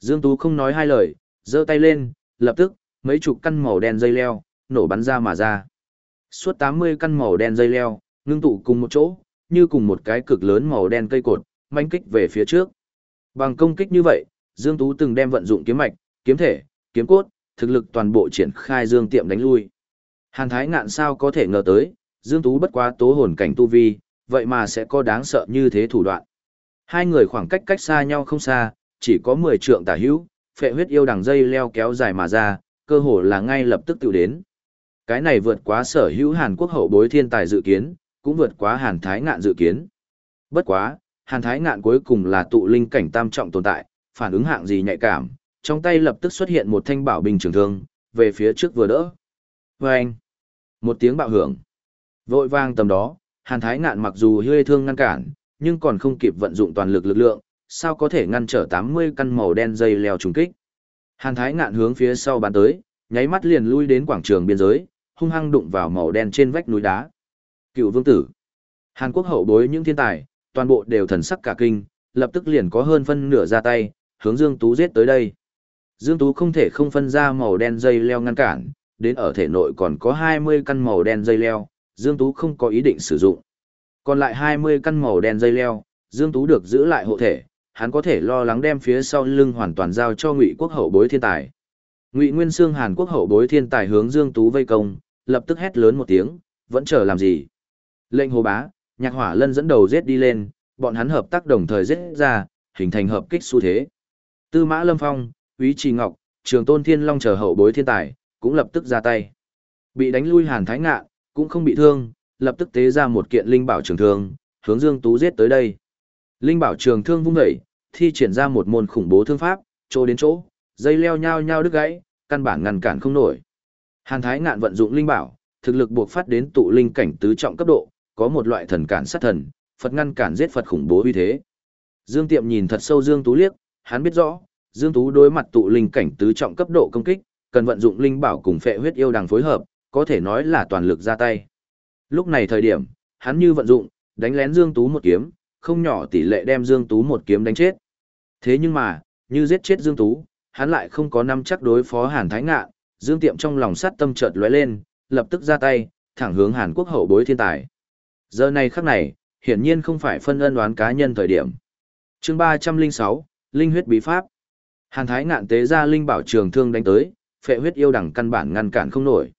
Dương Tú không nói hai lời, giơ tay lên, lập tức, mấy chục căn màu đen dây leo, nổ bắn ra mà ra. Suốt 80 căn màu đen dây leo, ngưng tụ cùng một chỗ, như cùng một cái cực lớn màu đen cây cột, manh kích về phía trước. Bằng công kích như vậy, Dương Tú từng đem vận dụng kiếm mạch, kiếm thể, kiếm cốt, thực lực toàn bộ triển khai Dương Tiệm đánh lui. Hàn Thái ngạn sao có thể ngờ tới, Dương Tú bất quá tố hồn cảnh tu vi, vậy mà sẽ có đáng sợ như thế thủ đoạn. Hai người khoảng cách cách xa nhau không xa, chỉ có 10 trượng tả hữu, phệ huyết yêu đằng dây leo kéo dài mà ra, cơ hồ là ngay lập tức tiêu đến. Cái này vượt quá sở hữu Hàn Quốc hậu bối thiên tài dự kiến, cũng vượt quá Hàn Thái ngạn dự kiến. Bất quá, Hàn Thái ngạn cuối cùng là tụ linh cảnh tam trọng tồn tại, phản ứng hạng gì nhạy cảm, trong tay lập tức xuất hiện một thanh bảo bình trường thương, về phía trước vừa đỡ. Vâng! anh, một tiếng bạo hưởng. Vội vang tầm đó, Hàn Thái ngạn mặc dù hơi thương ngăn cản, nhưng còn không kịp vận dụng toàn lực lực lượng, sao có thể ngăn trở 80 căn màu đen dây leo trùng kích. Hàn Thái ngạn hướng phía sau bắn tới, nháy mắt liền lui đến quảng trường biên giới, hung hăng đụng vào màu đen trên vách núi đá. Cựu vương tử. Hàn Quốc hậu bối những thiên tài, toàn bộ đều thần sắc cả kinh, lập tức liền có hơn phân nửa ra tay, hướng Dương Tú giết tới đây. Dương Tú không thể không phân ra màu đen dây leo ngăn cản, đến ở thể nội còn có 20 căn màu đen dây leo, Dương Tú không có ý định sử dụng. Còn lại 20 căn màu đen dây leo, Dương Tú được giữ lại hộ thể, hắn có thể lo lắng đem phía sau lưng hoàn toàn giao cho Ngụy Quốc hậu bối thiên tài. Ngụy Nguyên Sương Hàn Quốc hậu bối thiên tài hướng Dương Tú vây công, lập tức hét lớn một tiếng, vẫn chờ làm gì? Lệnh Hồ Bá, Nhạc Hỏa Lân dẫn đầu giết đi lên, bọn hắn hợp tác đồng thời giết ra, hình thành hợp kích xu thế. Tư Mã Lâm Phong, Úy Trì Ngọc, Trường Tôn Thiên Long chờ hậu bối thiên tài, cũng lập tức ra tay. Bị đánh lui Hàn Thái Ngạ, cũng không bị thương, lập tức tế ra một kiện linh bảo trường thương, hướng Dương Tú giết tới đây. Linh bảo trường thương vung dậy, thi triển ra một môn khủng bố thương pháp, chỗ đến chỗ, dây leo nhau nhau đứt gãy, căn bản ngăn cản không nổi. Hàn Thái Ngạn vận dụng linh bảo, thực lực buộc phát đến tụ linh cảnh tứ trọng cấp độ, có một loại thần cản sát thần, Phật ngăn cản giết Phật khủng bố uy thế. Dương Tiệm nhìn thật sâu Dương Tú liếc, hắn biết rõ, Dương Tú đối mặt tụ linh cảnh tứ trọng cấp độ công kích, cần vận dụng linh bảo cùng phệ huyết yêu đằng phối hợp, có thể nói là toàn lực ra tay. Lúc này thời điểm, hắn như vận dụng, đánh lén Dương Tú một kiếm, không nhỏ tỷ lệ đem Dương Tú một kiếm đánh chết. Thế nhưng mà, như giết chết Dương Tú, hắn lại không có năm chắc đối phó Hàn Thái Ngạn. Dương Tiệm trong lòng sát tâm chợt lóe lên, lập tức ra tay, thẳng hướng Hàn Quốc hậu bối thiên tài. Giờ này khắc này, hiển nhiên không phải phân ân đoán cá nhân thời điểm. Chương 306, Linh huyết bí pháp. Hàn Thái ngạn tế ra linh bảo trường thương đánh tới, phệ huyết yêu đẳng căn bản ngăn cản không nổi.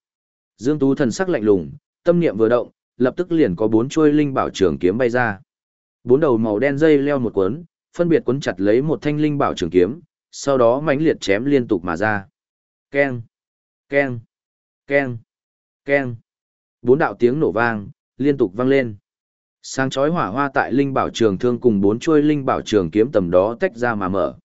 Dương Tú thần sắc lạnh lùng, tâm niệm vừa động, lập tức liền có bốn chuôi linh bảo trường kiếm bay ra. Bốn đầu màu đen dây leo một cuốn, phân biệt cuốn chặt lấy một thanh linh bảo trường kiếm, sau đó mãnh liệt chém liên tục mà ra. Keng, keng, keng, keng. Bốn đạo tiếng nổ vang, liên tục vang lên. Sáng chói hỏa hoa tại linh bảo trường thương cùng bốn chuôi linh bảo trường kiếm tầm đó tách ra mà mở.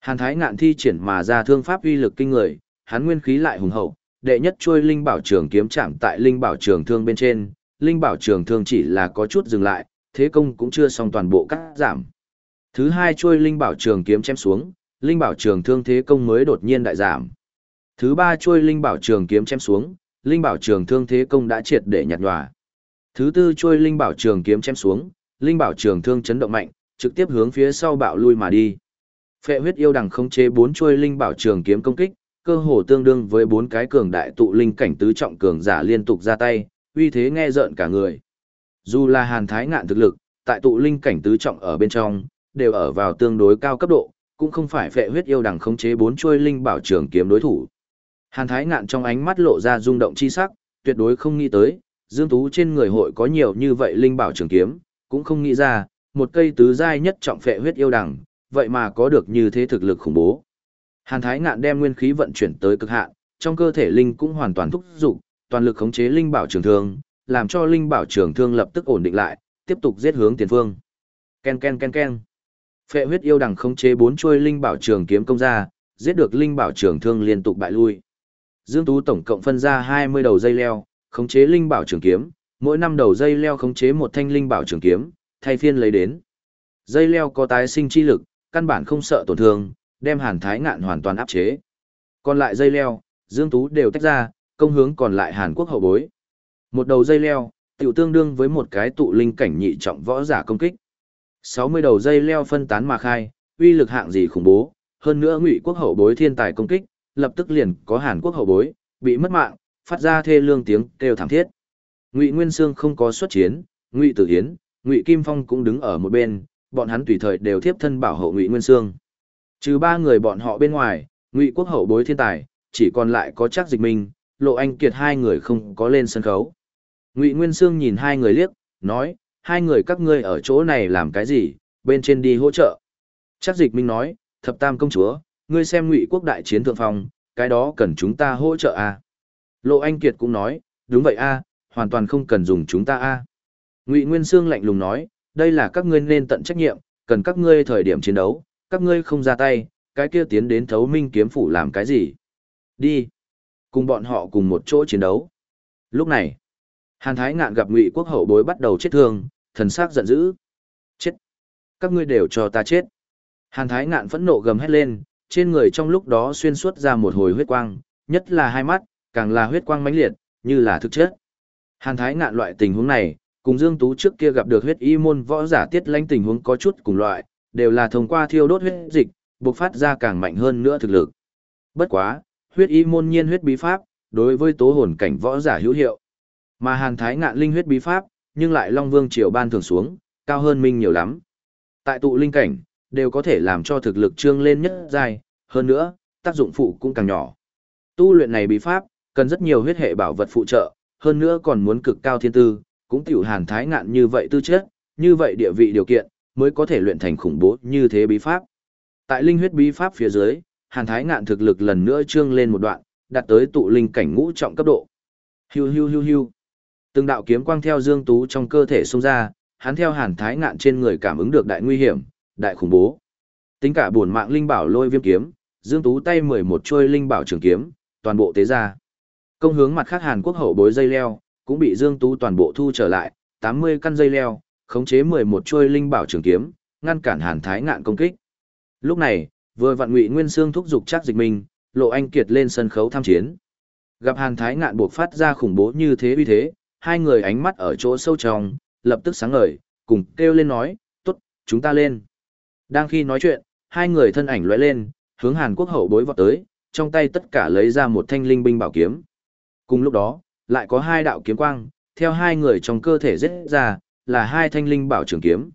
Hàn Thái ngạn thi triển mà ra thương pháp uy lực kinh người, hắn nguyên khí lại hùng hậu, đệ nhất chuôi linh bảo trường kiếm chạm tại linh bảo trường thương bên trên, linh bảo trường thương chỉ là có chút dừng lại, thế công cũng chưa xong toàn bộ cắt giảm. Thứ hai chuôi linh bảo trường kiếm chém xuống, linh bảo trường thương thế công mới đột nhiên đại giảm. Thứ ba chuôi linh bảo trường kiếm chém xuống, linh bảo trường thương thế công đã triệt để nhạt nhòa. Thứ tư chuôi linh bảo trường kiếm chém xuống, linh bảo trường thương chấn động mạnh, trực tiếp hướng phía sau bạo lui mà đi. Phệ huyết yêu đằng không chế bốn chuôi linh bảo trường kiếm công kích, cơ hồ tương đương với bốn cái cường đại tụ linh cảnh tứ trọng cường giả liên tục ra tay, uy thế nghe rợn cả người. Dù là Hàn Thái ngạn thực lực, tại tụ linh cảnh tứ trọng ở bên trong, đều ở vào tương đối cao cấp độ, cũng không phải phệ huyết yêu đằng khống chế bốn chuôi linh bảo trường kiếm đối thủ. Hàn Thái ngạn trong ánh mắt lộ ra rung động chi sắc, tuyệt đối không nghĩ tới, Dương Tú trên người hội có nhiều như vậy linh bảo trường kiếm, cũng không nghĩ ra, một cây tứ giai nhất trọng phệ huyết yêu đằng, vậy mà có được như thế thực lực khủng bố. Hàn Thái Ngạn đem nguyên khí vận chuyển tới cực hạn, trong cơ thể linh cũng hoàn toàn thúc dục, toàn lực khống chế linh bảo trường thương, làm cho linh bảo trường thương lập tức ổn định lại, tiếp tục giết hướng tiền phương. Ken ken ken ken. Phệ huyết yêu đằng khống chế bốn chuôi linh bảo trường kiếm công ra, giết được linh bảo trường thương liên tục bại lui. Dương Tú tổng cộng phân ra 20 đầu dây leo, khống chế linh bảo trường kiếm, mỗi năm đầu dây leo khống chế một thanh linh bảo trường kiếm, thay phiên lấy đến. Dây leo có tái sinh chi lực, căn bản không sợ tổn thương, đem Hàn Thái Ngạn hoàn toàn áp chế. Còn lại dây leo, Dương Tú đều tách ra, công hướng còn lại Hàn Quốc hậu bối. Một đầu dây leo, tiểu tương đương với một cái tụ linh cảnh nhị trọng võ giả công kích. 60 đầu dây leo phân tán mà khai, uy lực hạng gì khủng bố, hơn nữa Ngụy quốc hậu bối thiên tài công kích, lập tức liền có Hàn quốc hậu bối bị mất mạng, phát ra thê lương tiếng kêu thảm thiết. Ngụy Nguyên Sương không có xuất chiến, Ngụy Tử Hiến, Ngụy Kim Phong cũng đứng ở một bên, bọn hắn tùy thời đều tiếp thân bảo hộ Ngụy Nguyên Sương. Trừ ba người bọn họ bên ngoài, Ngụy quốc hậu bối thiên tài, chỉ còn lại có chắc dịch minh, Lộ Anh Kiệt hai người không có lên sân khấu. Ngụy Nguyên Sương nhìn hai người liếc, nói, hai người các ngươi ở chỗ này làm cái gì, bên trên đi hỗ trợ. Chắc dịch minh nói, thập tam công chúa, ngươi xem Ngụy quốc đại chiến thượng phong, cái đó cần chúng ta hỗ trợ à. Lộ Anh Kiệt cũng nói, đúng vậy a, hoàn toàn không cần dùng chúng ta a. Ngụy Nguyên Sương lạnh lùng nói, đây là các ngươi nên tận trách nhiệm, cần các ngươi thời điểm chiến đấu, các ngươi không ra tay, cái kia tiến đến thấu minh kiếm phủ làm cái gì? Đi. Cùng bọn họ cùng một chỗ chiến đấu. Lúc này, Hàn Thái Ngạn gặp Ngụy Quốc hậu bối bắt đầu chết thương, thần sắc giận dữ. Chết. Các ngươi đều cho ta chết. Hàn Thái Ngạn phẫn nộ gầm hét lên, trên người trong lúc đó xuyên suốt ra một hồi huyết quang, nhất là hai mắt, càng là huyết quang mãnh liệt, như là thực chất. Hàn Thái Ngạn loại tình huống này, cùng Dương Tú trước kia gặp được huyết y môn võ giả tiết lãnh tình huống có chút cùng loại, đều là thông qua thiêu đốt huyết dịch, bộc phát ra càng mạnh hơn nữa thực lực. Bất quá, huyết y môn nhiên huyết bí pháp, đối với tố hồn cảnh võ giả hữu hiệu. Mà Hàn Thái Ngạn linh huyết bí pháp, nhưng lại Long Vương triều ban thường xuống, cao hơn minh nhiều lắm. Tại tụ linh cảnh, đều có thể làm cho thực lực trương lên nhất dài, hơn nữa, tác dụng phụ cũng càng nhỏ. Tu luyện này bí pháp, cần rất nhiều huyết hệ bảo vật phụ trợ, hơn nữa còn muốn cực cao thiên tư, cũng tiểu hàn thái ngạn như vậy tư chất, như vậy địa vị điều kiện, mới có thể luyện thành khủng bố như thế bí pháp. Tại linh huyết bí pháp phía dưới, hàn thái ngạn thực lực lần nữa trương lên một đoạn, đạt tới tụ linh cảnh ngũ trọng cấp độ. Hiu hiu hiu hiu. Từng đạo kiếm quang theo Dương Tú trong cơ thể xông ra, hắn theo hàn thái ngạn trên người cảm ứng được đại nguy hiểm, đại khủng bố. Tính cả buồn mạng linh bảo lôi viêm kiếm, Dương Tú tay 11 chuôi linh bảo trường kiếm, toàn bộ tế ra. Công hướng mặt khác Hàn Quốc hậu bối dây leo, cũng bị Dương Tú toàn bộ thu trở lại, 80 căn dây leo, khống chế 11 chuôi linh bảo trường kiếm, ngăn cản Hàn Thái ngạn công kích. Lúc này, vừa vặn Ngụy Nguyên Xương thúc dục chắc dịch mình, Lộ Anh Kiệt lên sân khấu tham chiến. Gặp Hàn Thái ngạn buộc phát ra khủng bố như thế uy thế, hai người ánh mắt ở chỗ sâu trong, lập tức sáng ngời, cùng kêu lên nói, tốt, chúng ta lên. Đang khi nói chuyện, hai người thân ảnh lóe lên, hướng Hàn Quốc hậu bối vọt tới, trong tay tất cả lấy ra một thanh linh binh bảo kiếm. Cùng lúc đó, lại có hai đạo kiếm quang, theo hai người trong cơ thể giết ra, là hai thanh linh bảo trường kiếm.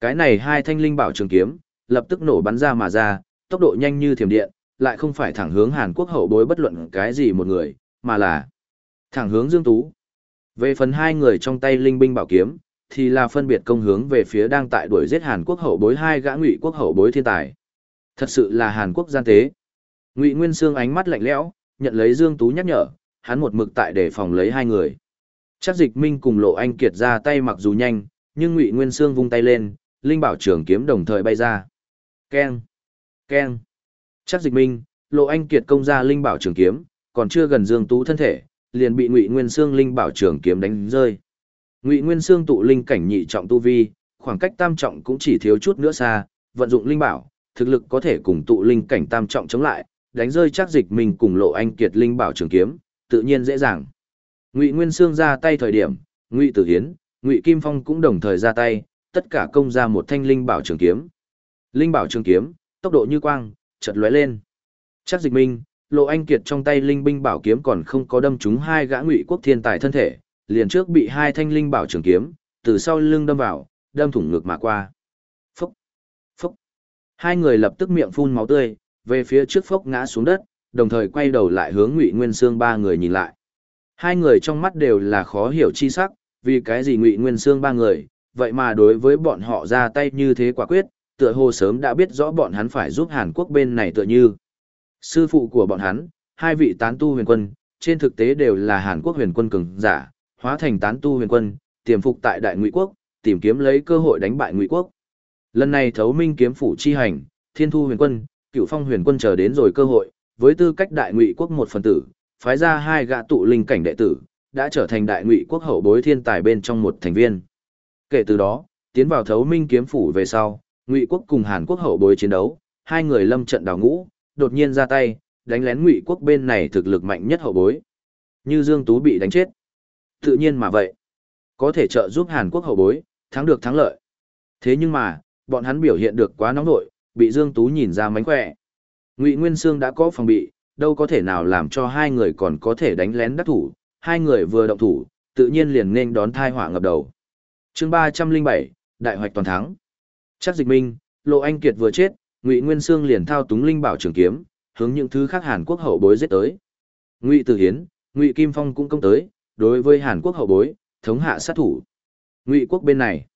Cái này hai thanh linh bảo trường kiếm, lập tức nổ bắn ra mà ra, tốc độ nhanh như thiểm điện, lại không phải thẳng hướng Hàn Quốc hậu bối bất luận cái gì một người, mà là thẳng hướng Dương Tú. Về phần hai người trong tay linh binh bảo kiếm, thì là phân biệt công hướng về phía đang tại đuổi giết Hàn Quốc hậu bối hai gã ngụy quốc hậu bối thiên tài. Thật sự là Hàn Quốc gian tế. Ngụy Nguyên Sương ánh mắt lạnh lẽo, nhận lấy Dương Tú nhắc nhở, hắn một mực tại để phòng lấy hai người. Chắc Dịch Minh cùng Lộ Anh Kiệt ra tay mặc dù nhanh, nhưng Ngụy Nguyên Sương vung tay lên, linh bảo trường kiếm đồng thời bay ra. Keng, keng. Chắc Dịch Minh, Lộ Anh Kiệt công ra linh bảo trường kiếm, còn chưa gần Dương Tú thân thể, liền bị Ngụy Nguyên Sương linh bảo trường kiếm đánh rơi. Ngụy Nguyên Sương tụ linh cảnh nhị trọng tu vi, khoảng cách tam trọng cũng chỉ thiếu chút nữa xa, vận dụng linh bảo, thực lực có thể cùng tụ linh cảnh tam trọng chống lại, đánh rơi chắc dịch mình cùng lộ anh kiệt linh bảo trường kiếm, tự nhiên dễ dàng. Ngụy Nguyên Sương ra tay thời điểm, Ngụy Tử Hiến, Ngụy Kim Phong cũng đồng thời ra tay, tất cả công ra một thanh linh bảo trường kiếm. Linh bảo trường kiếm, tốc độ như quang, chợt lóe lên. Chắc dịch minh, lộ anh kiệt trong tay linh binh bảo kiếm còn không có đâm trúng hai gã ngụy quốc thiên tài thân thể, liền trước bị hai thanh linh bảo trường kiếm, từ sau lưng đâm vào, đâm thủng ngực mà qua. Phốc phốc, Hai người lập tức miệng phun máu tươi, về phía trước phốc ngã xuống đất, đồng thời quay đầu lại hướng Ngụy Nguyên Sương ba người nhìn lại. Hai người trong mắt đều là khó hiểu chi sắc, vì cái gì Ngụy Nguyên Sương ba người, vậy mà đối với bọn họ ra tay như thế quả quyết, tựa hồ sớm đã biết rõ bọn hắn phải giúp Hàn Quốc bên này tựa như. Sư phụ của bọn hắn, hai vị tán tu huyền quân, trên thực tế đều là Hàn Quốc huyền quân cường giả, hóa thành tán tu huyền quân, tiềm phục tại Đại Ngụy Quốc, tìm kiếm lấy cơ hội đánh bại Ngụy Quốc. Lần này thấu minh kiếm phủ chi hành, Thiên Thu huyền quân, Cựu Phong huyền quân chờ đến rồi cơ hội, với tư cách Đại Ngụy Quốc một phần tử, phái ra hai gã tụ linh cảnh đệ tử, đã trở thành Đại Ngụy Quốc hậu bối thiên tài bên trong một thành viên. Kể từ đó, tiến vào thấu minh kiếm phủ về sau, Ngụy Quốc cùng Hàn Quốc hậu bối chiến đấu, hai người lâm trận đào ngũ, đột nhiên ra tay, đánh lén Ngụy Quốc bên này thực lực mạnh nhất hậu bối. Như Dương Tú bị đánh chết. Tự nhiên mà vậy, có thể trợ giúp Hàn Quốc hậu bối, thắng được thắng lợi. Thế nhưng mà, bọn hắn biểu hiện được quá nóng nội, bị Dương Tú nhìn ra mánh khỏe. Ngụy Nguyên Sương đã có phòng bị, đâu có thể nào làm cho hai người còn có thể đánh lén đắc thủ, hai người vừa động thủ, tự nhiên liền nên đón thai họa ngập đầu. Chương 307, Đại hoạch toàn thắng. Chắc dịch minh, Lộ Anh Kiệt vừa chết, Ngụy Nguyên Sương liền thao túng linh bảo trường kiếm, hướng những thứ khác Hàn Quốc hậu bối giết tới. Ngụy Tử Hiến, Ngụy Kim Phong cũng công tới, đối với Hàn Quốc hậu bối, thống hạ sát thủ. Ngụy quốc bên này,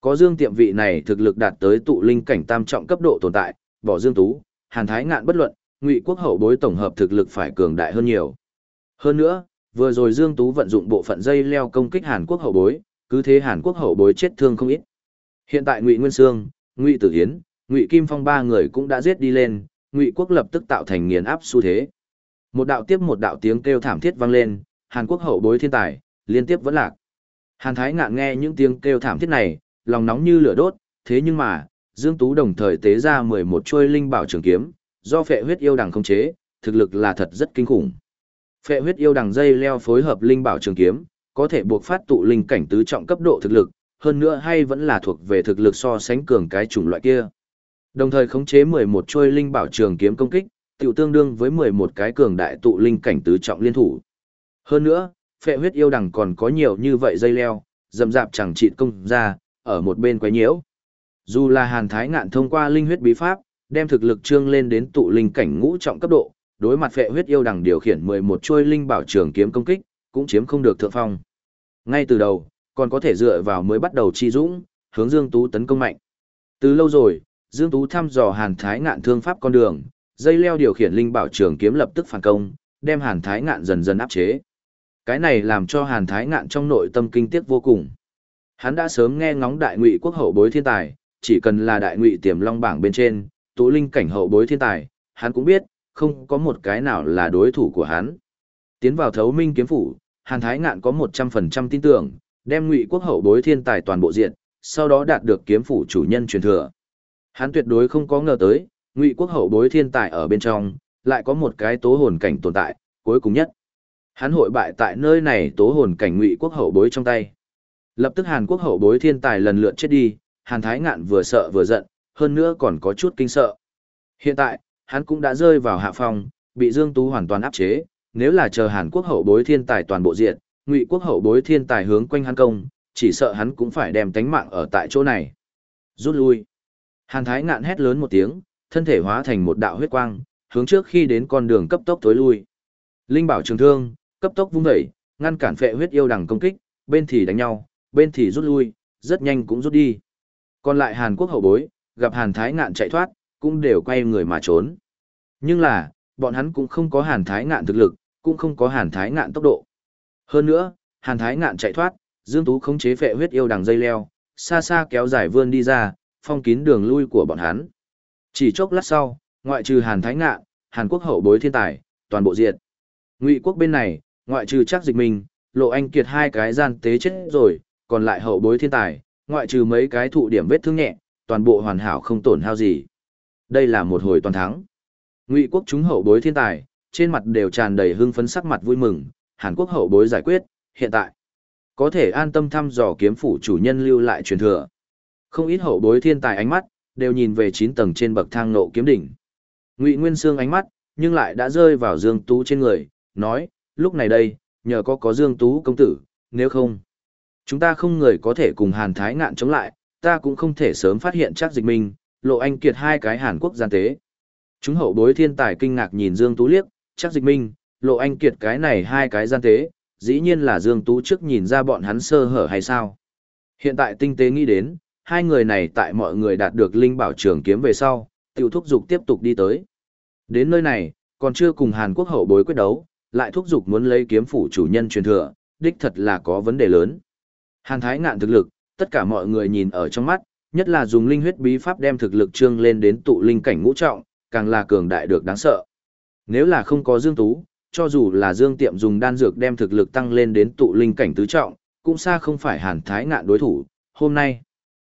có Dương Tiệm vị này thực lực đạt tới tụ linh cảnh tam trọng cấp độ tồn tại, bỏ Dương Tú, Hàn Thái ngạn bất luận, Ngụy quốc hậu bối tổng hợp thực lực phải cường đại hơn nhiều. Hơn nữa, vừa rồi Dương Tú vận dụng bộ phận dây leo công kích Hàn Quốc hậu bối, cứ thế Hàn Quốc hậu bối chết thương không ít. Hiện tại Ngụy Nguyên Sương, Ngụy Tử Hiến, Ngụy Kim Phong ba người cũng đã giết đi lên, Ngụy quốc lập tức tạo thành nghiền áp xu thế. Một đạo tiếp một đạo tiếng kêu thảm thiết vang lên, Hàn Quốc hậu bối thiên tài, liên tiếp vẫn lạc. Hàn Thái ngạn nghe những tiếng kêu thảm thiết này, lòng nóng như lửa đốt, thế nhưng mà, Dương Tú đồng thời tế ra 11 chuôi linh bảo trường kiếm, do phệ huyết yêu đằng không chế, thực lực là thật rất kinh khủng. Phệ huyết yêu đằng dây leo phối hợp linh bảo trường kiếm, có thể buộc phát tụ linh cảnh tứ trọng cấp độ thực lực, hơn nữa hay vẫn là thuộc về thực lực so sánh cường cái chủng loại kia. Đồng thời khống chế 11 chuôi linh bảo trường kiếm công kích, tiểu tương đương với 11 cái cường đại tụ linh cảnh tứ trọng liên thủ. Hơn nữa, phệ huyết yêu đằng còn có nhiều như vậy dây leo, dầm dạp chẳng chịt công ra, ở một bên quấy nhiễu. Dù là hàn thái ngạn thông qua linh huyết bí pháp, đem thực lực trương lên đến tụ linh cảnh ngũ trọng cấp độ, đối mặt phệ huyết yêu đằng điều khiển 11 chuôi linh bảo trường kiếm công kích, cũng chiếm không được thượng phong. Ngay từ đầu, còn có thể dựa vào mới bắt đầu chi dũng, hướng Dương Tú tấn công mạnh. Từ lâu rồi, Dương Tú thăm dò Hàn Thái Ngạn thương pháp con đường, dây leo điều khiển linh bảo trường kiếm lập tức phản công, đem Hàn Thái Ngạn dần dần áp chế. Cái này làm cho Hàn Thái Ngạn trong nội tâm kinh tiếc vô cùng. Hắn đã sớm nghe ngóng đại ngụy quốc hậu bối thiên tài, chỉ cần là đại ngụy tiềm long bảng bên trên, tú linh cảnh hậu bối thiên tài, hắn cũng biết, không có một cái nào là đối thủ của hắn. Tiến vào thấu minh kiếm phủ, Hàn Thái Ngạn có 100% tin tưởng, đem ngụy quốc hậu bối thiên tài toàn bộ diện, sau đó đạt được kiếm phủ chủ nhân truyền thừa. Hắn tuyệt đối không có ngờ tới, ngụy quốc hậu bối thiên tài ở bên trong, lại có một cái tố hồn cảnh tồn tại, cuối cùng nhất. Hắn hội bại tại nơi này tố hồn cảnh ngụy quốc hậu bối trong tay. Lập tức Hàn Quốc hậu bối thiên tài lần lượt chết đi, Hàn Thái Ngạn vừa sợ vừa giận, hơn nữa còn có chút kinh sợ. Hiện tại, hắn cũng đã rơi vào hạ phong, bị Dương Tú hoàn toàn áp chế, nếu là chờ Hàn Quốc hậu bối thiên tài toàn bộ diện, Ngụy Quốc hậu bối thiên tài hướng quanh hắn công, chỉ sợ hắn cũng phải đem tánh mạng ở tại chỗ này. Rút lui. Hàn Thái Ngạn hét lớn một tiếng, thân thể hóa thành một đạo huyết quang, hướng trước khi đến con đường cấp tốc tối lui. Linh bảo trường thương, cấp tốc vung dậy, ngăn cản phệ huyết yêu đằng công kích, bên thì đánh nhau, bên thì rút lui, rất nhanh cũng rút đi. Còn lại Hàn Quốc hậu bối, gặp Hàn Thái Ngạn chạy thoát, cũng đều quay người mà trốn. Nhưng là, bọn hắn cũng không có Hàn Thái Ngạn thực lực, cũng không có Hàn Thái Ngạn tốc độ. Hơn nữa, Hàn Thái Ngạn chạy thoát, Dương Tú khống chế phệ huyết yêu đằng dây leo, xa xa kéo dài vươn đi ra, phong kín đường lui của bọn hắn. Chỉ chốc lát sau, ngoại trừ Hàn Thái Ngạn, Hàn Quốc hậu bối thiên tài, toàn bộ diệt. Ngụy quốc bên này, ngoại trừ chắc dịch mình, lộ anh kiệt hai cái gian tế chết rồi, còn lại hậu bối thiên tài, ngoại trừ mấy cái thụ điểm vết thương nhẹ, toàn bộ hoàn hảo không tổn hao gì. Đây là một hồi toàn thắng. Ngụy quốc chúng hậu bối thiên tài, trên mặt đều tràn đầy hưng phấn sắc mặt vui mừng, Hàn Quốc hậu bối giải quyết, hiện tại có thể an tâm thăm dò kiếm phủ chủ nhân lưu lại truyền thừa. Không ít hậu bối thiên tài ánh mắt đều nhìn về chín tầng trên bậc thang nộ kiếm đỉnh. Ngụy Nguyên Sương ánh mắt nhưng lại đã rơi vào Dương Tú trên người, nói, lúc này đây, nhờ có có Dương Tú công tử, nếu không, chúng ta không người có thể cùng Hàn Thái ngạn chống lại, ta cũng không thể sớm phát hiện chắc dịch minh, lộ anh kiệt hai cái Hàn Quốc gian tế. Chúng hậu bối thiên tài kinh ngạc nhìn Dương Tú liếc, chắc dịch minh, lộ anh kiệt cái này hai cái gian tế, dĩ nhiên là Dương Tú trước nhìn ra bọn hắn sơ hở hay sao. Hiện tại tinh tế nghĩ đến, hai người này tại mọi người đạt được linh bảo trường kiếm về sau, tiểu thúc dục tiếp tục đi tới. Đến nơi này, còn chưa cùng Hàn Quốc hậu bối quyết đấu, lại thúc Dục muốn lấy kiếm phủ chủ nhân truyền thừa, đích thật là có vấn đề lớn. Hàn Thái ngạn thực lực, tất cả mọi người nhìn ở trong mắt, nhất là dùng linh huyết bí pháp đem thực lực trương lên đến tụ linh cảnh ngũ trọng, càng là cường đại được đáng sợ. Nếu là không có Dương Tú, cho dù là Dương Tiệm dùng đan dược đem thực lực tăng lên đến tụ linh cảnh tứ trọng, cũng xa không phải Hàn Thái ngạn đối thủ. Hôm nay,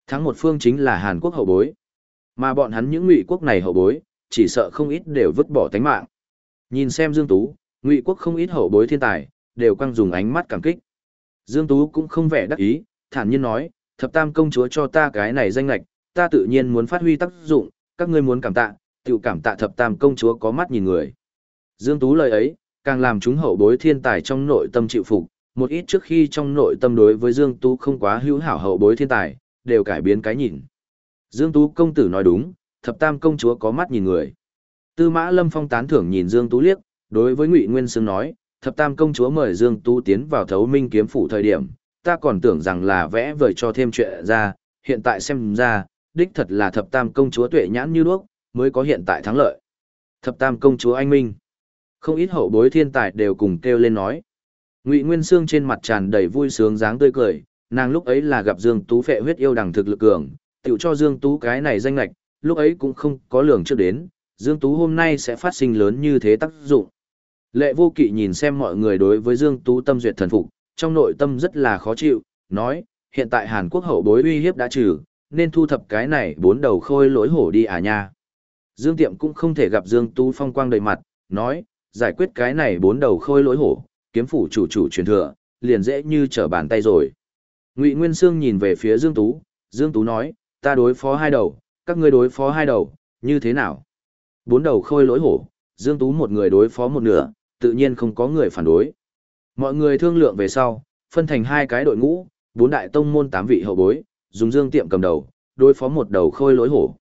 thắng một phương chính là Hàn Quốc hậu bối. Mà bọn hắn những ngụy quốc này hậu bối, chỉ sợ không ít đều vứt bỏ tánh mạng. Nhìn xem Dương Tú, ngụy quốc không ít hậu bối thiên tài đều căng dùng ánh mắt cảm kích dương tú cũng không vẻ đắc ý thản nhiên nói thập tam công chúa cho ta cái này danh lệch ta tự nhiên muốn phát huy tác dụng các ngươi muốn cảm tạ tự cảm tạ thập tam công chúa có mắt nhìn người. Dương Tú lời ấy, càng làm chúng hậu bối thiên tài trong nội tâm chịu phục, một ít trước khi trong nội tâm đối với Dương Tú không quá hữu hảo hậu bối thiên tài, đều cải biến cái nhìn. Dương Tú công tử nói đúng, thập tam công chúa có mắt nhìn người. Tư mã lâm phong tán thưởng nhìn Dương Tú liếc, đối với Ngụy Nguyên Sương nói, thập tam công chúa mời Dương Tú tiến vào thấu minh kiếm phủ thời điểm, ta còn tưởng rằng là vẽ vời cho thêm chuyện ra, hiện tại xem ra, đích thật là thập tam công chúa tuệ nhãn như đuốc, mới có hiện tại thắng lợi. Thập tam công chúa anh minh. Không ít hậu bối thiên tài đều cùng kêu lên nói. Ngụy Nguyên Sương trên mặt tràn đầy vui sướng dáng tươi cười, nàng lúc ấy là gặp Dương Tú phệ huyết yêu đằng thực lực cường, tiểu cho Dương Tú cái này danh lạch, lúc ấy cũng không có lường trước đến, Dương Tú hôm nay sẽ phát sinh lớn như thế tác dụng. Lệ vô kỵ nhìn xem mọi người đối với Dương Tú tâm duyệt thần phục, trong nội tâm rất là khó chịu, nói, hiện tại Hàn Quốc hậu bối uy hiếp đã trừ, nên thu thập cái này bốn đầu khôi lỗi hổ đi à nha. Dương Tiệm cũng không thể gặp Dương Tú phong quang đầy mặt, nói, giải quyết cái này bốn đầu khôi lỗi hổ, kiếm phủ chủ chủ truyền thừa, liền dễ như trở bàn tay rồi. Ngụy Nguyên Sương nhìn về phía Dương Tú, Dương Tú nói, ta đối phó hai đầu, các ngươi đối phó hai đầu, như thế nào? Bốn đầu khôi lỗi hổ, Dương Tú một người đối phó một nửa, tự nhiên không có người phản đối. Mọi người thương lượng về sau, phân thành hai cái đội ngũ, bốn đại tông môn tám vị hậu bối, dùng Dương Tiệm cầm đầu, đối phó một đầu khôi lỗi hổ.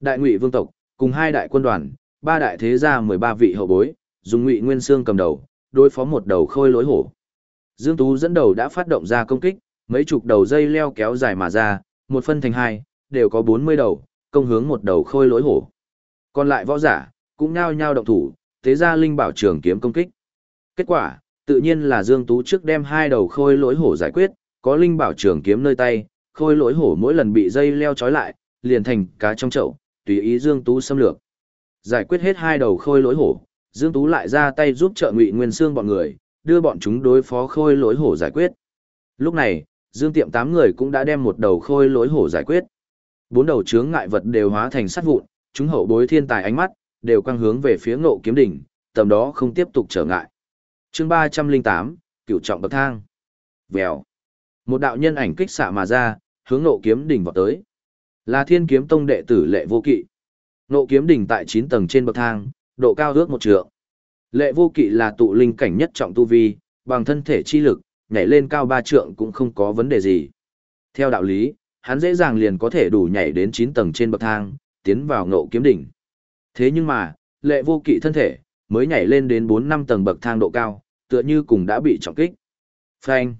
Đại Ngụy Vương tộc, cùng hai đại quân đoàn, ba đại thế gia 13 vị hậu bối, dùng Ngụy Nguyên Sương cầm đầu, đối phó một đầu khôi lỗi hổ. Dương Tú dẫn đầu đã phát động ra công kích, mấy chục đầu dây leo kéo dài mà ra, một phân thành hai, đều có 40 đầu, công hướng một đầu khôi lỗi hổ. Còn lại võ giả, cũng nhao nhao động thủ, tế ra linh bảo trường kiếm công kích. Kết quả, tự nhiên là Dương Tú trước đem hai đầu khôi lỗi hổ giải quyết, có linh bảo trường kiếm nơi tay, khôi lỗi hổ mỗi lần bị dây leo trói lại, liền thành cá trong chậu, tùy ý Dương Tú xâm lược. Giải quyết hết hai đầu khôi lỗi hổ, Dương Tú lại ra tay giúp trợ Ngụy Nguyên Xương bọn người, đưa bọn chúng đối phó khôi lỗi hổ giải quyết. Lúc này, Dương Tiệm tám người cũng đã đem một đầu khôi lỗi hổ giải quyết. Bốn đầu chướng ngại vật đều hóa thành sắt vụn, chúng hậu bối thiên tài ánh mắt, đều quang hướng về phía ngộ kiếm đỉnh, tầm đó không tiếp tục trở ngại. chương 308, cựu trọng bậc thang. Vèo. Một đạo nhân ảnh kích xạ mà ra, hướng ngộ kiếm đỉnh vào tới. Là thiên kiếm tông đệ tử lệ vô kỵ. Ngộ kiếm đỉnh tại chín tầng trên bậc thang, độ cao ước một trượng. Lệ vô kỵ là tụ linh cảnh nhất trọng tu vi, bằng thân thể chi lực, nhảy lên cao ba trượng cũng không có vấn đề gì. Theo đạo lý, hắn dễ dàng liền có thể đủ nhảy đến 9 tầng trên bậc thang, tiến vào ngộ kiếm đỉnh. Thế nhưng mà, lệ vô kỵ thân thể, mới nhảy lên đến 4-5 tầng bậc thang độ cao, tựa như cùng đã bị trọng kích. Phanh.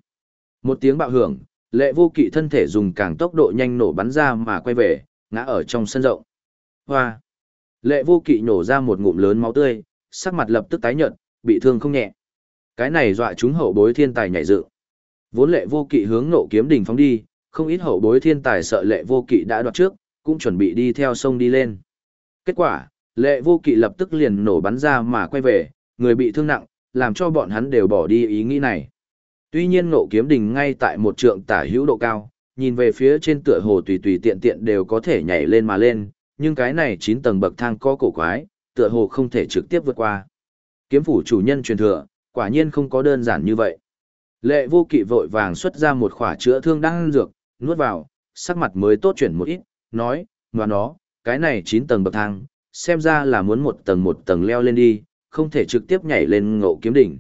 Một tiếng bạo hưởng, lệ vô kỵ thân thể dùng càng tốc độ nhanh nổ bắn ra mà quay về, ngã ở trong sân rộng. Hoa. Lệ vô kỵ nổ ra một ngụm lớn máu tươi, sắc mặt lập tức tái nhợt, bị thương không nhẹ. Cái này dọa chúng hậu bối thiên tài nhảy dựng. Vốn lệ vô kỵ hướng nộ kiếm đỉnh phóng đi, không ít hậu bối thiên tài sợ lệ vô kỵ đã đoạt trước, cũng chuẩn bị đi theo sông đi lên. Kết quả, lệ vô kỵ lập tức liền nổ bắn ra mà quay về, người bị thương nặng, làm cho bọn hắn đều bỏ đi ý nghĩ này. Tuy nhiên nộ kiếm đỉnh ngay tại một trượng tả hữu độ cao, nhìn về phía trên tựa hồ tùy tùy tiện tiện đều có thể nhảy lên mà lên, nhưng cái này 9 tầng bậc thang có cổ quái, tựa hồ không thể trực tiếp vượt qua. Kiếm phủ chủ nhân truyền thừa, quả nhiên không có đơn giản như vậy. Lệ vô kỵ vội vàng xuất ra một khỏa chữa thương đang dược, nuốt vào, sắc mặt mới tốt chuyển một ít, nói, ngoài nó, cái này 9 tầng bậc thang, xem ra là muốn một tầng một tầng leo lên đi, không thể trực tiếp nhảy lên ngộ kiếm đỉnh.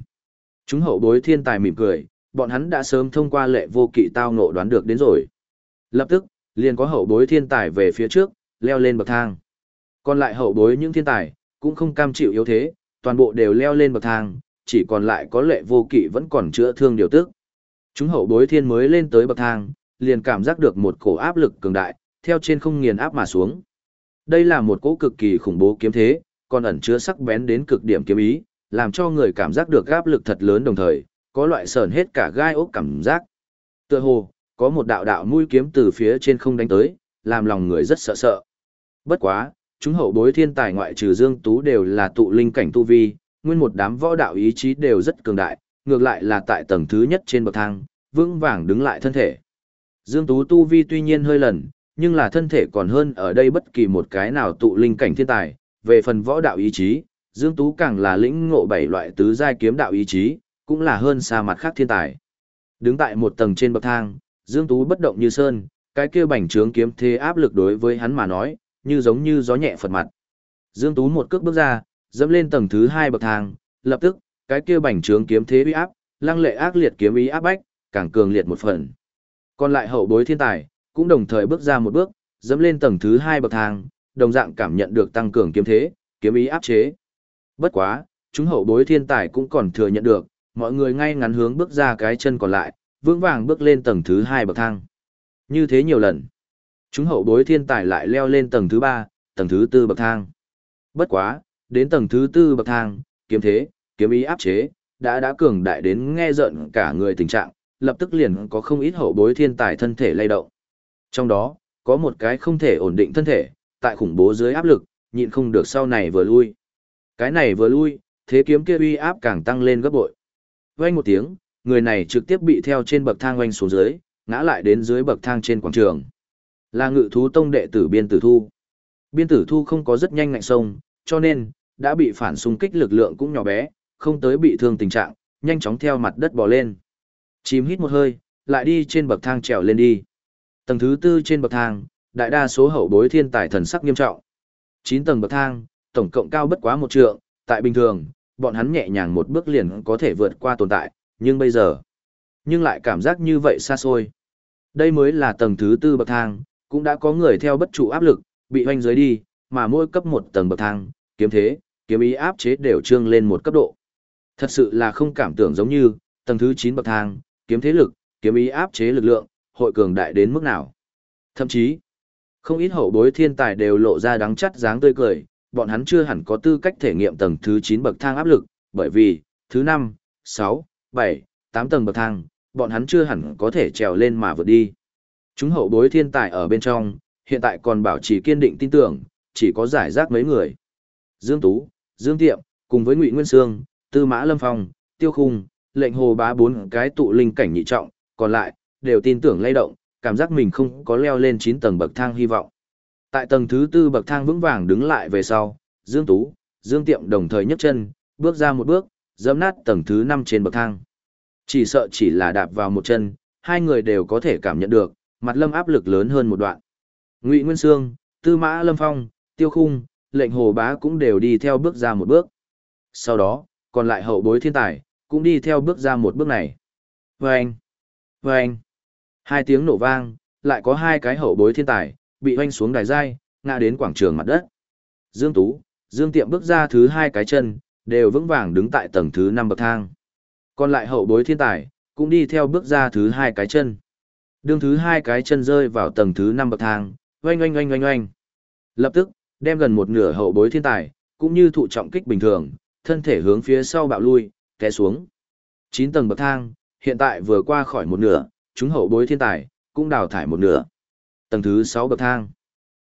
Chúng hậu bối thiên tài mỉm cười, bọn hắn đã sớm thông qua lệ vô kỵ tao ngộ đoán được đến rồi. Lập tức, liền có hậu bối thiên tài về phía trước, leo lên bậc thang. Còn lại hậu bối những thiên tài, cũng không cam chịu yếu thế, toàn bộ đều leo lên bậc thang, chỉ còn lại có lệ vô kỵ vẫn còn chữa thương điều tức. Chúng hậu bối thiên mới lên tới bậc thang, liền cảm giác được một cổ áp lực cường đại, theo trên không nghiền áp mà xuống. Đây là một cỗ cực kỳ khủng bố kiếm thế, còn ẩn chứa sắc bén đến cực điểm kiếm ý, làm cho người cảm giác được áp lực thật lớn đồng thời, có loại sờn hết cả gai ốc cảm giác. Tựa hồ, có một đạo đạo mũi kiếm từ phía trên không đánh tới, làm lòng người rất sợ sợ. Bất quá, chúng hậu bối thiên tài ngoại trừ Dương Tú đều là tụ linh cảnh tu vi, nguyên một đám võ đạo ý chí đều rất cường đại, ngược lại là tại tầng thứ nhất trên bậc thang, vững vàng đứng lại thân thể. Dương Tú tu vi tuy nhiên hơi lần, nhưng là thân thể còn hơn ở đây bất kỳ một cái nào tụ linh cảnh thiên tài, về phần võ đạo ý chí, Dương Tú càng là lĩnh ngộ bảy loại tứ giai kiếm đạo ý chí, cũng là hơn xa mặt khác thiên tài. Đứng tại một tầng trên bậc thang, Dương Tú bất động như sơn, cái kia bành trướng kiếm thế áp lực đối với hắn mà nói, như giống như gió nhẹ phật mặt. Dương Tú một cước bước ra, dẫm lên tầng thứ hai bậc thang, lập tức, cái kia bành trướng kiếm thế uy áp, lăng lệ ác liệt kiếm ý áp bách, càng cường liệt một phần. Còn lại hậu bối thiên tài, cũng đồng thời bước ra một bước, dẫm lên tầng thứ hai bậc thang, đồng dạng cảm nhận được tăng cường kiếm thế, kiếm ý áp chế. Bất quá, chúng hậu bối thiên tài cũng còn thừa nhận được, mọi người ngay ngắn hướng bước ra cái chân còn lại, vững vàng bước lên tầng thứ hai bậc thang. Như thế nhiều lần, chúng hậu bối thiên tài lại leo lên tầng thứ ba, tầng thứ tư bậc thang. Bất quá, đến tầng thứ tư bậc thang, kiếm thế, kiếm ý áp chế, đã đã cường đại đến nghe giận cả người tình trạng, lập tức liền có không ít hậu bối thiên tài thân thể lay động. Trong đó, có một cái không thể ổn định thân thể, tại khủng bố dưới áp lực, nhịn không được sau này vừa lui. Cái này vừa lui, thế kiếm kia uy áp càng tăng lên gấp bội. Vang một tiếng, người này trực tiếp bị theo trên bậc thang oanh xuống dưới, ngã lại đến dưới bậc thang trên quảng trường. Là ngự thú tông đệ tử biên tử thu. Biên tử thu không có rất nhanh ngạnh sông, cho nên, đã bị phản xung kích lực lượng cũng nhỏ bé, không tới bị thương tình trạng, nhanh chóng theo mặt đất bò lên. Chìm hít một hơi, lại đi trên bậc thang trèo lên đi. Tầng thứ tư trên bậc thang, đại đa số hậu bối thiên tài thần sắc nghiêm trọng. 9 tầng bậc thang, tổng cộng cao bất quá một trượng, tại bình thường, bọn hắn nhẹ nhàng một bước liền có thể vượt qua tồn tại, nhưng bây giờ, nhưng lại cảm giác như vậy xa xôi. Đây mới là tầng thứ tư bậc thang, cũng đã có người theo bất trụ áp lực, bị hoanh dưới đi, mà mỗi cấp một tầng bậc thang, kiếm thế, kiếm ý áp chế đều trương lên một cấp độ. Thật sự là không cảm tưởng giống như, tầng thứ 9 bậc thang, kiếm thế lực, kiếm ý áp chế lực lượng, hội cường đại đến mức nào. Thậm chí, không ít hậu bối thiên tài đều lộ ra đắng chắt dáng tươi cười, bọn hắn chưa hẳn có tư cách thể nghiệm tầng thứ 9 bậc thang áp lực, bởi vì, thứ 5, 6, 7, 8 tầng bậc thang, bọn hắn chưa hẳn có thể trèo lên mà vượt đi. Chúng hậu bối thiên tài ở bên trong, hiện tại còn bảo trì kiên định tin tưởng, chỉ có giải rác mấy người. Dương Tú, Dương Tiệm, cùng với Ngụy Nguyên Sương, Tư Mã Lâm Phong, Tiêu Khung, lệnh hồ bá bốn cái tụ linh cảnh nhị trọng, còn lại, đều tin tưởng lay động, cảm giác mình không có leo lên 9 tầng bậc thang hy vọng. Tại tầng thứ tư bậc thang vững vàng đứng lại về sau, Dương Tú, Dương Tiệm đồng thời nhấc chân, bước ra một bước, dẫm nát tầng thứ 5 trên bậc thang. Chỉ sợ chỉ là đạp vào một chân, hai người đều có thể cảm nhận được, mặt lâm áp lực lớn hơn một đoạn. Ngụy Nguyên Sương, Tư Mã Lâm Phong, Tiêu Khung, lệnh hồ bá cũng đều đi theo bước ra một bước. Sau đó, còn lại hậu bối thiên tài, cũng đi theo bước ra một bước này. Vâng! Vâng! Hai tiếng nổ vang, lại có hai cái hậu bối thiên tài, bị hoanh xuống đài dai, ngã đến quảng trường mặt đất. Dương Tú, Dương Tiệm bước ra thứ hai cái chân, đều vững vàng đứng tại tầng thứ năm bậc thang. Còn lại hậu bối thiên tài, cũng đi theo bước ra thứ hai cái chân. Đường thứ hai cái chân rơi vào tầng thứ năm bậc thang, oanh oanh oanh oanh oanh. Lập tức, đem gần một nửa hậu bối thiên tài, cũng như thụ trọng kích bình thường, thân thể hướng phía sau bạo lui, té xuống. 9 tầng bậc thang, hiện tại vừa qua khỏi một nửa, chúng hậu bối thiên tài, cũng đào thải một nửa. Tầng thứ 6 bậc thang.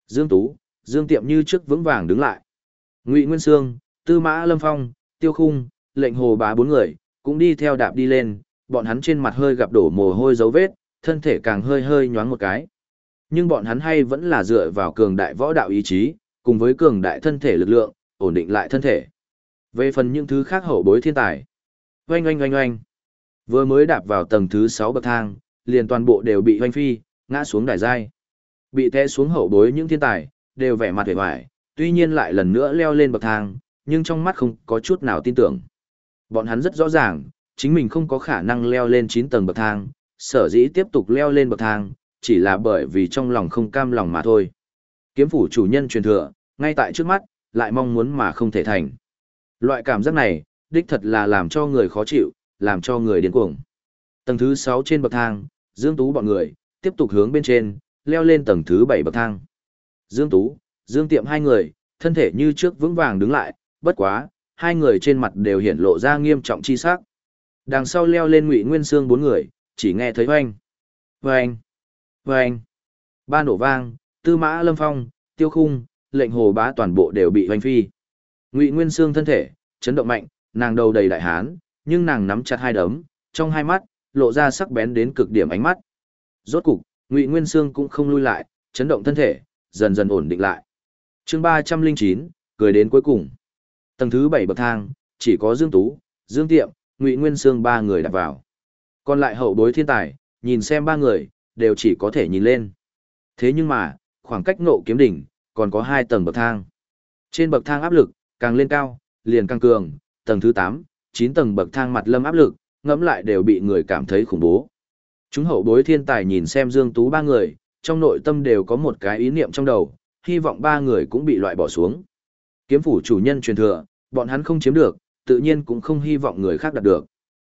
Dương Tú, Dương Tiệm như trước vững vàng đứng lại. Ngụy Nguyên Sương, Tư Mã Lâm Phong, Tiêu Khung, lệnh hồ bá bốn người, cũng đi theo đạp đi lên, bọn hắn trên mặt hơi gặp đổ mồ hôi dấu vết, thân thể càng hơi hơi nhoáng một cái. Nhưng bọn hắn hay vẫn là dựa vào cường đại võ đạo ý chí, cùng với cường đại thân thể lực lượng, ổn định lại thân thể. Về phần những thứ khác hậu bối thiên tài. Oanh oanh oanh oanh. Vừa mới đạp vào tầng thứ 6 bậc thang, liền toàn bộ đều bị oanh phi, ngã xuống đài giai. Bị té xuống hậu bối những thiên tài, đều vẻ mặt vẻ vải, tuy nhiên lại lần nữa leo lên bậc thang, nhưng trong mắt không có chút nào tin tưởng. Bọn hắn rất rõ ràng, chính mình không có khả năng leo lên 9 tầng bậc thang, sở dĩ tiếp tục leo lên bậc thang, chỉ là bởi vì trong lòng không cam lòng mà thôi. Kiếm phủ chủ nhân truyền thừa, ngay tại trước mắt, lại mong muốn mà không thể thành. Loại cảm giác này, đích thật là làm cho người khó chịu, làm cho người điên cuồng. Tầng thứ 6 trên bậc thang, Dương Tú bọn người, tiếp tục hướng bên trên, leo lên tầng thứ 7 bậc thang. Dương Tú, Dương Tiệm hai người, thân thể như trước vững vàng đứng lại, bất quá, hai người trên mặt đều hiện lộ ra nghiêm trọng chi sắc. Đằng sau leo lên Ngụy Nguyên Xương bốn người, chỉ nghe thấy oanh, oanh, oanh. Ba nổ vang, Tư Mã Lâm Phong, Tiêu Khung, lệnh hồ bá toàn bộ đều bị hoành phi. Ngụy Nguyên Sương thân thể, chấn động mạnh, nàng đầu đầy đại hán, nhưng nàng nắm chặt hai đấm, trong hai mắt, lộ ra sắc bén đến cực điểm ánh mắt. Rốt cục, Ngụy Nguyên Sương cũng không lui lại, chấn động thân thể, dần dần ổn định lại. Chương ba trăm linh chín, cười đến cuối cùng. Tầng thứ bảy bậc thang, chỉ có Dương Tú, Dương Tiệm, Ngụy Nguyên Sương ba người đặt vào. Còn lại hậu bối thiên tài, nhìn xem ba người, đều chỉ có thể nhìn lên. Thế nhưng mà, khoảng cách ngộ kiếm đỉnh, còn có hai tầng bậc thang. Trên bậc thang áp lực, càng lên cao, liền càng cường, tầng thứ 8, 9 tầng bậc thang mặt lâm áp lực, ngẫm lại đều bị người cảm thấy khủng bố. Chúng hậu bối thiên tài nhìn xem Dương Tú ba người, trong nội tâm đều có một cái ý niệm trong đầu, hy vọng ba người cũng bị loại bỏ xuống. Kiếm phủ chủ nhân truyền thừa, bọn hắn không chiếm được, tự nhiên cũng không hy vọng người khác đạt được.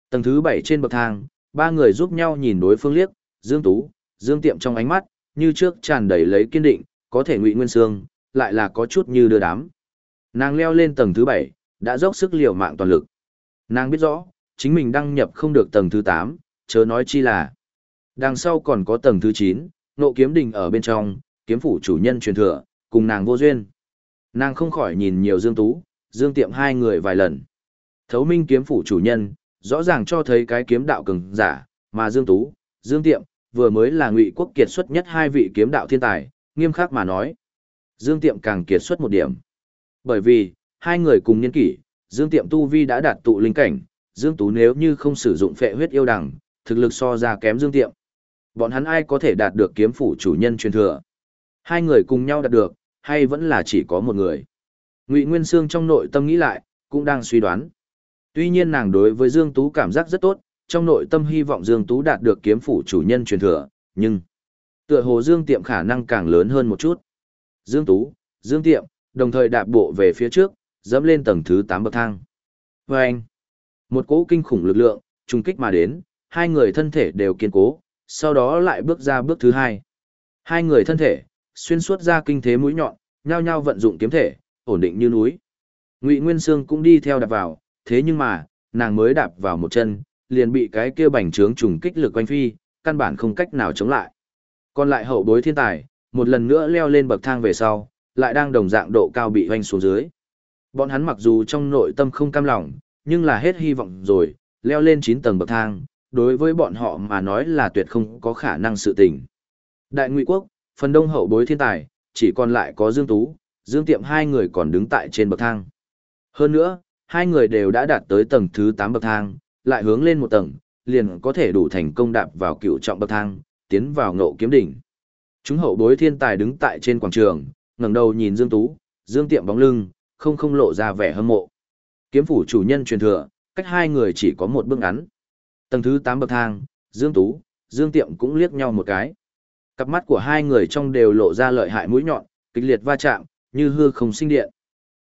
Tầng thứ 7 trên bậc thang, ba người giúp nhau nhìn đối phương liếc, Dương Tú, Dương Tiệm trong ánh mắt, như trước tràn đầy lấy kiên định, có thể Ngụy Nguyên Sương, lại là có chút như đưa đám. Nàng leo lên tầng thứ 7, đã dốc sức liều mạng toàn lực. Nàng biết rõ, chính mình đăng nhập không được tầng thứ 8, chớ nói chi là. Đằng sau còn có tầng thứ 9, nộ kiếm đình ở bên trong, kiếm phủ chủ nhân truyền thừa, cùng nàng vô duyên. Nàng không khỏi nhìn nhiều Dương Tú, Dương Tiệm hai người vài lần. Thấu minh kiếm phủ chủ nhân, rõ ràng cho thấy cái kiếm đạo cường giả, mà Dương Tú, Dương Tiệm, vừa mới là ngụy quốc kiệt xuất nhất hai vị kiếm đạo thiên tài, nghiêm khắc mà nói. Dương Tiệm càng kiệt xuất một điểm. Bởi vì, hai người cùng niên kỷ, Dương Tiệm tu vi đã đạt tụ linh cảnh, Dương Tú nếu như không sử dụng phệ huyết yêu đằng, thực lực so ra kém Dương Tiệm. Bọn hắn ai có thể đạt được kiếm phủ chủ nhân truyền thừa? Hai người cùng nhau đạt được, hay vẫn là chỉ có một người? Ngụy Nguyên Sương trong nội tâm nghĩ lại, cũng đang suy đoán. Tuy nhiên nàng đối với Dương Tú cảm giác rất tốt, trong nội tâm hy vọng Dương Tú đạt được kiếm phủ chủ nhân truyền thừa, nhưng tựa hồ Dương Tiệm khả năng càng lớn hơn một chút. Dương Tú, Dương Tiệm, đồng thời đạp bộ về phía trước, dẫm lên tầng thứ 8 bậc thang. Và anh, một cỗ kinh khủng lực lượng, trùng kích mà đến, hai người thân thể đều kiên cố, sau đó lại bước ra bước thứ hai. Hai người thân thể, xuyên suốt ra kinh thế mũi nhọn, nhao nhao vận dụng kiếm thể, ổn định như núi. Ngụy Nguyên Sương cũng đi theo đạp vào, thế nhưng mà, nàng mới đạp vào một chân, liền bị cái kia bành trướng trùng kích lực quanh phi, căn bản không cách nào chống lại. Còn lại hậu bối thiên tài, một lần nữa leo lên bậc thang về sau, lại đang đồng dạng độ cao bị hoanh xuống dưới. Bọn hắn mặc dù trong nội tâm không cam lòng, nhưng là hết hy vọng rồi, leo lên 9 tầng bậc thang, đối với bọn họ mà nói là tuyệt không có khả năng sự tình. Đại Ngụy Quốc, phần đông hậu bối thiên tài, chỉ còn lại có Dương Tú, Dương Tiệm hai người còn đứng tại trên bậc thang. Hơn nữa, hai người đều đã đạt tới tầng thứ 8 bậc thang, lại hướng lên một tầng, liền có thể đủ thành công đạp vào cựu trọng bậc thang, tiến vào ngộ kiếm đỉnh. Chúng hậu bối thiên tài đứng tại trên quảng trường, ngẩng đầu nhìn Dương Tú, Dương Tiệm bóng lưng, không không lộ ra vẻ hâm mộ. Kiếm phủ chủ nhân truyền thừa, cách hai người chỉ có một bước ngắn. Tầng thứ 8 bậc thang, Dương Tú, Dương Tiệm cũng liếc nhau một cái. Cặp mắt của hai người trong đều lộ ra lợi hại mũi nhọn, kịch liệt va chạm, như hư không sinh điện.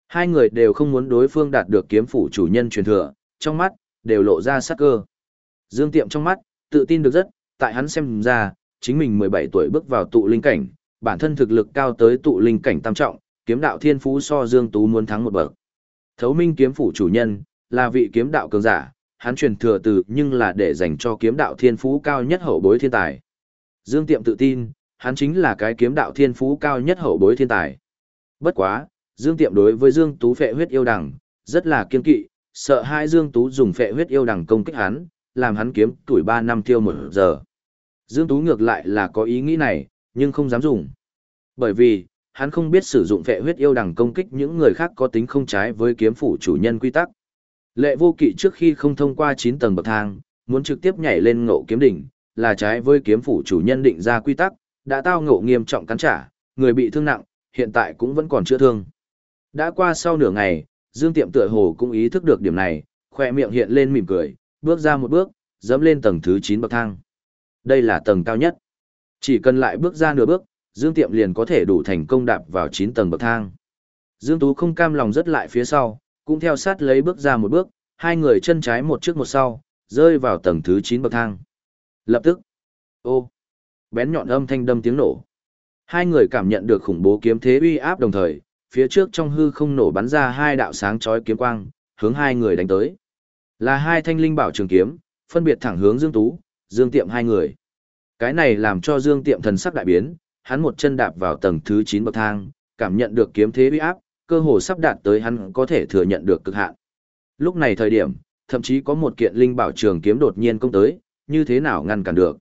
Hai người đều không muốn đối phương đạt được kiếm phủ chủ nhân truyền thừa, trong mắt, đều lộ ra sắc cơ. Dương Tiệm trong mắt, tự tin được rất, tại hắn xem ra, chính mình 17 tuổi bước vào tụ linh cảnh, bản thân thực lực cao tới tụ linh cảnh tam trọng, kiếm đạo thiên phú so Dương Tú muốn thắng một bậc. Thấu minh kiếm phủ chủ nhân, là vị kiếm đạo cường giả, hắn truyền thừa từ nhưng là để dành cho kiếm đạo thiên phú cao nhất hậu bối thiên tài. Dương Tiệm tự tin, hắn chính là cái kiếm đạo thiên phú cao nhất hậu bối thiên tài. Bất quá, Dương Tiệm đối với Dương Tú phệ huyết yêu đằng, rất là kiên kỵ, sợ hai Dương Tú dùng phệ huyết yêu đằng công kích hắn, làm hắn kiếm tuổi 3 năm tiêu một giờ. Dương Tú ngược lại là có ý nghĩ này, nhưng không dám dùng. Bởi vì, hắn không biết sử dụng phệ huyết yêu đằng công kích những người khác có tính không trái với kiếm phủ chủ nhân quy tắc. Lệ vô kỵ trước khi không thông qua 9 tầng bậc thang, muốn trực tiếp nhảy lên ngộ kiếm đỉnh, là trái với kiếm phủ chủ nhân định ra quy tắc, đã tao ngộ nghiêm trọng cắn trả, người bị thương nặng, hiện tại cũng vẫn còn chưa thương. Đã qua sau nửa ngày, Dương Tiệm tựa hồ cũng ý thức được điểm này, khoe miệng hiện lên mỉm cười, bước ra một bước, dẫm lên tầng thứ 9 bậc thang. Đây là tầng cao nhất. Chỉ cần lại bước ra nửa bước, Dương Tiệm liền có thể đủ thành công đạp vào 9 tầng bậc thang. Dương Tú không cam lòng rất lại phía sau, cũng theo sát lấy bước ra một bước, hai người chân trái một trước một sau, rơi vào tầng thứ 9 bậc thang. Lập tức, ô, bén nhọn âm thanh đâm tiếng nổ. Hai người cảm nhận được khủng bố kiếm thế uy áp đồng thời, phía trước trong hư không nổ bắn ra hai đạo sáng chói kiếm quang, hướng hai người đánh tới. Là hai thanh linh bảo trường kiếm, phân biệt thẳng hướng Dương Tú, Dương Tiệm hai người. Cái này làm cho Dương Tiệm thần sắc đại biến, hắn một chân đạp vào tầng thứ 9 bậc thang, cảm nhận được kiếm thế uy áp, cơ hồ sắp đạt tới hắn có thể thừa nhận được cực hạn. Lúc này thời điểm, thậm chí có một kiện linh bảo trường kiếm đột nhiên công tới, như thế nào ngăn cản được.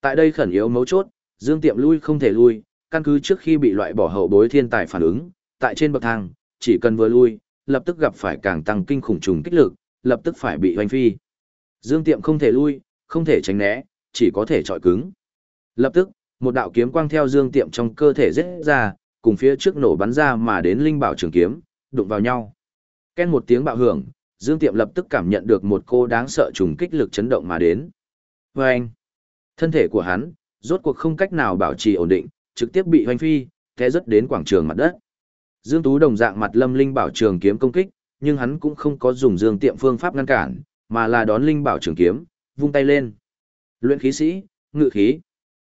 Tại đây khẩn yếu mấu chốt, Dương Tiệm lui không thể lui, căn cứ trước khi bị loại bỏ hậu bối thiên tài phản ứng, tại trên bậc thang, chỉ cần vừa lui, lập tức gặp phải càng tăng kinh khủng trùng kích lực, lập tức phải bị hoành phi. Dương Tiệm không thể lui, không thể tránh né, chỉ có thể trọi cứng. Lập tức, một đạo kiếm quang theo Dương Tiệm trong cơ thể rết ra, cùng phía trước nổ bắn ra mà đến linh bảo trường kiếm, đụng vào nhau. Ken một tiếng bạo hưởng, Dương Tiệm lập tức cảm nhận được một cô đáng sợ trùng kích lực chấn động mà đến. Và anh, thân thể của hắn, rốt cuộc không cách nào bảo trì ổn định, trực tiếp bị hoành phi, té rất đến quảng trường mặt đất. Dương Tú đồng dạng mặt lâm linh bảo trường kiếm công kích, nhưng hắn cũng không có dùng Dương Tiệm phương pháp ngăn cản, mà là đón linh bảo trường kiếm, vung tay lên. Luyện khí sĩ, ngự khí.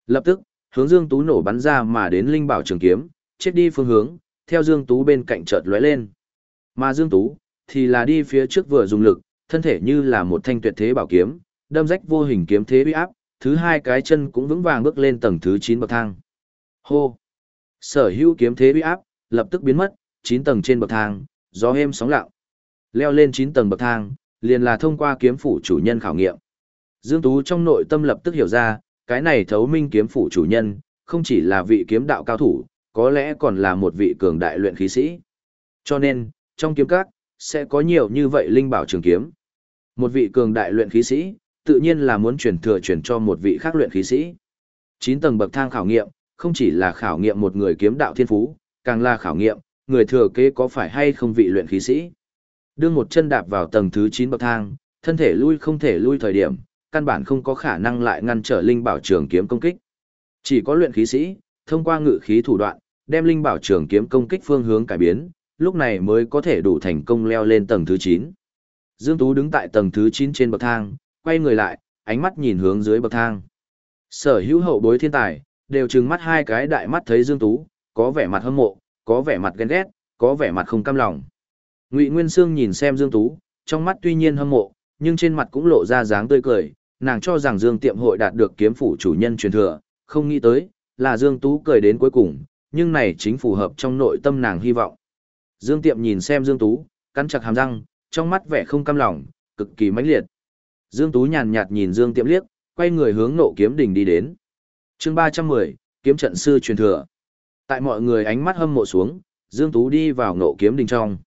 Lập tức, hướng Dương Tú nổ bắn ra mà đến linh bảo trường kiếm, chết đi phương hướng, theo Dương Tú bên cạnh chợt lóe lên. Mà Dương Tú, thì là đi phía trước vừa dùng lực, thân thể như là một thanh tuyệt thế bảo kiếm, đâm rách vô hình kiếm thế uy áp, thứ hai cái chân cũng vững vàng bước lên tầng thứ 9 bậc thang. Hô! Sở hữu kiếm thế uy áp, lập tức biến mất, 9 tầng trên bậc thang, gió êm sóng lặng. Leo lên 9 tầng bậc thang, liền là thông qua kiếm phủ chủ nhân khảo nghiệm. Dương Tú trong nội tâm lập tức hiểu ra, cái này thấu minh kiếm phủ chủ nhân, không chỉ là vị kiếm đạo cao thủ, có lẽ còn là một vị cường đại luyện khí sĩ. Cho nên, trong kiếm các, sẽ có nhiều như vậy linh bảo trường kiếm. Một vị cường đại luyện khí sĩ, tự nhiên là muốn truyền thừa truyền cho một vị khác luyện khí sĩ. 9 tầng bậc thang khảo nghiệm, không chỉ là khảo nghiệm một người kiếm đạo thiên phú, càng là khảo nghiệm, người thừa kế có phải hay không vị luyện khí sĩ. Đưa một chân đạp vào tầng thứ 9 bậc thang, thân thể lui không thể lui thời điểm, căn bản không có khả năng lại ngăn trở linh bảo trường kiếm công kích. Chỉ có luyện khí sĩ, thông qua ngự khí thủ đoạn, đem linh bảo trường kiếm công kích phương hướng cải biến, lúc này mới có thể đủ thành công leo lên tầng thứ 9. Dương Tú đứng tại tầng thứ 9 trên bậc thang, quay người lại, ánh mắt nhìn hướng dưới bậc thang. Sở hữu hậu bối thiên tài, đều trừng mắt hai cái đại mắt thấy Dương Tú, có vẻ mặt hâm mộ, có vẻ mặt ghen ghét, có vẻ mặt không cam lòng. Ngụy Nguyên Sương nhìn xem Dương Tú, trong mắt tuy nhiên hâm mộ, nhưng trên mặt cũng lộ ra dáng tươi cười, nàng cho rằng Dương Tiệm hội đạt được kiếm phủ chủ nhân truyền thừa, không nghĩ tới, là Dương Tú cười đến cuối cùng, nhưng này chính phù hợp trong nội tâm nàng hy vọng. Dương Tiệm nhìn xem Dương Tú, cắn chặt hàm răng, trong mắt vẻ không cam lòng, cực kỳ mãnh liệt. Dương Tú nhàn nhạt nhìn Dương Tiệm liếc, quay người hướng nộ kiếm đỉnh đi đến. chương 310, kiếm trận sư truyền thừa. Tại mọi người ánh mắt hâm mộ xuống, Dương Tú đi vào nộ kiếm đỉnh trong.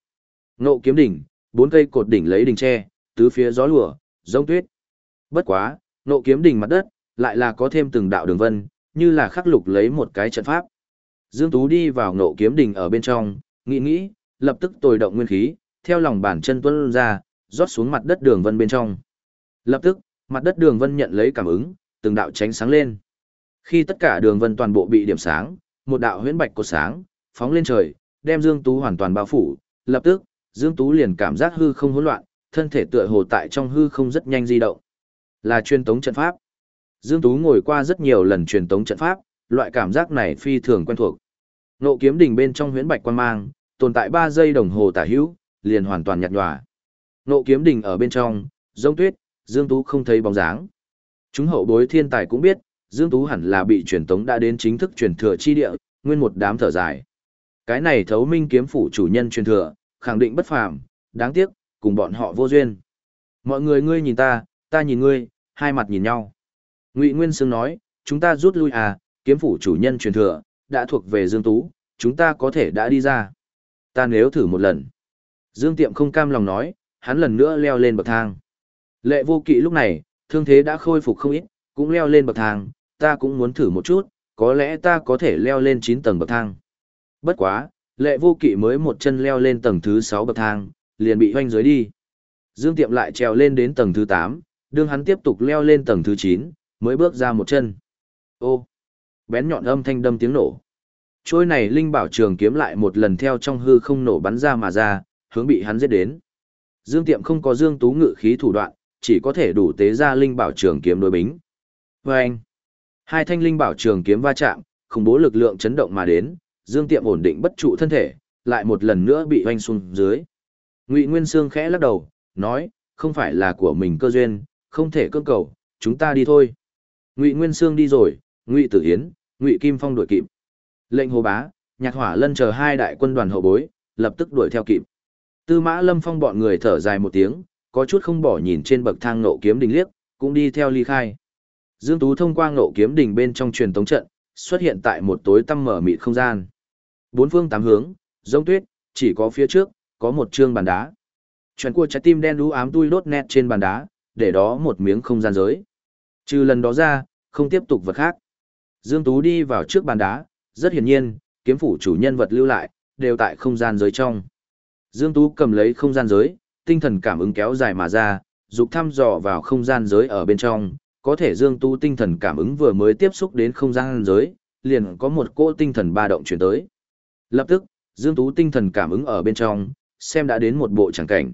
Nộ kiếm đỉnh, bốn cây cột đỉnh lấy đỉnh tre, tứ phía gió lùa, rông tuyết. Bất quá, nộ kiếm đỉnh mặt đất, lại là có thêm từng đạo đường vân, như là khắc lục lấy một cái trận pháp. Dương Tú đi vào nộ kiếm đỉnh ở bên trong, nghĩ nghĩ, lập tức tồi động nguyên khí, theo lòng bàn chân tuân ra, rót xuống mặt đất đường vân bên trong. Lập tức, mặt đất đường vân nhận lấy cảm ứng, từng đạo tránh sáng lên. Khi tất cả đường vân toàn bộ bị điểm sáng, một đạo huyễn bạch cột sáng, phóng lên trời, đem Dương Tú hoàn toàn bao phủ, lập tức, Dương Tú liền cảm giác hư không hỗn loạn, thân thể tựa hồ tại trong hư không rất nhanh di động. Là truyền tống trận pháp. Dương Tú ngồi qua rất nhiều lần truyền tống trận pháp, loại cảm giác này phi thường quen thuộc. Nộ kiếm đỉnh bên trong huyễn bạch quan mang, tồn tại 3 giây đồng hồ tả hữu, liền hoàn toàn nhạt nhòa. Nộ kiếm đỉnh ở bên trong, giống tuyết, Dương Tú không thấy bóng dáng. Chúng hậu bối thiên tài cũng biết, Dương Tú hẳn là bị truyền tống đã đến chính thức truyền thừa chi địa, nguyên một đám thở dài. Cái này thấu minh kiếm phủ chủ nhân truyền thừa, khẳng định bất phàm, đáng tiếc, cùng bọn họ vô duyên. Mọi người ngươi nhìn ta, ta nhìn ngươi, hai mặt nhìn nhau. Ngụy Nguyên Sương nói, chúng ta rút lui à, kiếm phủ chủ nhân truyền thừa, đã thuộc về Dương Tú, chúng ta có thể đã đi ra. Ta nếu thử một lần. Dương Tiệm không cam lòng nói, hắn lần nữa leo lên bậc thang. Lệ vô kỵ lúc này, thương thế đã khôi phục không ít, cũng leo lên bậc thang, ta cũng muốn thử một chút, có lẽ ta có thể leo lên 9 tầng bậc thang. Bất quá, lệ vô kỵ mới một chân leo lên tầng thứ 6 bậc thang, liền bị hoanh dưới đi. Dương Tiệm lại trèo lên đến tầng thứ 8, đương hắn tiếp tục leo lên tầng thứ 9, mới bước ra một chân. Ô! Bén nhọn âm thanh đâm tiếng nổ. Trôi này linh bảo trường kiếm lại một lần theo trong hư không nổ bắn ra mà ra, hướng bị hắn giết đến. Dương Tiệm không có Dương Tú ngự khí thủ đoạn, chỉ có thể đủ tế ra linh bảo trường kiếm đối bính. Vâng! anh, hai thanh linh bảo trường kiếm va chạm, khủng bố lực lượng chấn động mà đến, Dương Tiệm ổn định bất trụ thân thể, lại một lần nữa bị hoanh xuống dưới. Ngụy Nguyên Sương khẽ lắc đầu, nói, không phải là của mình cơ duyên, không thể cưỡng cầu, chúng ta đi thôi. Ngụy Nguyên Sương đi rồi, Ngụy Tử Hiến, Ngụy Kim Phong đuổi kịp. Lệnh Hồ Bá, Nhạc Hỏa Lân chờ hai đại quân đoàn hậu bối, lập tức đuổi theo kịp. Tư Mã Lâm Phong bọn người thở dài một tiếng, có chút không bỏ nhìn trên bậc thang nộ kiếm đình liếc, cũng đi theo ly khai. Dương Tú thông qua nộ kiếm đỉnh bên trong truyền tống trận, xuất hiện tại một tối tăm mở mịt không gian. Bốn phương tám hướng, giống tuyết, chỉ có phía trước, có một trương bàn đá. Chuyện của trái tim đen đú ám tui đốt nét trên bàn đá, để đó một miếng không gian giới. Trừ lần đó ra, không tiếp tục vật khác. Dương Tú đi vào trước bàn đá, rất hiển nhiên, kiếm phủ chủ nhân vật lưu lại, đều tại không gian giới trong. Dương Tú cầm lấy không gian giới, tinh thần cảm ứng kéo dài mà ra, dục thăm dò vào không gian giới ở bên trong, có thể Dương Tú tinh thần cảm ứng vừa mới tiếp xúc đến không gian giới, liền có một cỗ tinh thần ba động chuyển tới. Lập tức, Dương Tú tinh thần cảm ứng ở bên trong, xem đã đến một bộ tràng cảnh.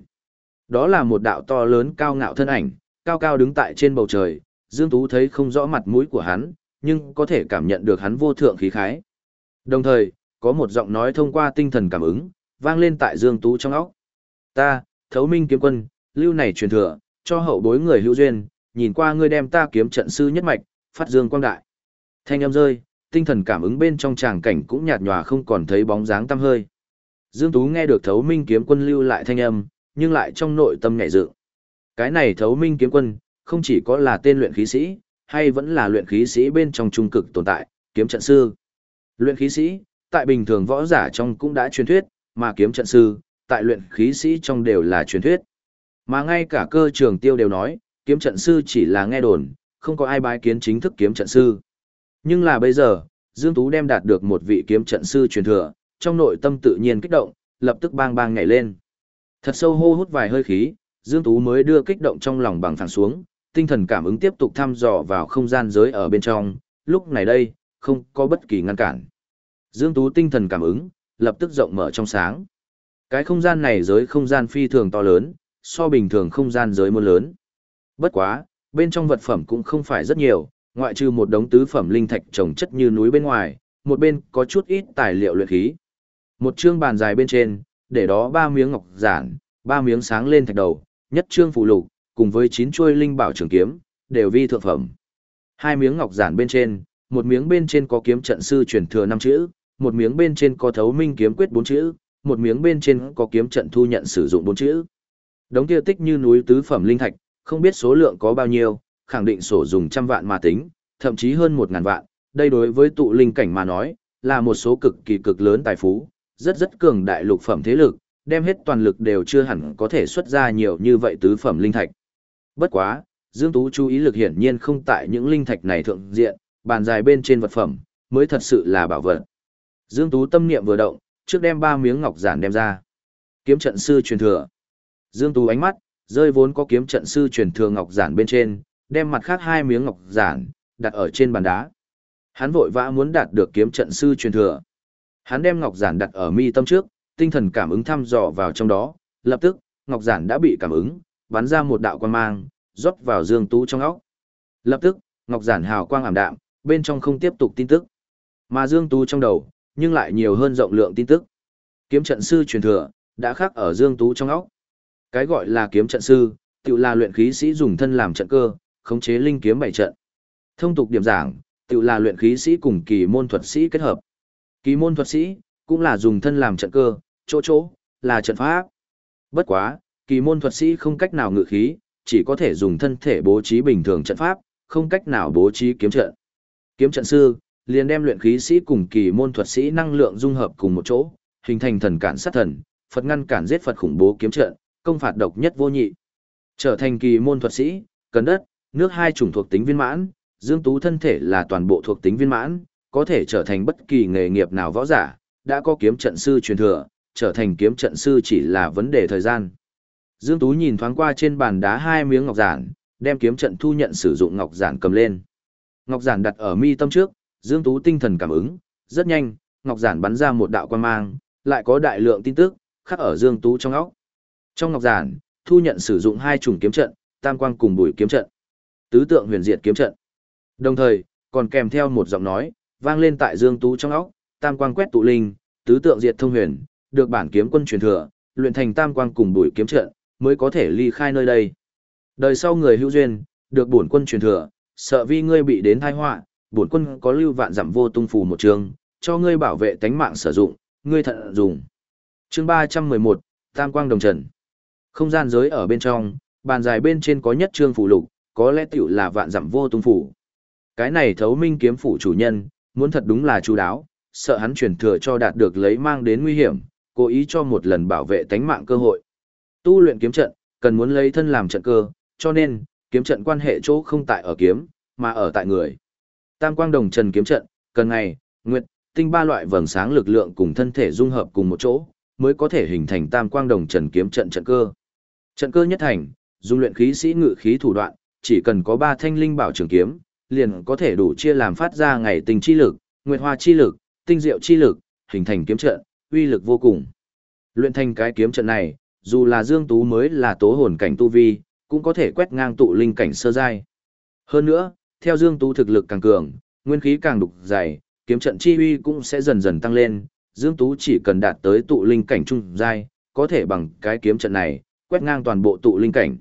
Đó là một đạo to lớn cao ngạo thân ảnh, cao cao đứng tại trên bầu trời, Dương Tú thấy không rõ mặt mũi của hắn, nhưng có thể cảm nhận được hắn vô thượng khí khái. Đồng thời, có một giọng nói thông qua tinh thần cảm ứng, vang lên tại Dương Tú trong óc. Ta, thấu minh kiếm quân, lưu này truyền thừa, cho hậu bối người hữu duyên, nhìn qua ngươi đem ta kiếm trận sư nhất mạch, phát dương quang đại. Thanh âm rơi, tinh thần cảm ứng bên trong tràng cảnh cũng nhạt nhòa không còn thấy bóng dáng tăm hơi. Dương Tú nghe được thấu minh kiếm quân lưu lại thanh âm, nhưng lại trong nội tâm nhẹ dự. Cái này thấu minh kiếm quân, không chỉ có là tên luyện khí sĩ, hay vẫn là luyện khí sĩ bên trong trung cực tồn tại, kiếm trận sư. Luyện khí sĩ, tại bình thường võ giả trong cũng đã truyền thuyết, mà kiếm trận sư, tại luyện khí sĩ trong đều là truyền thuyết. Mà ngay cả cơ trường tiêu đều nói, kiếm trận sư chỉ là nghe đồn, không có ai bái kiến chính thức kiếm trận sư. Nhưng là bây giờ, Dương Tú đem đạt được một vị kiếm trận sư truyền thừa, trong nội tâm tự nhiên kích động, lập tức bang bang nhảy lên. Thật sâu hô hút vài hơi khí, Dương Tú mới đưa kích động trong lòng bằng phẳng xuống, tinh thần cảm ứng tiếp tục thăm dò vào không gian giới ở bên trong, lúc này đây, không có bất kỳ ngăn cản. Dương Tú tinh thần cảm ứng, lập tức rộng mở trong sáng. Cái không gian này giới không gian phi thường to lớn, so bình thường không gian giới muôn lớn. Bất quá, bên trong vật phẩm cũng không phải rất nhiều, ngoại trừ một đống tứ phẩm linh thạch trồng chất như núi bên ngoài, một bên có chút ít tài liệu luyện khí. Một chương bàn dài bên trên, để đó ba miếng ngọc giản, ba miếng sáng lên thạch đầu, nhất chương phụ lục, cùng với chín chuôi linh bảo trường kiếm, đều vi thượng phẩm. Hai miếng ngọc giản bên trên, một miếng bên trên có kiếm trận sư truyền thừa năm chữ, một miếng bên trên có thấu minh kiếm quyết bốn chữ, một miếng bên trên có kiếm trận thu nhận sử dụng bốn chữ. Đống kia tích như núi tứ phẩm linh thạch, không biết số lượng có bao nhiêu, khẳng định sổ dùng trăm vạn mà tính, thậm chí hơn một ngàn vạn, đây đối với tụ linh cảnh mà nói, là một số cực kỳ cực lớn tài phú, rất rất cường đại lục phẩm thế lực, đem hết toàn lực đều chưa hẳn có thể xuất ra nhiều như vậy tứ phẩm linh thạch. Bất quá, Dương Tú chú ý lực hiển nhiên không tại những linh thạch này thượng diện, bàn dài bên trên vật phẩm, mới thật sự là bảo vật. Dương Tú tâm niệm vừa động, trước đem ba miếng ngọc giản đem ra. Kiếm trận sư truyền thừa. Dương Tú ánh mắt, rơi vốn có kiếm trận sư truyền thừa ngọc giản bên trên, đem mặt khác hai miếng ngọc giản, đặt ở trên bàn đá. Hắn vội vã muốn đạt được kiếm trận sư truyền thừa. Hắn đem ngọc giản đặt ở mi tâm trước, tinh thần cảm ứng thăm dò vào trong đó, lập tức, ngọc giản đã bị cảm ứng, bắn ra một đạo quang mang, rót vào Dương Tú trong óc. Lập tức, ngọc giản hào quang ảm đạm, bên trong không tiếp tục tin tức. Mà Dương Tú trong đầu, nhưng lại nhiều hơn rộng lượng tin tức. Kiếm trận sư truyền thừa, đã khắc ở Dương Tú trong óc. Cái gọi là kiếm trận sư, tự là luyện khí sĩ dùng thân làm trận cơ, khống chế linh kiếm bảy trận. Thông tục điểm giảng, tự là luyện khí sĩ cùng kỳ môn thuật sĩ kết hợp. Kỳ môn thuật sĩ, cũng là dùng thân làm trận cơ, chỗ chỗ, là trận pháp. Bất quá, kỳ môn thuật sĩ không cách nào ngự khí, chỉ có thể dùng thân thể bố trí bình thường trận pháp, không cách nào bố trí kiếm trận. Kiếm trận sư, liền đem luyện khí sĩ cùng kỳ môn thuật sĩ năng lượng dung hợp cùng một chỗ, hình thành thần cản sát thần, Phật ngăn cản giết Phật khủng bố kiếm trận, công phạt độc nhất vô nhị. Trở thành kỳ môn thuật sĩ, cần đất, nước hai chủng thuộc tính viên mãn, Dương Tú thân thể là toàn bộ thuộc tính viên mãn, có thể trở thành bất kỳ nghề nghiệp nào võ giả, đã có kiếm trận sư truyền thừa, trở thành kiếm trận sư chỉ là vấn đề thời gian. Dương Tú nhìn thoáng qua trên bàn đá hai miếng ngọc giản, đem kiếm trận thu nhận sử dụng ngọc giản cầm lên. Ngọc giản đặt ở mi tâm trước, Dương Tú tinh thần cảm ứng, rất nhanh, ngọc giản bắn ra một đạo quan mang, lại có đại lượng tin tức khắc ở Dương Tú trong óc. Trong ngọc giản, thu nhận sử dụng hai chủng kiếm trận, tam quang cùng bùi kiếm trận, tứ tượng huyền diệt kiếm trận. Đồng thời, còn kèm theo một giọng nói, vang lên tại Dương Tú trong óc, tam quang quét tụ linh, tứ tượng diệt thông huyền, được bản kiếm quân truyền thừa, luyện thành tam quang cùng bùi kiếm trận, mới có thể ly khai nơi đây. Đời sau người hữu duyên, được bổn quân truyền thừa, sợ vi ngươi bị đến tai họa, bổn quân có lưu vạn giảm vô tung phù một trường, cho ngươi bảo vệ tánh mạng sử dụng, ngươi thận dùng. Chương 311, Tam quang đồng trần. Không gian giới ở bên trong, bàn dài bên trên có nhất trương phủ lục, có lẽ tiểu là vạn dặm vô tung phủ. Cái này thấu minh kiếm phủ chủ nhân, muốn thật đúng là chú đáo, sợ hắn truyền thừa cho đạt được lấy mang đến nguy hiểm, cố ý cho một lần bảo vệ tánh mạng cơ hội. Tu luyện kiếm trận, cần muốn lấy thân làm trận cơ, cho nên, kiếm trận quan hệ chỗ không tại ở kiếm, mà ở tại người. Tam quang đồng trần kiếm trận, cần ngày, nguyệt, tinh ba loại vầng sáng lực lượng cùng thân thể dung hợp cùng một chỗ, mới có thể hình thành tam quang đồng trần kiếm trận trận cơ. Trận cơ nhất thành, dung luyện khí sĩ ngự khí thủ đoạn, chỉ cần có ba thanh linh bảo trường kiếm, liền có thể đủ chia làm phát ra ngày tình chi lực, nguyệt hoa chi lực, tinh diệu chi lực, hình thành kiếm trận, uy lực vô cùng. Luyện thành cái kiếm trận này, dù là Dương Tú mới là tố hồn cảnh tu vi, cũng có thể quét ngang tụ linh cảnh sơ giai. Hơn nữa, theo Dương Tú thực lực càng cường, nguyên khí càng đục dày, kiếm trận chi uy cũng sẽ dần dần tăng lên, Dương Tú chỉ cần đạt tới tụ linh cảnh trung giai, có thể bằng cái kiếm trận này, quét ngang toàn bộ tụ linh cảnh.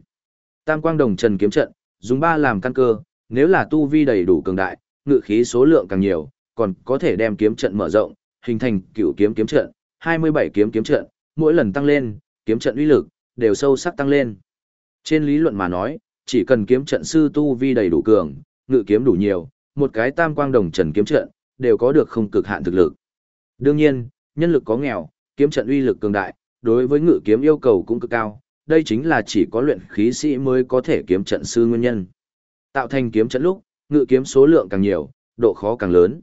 Tam quang đồng trần kiếm trận, dùng ba làm căn cơ, nếu là tu vi đầy đủ cường đại, ngự khí số lượng càng nhiều, còn có thể đem kiếm trận mở rộng, hình thành cửu kiếm kiếm trận, 27 kiếm kiếm trận, mỗi lần tăng lên, kiếm trận uy lực đều sâu sắc tăng lên. Trên lý luận mà nói, chỉ cần kiếm trận sư tu vi đầy đủ cường, ngự kiếm đủ nhiều, một cái tam quang đồng trần kiếm trận đều có được không cực hạn thực lực. Đương nhiên, nhân lực có nghèo, kiếm trận uy lực cường đại, đối với ngự kiếm yêu cầu cũng cực cao, đây chính là chỉ có luyện khí sĩ mới có thể kiếm trận sư nguyên nhân. Tạo thành kiếm trận lúc, ngự kiếm số lượng càng nhiều, độ khó càng lớn.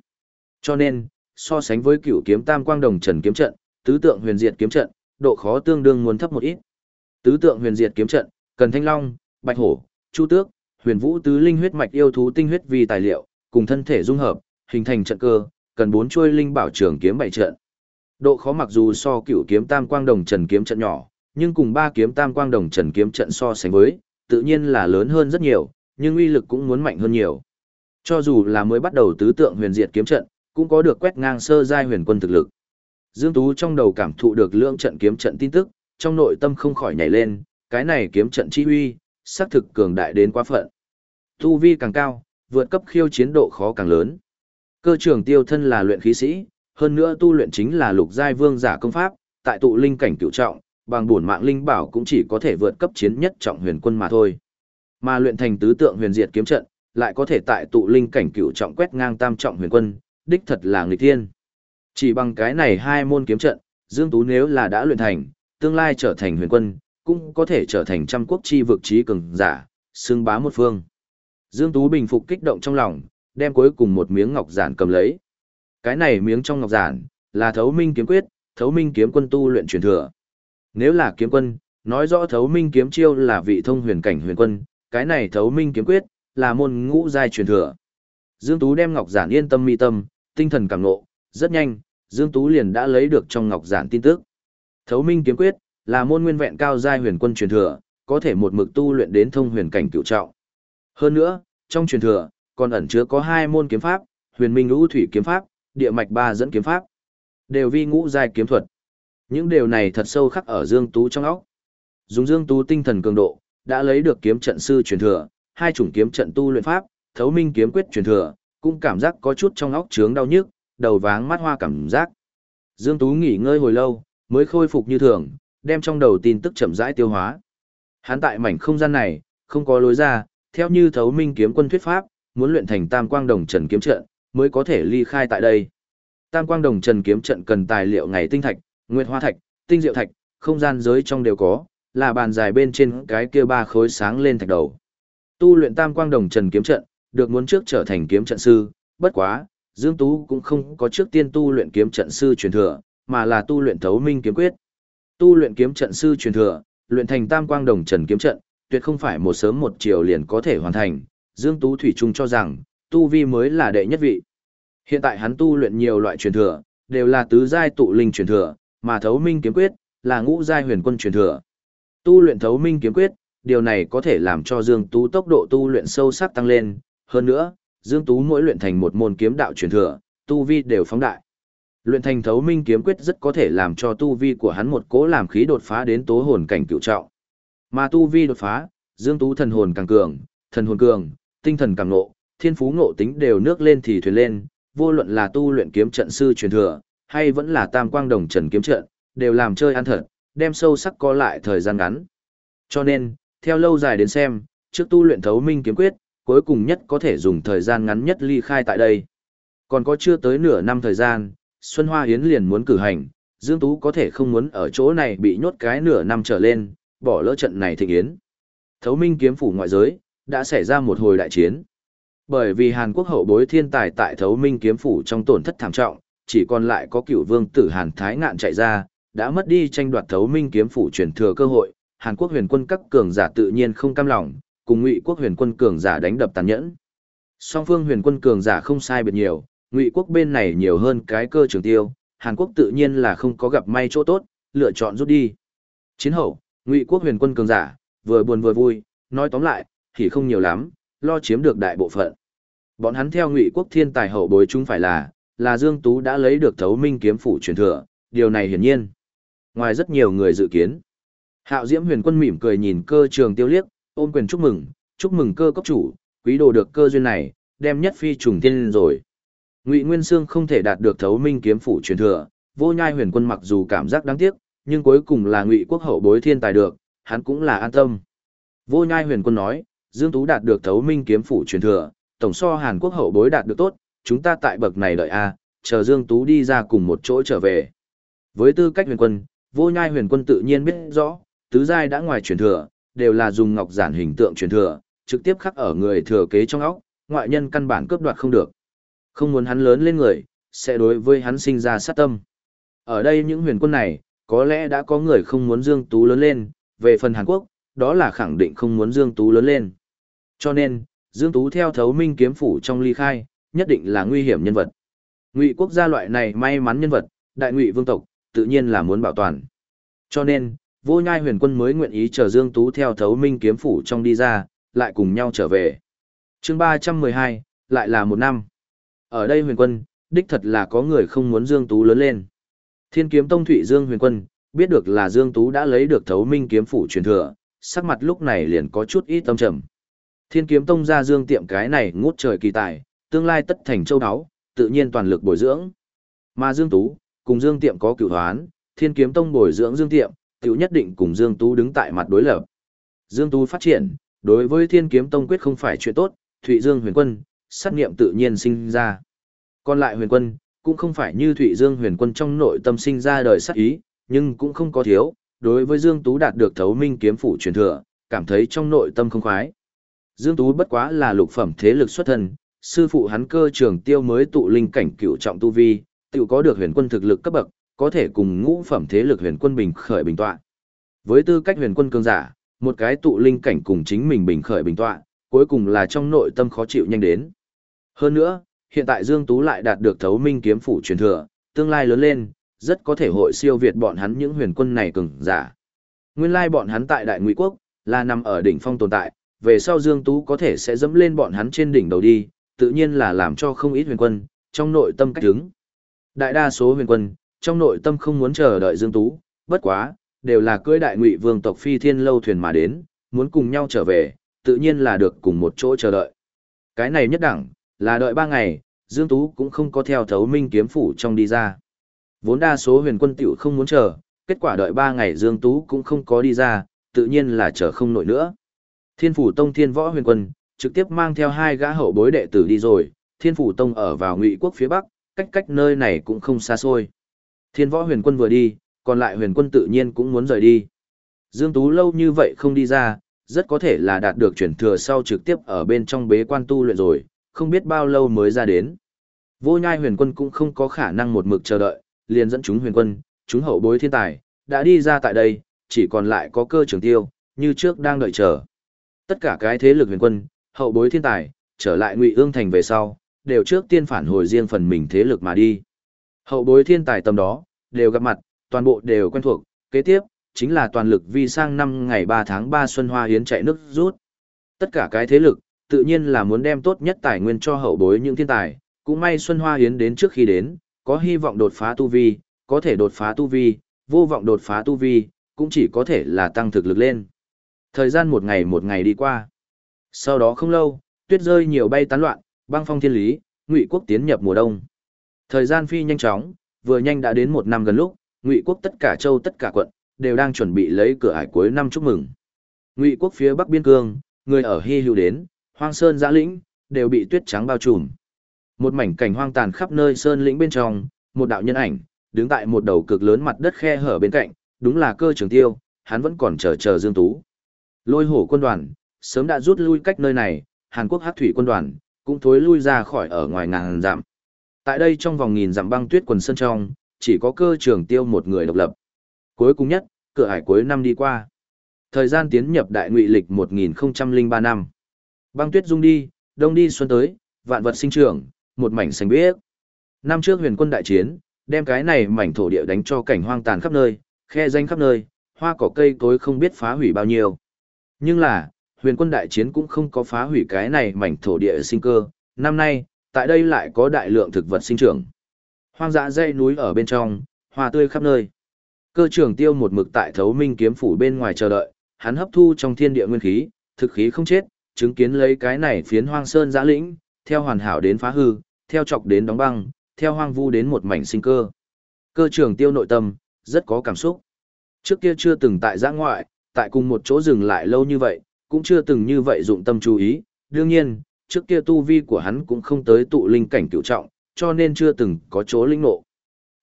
Cho nên, so sánh với cửu kiếm tam quang đồng trần kiếm trận, tứ tượng huyền diệt kiếm trận, độ khó tương đương muốn thấp một ít. Tứ tượng huyền diệt kiếm trận, cần thanh long, bạch hổ, chu tước, huyền vũ tứ linh huyết mạch yêu thú tinh huyết vì tài liệu, cùng thân thể dung hợp, hình thành trận cơ, cần bốn chuôi linh bảo trường kiếm bảy trận. Độ khó mặc dù so cửu kiếm tam quang đồng trần kiếm trận nhỏ, nhưng cùng ba kiếm tam quang đồng trần kiếm trận so sánh với, tự nhiên là lớn hơn rất nhiều, nhưng uy lực cũng muốn mạnh hơn nhiều. Cho dù là mới bắt đầu tứ tượng huyền diệt kiếm trận, cũng có được quét ngang sơ giai huyền quân thực lực. Dương Tú trong đầu cảm thụ được lượng trận kiếm trận tin tức, trong nội tâm không khỏi nhảy lên, cái này kiếm trận chi uy, xác thực cường đại đến quá phận. Tu vi càng cao, vượt cấp khiêu chiến độ khó càng lớn. Cơ trưởng tiêu thân là luyện khí sĩ, hơn nữa tu luyện chính là lục giai vương giả công pháp, tại tụ linh cảnh cửu trọng, bằng bổn mạng linh bảo cũng chỉ có thể vượt cấp chiến nhất trọng huyền quân mà thôi. Mà luyện thành tứ tượng huyền diệt kiếm trận, lại có thể tại tụ linh cảnh cửu trọng quét ngang tam trọng huyền quân, đích thật là nghịch thiên. Chỉ bằng cái này hai môn kiếm trận, Dương Tú nếu là đã luyện thành, tương lai trở thành huyền quân, cũng có thể trở thành trăm quốc chi vực trí cường giả, xưng bá một phương. Dương Tú bình phục kích động trong lòng, đem cuối cùng một miếng ngọc giản cầm lấy. Cái này miếng trong ngọc giản, là thấu minh kiếm quyết, thấu minh kiếm quân tu luyện truyền thừa. Nếu là kiếm quân, nói rõ thấu minh kiếm chiêu là vị thông huyền cảnh huyền quân, cái này thấu minh kiếm quyết, là môn ngũ giai truyền thừa. Dương Tú đem ngọc giản yên tâm mi tâm, tinh thần cảm ngộ, rất nhanh, Dương Tú liền đã lấy được trong ngọc giản tin tức. Thấu minh kiếm quyết, là môn nguyên vẹn cao giai huyền quân truyền thừa, có thể một mực tu luyện đến thông huyền cảnh cựu trọng. Hơn nữa, trong truyền thừa, còn ẩn chứa có hai môn kiếm pháp, huyền minh ngũ thủy kiếm pháp, địa mạch ba dẫn kiếm pháp. Đều vi ngũ giai kiếm thuật. Những điều này thật sâu khắc ở Dương Tú trong óc. Dùng Dương Tú tinh thần cường độ, đã lấy được kiếm trận sư truyền thừa, hai chủng kiếm trận tu luyện pháp, thấu minh kiếm quyết truyền thừa, cũng cảm giác có chút trong óc trướng đau nhức, đầu váng mắt hoa cảm giác. Dương Tú nghỉ ngơi hồi lâu, mới khôi phục như thường, đem trong đầu tin tức chậm rãi tiêu hóa. Hắn tại mảnh không gian này, không có lối ra, theo như thấu minh kiếm quân thuyết pháp, muốn luyện thành tam quang đồng trần kiếm trận, mới có thể ly khai tại đây. Tam quang đồng trần kiếm trận cần tài liệu ngày tinh thạch, nguyệt hoa thạch, tinh diệu thạch, không gian giới trong đều có, là bàn dài bên trên cái kia ba khối sáng lên thạch đầu. Tu luyện tam quang đồng trần kiếm trận, được muốn trước trở thành kiếm trận sư, bất quá, Dương Tú cũng không có trước tiên tu luyện kiếm trận sư truyền thừa, mà là tu luyện thấu minh kiếm quyết. Tu luyện kiếm trận sư truyền thừa, luyện thành tam quang đồng trần kiếm trận, tuyệt không phải một sớm một chiều liền có thể hoàn thành. Dương Tú Thủy chung cho rằng, tu vi mới là đệ nhất vị. Hiện tại hắn tu luyện nhiều loại truyền thừa, đều là tứ giai tụ linh truyền thừa, mà thấu minh kiếm quyết, là ngũ giai huyền quân truyền thừa. Tu luyện thấu minh kiếm quyết, điều này có thể làm cho Dương Tú tốc độ tu luyện sâu sắc tăng lên, hơn nữa, Dương Tú mỗi luyện thành một môn kiếm đạo truyền thừa, tu vi đều phóng đại. Luyện thành thấu minh kiếm quyết rất có thể làm cho tu vi của hắn một cố làm khí đột phá đến tố hồn cảnh cựu trọng. Mà tu vi đột phá, Dương Tú thần hồn càng cường, thần hồn cường, tinh thần càng nộ, thiên phú ngộ tính đều nước lên thì thuyền lên, vô luận là tu luyện kiếm trận sư truyền thừa, hay vẫn là tam quang đồng trần kiếm trận, đều làm chơi ăn thật, đem sâu sắc co lại thời gian ngắn. Cho nên, theo lâu dài đến xem, trước tu luyện thấu minh kiếm quyết, cuối cùng nhất có thể dùng thời gian ngắn nhất ly khai tại đây. Còn có chưa tới nửa năm thời gian, Xuân Hoa Yến liền muốn cử hành, Dương Tú có thể không muốn ở chỗ này bị nhốt cái nửa năm trở lên, bỏ lỡ trận này thịnh yến. Thấu minh kiếm phủ ngoại giới, đã xảy ra một hồi đại chiến. Bởi vì Hàn Quốc hậu bối thiên tài tại thấu minh kiếm phủ trong tổn thất thảm trọng, chỉ còn lại có cựu vương tử Hàn Thái Ngạn chạy ra, đã mất đi tranh đoạt thấu minh kiếm phủ truyền thừa cơ hội, Hàn Quốc huyền quân các cường giả tự nhiên không cam lòng, cùng Ngụy quốc huyền quân cường giả đánh đập tàn nhẫn. Song phương huyền quân cường giả không sai biệt nhiều, Ngụy quốc bên này nhiều hơn cái cơ trường tiêu, Hàn Quốc tự nhiên là không có gặp may chỗ tốt, lựa chọn rút đi. Chiến hậu, Ngụy quốc huyền quân cường giả, vừa buồn vừa vui, nói tóm lại, thì không nhiều lắm, lo chiếm được đại bộ phận. Bọn hắn theo Ngụy quốc thiên tài hậu bối chúng phải là, là Dương Tú đã lấy được thấu minh kiếm phủ truyền thừa, điều này hiển nhiên. Ngoài rất nhiều người dự kiến, Hạo Diễm Huyền Quân mỉm cười nhìn cơ trường tiêu liếc, ôm quyền chúc mừng, chúc mừng cơ cấp chủ, quý đồ được cơ duyên này, đem nhất phi trùng tiên rồi. Ngụy Nguyên Sương không thể đạt được thấu minh kiếm phủ truyền thừa, vô nhai huyền quân mặc dù cảm giác đáng tiếc, nhưng cuối cùng là Ngụy quốc hậu bối thiên tài được, hắn cũng là an tâm. Vô nhai huyền quân nói, Dương Tú đạt được thấu minh kiếm phủ truyền thừa, tổng so Hàn Quốc hậu bối đạt được tốt, chúng ta tại bậc này đợi A, chờ Dương Tú đi ra cùng một chỗ trở về. Với tư cách huyền quân, vô nhai huyền quân tự nhiên biết rõ, tứ giai đã ngoài truyền thừa, đều là dùng ngọc giản hình tượng truyền thừa, trực tiếp khắc ở người thừa kế trong óc, ngoại nhân căn bản cướp đoạt không được. Không muốn hắn lớn lên người, sẽ đối với hắn sinh ra sát tâm. Ở đây những huyền quân này, có lẽ đã có người không muốn Dương Tú lớn lên, về phần Hàn Quốc, đó là khẳng định không muốn Dương Tú lớn lên. Cho nên, Dương Tú theo thấu minh kiếm phủ trong ly khai, nhất định là nguy hiểm nhân vật. Ngụy quốc gia loại này may mắn nhân vật, đại ngụy vương tộc, tự nhiên là muốn bảo toàn. Cho nên, vô nhai huyền quân mới nguyện ý chờ Dương Tú theo thấu minh kiếm phủ trong đi ra, lại cùng nhau trở về. chương 312, lại là một năm. Ở đây huyền quân, đích thật là có người không muốn Dương Tú lớn lên. Thiên kiếm tông thủy Dương huyền quân, biết được là Dương Tú đã lấy được thấu minh kiếm phủ truyền thừa, sắc mặt lúc này liền có chút ít tâm trầm. Thiên kiếm tông ra Dương tiệm cái này ngút trời kỳ tài, tương lai tất thành châu đáo, tự nhiên toàn lực bồi dưỡng. Mà Dương Tú, cùng Dương tiệm có cựu hoán, thiên kiếm tông bồi dưỡng Dương tiệm, tiểu nhất định cùng Dương Tú đứng tại mặt đối lập. Dương Tú phát triển, đối với thiên kiếm tông quyết không phải chuyện tốt, Thụy Dương huyền quân, sát nghiệm tự nhiên sinh ra. Còn lại huyền quân, cũng không phải như Thụy Dương huyền quân trong nội tâm sinh ra đời sát ý, nhưng cũng không có thiếu, đối với Dương Tú đạt được thấu minh kiếm phủ truyền thừa, cảm thấy trong nội tâm không khoái. Dương Tú bất quá là lục phẩm thế lực xuất thân, sư phụ hắn cơ trường tiêu mới tụ linh cảnh cựu trọng tu vi, tự có được huyền quân thực lực cấp bậc, có thể cùng ngũ phẩm thế lực huyền quân bình khởi bình tọa. Với tư cách huyền quân cường giả, một cái tụ linh cảnh cùng chính mình bình khởi bình tọa, cuối cùng là trong nội tâm khó chịu nhanh đến. Hơn nữa, hiện tại Dương Tú lại đạt được thấu minh kiếm phủ truyền thừa, tương lai lớn lên, rất có thể hội siêu việt bọn hắn những huyền quân này cường giả. Nguyên lai bọn hắn tại Đại Ngụy Quốc, là nằm ở đỉnh phong tồn tại, về sau Dương Tú có thể sẽ dẫm lên bọn hắn trên đỉnh đầu đi, tự nhiên là làm cho không ít huyền quân, trong nội tâm cách đứng. Đại đa số huyền quân, trong nội tâm không muốn chờ đợi Dương Tú, bất quá, đều là cưỡi đại ngụy vương tộc phi thiên lâu thuyền mà đến, muốn cùng nhau trở về, tự nhiên là được cùng một chỗ chờ đợi. Cái này nhất đẳng, là đợi ba ngày, Dương Tú cũng không có theo thấu minh kiếm phủ trong đi ra. Vốn đa số huyền quân tiểu không muốn chờ, kết quả đợi ba ngày Dương Tú cũng không có đi ra, tự nhiên là chờ không nổi nữa. Thiên phủ tông thiên võ huyền quân, trực tiếp mang theo hai gã hậu bối đệ tử đi rồi, thiên phủ tông ở vào ngụy quốc phía bắc, cách cách nơi này cũng không xa xôi. Thiên võ huyền quân vừa đi, còn lại huyền quân tự nhiên cũng muốn rời đi. Dương Tú lâu như vậy không đi ra, rất có thể là đạt được chuyển thừa sau trực tiếp ở bên trong bế quan tu luyện rồi, không biết bao lâu mới ra đến. Vô nhai huyền quân cũng không có khả năng một mực chờ đợi, liền dẫn chúng huyền quân, chúng hậu bối thiên tài, đã đi ra tại đây, chỉ còn lại có cơ trường tiêu, như trước đang đợi chờ. Tất cả cái thế lực huyền quân, hậu bối thiên tài, trở lại ngụy ương thành về sau, đều trước tiên phản hồi riêng phần mình thế lực mà đi. Hậu bối thiên tài tầm đó, đều gặp mặt, toàn bộ đều quen thuộc, kế tiếp, chính là toàn lực vi sang năm ngày 3 tháng 3 Xuân Hoa Hiến chạy nước rút. Tất cả cái thế lực, tự nhiên là muốn đem tốt nhất tài nguyên cho hậu bối những thiên tài, cũng may Xuân Hoa Hiến đến trước khi đến, có hy vọng đột phá tu vi, có thể đột phá tu vi, vô vọng đột phá tu vi, cũng chỉ có thể là tăng thực lực lên. Thời gian một ngày một ngày đi qua. Sau đó không lâu, tuyết rơi nhiều bay tán loạn, băng phong thiên lý, ngụy quốc tiến nhập mùa đông. Thời gian phi nhanh chóng, vừa nhanh đã đến một năm gần lúc, ngụy quốc tất cả châu tất cả quận đều đang chuẩn bị lấy cửa ải cuối năm chúc mừng. Ngụy quốc phía bắc biên cương người ở hy hữu đến hoang sơn giã lĩnh đều bị tuyết trắng bao trùm. Một mảnh cảnh hoang tàn khắp nơi sơn lĩnh bên trong một đạo nhân ảnh đứng tại một đầu cực lớn mặt đất khe hở bên cạnh đúng là cơ trường tiêu hắn vẫn còn chờ chờ dương tú. Lôi hổ quân đoàn sớm đã rút lui cách nơi này hàn quốc hát thủy quân đoàn cũng thối lui ra khỏi ở ngoài ngàn dặm Tại đây trong vòng nghìn dặm băng tuyết quần sơn trong, chỉ có cơ trường tiêu một người độc lập. Cuối cùng nhất, cửa hải cuối năm đi qua. Thời gian tiến nhập đại ngụy lịch 1003 năm. Băng tuyết rung đi, đông đi xuân tới, vạn vật sinh trưởng, một mảnh xanh biếc. Năm trước huyền quân đại chiến, đem cái này mảnh thổ địa đánh cho cảnh hoang tàn khắp nơi, khe danh khắp nơi, hoa cỏ cây cối không biết phá hủy bao nhiêu. Nhưng là, huyền quân đại chiến cũng không có phá hủy cái này mảnh thổ địa sinh cơ. Năm nay, tại đây lại có đại lượng thực vật sinh trưởng. Hoang dã dãy núi ở bên trong, hoa tươi khắp nơi. Cơ trưởng tiêu một mực tại thấu minh kiếm phủ bên ngoài chờ đợi, hắn hấp thu trong thiên địa nguyên khí, thực khí không chết, chứng kiến lấy cái này phiến hoang sơn giã lĩnh, theo hoàn hảo đến phá hư, theo chọc đến đóng băng, theo hoang vu đến một mảnh sinh cơ. Cơ trưởng tiêu nội tâm, rất có cảm xúc. Trước kia chưa từng tại giã ngoại, tại cùng một chỗ dừng lại lâu như vậy, cũng chưa từng như vậy dụng tâm chú ý. Đương nhiên, trước kia tu vi của hắn cũng không tới tụ linh cảnh cửu trọng, cho nên chưa từng có chỗ linh ngộ.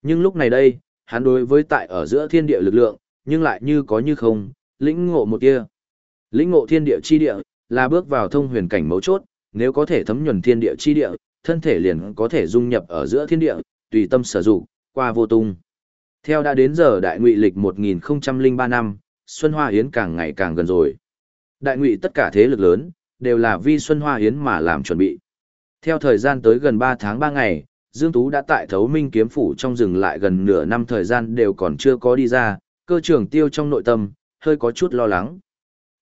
Nhưng lúc này đây, hắn đối với tại ở giữa thiên địa lực lượng, nhưng lại như có như không, lĩnh ngộ một kia. Lĩnh ngộ thiên địa chi địa, là bước vào thông huyền cảnh mấu chốt, nếu có thể thấm nhuần thiên địa chi địa, thân thể liền có thể dung nhập ở giữa thiên địa, tùy tâm sở dụng, qua vô tung. Theo đã đến giờ đại ngụy lịch 1003 năm, Xuân Hoa Yến càng ngày càng gần rồi. Đại ngụy tất cả thế lực lớn, đều là vi Xuân Hoa Hiến mà làm chuẩn bị. Theo thời gian tới gần 3 tháng 3 ngày, Dương Tú đã tại thấu minh kiếm phủ trong rừng lại gần nửa năm thời gian đều còn chưa có đi ra, cơ trưởng tiêu trong nội tâm, hơi có chút lo lắng.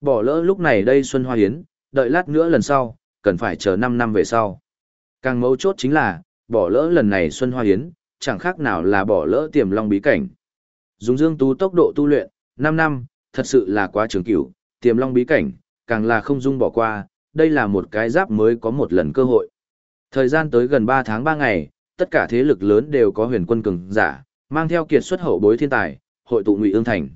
Bỏ lỡ lúc này đây Xuân Hoa Hiến, đợi lát nữa lần sau, cần phải chờ 5 năm về sau. Càng mấu chốt chính là, bỏ lỡ lần này Xuân Hoa Hiến, chẳng khác nào là bỏ lỡ tiềm long bí cảnh. Dùng Dương Tú tốc độ tu luyện, 5 năm, thật sự là quá trường cửu, tiềm long bí cảnh, càng là không dung bỏ qua, đây là một cái giáp mới có một lần cơ hội. Thời gian tới gần 3 tháng 3 ngày, tất cả thế lực lớn đều có huyền quân cường giả, mang theo kiệt xuất hậu bối thiên tài, hội tụ Ngụy Ương Thành.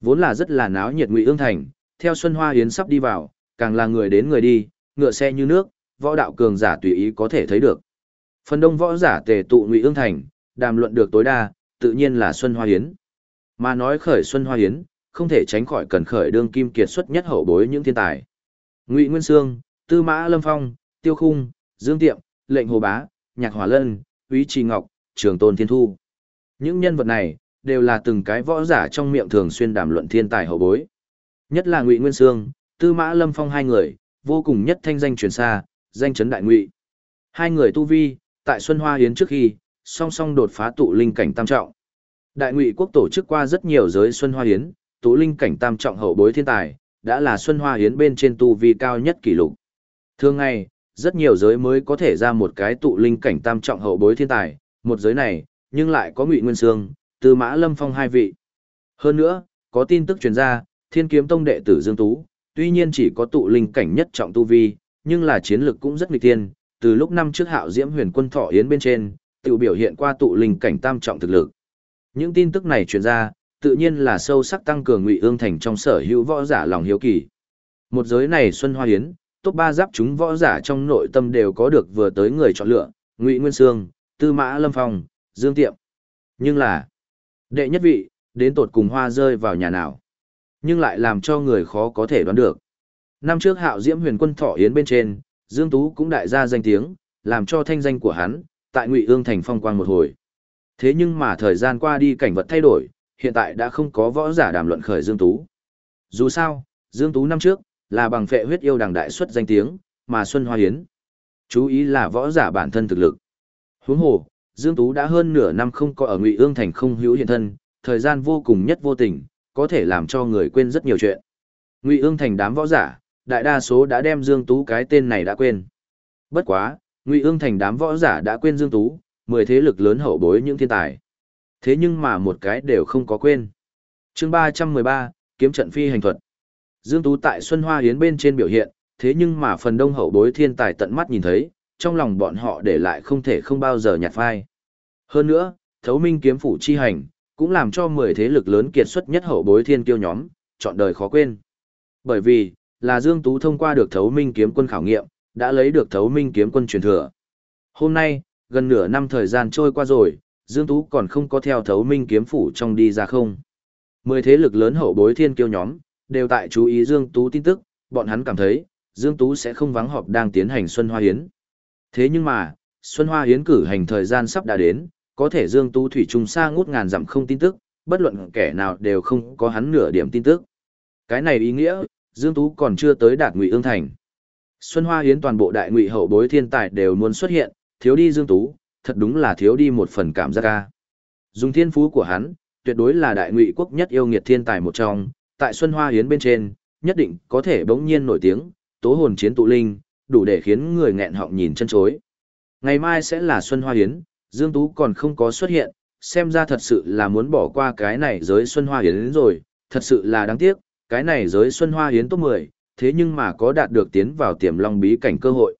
Vốn là rất là náo nhiệt Ngụy Ương Thành, theo Xuân Hoa Yến sắp đi vào, càng là người đến người đi, ngựa xe như nước, võ đạo cường giả tùy ý có thể thấy được. Phần đông võ giả tề tụ Ngụy Ương Thành, đàm luận được tối đa, tự nhiên là Xuân Hoa Yến. Mà nói khởi Xuân Hoa Yến, không thể tránh khỏi cần khởi đương kim kiệt xuất nhất hậu bối những thiên tài. Ngụy Nguyên Sương, Tư Mã Lâm Phong, Tiêu Khung, Dương Tiệm, Lệnh Hồ Bá, Nhạc Hỏa Lân, Úy Trì Ngọc, Trường Tôn Thiên Thu. Những nhân vật này, đều là từng cái võ giả trong miệng thường xuyên đàm luận thiên tài hậu bối. Nhất là Ngụy Nguyên Sương, Tư Mã Lâm Phong hai người, vô cùng nhất thanh danh truyền xa, danh chấn đại ngụy. Hai người tu vi, tại Xuân Hoa Yến trước khi, song song đột phá tụ linh cảnh tam trọng. Đại ngụy quốc tổ chức qua rất nhiều giới Xuân Hoa Yến, tụ linh cảnh tam trọng hậu bối thiên tài, đã là Xuân Hoa hiến bên trên tu vi cao nhất kỷ lục. Thường ngày, rất nhiều giới mới có thể ra một cái tụ linh cảnh tam trọng hậu bối thiên tài, một giới này, nhưng lại có Ngụy Nguyên Sương, từ Mã Lâm Phong hai vị. Hơn nữa, có tin tức truyền ra, Thiên Kiếm Tông đệ tử Dương Tú, tuy nhiên chỉ có tụ linh cảnh nhất trọng tu vi, nhưng là chiến lực cũng rất nghịch thiên, từ lúc năm trước Hạo Diễm Huyền Quân Thọ Yến bên trên, tự biểu hiện qua tụ linh cảnh tam trọng thực lực. Những tin tức này truyền ra, tự nhiên là sâu sắc tăng cường Ngụy Ương Thành trong sở hữu võ giả lòng hiếu kỳ. Một giới này Xuân Hoa Yến, top ba giáp chúng võ giả trong nội tâm đều có được vừa tới người chọn lựa, Ngụy Nguyên Sương, Tư Mã Lâm Phong, Dương Tiệm. Nhưng là, đệ nhất vị, đến tột cùng hoa rơi vào nhà nào. Nhưng lại làm cho người khó có thể đoán được. Năm trước hạo diễm huyền quân thọ yến bên trên, Dương Tú cũng đại gia danh tiếng, làm cho thanh danh của hắn, tại Ngụy Ương thành phong quang một hồi. Thế nhưng mà thời gian qua đi cảnh vật thay đổi, hiện tại đã không có võ giả đàm luận khởi Dương Tú. Dù sao, Dương Tú năm trước, là bằng phệ huyết yêu đằng đại xuất danh tiếng, mà Xuân Hoa Hiến. Chú ý là võ giả bản thân thực lực. Huống hồ, Dương Tú đã hơn nửa năm không có ở Ngụy Ương thành không hữu hiện thân, thời gian vô cùng nhất vô tình, có thể làm cho người quên rất nhiều chuyện. Ngụy Ương thành đám võ giả, đại đa số đã đem Dương Tú cái tên này đã quên. Bất quá, Ngụy Ương thành đám võ giả đã quên Dương Tú, mười thế lực lớn hậu bối những thiên tài. Thế nhưng mà một cái đều không có quên. chương 313, kiếm trận phi hành thuật. Dương Tú tại Xuân Hoa Hiến bên trên biểu hiện, thế nhưng mà phần đông hậu bối thiên tài tận mắt nhìn thấy, trong lòng bọn họ để lại không thể không bao giờ nhạt phai. Hơn nữa, thấu minh kiếm phủ chi hành, cũng làm cho 10 thế lực lớn kiệt xuất nhất hậu bối thiên kiêu nhóm, chọn đời khó quên. Bởi vì, là Dương Tú thông qua được thấu minh kiếm quân khảo nghiệm, đã lấy được thấu minh kiếm quân truyền thừa. Hôm nay, gần nửa năm thời gian trôi qua rồi, Dương Tú còn không có theo thấu minh kiếm phủ trong đi ra không. Mười thế lực lớn hậu bối thiên kiêu nhóm, đều tại chú ý Dương Tú tin tức, bọn hắn cảm thấy, Dương Tú sẽ không vắng họp đang tiến hành Xuân Hoa Hiến. Thế nhưng mà, Xuân Hoa Hiến cử hành thời gian sắp đã đến, có thể Dương Tú Thủy trùng xa ngút ngàn dặm không tin tức, bất luận kẻ nào đều không có hắn nửa điểm tin tức. Cái này ý nghĩa, Dương Tú còn chưa tới đạt Ngụy Ương Thành. Xuân Hoa Hiến toàn bộ đại ngụy hậu bối thiên tài đều muốn xuất hiện, thiếu đi Dương Tú, thật đúng là thiếu đi một phần cảm giác ca. Dùng thiên phú của hắn, tuyệt đối là đại ngụy quốc nhất yêu nghiệt thiên tài một trong, tại Xuân Hoa Hiến bên trên, nhất định có thể bỗng nhiên nổi tiếng, tố hồn chiến tụ linh, đủ để khiến người nghẹn họng nhìn chân chối. Ngày mai sẽ là Xuân Hoa Hiến, Dương Tú còn không có xuất hiện, xem ra thật sự là muốn bỏ qua cái này giới Xuân Hoa Hiến rồi, thật sự là đáng tiếc, cái này giới Xuân Hoa Hiến top 10, thế nhưng mà có đạt được tiến vào tiềm long bí cảnh cơ hội.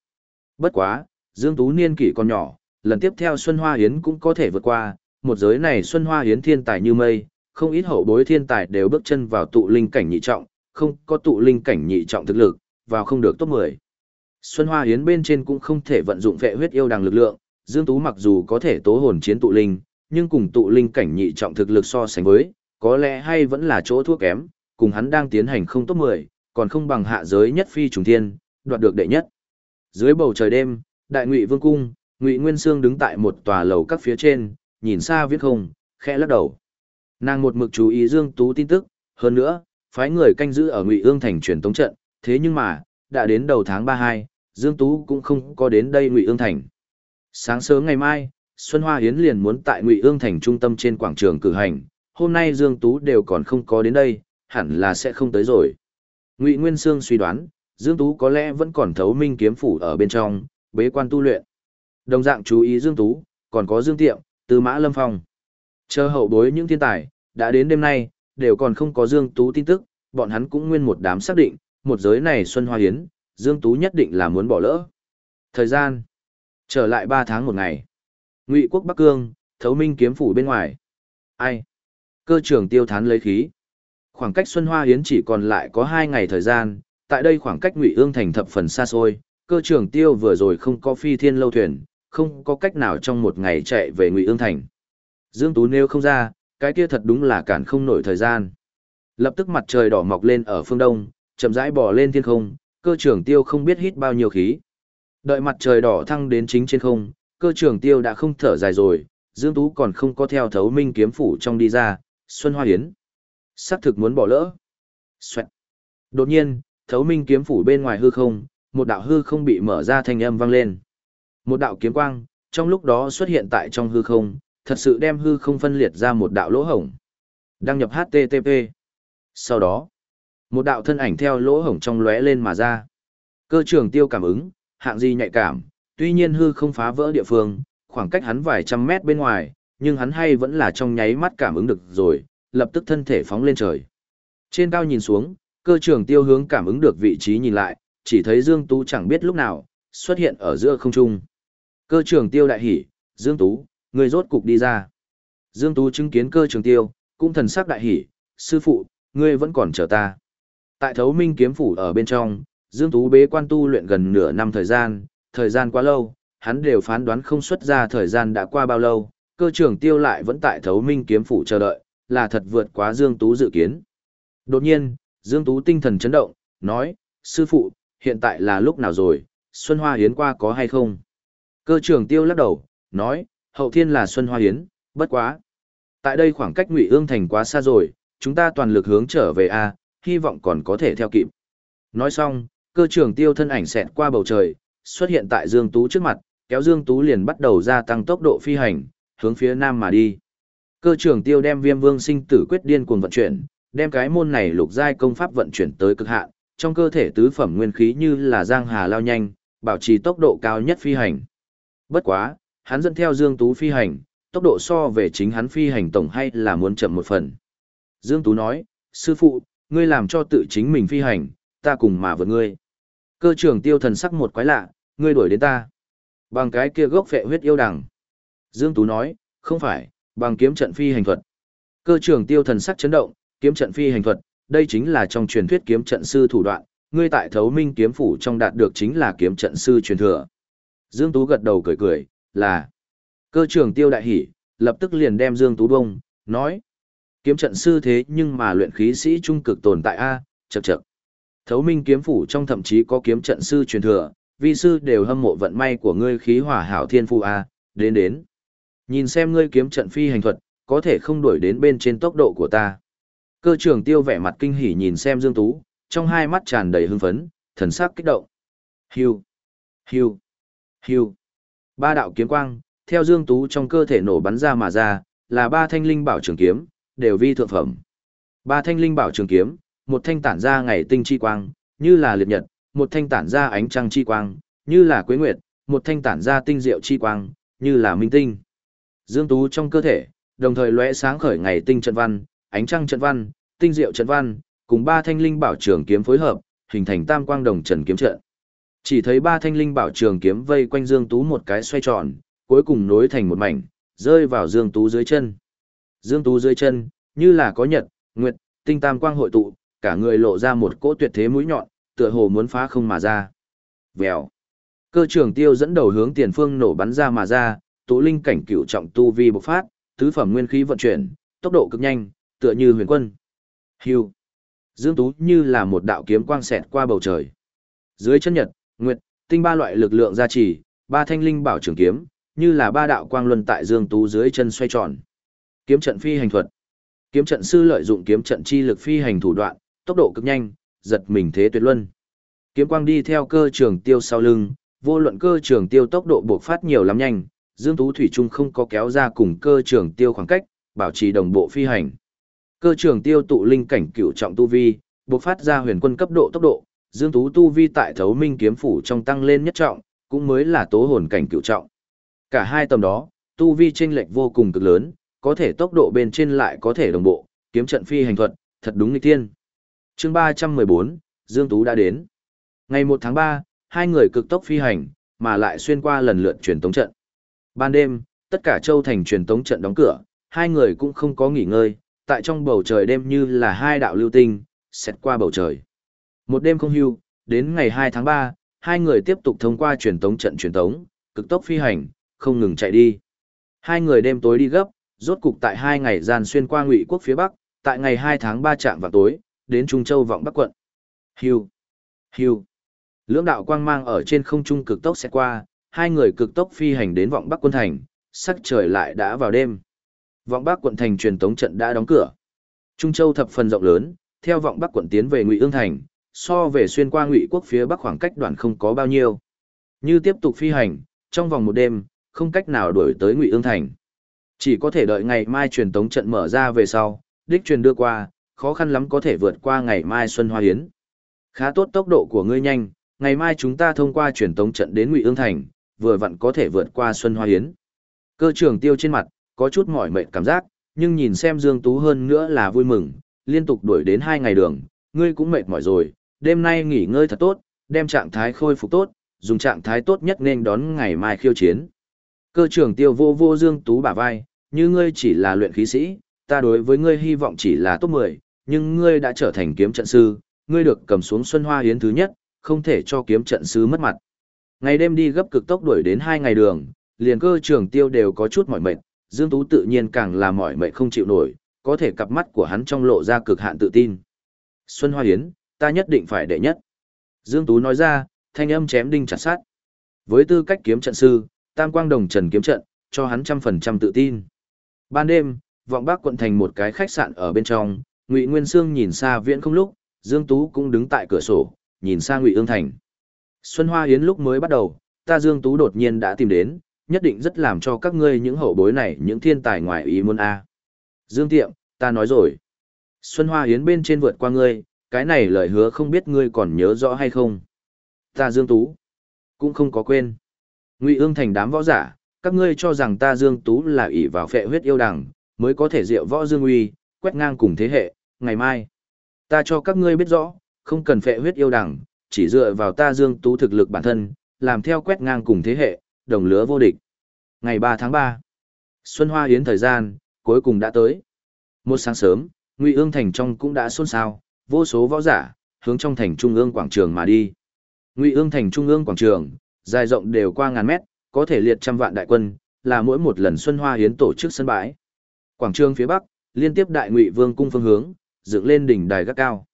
Bất quá, Dương Tú niên kỷ còn nhỏ, lần tiếp theo Xuân Hoa Hiến cũng có thể vượt qua, một giới này Xuân Hoa Hiến thiên tài như mây, không ít hậu bối thiên tài đều bước chân vào tụ linh cảnh nhị trọng, không có tụ linh cảnh nhị trọng thực lực, vào không được top 10. Xuân Hoa Hiến bên trên cũng không thể vận dụng vệ huyết yêu đằng lực lượng, Dương Tú mặc dù có thể tố hồn chiến tụ linh, nhưng cùng tụ linh cảnh nhị trọng thực lực so sánh với, có lẽ hay vẫn là chỗ thua kém, cùng hắn đang tiến hành không top 10, còn không bằng hạ giới nhất phi trùng thiên, đoạt được đệ nhất. Dưới bầu trời đêm, đại ngụy vương cung, ngụy Nguyên Sương đứng tại một tòa lầu các phía trên, nhìn xa viết không, khẽ lắc đầu. Nàng một mực chú ý Dương Tú tin tức, hơn nữa, phái người canh giữ ở Ngụy Ương thành truyền tống trận, thế nhưng mà, đã đến đầu tháng 32, Dương Tú cũng không có đến đây Ngụy Ương thành. Sáng sớm ngày mai, Xuân Hoa Hiến liền muốn tại Ngụy Ương thành trung tâm trên quảng trường cử hành, hôm nay Dương Tú đều còn không có đến đây, hẳn là sẽ không tới rồi. Ngụy Nguyên Sương suy đoán, Dương Tú có lẽ vẫn còn thấu minh kiếm phủ ở bên trong, bế quan tu luyện. Đồng dạng chú ý Dương Tú, còn có Dương Tiệm, Tư Mã Lâm Phong. Chờ hậu bối những thiên tài, đã đến đêm nay, đều còn không có Dương Tú tin tức, bọn hắn cũng nguyên một đám xác định, một giới này Xuân Hoa Hiến, Dương Tú nhất định là muốn bỏ lỡ. Thời gian, trở lại 3 tháng một ngày. Ngụy quốc Bắc Cương, thấu minh kiếm phủ bên ngoài. Ai? Cơ trưởng tiêu thán lấy khí. Khoảng cách Xuân Hoa Hiến chỉ còn lại có 2 ngày thời gian, tại đây khoảng cách Ngụy Ương thành thập phần xa xôi, cơ trưởng tiêu vừa rồi không có phi thiên lâu thuyền, không có cách nào trong một ngày chạy về Ngụy Ương thành. Dương Tú nếu không ra, cái kia thật đúng là cản không nổi thời gian. Lập tức mặt trời đỏ mọc lên ở phương đông, chậm rãi bò lên thiên không, cơ trưởng tiêu không biết hít bao nhiêu khí. Đợi mặt trời đỏ thăng đến chính trên không, cơ trưởng tiêu đã không thở dài rồi, Dương Tú còn không có theo thấu minh kiếm phủ trong đi ra, Xuân Hoa Hiến. Sắc thực muốn bỏ lỡ. Xoẹt. Đột nhiên, thấu minh kiếm phủ bên ngoài hư không, một đạo hư không bị mở ra thanh âm vang lên. Một đạo kiếm quang, trong lúc đó xuất hiện tại trong hư không, thật sự đem hư không phân liệt ra một đạo lỗ hổng. Đăng nhập HTTP. Sau đó, một đạo thân ảnh theo lỗ hổng trong lóe lên mà ra. Cơ trường tiêu cảm ứng, hạng gì nhạy cảm, tuy nhiên hư không phá vỡ địa phương, khoảng cách hắn vài trăm mét bên ngoài, nhưng hắn hay vẫn là trong nháy mắt cảm ứng được rồi, lập tức thân thể phóng lên trời. Trên cao nhìn xuống, cơ trường tiêu hướng cảm ứng được vị trí nhìn lại, chỉ thấy Dương Tú chẳng biết lúc nào, xuất hiện ở giữa không trung. Cơ trường tiêu đại hỉ, Dương Tú, người rốt cục đi ra. Dương Tú chứng kiến cơ trường tiêu, cũng thần sắc đại hỉ, sư phụ, ngươi vẫn còn chờ ta. Tại thấu minh kiếm phủ ở bên trong, Dương Tú bế quan tu luyện gần nửa năm thời gian, thời gian quá lâu, hắn đều phán đoán không xuất ra thời gian đã qua bao lâu, cơ trường tiêu lại vẫn tại thấu minh kiếm phủ chờ đợi, là thật vượt quá Dương Tú dự kiến. Đột nhiên, Dương Tú tinh thần chấn động, nói, sư phụ, hiện tại là lúc nào rồi, Xuân Hoa Hiến qua có hay không? Cơ trường tiêu lắc đầu, nói, hậu thiên là Xuân Hoa Hiến, bất quá. Tại đây khoảng cách Ngụy Ương Thành quá xa rồi, chúng ta toàn lực hướng trở về A, hy vọng còn có thể theo kịp. Nói xong, cơ trường tiêu thân ảnh xẹt qua bầu trời, xuất hiện tại Dương Tú trước mặt, kéo Dương Tú liền bắt đầu gia tăng tốc độ phi hành, hướng phía nam mà đi. Cơ trường tiêu đem viêm vương sinh tử quyết điên cuồng vận chuyển, đem cái môn này lục giai công pháp vận chuyển tới cực hạn, trong cơ thể tứ phẩm nguyên khí như là giang hà lao nhanh, bảo trì tốc độ cao nhất phi hành. Bất quá, hắn dẫn theo Dương Tú phi hành, tốc độ so về chính hắn phi hành tổng hay là muốn chậm một phần. Dương Tú nói, sư phụ, ngươi làm cho tự chính mình phi hành, ta cùng mà vượt ngươi. Cơ trưởng tiêu thần sắc một quái lạ, ngươi đuổi đến ta. Bằng cái kia gốc phệ huyết yêu đằng. Dương Tú nói, không phải, bằng kiếm trận phi hành thuật. Cơ trưởng tiêu thần sắc chấn động, kiếm trận phi hành thuật, đây chính là trong truyền thuyết kiếm trận sư thủ đoạn, ngươi tại thấu minh kiếm phủ trong đạt được chính là kiếm trận sư truyền thừa. Dương Tú gật đầu cười cười, là cơ trưởng tiêu đại hỉ, lập tức liền đem Dương Tú bông, nói. Kiếm trận sư thế nhưng mà luyện khí sĩ trung cực tồn tại A, chậc chậc. Thấu minh kiếm phủ trong thậm chí có kiếm trận sư truyền thừa, vi sư đều hâm mộ vận may của ngươi khí hỏa hảo thiên phu a, đến đến. Nhìn xem ngươi kiếm trận phi hành thuật, có thể không đuổi đến bên trên tốc độ của ta. Cơ trưởng tiêu vẻ mặt kinh hỉ nhìn xem Dương Tú, trong hai mắt tràn đầy hưng phấn, thần sắc kích động. Hiu, hiu, Hưu, Ba đạo kiếm quang, theo Dương Tú trong cơ thể nổ bắn ra mà ra, là ba thanh linh bảo trường kiếm, đều vi thượng phẩm. Ba thanh linh bảo trường kiếm, một thanh tản ra ngày tinh chi quang, như là liệt nhật, một thanh tản ra ánh trăng chi quang, như là quế nguyệt, một thanh tản ra tinh diệu chi quang, như là minh tinh. Dương Tú trong cơ thể, đồng thời lóe sáng khởi ngày tinh trận văn, ánh trăng trận văn, tinh diệu trận văn, cùng ba thanh linh bảo trường kiếm phối hợp, hình thành tam quang đồng trần kiếm trận. Chỉ thấy ba thanh linh bảo trường kiếm vây quanh Dương Tú một cái xoay tròn, cuối cùng nối thành một mảnh, rơi vào Dương Tú dưới chân. Dương Tú dưới chân, như là có nhật, nguyệt, tinh tam quang hội tụ, cả người lộ ra một cỗ tuyệt thế mũi nhọn, tựa hồ muốn phá không mà ra. Vèo. Cơ trường tiêu dẫn đầu hướng tiền phương nổ bắn ra mà ra, tố linh cảnh cửu trọng tu vi bộc phát, tứ phẩm nguyên khí vận chuyển, tốc độ cực nhanh, tựa như huyền quân. Hưu. Dương Tú như là một đạo kiếm quang xẹt qua bầu trời. Dưới chân nhật, nguyệt, tinh ba loại lực lượng gia trì, ba thanh linh bảo trường kiếm, như là ba đạo quang luân tại Dương Tú dưới chân xoay tròn. Kiếm trận phi hành thuật. Kiếm trận sư lợi dụng kiếm trận chi lực phi hành thủ đoạn, tốc độ cực nhanh, giật mình thế tuyệt luân. Kiếm quang đi theo cơ trường tiêu sau lưng, vô luận cơ trường tiêu tốc độ bộc phát nhiều lắm nhanh, Dương Tú Thủy Trung không có kéo ra cùng cơ trường tiêu khoảng cách, bảo trì đồng bộ phi hành. Cơ trường tiêu tụ linh cảnh cửu trọng tu vi, bộc phát ra huyền quân cấp độ tốc độ, Dương Tú tu vi tại thấu minh kiếm phủ trong tăng lên nhất trọng, cũng mới là tố hồn cảnh cựu trọng. Cả hai tầm đó, tu vi chênh lệch vô cùng cực lớn, có thể tốc độ bên trên lại có thể đồng bộ, kiếm trận phi hành thuật, thật đúng nghịch thiên. Chương 314, Dương Tú đã đến. Ngày 1 tháng 3, hai người cực tốc phi hành, mà lại xuyên qua lần lượt truyền tống trận. Ban đêm, tất cả châu thành truyền tống trận đóng cửa, hai người cũng không có nghỉ ngơi, tại trong bầu trời đêm như là hai đạo lưu tinh, xét qua bầu trời. Một đêm không hưu, đến ngày 2 tháng 3, hai người tiếp tục thông qua truyền tống trận truyền tống, cực tốc phi hành, không ngừng chạy đi. Hai người đêm tối đi gấp, rốt cục tại hai ngày gian xuyên qua ngụy quốc phía bắc, tại ngày 2 tháng 3 trạm vào tối, đến Trung Châu vọng Bắc quận. Hưu, hưu. Lưỡng đạo quang mang ở trên không trung cực tốc sẽ qua, hai người cực tốc phi hành đến vọng Bắc quân thành, sắc trời lại đã vào đêm. Vọng Bắc quận thành truyền tống trận đã đóng cửa. Trung Châu thập phần rộng lớn, theo vọng Bắc quận tiến về Ngụy Ương thành, so về xuyên qua Ngụy quốc phía bắc khoảng cách đoạn không có bao nhiêu. Như tiếp tục phi hành, trong vòng một đêm, không cách nào đuổi tới Ngụy Ương thành. Chỉ có thể đợi ngày mai truyền tống trận mở ra về sau, đích truyền đưa qua, khó khăn lắm có thể vượt qua ngày mai Xuân Hoa Hiến. Khá tốt tốc độ của ngươi nhanh, ngày mai chúng ta thông qua truyền tống trận đến Ngụy Ương Thành, vừa vặn có thể vượt qua Xuân Hoa Hiến. Cơ trưởng tiêu trên mặt, có chút mỏi mệt cảm giác, nhưng nhìn xem Dương Tú hơn nữa là vui mừng, liên tục đuổi đến hai ngày đường, ngươi cũng mệt mỏi rồi, đêm nay nghỉ ngơi thật tốt, đem trạng thái khôi phục tốt, dùng trạng thái tốt nhất nên đón ngày mai khiêu chiến. Cơ trưởng tiêu vô vô Dương Tú bả vai, như ngươi chỉ là luyện khí sĩ, ta đối với ngươi hy vọng chỉ là top 10, nhưng ngươi đã trở thành kiếm trận sư, ngươi được cầm xuống Xuân Hoa Hiến thứ nhất, không thể cho kiếm trận sư mất mặt. Ngày đêm đi gấp cực tốc đuổi đến hai ngày đường, liền cơ trưởng tiêu đều có chút mỏi mệt, Dương Tú tự nhiên càng là mỏi mệt không chịu nổi, có thể cặp mắt của hắn trong lộ ra cực hạn tự tin. Xuân Hoa Hiến, ta nhất định phải đệ nhất. Dương Tú nói ra, thanh âm chém đinh chặt sát. Với tư cách kiếm trận sư, Tam Quang Đồng Trần kiếm trận, cho hắn trăm phần trăm tự tin. Ban đêm, vọng bác quận thành một cái khách sạn ở bên trong, Ngụy Nguyên Sương nhìn xa viễn không lúc, Dương Tú cũng đứng tại cửa sổ, nhìn xa Ngụy Ương Thành. Xuân Hoa Yến lúc mới bắt đầu, ta Dương Tú đột nhiên đã tìm đến, nhất định rất làm cho các ngươi những hậu bối này những thiên tài ngoài ý muốn a. Dương Tiệm, ta nói rồi. Xuân Hoa Yến bên trên vượt qua ngươi, cái này lời hứa không biết ngươi còn nhớ rõ hay không. Ta Dương Tú, cũng không có quên. Ngụy Ương Thành đám võ giả, các ngươi cho rằng ta Dương Tú là ỷ vào phệ huyết yêu đằng, mới có thể diệu võ Dương Uy, quét ngang cùng thế hệ, ngày mai. Ta cho các ngươi biết rõ, không cần phệ huyết yêu đằng, chỉ dựa vào ta Dương Tú thực lực bản thân, làm theo quét ngang cùng thế hệ, đồng lứa vô địch. Ngày 3 tháng 3, Xuân Hoa Yến thời gian, cuối cùng đã tới. Một sáng sớm, Ngụy Ương Thành trong cũng đã xôn xao, vô số võ giả, hướng trong thành trung ương quảng trường mà đi. Ngụy Ương Thành trung ương quảng trường, dài rộng đều qua ngàn mét, có thể liệt trăm vạn đại quân, là mỗi một lần Xuân Hoa hiến tổ chức sân bãi. Quảng trường phía bắc, liên tiếp đại ngụy vương cung phương hướng, dựng lên đỉnh đài gác cao.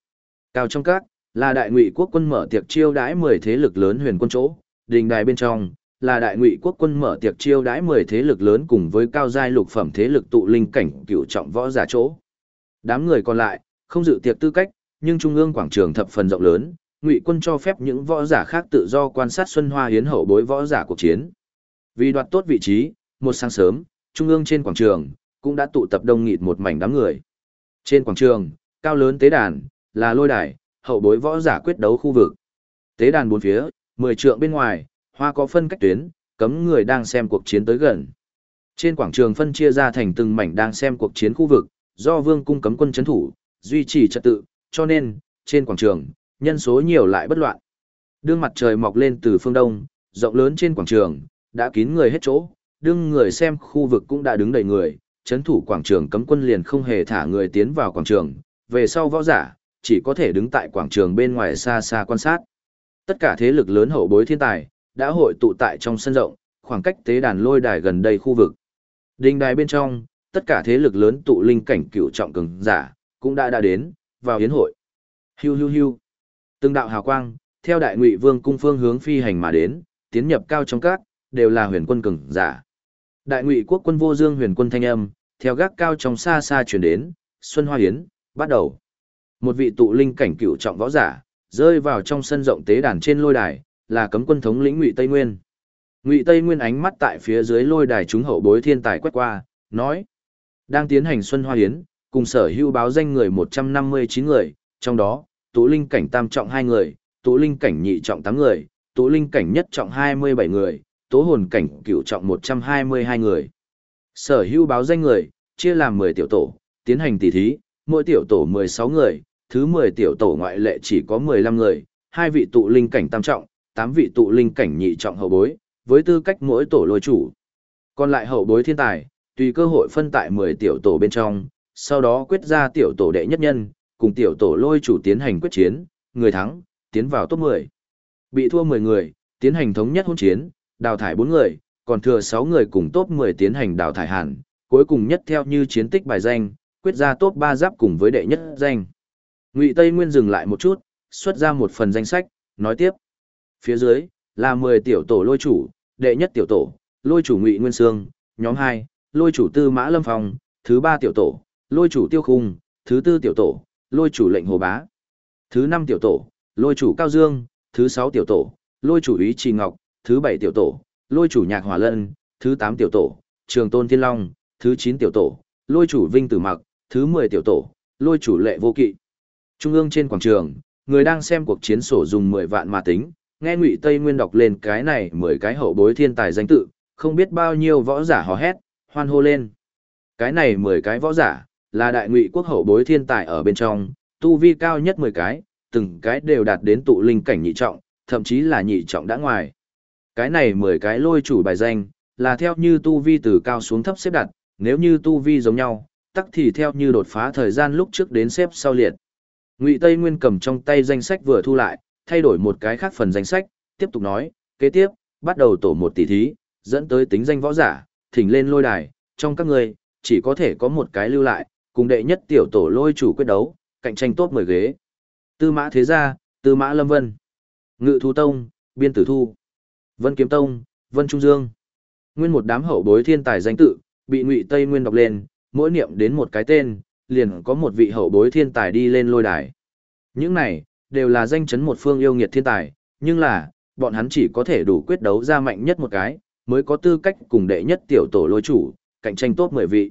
Cao trong các, là đại ngụy quốc quân mở tiệc chiêu đãi 10 thế lực lớn huyền quân chỗ, đình đài bên trong, là đại ngụy quốc quân mở tiệc chiêu đãi 10 thế lực lớn cùng với cao giai lục phẩm thế lực tụ linh cảnh cựu trọng võ giả chỗ. Đám người còn lại, không dự tiệc tư cách, nhưng trung ương quảng trường thập phần rộng lớn, ngụy quân cho phép những võ giả khác tự do quan sát xuân hoa hiến hậu bối võ giả cuộc chiến. Vì đoạt tốt vị trí, một sáng sớm, trung ương trên quảng trường cũng đã tụ tập đông nghịt một mảnh đám người. Trên quảng trường, cao lớn tế đàn, là lôi đài, hậu bối võ giả quyết đấu khu vực. Tế đàn bốn phía, 10 trượng bên ngoài, hoa có phân cách tuyến, cấm người đang xem cuộc chiến tới gần. Trên quảng trường phân chia ra thành từng mảnh đang xem cuộc chiến khu vực, do vương cung cấm quân chấn thủ, duy trì trật tự, cho nên, trên quảng trường, nhân số nhiều lại bất loạn. Đương mặt trời mọc lên từ phương đông, rộng lớn trên quảng trường, đã kín người hết chỗ, đương người xem khu vực cũng đã đứng đầy người, chấn thủ quảng trường cấm quân liền không hề thả người tiến vào quảng trường, về sau võ giả, chỉ có thể đứng tại quảng trường bên ngoài xa xa quan sát. Tất cả thế lực lớn hậu bối thiên tài, đã hội tụ tại trong sân rộng, khoảng cách tế đàn lôi đài gần đây khu vực. Đình đài bên trong, tất cả thế lực lớn tụ linh cảnh cựu trọng cường giả, cũng đã đã đến, vào hiến hội. Hiu hiu hiu. Từng đạo hào quang, theo đại ngụy vương cung phương hướng phi hành mà đến, tiến nhập cao trong các, đều là huyền quân cường giả. Đại ngụy quốc quân vô dương huyền quân thanh âm, theo gác cao trong xa xa chuyển đến, Xuân Hoa yến bắt đầu. Một vị tụ linh cảnh cửu trọng võ giả, rơi vào trong sân rộng tế đàn trên lôi đài, là cấm quân thống lĩnh Ngụy Tây Nguyên. Ngụy Tây Nguyên ánh mắt tại phía dưới lôi đài chúng hậu bối thiên tài quét qua, nói: "Đang tiến hành Xuân Hoa yến cùng sở hữu báo danh người 159 người, trong đó, tụ linh cảnh tam trọng 2 người, tụ linh cảnh nhị trọng 8 người, tụ linh cảnh nhất trọng 27 người, tố hồn cảnh cửu trọng 122 người. Sở hữu báo danh người, chia làm 10 tiểu tổ, tiến hành tỉ thí, mỗi tiểu tổ 16 người, thứ 10 tiểu tổ ngoại lệ chỉ có 15 người, hai vị tụ linh cảnh tam trọng, 8 vị tụ linh cảnh nhị trọng hậu bối, với tư cách mỗi tổ lôi chủ. Còn lại hậu bối thiên tài, tùy cơ hội phân tại 10 tiểu tổ bên trong, sau đó quyết ra tiểu tổ đệ nhất nhân, cùng tiểu tổ lôi chủ tiến hành quyết chiến, người thắng, tiến vào top 10. Bị thua 10 người, tiến hành thống nhất hôn chiến, đào thải 4 người, còn thừa 6 người cùng top 10 tiến hành đào thải hẳn, cuối cùng nhất theo như chiến tích bài danh, quyết ra top 3 giáp cùng với đệ nhất danh. Ngụy Tây Nguyên dừng lại một chút, xuất ra một phần danh sách, nói tiếp. Phía dưới, là 10 tiểu tổ lôi chủ, đệ nhất tiểu tổ, lôi chủ Ngụy Nguyên Sương, nhóm 2, lôi chủ Tư Mã Lâm Phong, thứ 3 tiểu tổ, lôi chủ Tiêu Khung, thứ tư tiểu tổ, lôi chủ Lệnh Hồ Bá, thứ năm tiểu tổ, lôi chủ Cao Dương, thứ sáu tiểu tổ, lôi chủ Ý Trì Ngọc, thứ bảy tiểu tổ, lôi chủ Nhạc Hỏa Lân, thứ tám tiểu tổ, Trường Tôn Thiên Long, thứ chín tiểu tổ, lôi chủ Vinh Tử Mặc, thứ 10 tiểu tổ, lôi chủ Lệ Vô Kỵ. Trung ương trên quảng trường, người đang xem cuộc chiến sổ dùng 10 vạn mà tính, nghe Ngụy Tây Nguyên đọc lên cái này 10 cái hậu bối thiên tài danh tự, không biết bao nhiêu võ giả hò hét, hoan hô lên. Cái này 10 cái võ giả, là đại ngụy quốc hậu bối thiên tài ở bên trong, tu vi cao nhất 10 cái, từng cái đều đạt đến tụ linh cảnh nhị trọng, thậm chí là nhị trọng đã ngoài. Cái này 10 cái lôi chủ bài danh, là theo như tu vi từ cao xuống thấp xếp đặt, nếu như tu vi giống nhau, tắc thì theo như đột phá thời gian lúc trước đến xếp sau liệt. Ngụy Tây Nguyên cầm trong tay danh sách vừa thu lại, thay đổi một cái khác phần danh sách, tiếp tục nói, kế tiếp, bắt đầu tổ một tỷ thí, dẫn tới tính danh võ giả, thỉnh lên lôi đài, trong các người, chỉ có thể có một cái lưu lại, cùng đệ nhất tiểu tổ lôi chủ quyết đấu, cạnh tranh tốt 10 ghế. Tư mã thế gia, tư mã lâm vân, ngự thu tông, biên tử thu, vân kiếm tông, vân trung dương. Nguyên một đám hậu bối thiên tài danh tự, bị ngụy Tây Nguyên đọc lên, mỗi niệm đến một cái tên, liền có một vị hậu bối thiên tài đi lên lôi đài. Những này, đều là danh chấn một phương yêu nghiệt thiên tài, nhưng là, bọn hắn chỉ có thể đủ quyết đấu ra mạnh nhất một cái, mới có tư cách cùng đệ nhất tiểu tổ lôi chủ, cạnh tranh tốt 10 vị.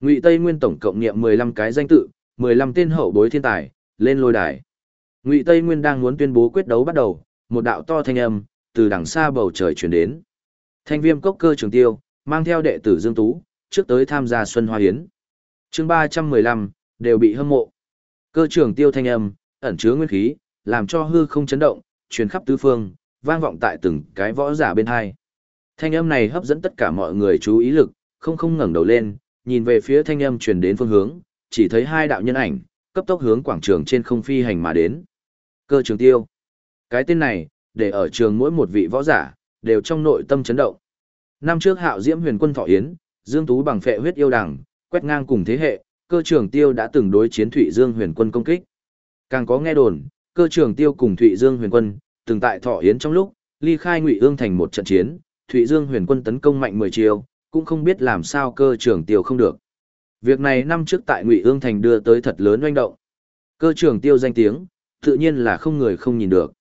Ngụy Tây Nguyên tổng cộng niệm 15 cái danh tự, 15 tên hậu bối thiên tài, lên lôi đài. Ngụy Tây Nguyên đang muốn tuyên bố quyết đấu bắt đầu, một đạo to thanh âm từ đằng xa bầu trời truyền đến. Thanh Viêm Cốc Cơ Trường Tiêu, mang theo đệ tử Dương Tú, trước tới tham gia Xuân Hoa Hiến. Chương 315, đều bị hâm mộ. Cơ Trường Tiêu thanh âm, ẩn chứa nguyên khí, làm cho hư không chấn động, truyền khắp tứ phương, vang vọng tại từng cái võ giả bên hai. Thanh âm này hấp dẫn tất cả mọi người chú ý lực, không không ngẩng đầu lên, nhìn về phía thanh âm truyền đến phương hướng, chỉ thấy hai đạo nhân ảnh, cấp tốc hướng quảng trường trên không phi hành mà đến. Cơ trường tiêu. Cái tên này, để ở trường mỗi một vị võ giả, đều trong nội tâm chấn động. Năm trước hạo diễm huyền quân thọ yến, Dương Tú bằng phệ huyết yêu đằng, quét ngang cùng thế hệ, cơ trường tiêu đã từng đối chiến Thụy Dương huyền quân công kích. Càng có nghe đồn, cơ trường tiêu cùng Thụy Dương huyền quân, từng tại thọ yến trong lúc, Ly khai Ngụy Ương thành một trận chiến, Thụy Dương huyền quân tấn công mạnh 10 chiều, cũng không biết làm sao cơ trưởng tiêu không được. Việc này năm trước tại Ngụy Ương thành đưa tới thật lớn doanh động. Cơ trưởng tiêu danh tiếng, tự nhiên là không người không nhìn được.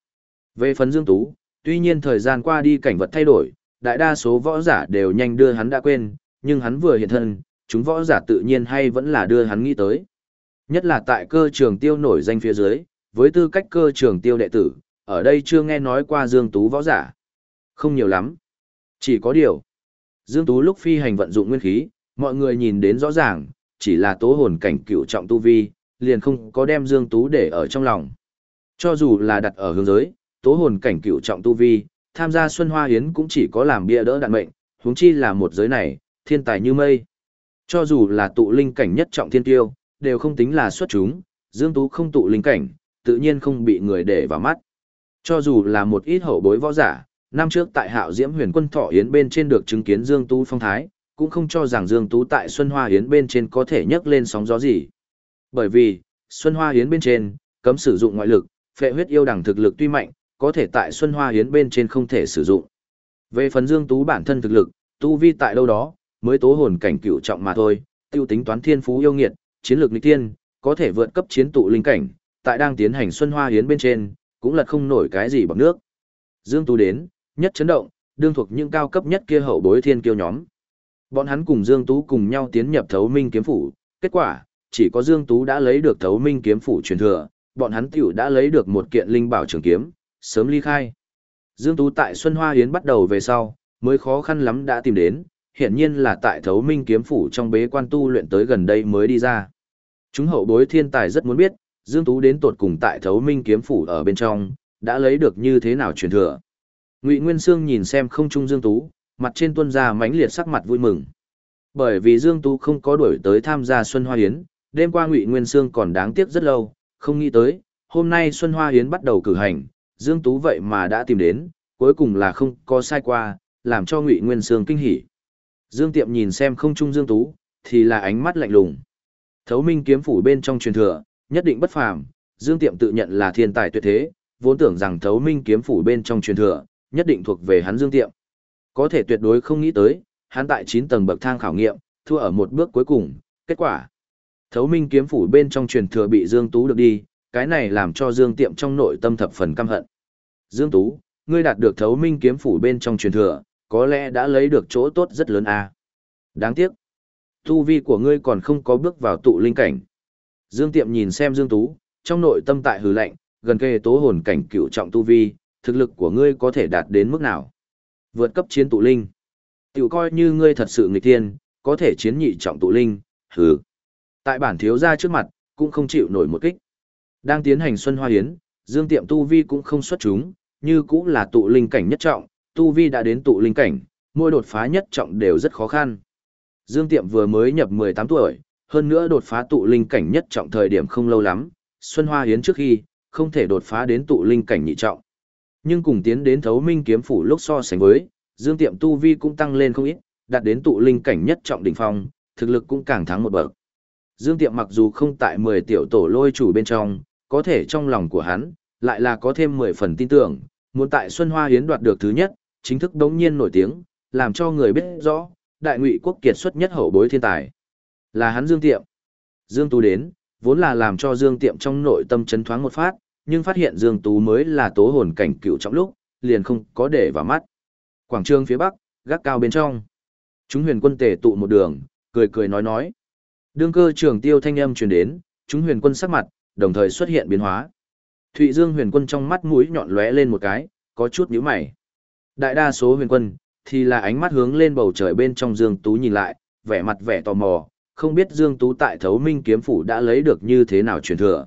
Về phần Dương Tú, tuy nhiên thời gian qua đi cảnh vật thay đổi, đại đa số võ giả đều nhanh đưa hắn đã quên, nhưng hắn vừa hiện thân, chúng võ giả tự nhiên hay vẫn là đưa hắn nghĩ tới. Nhất là tại cơ trường tiêu nổi danh phía dưới, với tư cách cơ trường tiêu đệ tử, ở đây chưa nghe nói qua Dương Tú võ giả. Không nhiều lắm. Chỉ có điều. Dương Tú lúc phi hành vận dụng nguyên khí, mọi người nhìn đến rõ ràng, chỉ là tố hồn cảnh cựu trọng tu vi, liền không có đem Dương Tú để ở trong lòng. Cho dù là đặt ở hướng giới, tố hồn cảnh cựu trọng tu vi, tham gia Xuân Hoa Hiến cũng chỉ có làm bia đỡ đạn mệnh, huống chi là một giới này, thiên tài như mây. Cho dù là tụ linh cảnh nhất trọng thiên tiêu, đều không tính là xuất chúng, Dương Tú không tụ linh cảnh, tự nhiên không bị người để vào mắt. Cho dù là một ít hậu bối võ giả, năm trước tại Hạo Diễm Huyền Quân Thọ Yến bên trên được chứng kiến Dương Tú phong thái, cũng không cho rằng Dương Tú tại Xuân Hoa Yến bên trên có thể nhấc lên sóng gió gì. Bởi vì, Xuân Hoa Yến bên trên, cấm sử dụng ngoại lực, phệ huyết yêu đẳng thực lực tuy mạnh, có thể tại Xuân Hoa Yến bên trên không thể sử dụng. Về phần Dương Tú bản thân thực lực, tu vi tại đâu đó, mới tố hồn cảnh cựu trọng mà thôi, tiêu tính toán thiên phú yêu nghiệt, chiến lược nghịch tiên, có thể vượt cấp chiến tụ linh cảnh, tại đang tiến hành Xuân Hoa Yến bên trên, cũng lật không nổi cái gì bằng nước. Dương Tú đến, nhất chấn động, đương thuộc những cao cấp nhất kia hậu bối thiên kiêu nhóm. Bọn hắn cùng Dương Tú cùng nhau tiến nhập thấu minh kiếm phủ, kết quả, chỉ có Dương Tú đã lấy được thấu minh kiếm phủ truyền thừa, bọn hắn tiểu đã lấy được một kiện linh bảo trường kiếm, sớm ly khai. Dương Tú tại Xuân Hoa Hiến bắt đầu về sau, mới khó khăn lắm đã tìm đến, hiện nhiên là tại thấu minh kiếm phủ trong bế quan tu luyện tới gần đây mới đi ra. Chúng hậu bối thiên tài rất muốn biết, Dương Tú đến tột cùng tại thấu minh kiếm phủ ở bên trong, đã lấy được như thế nào truyền thừa. Ngụy Nguyên Sương nhìn xem không trung Dương Tú, mặt trên tuân ra mãnh liệt sắc mặt vui mừng. Bởi vì Dương Tú không có đuổi tới tham gia Xuân Hoa Hiến, đêm qua Ngụy Nguyên Sương còn đáng tiếc rất lâu, không nghĩ tới, hôm nay Xuân Hoa Hiến bắt đầu cử hành, Dương Tú vậy mà đã tìm đến, cuối cùng là không có sai qua, làm cho Ngụy Nguyên Sương kinh hỉ. Dương Tiệm nhìn xem không trung Dương Tú, thì là ánh mắt lạnh lùng. Thấu Minh kiếm phủ bên trong truyền thừa, nhất định bất phàm, Dương Tiệm tự nhận là thiên tài tuyệt thế, vốn tưởng rằng Thấu Minh kiếm phủ bên trong truyền thừa, nhất định thuộc về hắn Dương Tiệm. Có thể tuyệt đối không nghĩ tới, hắn tại 9 tầng bậc thang khảo nghiệm, thua ở một bước cuối cùng, kết quả. Thấu Minh kiếm phủ bên trong truyền thừa bị Dương Tú được đi, cái này làm cho Dương Tiệm trong nội tâm thập phần căm hận. Dương Tú, ngươi đạt được thấu minh kiếm phủ bên trong truyền thừa, có lẽ đã lấy được chỗ tốt rất lớn à. Đáng tiếc, tu vi của ngươi còn không có bước vào tụ linh cảnh. Dương Tiệm nhìn xem Dương Tú, trong nội tâm tại hừ lạnh, gần kề tố hồn cảnh cựu trọng tu vi, thực lực của ngươi có thể đạt đến mức nào? Vượt cấp chiến tụ linh. Tiểu coi như ngươi thật sự nghịch thiên, có thể chiến nhị trọng tụ linh, hừ. Tại bản thiếu gia trước mặt, cũng không chịu nổi một kích. Đang tiến hành Xuân Hoa Hiến, Dương Tiệm tu vi cũng không xuất chúng, như cũng là tụ linh cảnh nhất trọng, tu vi đã đến tụ linh cảnh, mỗi đột phá nhất trọng đều rất khó khăn. Dương Tiệm vừa mới nhập 18 tuổi, hơn nữa đột phá tụ linh cảnh nhất trọng thời điểm không lâu lắm, Xuân Hoa Hiến trước khi, không thể đột phá đến tụ linh cảnh nhị trọng. Nhưng cùng tiến đến thấu minh kiếm phủ lúc so sánh với, Dương Tiệm tu vi cũng tăng lên không ít, đạt đến tụ linh cảnh nhất trọng đỉnh phong, thực lực cũng càng thắng một bậc. Dương Tiệm mặc dù không tại 10 tiểu tổ lôi chủ bên trong, có thể trong lòng của hắn, lại là có thêm 10 phần tin tưởng, muốn tại Xuân Hoa Hiến đoạt được thứ nhất, chính thức đống nhiên nổi tiếng, làm cho người biết rõ, đại ngụy quốc kiệt xuất nhất hậu bối thiên tài. Là hắn Dương Tiệm. Dương Tú đến, vốn là làm cho Dương Tiệm trong nội tâm chấn thoáng một phát, nhưng phát hiện Dương Tú mới là tố hồn cảnh cựu trọng lúc, liền không có để vào mắt. Quảng trường phía bắc, gác cao bên trong. Chúng huyền quân tề tụ một đường, cười cười nói nói. Đương cơ trường tiêu thanh âm truyền đến, chúng huyền quân sắc mặt, đồng thời xuất hiện biến hóa. Thụy Dương huyền quân trong mắt mũi nhọn lóe lên một cái, có chút nhíu mày. Đại đa số huyền quân, thì là ánh mắt hướng lên bầu trời bên trong Dương Tú nhìn lại, vẻ mặt vẻ tò mò, không biết Dương Tú tại thấu minh kiếm phủ đã lấy được như thế nào truyền thừa.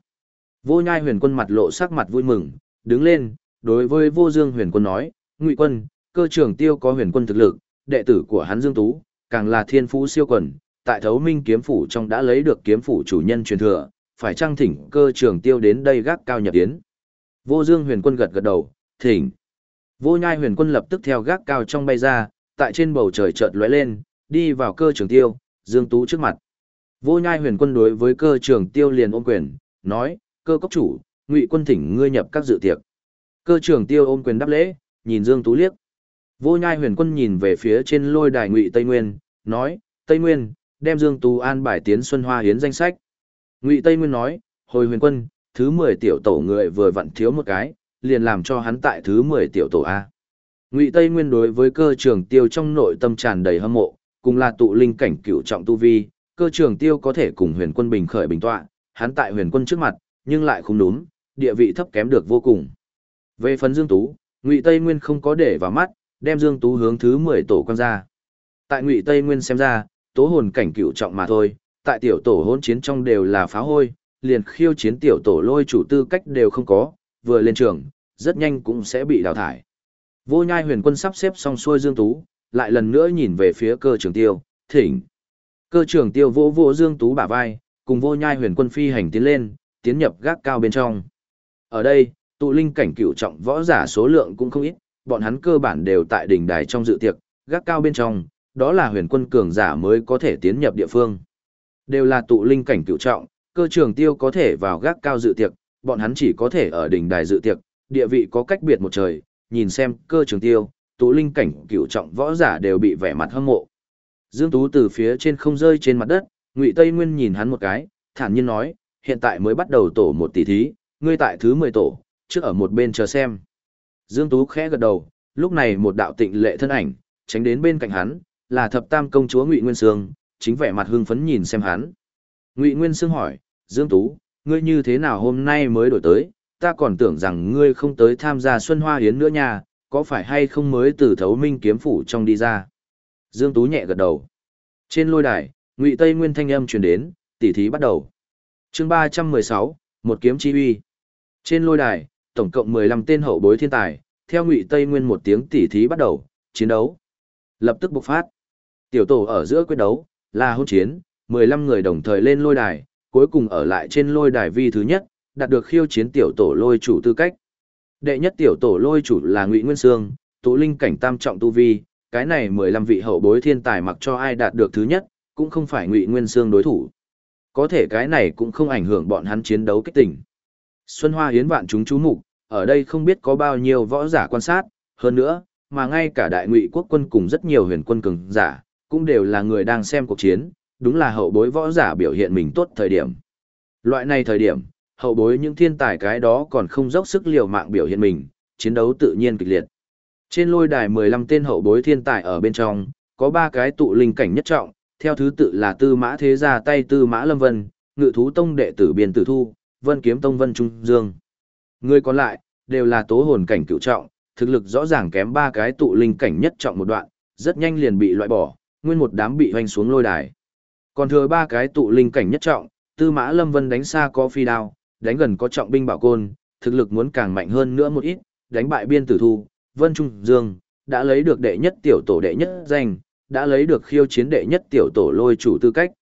Vô nhai huyền quân mặt lộ sắc mặt vui mừng, đứng lên, đối với vô dương huyền quân nói, ngụy quân, cơ trưởng tiêu có huyền quân thực lực, đệ tử của hắn Dương Tú, càng là thiên phú siêu quần, tại thấu minh kiếm phủ trong đã lấy được kiếm phủ chủ nhân truyền thừa, phải trang thỉnh cơ trường tiêu đến đây gác cao nhập yến. Vô dương huyền quân gật gật đầu, thỉnh. Vô nhai huyền quân lập tức theo gác cao trong bay ra, tại trên bầu trời chợt lóe lên, đi vào cơ trường tiêu, dương tú trước mặt. Vô nhai huyền quân đối với cơ trường tiêu liền ôm quyền, nói, cơ cốc chủ, ngụy quân thỉnh ngươi nhập các dự tiệc. Cơ trường tiêu ôm quyền đáp lễ, nhìn Dương Tú liếc. Vô nhai huyền quân nhìn về phía trên lôi đài ngụy Tây Nguyên, nói, Tây Nguyên, đem Dương Tú an bài tiến Xuân Hoa Hiến danh sách. Ngụy Tây Nguyên nói, hồi huyền quân, thứ 10 tiểu tổ người vừa vặn thiếu một cái, liền làm cho hắn tại thứ 10 tiểu tổ A. Ngụy Tây Nguyên đối với cơ trường tiêu trong nội tâm tràn đầy hâm mộ, cùng là tụ linh cảnh cựu trọng tu vi, cơ trường tiêu có thể cùng huyền quân bình khởi bình tọa, hắn tại huyền quân trước mặt, nhưng lại không đúng, địa vị thấp kém được vô cùng. Về phần Dương Tú, Ngụy Tây Nguyên không có để vào mắt, đem Dương Tú hướng thứ 10 tổ quan ra. Tại Ngụy Tây Nguyên xem ra, tố hồn cảnh cựu trọng mà thôi, tại tiểu tổ hôn chiến trong đều là phá hôi, liền khiêu chiến tiểu tổ lôi chủ tư cách đều không có, vừa lên trường, rất nhanh cũng sẽ bị đào thải. Vô nhai huyền quân sắp xếp xong xuôi Dương Tú, lại lần nữa nhìn về phía cơ trường tiêu, thỉnh. Cơ trường tiêu vỗ vỗ Dương Tú bả vai, cùng vô nhai huyền quân phi hành tiến lên, tiến nhập gác cao bên trong. Ở đây, tụ linh cảnh cửu trọng võ giả số lượng cũng không ít, bọn hắn cơ bản đều tại đỉnh đài trong dự tiệc, gác cao bên trong, đó là huyền quân cường giả mới có thể tiến nhập địa phương. Đều là tụ linh cảnh cửu trọng, cơ trường tiêu có thể vào gác cao dự tiệc, bọn hắn chỉ có thể ở đỉnh đài dự tiệc, địa vị có cách biệt một trời, nhìn xem cơ trường tiêu, tụ linh cảnh cửu trọng võ giả đều bị vẻ mặt hâm mộ. Dương Tú từ phía trên không rơi trên mặt đất, Ngụy Tây Nguyên nhìn hắn một cái, thản nhiên nói, hiện tại mới bắt đầu tổ một tỷ thí, ngươi tại thứ 10 tổ, trước ở một bên chờ xem. Dương Tú khẽ gật đầu, lúc này một đạo tịnh lệ thân ảnh, tránh đến bên cạnh hắn, là thập tam công chúa Ngụy Nguyên Sương, chính vẻ mặt hưng phấn nhìn xem hắn. Ngụy Nguyên Sương hỏi, Dương Tú, ngươi như thế nào hôm nay mới đổi tới, ta còn tưởng rằng ngươi không tới tham gia Xuân Hoa Hiến nữa nha, có phải hay không mới từ thấu minh kiếm phủ trong đi ra. Dương Tú nhẹ gật đầu. Trên lôi đài, Ngụy Tây Nguyên thanh âm truyền đến, tỉ thí bắt đầu chương 316, một kiếm chi uy. Trên lôi đài, tổng cộng 15 tên hậu bối thiên tài, theo Ngụy Tây Nguyên một tiếng tỉ thí bắt đầu, chiến đấu. Lập tức bộc phát. Tiểu tổ ở giữa quyết đấu, là hôn chiến, 15 người đồng thời lên lôi đài, cuối cùng ở lại trên lôi đài vi thứ nhất, đạt được khiêu chiến tiểu tổ lôi chủ tư cách. Đệ nhất tiểu tổ lôi chủ là Ngụy Nguyên Sương, tụ linh cảnh tam trọng tu vi, cái này 15 vị hậu bối thiên tài mặc cho ai đạt được thứ nhất, cũng không phải Ngụy Nguyên Sương đối thủ. Có thể cái này cũng không ảnh hưởng bọn hắn chiến đấu kích tỉnh. Xuân Hoa Hiến vạn chúng chú mục, ở đây không biết có bao nhiêu võ giả quan sát, hơn nữa, mà ngay cả đại ngụy quốc quân cùng rất nhiều huyền quân cường giả, cũng đều là người đang xem cuộc chiến, đúng là hậu bối võ giả biểu hiện mình tốt thời điểm. Loại này thời điểm, hậu bối những thiên tài cái đó còn không dốc sức liều mạng biểu hiện mình, chiến đấu tự nhiên kịch liệt. Trên lôi đài 15 tên hậu bối thiên tài ở bên trong, có 3 cái tụ linh cảnh nhất trọng, theo thứ tự là Tư Mã Thế Gia tay Tư Mã Lâm Vân, Ngự Thú Tông đệ tử Biên Tử Thu, Vân Kiếm Tông Vân Trung Dương. Người còn lại, đều là tố hồn cảnh cựu trọng, thực lực rõ ràng kém ba cái tụ linh cảnh nhất trọng một đoạn, rất nhanh liền bị loại bỏ, nguyên một đám bị hoành xuống lôi đài. Còn thừa ba cái tụ linh cảnh nhất trọng, Tư Mã Lâm Vân đánh xa có phi đao, đánh gần có trọng binh bảo côn, thực lực muốn càng mạnh hơn nữa một ít, đánh bại biên tử thu, Vân Trung Dương, đã lấy được đệ nhất tiểu tổ đệ nhất danh, đã lấy được khiêu chiến đệ nhất tiểu tổ lôi chủ tư cách.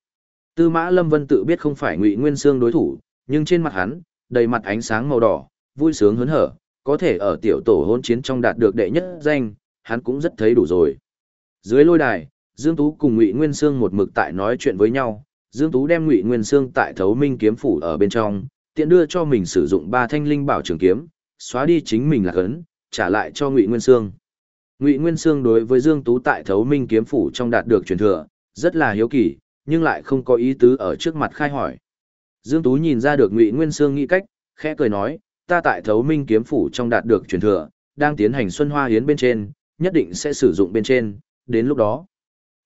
Tư Mã Lâm Vân tự biết không phải Ngụy Nguyên Sương đối thủ, nhưng trên mặt hắn, đầy mặt ánh sáng màu đỏ, vui sướng hớn hở, có thể ở tiểu tổ hôn chiến trong đạt được đệ nhất danh, hắn cũng rất thấy đủ rồi. Dưới lôi đài, Dương Tú cùng Ngụy Nguyên Sương một mực tại nói chuyện với nhau, Dương Tú đem Ngụy Nguyên Sương tại Thấu Minh kiếm phủ ở bên trong, tiện đưa cho mình sử dụng ba thanh linh bảo trường kiếm, xóa đi chính mình là cấn, trả lại cho Ngụy Nguyên Sương. Ngụy Nguyên Sương đối với Dương Tú tại Thấu Minh kiếm phủ trong đạt được truyền thừa, rất là hiếu kỳ, nhưng lại không có ý tứ ở trước mặt khai hỏi. Dương Tú nhìn ra được Ngụy Nguyên Sương nghĩ cách, khẽ cười nói, ta tại Thấu Minh kiếm phủ trong đạt được truyền thừa, đang tiến hành Xuân Hoa Hiến bên trên, nhất định sẽ sử dụng bên trên, đến lúc đó,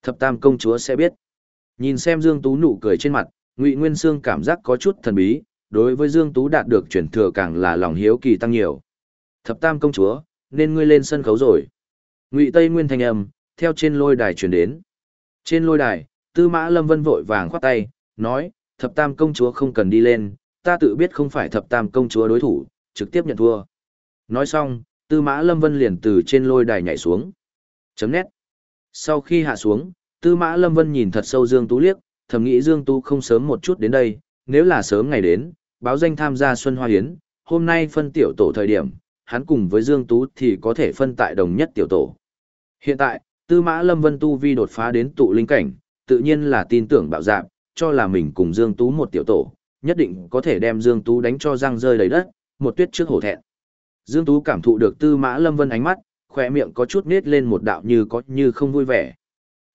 Thập Tam công chúa sẽ biết. Nhìn xem Dương Tú nụ cười trên mặt, Ngụy Nguyên Sương cảm giác có chút thần bí, đối với Dương Tú đạt được truyền thừa càng là lòng hiếu kỳ tăng nhiều. Thập tam công chúa, nên ngươi lên sân khấu rồi. Ngụy Tây Nguyên thanh âm, theo trên lôi đài truyền đến. Trên lôi đài, Tư Mã Lâm Vân vội vàng khoát tay, nói, thập tam công chúa không cần đi lên, ta tự biết không phải thập tam công chúa đối thủ, trực tiếp nhận thua. Nói xong, Tư Mã Lâm Vân liền từ trên lôi đài nhảy xuống. Chấm nét. Sau khi hạ xuống, Tư Mã Lâm Vân nhìn thật sâu Dương Tú liếc, thầm nghĩ Dương Tú không sớm một chút đến đây, nếu là sớm ngày đến, báo danh tham gia Xuân Hoa Hiến, hôm nay phân tiểu tổ thời điểm, hắn cùng với Dương Tú thì có thể phân tại đồng nhất tiểu tổ. Hiện tại, Tư Mã Lâm Vân Tu Vi đột phá đến tụ linh cảnh, tự nhiên là tin tưởng bạo dạn, cho là mình cùng Dương Tú một tiểu tổ, nhất định có thể đem Dương Tú đánh cho răng rơi đầy đất, một tuyết trước hổ thẹn. Dương Tú cảm thụ được Tư Mã Lâm Vân ánh mắt, khoe miệng có chút nết lên một đạo như có như không vui vẻ.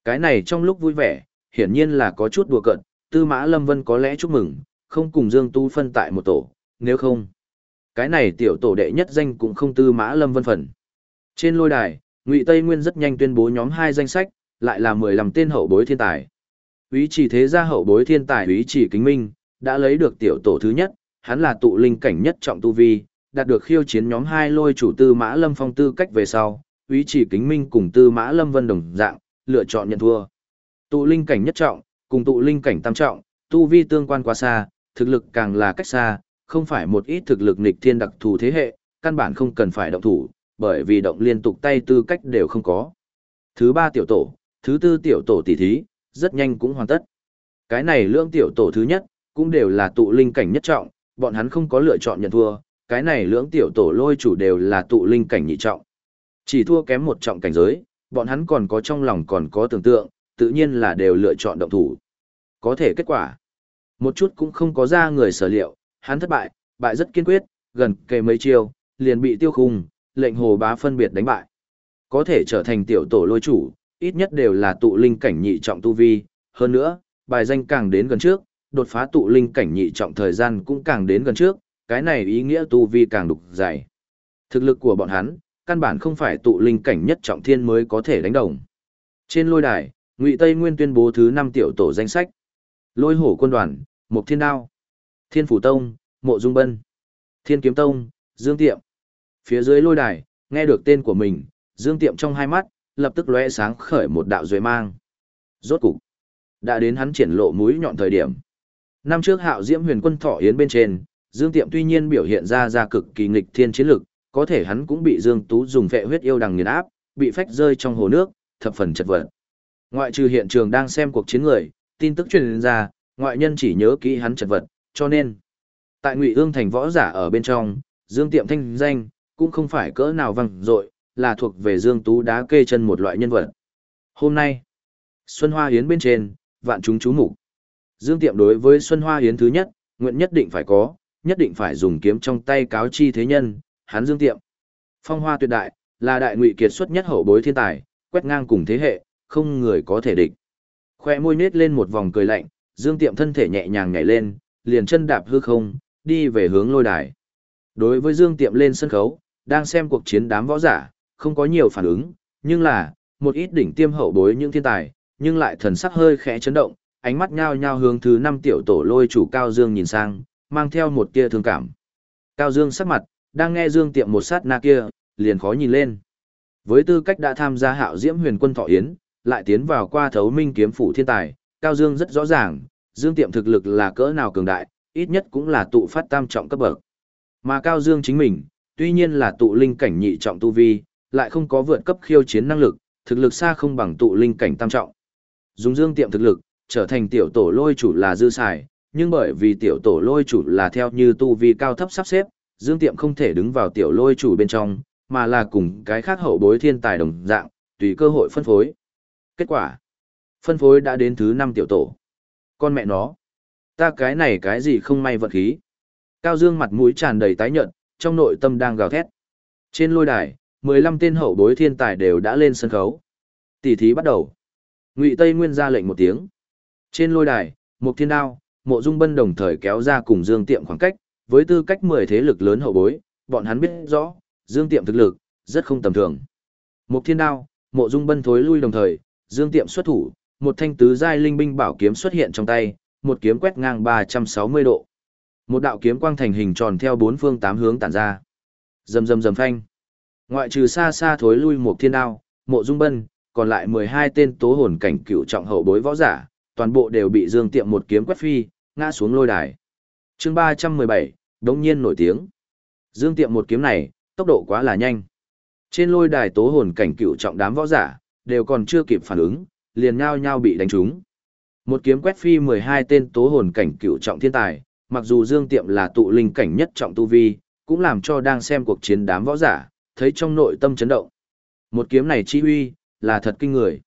Cái này trong lúc vui vẻ, hiển nhiên là có chút đùa cợt, Tư Mã Lâm Vân có lẽ chúc mừng, không cùng Dương tú phân tại một tổ, nếu không. Cái này tiểu tổ đệ nhất danh cũng không Tư Mã Lâm Vân phần. Trên lôi đài, Ngụy Tây Nguyên rất nhanh tuyên bố nhóm hai danh sách, lại là 15 tên hậu bối thiên tài. Úy chỉ thế gia hậu bối thiên tài Úy chỉ kính minh, đã lấy được tiểu tổ thứ nhất, hắn là tụ linh cảnh nhất trọng tu vi, đạt được khiêu chiến nhóm hai lôi chủ tư Mã Lâm Phong tư cách về sau, Úy chỉ kính minh cùng tư Mã Lâm Vân đồng dạng, lựa chọn nhận thua. Tụ linh cảnh nhất trọng, cùng tụ linh cảnh tam trọng, tu vi tương quan quá xa, thực lực càng là cách xa, không phải một ít thực lực nghịch thiên đặc thù thế hệ, căn bản không cần phải động thủ, bởi vì động liên tục tay tư cách đều không có. Thứ ba tiểu tổ, thứ tư tiểu tổ tỷ thí, rất nhanh cũng hoàn tất. Cái này lưỡng tiểu tổ thứ nhất, cũng đều là tụ linh cảnh nhất trọng, bọn hắn không có lựa chọn nhận thua, cái này lưỡng tiểu tổ lôi chủ đều là tụ linh cảnh nhị trọng. Chỉ thua kém một trọng cảnh giới, bọn hắn còn có trong lòng còn có tưởng tượng, tự nhiên là đều lựa chọn động thủ. Có thể kết quả, một chút cũng không có ra người sở liệu, hắn thất bại, bại rất kiên quyết, gần kề mấy chiêu, liền bị tiêu khung, lệnh hồ bá phân biệt đánh bại. Có thể trở thành tiểu tổ lôi chủ, ít nhất đều là tụ linh cảnh nhị trọng tu vi, hơn nữa, bài danh càng đến gần trước, đột phá tụ linh cảnh nhị trọng thời gian cũng càng đến gần trước, cái này ý nghĩa tu vi càng đục dày. Thực lực của bọn hắn, căn bản không phải tụ linh cảnh nhất trọng thiên mới có thể đánh đồng. Trên lôi đài, Ngụy Tây Nguyên tuyên bố thứ 5 tiểu tổ danh sách. Lôi hổ quân đoàn, Mục Thiên Đao, Thiên Phủ Tông, Mộ Dung Bân, Thiên Kiếm Tông, Dương Tiệm. Phía dưới lôi đài, nghe được tên của mình, Dương Tiệm trong hai mắt, lập tức lóe sáng khởi một đạo duệ mang. Rốt cục, đã đến hắn triển lộ mũi nhọn thời điểm. Năm trước Hạo Diễm Huyền Quân Thọ Yến bên trên, Dương Tiệm tuy nhiên biểu hiện ra ra cực kỳ nghịch thiên chiến lực, có thể hắn cũng bị Dương Tú dùng vệ huyết yêu đằng nghiền áp, bị phách rơi trong hồ nước, thập phần chật vật. Ngoại trừ hiện trường đang xem cuộc chiến người, tin tức truyền ra, ngoại nhân chỉ nhớ kỹ hắn chật vật, cho nên tại Ngụy Ương thành võ giả ở bên trong, Dương Tiệm thanh danh cũng không phải cỡ nào văng dội, là thuộc về Dương Tú đá kê chân một loại nhân vật. Hôm nay, Xuân Hoa Hiến bên trên, vạn chúng chú mục. Dương Tiệm đối với Xuân Hoa Hiến thứ nhất, nguyện nhất định phải có, nhất định phải dùng kiếm trong tay cáo chi thế nhân, hắn Dương Tiệm. Phong Hoa tuyệt đại, là đại ngụy kiệt xuất nhất hậu bối thiên tài, quét ngang cùng thế hệ, không người có thể địch. Khoe môi nết lên một vòng cười lạnh, Dương Tiệm thân thể nhẹ nhàng nhảy lên, liền chân đạp hư không, đi về hướng lôi đài. Đối với Dương Tiệm lên sân khấu, đang xem cuộc chiến đám võ giả, không có nhiều phản ứng, nhưng là, một ít đỉnh tiêm hậu bối những thiên tài, nhưng lại thần sắc hơi khẽ chấn động, ánh mắt nhao nhao hướng thứ năm tiểu tổ lôi chủ Cao Dương nhìn sang, mang theo một tia thương cảm. Cao Dương sắc mặt, đang nghe Dương Tiệm một sát na kia, liền khó nhìn lên. Với tư cách đã tham gia hạo diễm huyền quân thọ yến, lại tiến vào qua thấu minh kiếm phủ thiên tài, Cao Dương rất rõ ràng, Dương Tiệm thực lực là cỡ nào cường đại, ít nhất cũng là tụ phát tam trọng cấp bậc. Mà Cao Dương chính mình, tuy nhiên là tụ linh cảnh nhị trọng tu vi, lại không có vượt cấp khiêu chiến năng lực, thực lực xa không bằng tụ linh cảnh tam trọng. Dùng Dương Tiệm thực lực, trở thành tiểu tổ lôi chủ là dư xài, nhưng bởi vì tiểu tổ lôi chủ là theo như tu vi cao thấp sắp xếp, Dương Tiệm không thể đứng vào tiểu lôi chủ bên trong, mà là cùng cái khác hậu bối thiên tài đồng dạng, tùy cơ hội phân phối. Kết quả, phân phối đã đến thứ 5 tiểu tổ. Con mẹ nó, ta cái này cái gì không may vận khí. Cao Dương mặt mũi tràn đầy tái nhợt, trong nội tâm đang gào thét. Trên lôi đài, 15 tên hậu bối thiên tài đều đã lên sân khấu. Tỷ thí bắt đầu. Ngụy Tây Nguyên ra lệnh một tiếng. Trên lôi đài, mục thiên đao, mộ dung bân đồng thời kéo ra cùng Dương Tiệm khoảng cách, với tư cách 10 thế lực lớn hậu bối, bọn hắn biết rõ, Dương Tiệm thực lực, rất không tầm thường. mục thiên đao, mộ dung bân thối lui đồng thời, Dương Tiệm xuất thủ, một thanh tứ giai linh binh bảo kiếm xuất hiện trong tay, một kiếm quét ngang 360 độ. Một đạo kiếm quang thành hình tròn theo bốn phương tám hướng tản ra. Rầm rầm rầm phanh. Ngoại trừ xa xa thối lui một thiên đao, mộ dung bân, còn lại 12 tên tố hồn cảnh cựu trọng hậu bối võ giả, toàn bộ đều bị Dương Tiệm một kiếm quét phi, ngã xuống lôi đài. Chương 317, đống nhiên nổi tiếng. Dương Tiệm một kiếm này, tốc độ quá là nhanh. Trên lôi đài tố hồn cảnh cựu trọng đám võ giả, đều còn chưa kịp phản ứng, liền nhao nhao bị đánh trúng. Một kiếm quét phi 12 tên tố hồn cảnh cựu trọng thiên tài, mặc dù Dương Tiệm là tụ linh cảnh nhất trọng tu vi, cũng làm cho đang xem cuộc chiến đám võ giả, thấy trong nội tâm chấn động. Một kiếm này chi huy, là thật kinh người.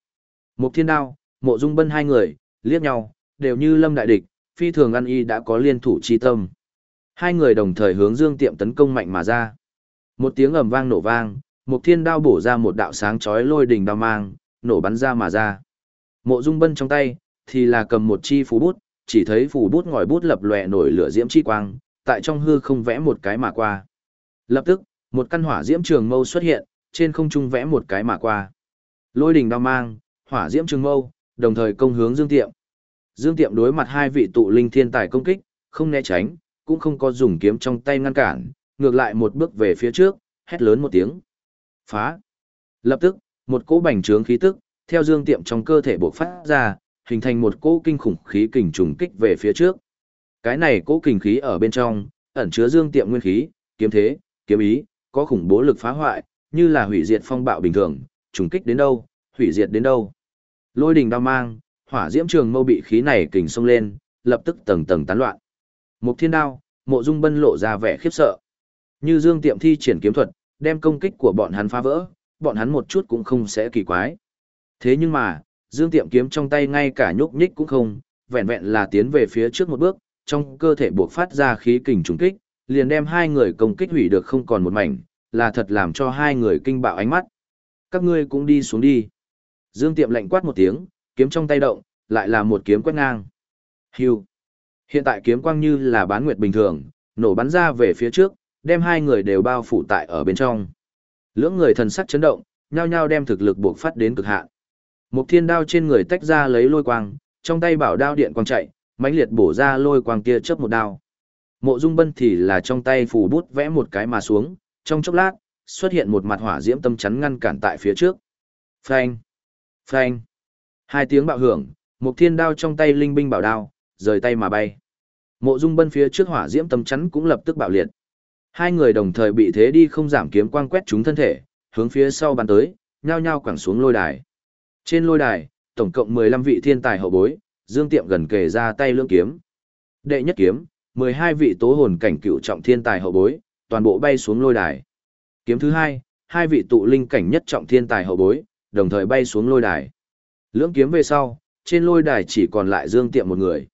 Một thiên đao, mộ dung bân hai người, liếc nhau, đều như lâm đại địch, phi thường ăn y đã có liên thủ chi tâm. Hai người đồng thời hướng Dương Tiệm tấn công mạnh mà ra. Một tiếng ầm vang nổ vang, một thiên đao bổ ra một đạo sáng chói lôi đỉnh đao mang, nổ bắn ra mà ra. Mộ Dung Bân trong tay thì là cầm một chi phú bút, chỉ thấy phù bút ngòi bút lập lòe nổi lửa diễm chi quang, tại trong hư không vẽ một cái mà qua. Lập tức, một căn hỏa diễm trường mâu xuất hiện, trên không trung vẽ một cái mà qua. Lôi đỉnh đao mang, hỏa diễm trường mâu, đồng thời công hướng Dương Tiệm. Dương Tiệm đối mặt hai vị tụ linh thiên tài công kích, không né tránh, cũng không có dùng kiếm trong tay ngăn cản, ngược lại một bước về phía trước, hét lớn một tiếng. Phá! Lập tức, một cỗ bành trướng khí tức, theo Dương Tiệm trong cơ thể bộc phát ra, hình thành một cỗ kinh khủng khí kình trùng kích về phía trước. Cái này cỗ kình khí ở bên trong, ẩn chứa Dương Tiệm nguyên khí, kiếm thế, kiếm ý, có khủng bố lực phá hoại, như là hủy diệt phong bạo bình thường, trùng kích đến đâu, hủy diệt đến đâu. Lôi đình đao mang, hỏa diễm trường mâu bị khí này kình xông lên, lập tức tầng tầng tán loạn. mục thiên đao, mộ dung bân lộ ra vẻ khiếp sợ. Như Dương Tiệm thi triển kiếm thuật, đem công kích của bọn hắn phá vỡ, bọn hắn một chút cũng không sẽ kỳ quái. Thế nhưng mà, Dương Tiệm kiếm trong tay ngay cả nhúc nhích cũng không, vẹn vẹn là tiến về phía trước một bước, trong cơ thể buộc phát ra khí kình trùng kích, liền đem hai người công kích hủy được không còn một mảnh, là thật làm cho hai người kinh bạo ánh mắt. Các ngươi cũng đi xuống đi. Dương Tiệm lạnh quát một tiếng, kiếm trong tay động, lại là một kiếm quét ngang. Hưu. Hiện tại kiếm quang như là bán nguyệt bình thường, nổ bắn ra về phía trước, đem hai người đều bao phủ tại ở bên trong. Lưỡng người thần sắc chấn động, nhao nhao đem thực lực buộc phát đến cực hạn. Một thiên đao trên người tách ra lấy lôi quang, trong tay bảo đao điện quang chạy, mãnh liệt bổ ra lôi quang kia chớp một đao. Mộ Dung Bân thì là trong tay phủ bút vẽ một cái mà xuống, trong chốc lát, xuất hiện một mặt hỏa diễm tâm chắn ngăn cản tại phía trước. Phanh! Phanh! Hai tiếng bạo hưởng, một thiên đao trong tay linh binh bảo đao, rời tay mà bay. Mộ Dung Bân phía trước hỏa diễm tâm chắn cũng lập tức bạo liệt. Hai người đồng thời bị thế đi không giảm kiếm quang quét chúng thân thể, hướng phía sau bắn tới, nhao nhao quẳng xuống lôi đài. Trên lôi đài, tổng cộng 15 vị thiên tài hậu bối, Dương Tiệm gần kề ra tay lưỡng kiếm. Đệ nhất kiếm, 12 vị tố hồn cảnh cựu trọng thiên tài hậu bối, toàn bộ bay xuống lôi đài. Kiếm thứ hai, hai vị tụ linh cảnh nhất trọng thiên tài hậu bối, đồng thời bay xuống lôi đài. Lưỡng kiếm về sau, trên lôi đài chỉ còn lại Dương Tiệm một người.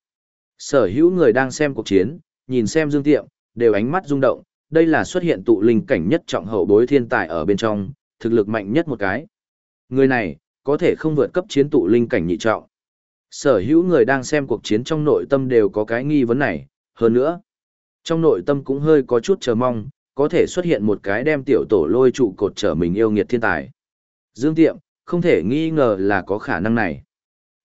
Sở hữu người đang xem cuộc chiến, nhìn xem Dương Tiệm, đều ánh mắt rung động, đây là xuất hiện tụ linh cảnh nhất trọng hậu bối thiên tài ở bên trong, thực lực mạnh nhất một cái. Người này, có thể không vượt cấp chiến tụ linh cảnh nhị trọng. Sở hữu người đang xem cuộc chiến trong nội tâm đều có cái nghi vấn này, hơn nữa. Trong nội tâm cũng hơi có chút chờ mong, có thể xuất hiện một cái đem tiểu tổ lôi trụ cột trở mình yêu nghiệt thiên tài. Dương Tiệm, không thể nghi ngờ là có khả năng này.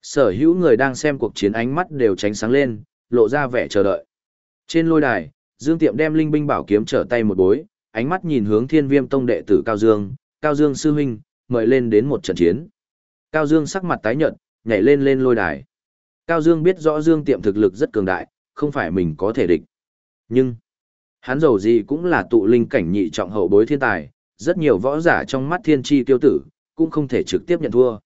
Sở hữu người đang xem cuộc chiến ánh mắt đều tránh sáng lên, lộ ra vẻ chờ đợi. Trên lôi đài, Dương Tiệm đem linh binh bảo kiếm trở tay một bối, ánh mắt nhìn hướng Thiên Viêm Tông đệ tử Cao Dương, "Cao Dương sư huynh, mời lên đến một trận chiến." Cao Dương sắc mặt tái nhợt, nhảy lên lên lôi đài. Cao Dương biết rõ Dương Tiệm thực lực rất cường đại, không phải mình có thể địch. Nhưng, hắn dầu gì cũng là tụ linh cảnh nhị trọng hậu bối thiên tài, rất nhiều võ giả trong mắt thiên tri tiêu tử, cũng không thể trực tiếp nhận thua.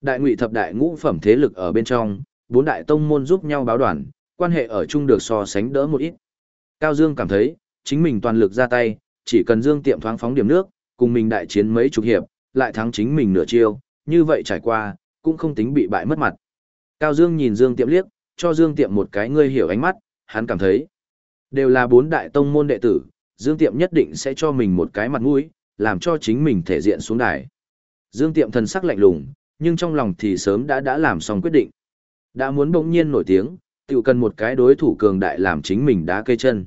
Đại ngụy thập đại ngũ phẩm thế lực ở bên trong, bốn đại tông môn giúp nhau báo đoàn, quan hệ ở chung được so sánh đỡ một ít. Cao Dương cảm thấy, chính mình toàn lực ra tay, chỉ cần Dương Tiệm thoáng phóng điểm nước, cùng mình đại chiến mấy chục hiệp, lại thắng chính mình nửa chiêu, như vậy trải qua, cũng không tính bị bại mất mặt. Cao Dương nhìn Dương Tiệm liếc, cho Dương Tiệm một cái ngươi hiểu ánh mắt, hắn cảm thấy, đều là bốn đại tông môn đệ tử, Dương Tiệm nhất định sẽ cho mình một cái mặt mũi, làm cho chính mình thể diện xuống đài. Dương Tiệm thần sắc lạnh lùng, nhưng trong lòng thì sớm đã đã làm xong quyết định. Đã muốn bỗng nhiên nổi tiếng, tự cần một cái đối thủ cường đại làm chính mình đá cây chân.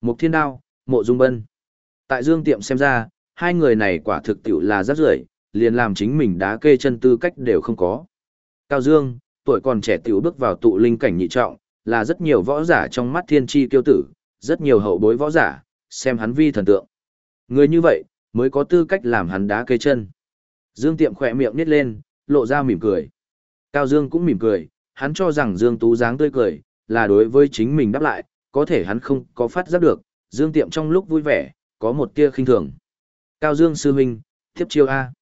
Mục Thiên Đao, Mộ Dung Bân. Tại Dương Tiệm xem ra, hai người này quả thực tiểu là rất rưởi, liền làm chính mình đá kê chân tư cách đều không có. Cao Dương, tuổi còn trẻ tiểu bước vào tụ linh cảnh nhị trọng, là rất nhiều võ giả trong mắt thiên tri kiêu tử, rất nhiều hậu bối võ giả, xem hắn vi thần tượng. Người như vậy, mới có tư cách làm hắn đá kê chân. Dương Tiệm khỏe miệng nít lên, lộ ra mỉm cười. Cao Dương cũng mỉm cười, hắn cho rằng Dương Tú dáng tươi cười, là đối với chính mình đáp lại, có thể hắn không có phát giác được, Dương Tiệm trong lúc vui vẻ, có một tia khinh thường. Cao Dương sư huynh, tiếp chiêu A.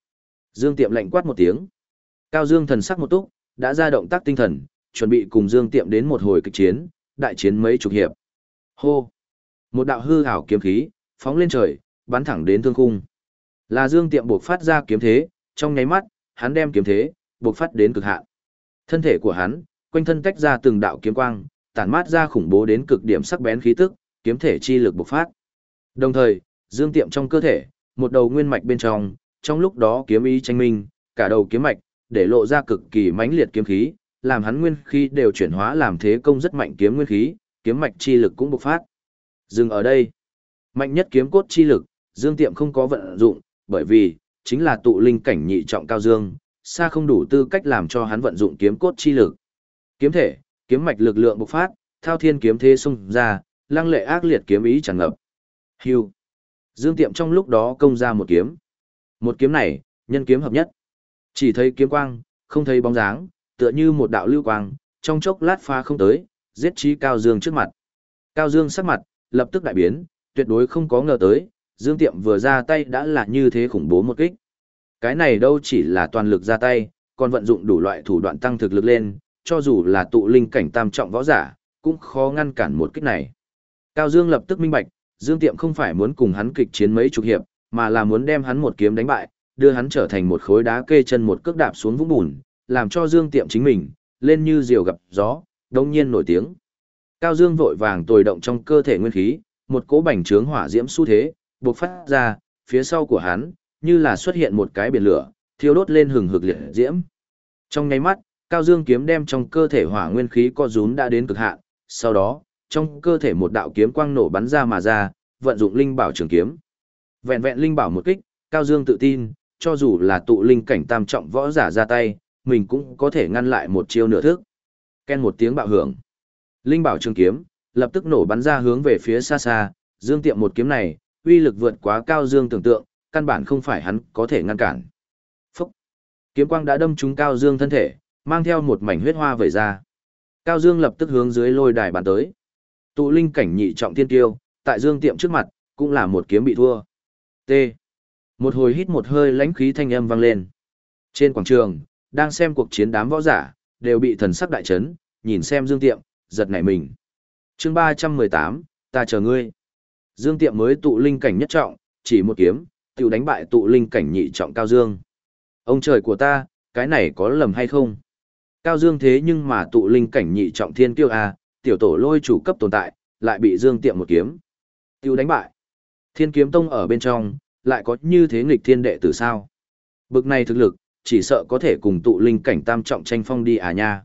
Dương Tiệm lạnh quát một tiếng. Cao Dương thần sắc một túc, đã ra động tác tinh thần, chuẩn bị cùng Dương Tiệm đến một hồi kịch chiến, đại chiến mấy chục hiệp. Hô! Một đạo hư ảo kiếm khí, phóng lên trời, bắn thẳng đến thương khung. Là Dương Tiệm buộc phát ra kiếm thế, trong nháy mắt, hắn đem kiếm thế, buộc phát đến cực hạn. Thân thể của hắn, quanh thân tách ra từng đạo kiếm quang, tản mát ra khủng bố đến cực điểm sắc bén khí tức, kiếm thể chi lực bộc phát. Đồng thời, Dương Tiệm trong cơ thể, một đầu nguyên mạch bên trong, trong lúc đó kiếm ý tranh minh, cả đầu kiếm mạch, để lộ ra cực kỳ mãnh liệt kiếm khí, làm hắn nguyên khí đều chuyển hóa làm thế công rất mạnh kiếm nguyên khí, kiếm mạch chi lực cũng bộc phát. Dừng ở đây. Mạnh nhất kiếm cốt chi lực, Dương Tiệm không có vận dụng, bởi vì, chính là tụ linh cảnh nhị trọng cao dương, xa không đủ tư cách làm cho hắn vận dụng kiếm cốt chi lực. Kiếm thể, kiếm mạch lực lượng bộc phát, thao thiên kiếm thế xung ra, lăng lệ ác liệt kiếm ý tràn ngập. Hưu. Dương Tiệm trong lúc đó công ra một kiếm. Một kiếm này, nhân kiếm hợp nhất. Chỉ thấy kiếm quang, không thấy bóng dáng, tựa như một đạo lưu quang, trong chốc lát pha không tới, giết trí Cao Dương trước mặt. Cao Dương sắc mặt, lập tức đại biến, tuyệt đối không có ngờ tới, Dương Tiệm vừa ra tay đã là như thế khủng bố một kích. Cái này đâu chỉ là toàn lực ra tay, còn vận dụng đủ loại thủ đoạn tăng thực lực lên, cho dù là tụ linh cảnh tam trọng võ giả, cũng khó ngăn cản một kích này. Cao Dương lập tức minh bạch, Dương Tiệm không phải muốn cùng hắn kịch chiến mấy chục hiệp, mà là muốn đem hắn một kiếm đánh bại, đưa hắn trở thành một khối đá kê chân một cước đạp xuống vũng bùn, làm cho Dương Tiệm chính mình, lên như diều gặp gió, đông nhiên nổi tiếng. Cao Dương vội vàng tồi động trong cơ thể nguyên khí, một cỗ bành trướng hỏa diễm xu thế, bộc phát ra, phía sau của hắn, như là xuất hiện một cái biển lửa, thiêu đốt lên hừng hực liệt diễm. Trong nháy mắt, Cao Dương kiếm đem trong cơ thể hỏa nguyên khí co rúm đã đến cực hạn, sau đó, trong cơ thể một đạo kiếm quang nổ bắn ra mà ra, vận dụng linh bảo trường kiếm. Vẹn vẹn linh bảo một kích, Cao Dương tự tin, cho dù là tụ linh cảnh tam trọng võ giả ra tay, mình cũng có thể ngăn lại một chiêu nửa thức. Ken một tiếng bạo hưởng. Linh bảo trường kiếm, lập tức nổ bắn ra hướng về phía xa xa, Dương Tiệm một kiếm này, uy lực vượt quá Cao Dương tưởng tượng, căn bản không phải hắn có thể ngăn cản. Phúc! Kiếm quang đã đâm trúng Cao Dương thân thể, mang theo một mảnh huyết hoa vẩy ra. Cao Dương lập tức hướng dưới lôi đài bàn tới. Tụ linh cảnh nhị trọng tiên tiêu, tại Dương Tiệm trước mặt, cũng là một kiếm bị thua. T. Một hồi hít một hơi lãnh khí thanh âm vang lên. Trên quảng trường, đang xem cuộc chiến đám võ giả, đều bị thần sắc đại chấn, nhìn xem Dương Tiệm, giật nảy mình. chương 318, ta chờ ngươi. Dương Tiệm mới tụ linh cảnh nhất trọng, chỉ một kiếm, tiểu đánh bại tụ linh cảnh nhị trọng Cao Dương. Ông trời của ta, cái này có lầm hay không? Cao Dương thế nhưng mà tụ linh cảnh nhị trọng thiên tiêu A, tiểu tổ lôi chủ cấp tồn tại, lại bị Dương Tiệm một kiếm. Tiêu đánh bại. Thiên kiếm tông ở bên trong, lại có như thế nghịch thiên đệ tử sao? Bực này thực lực, chỉ sợ có thể cùng tụ linh cảnh tam trọng tranh phong đi à nha.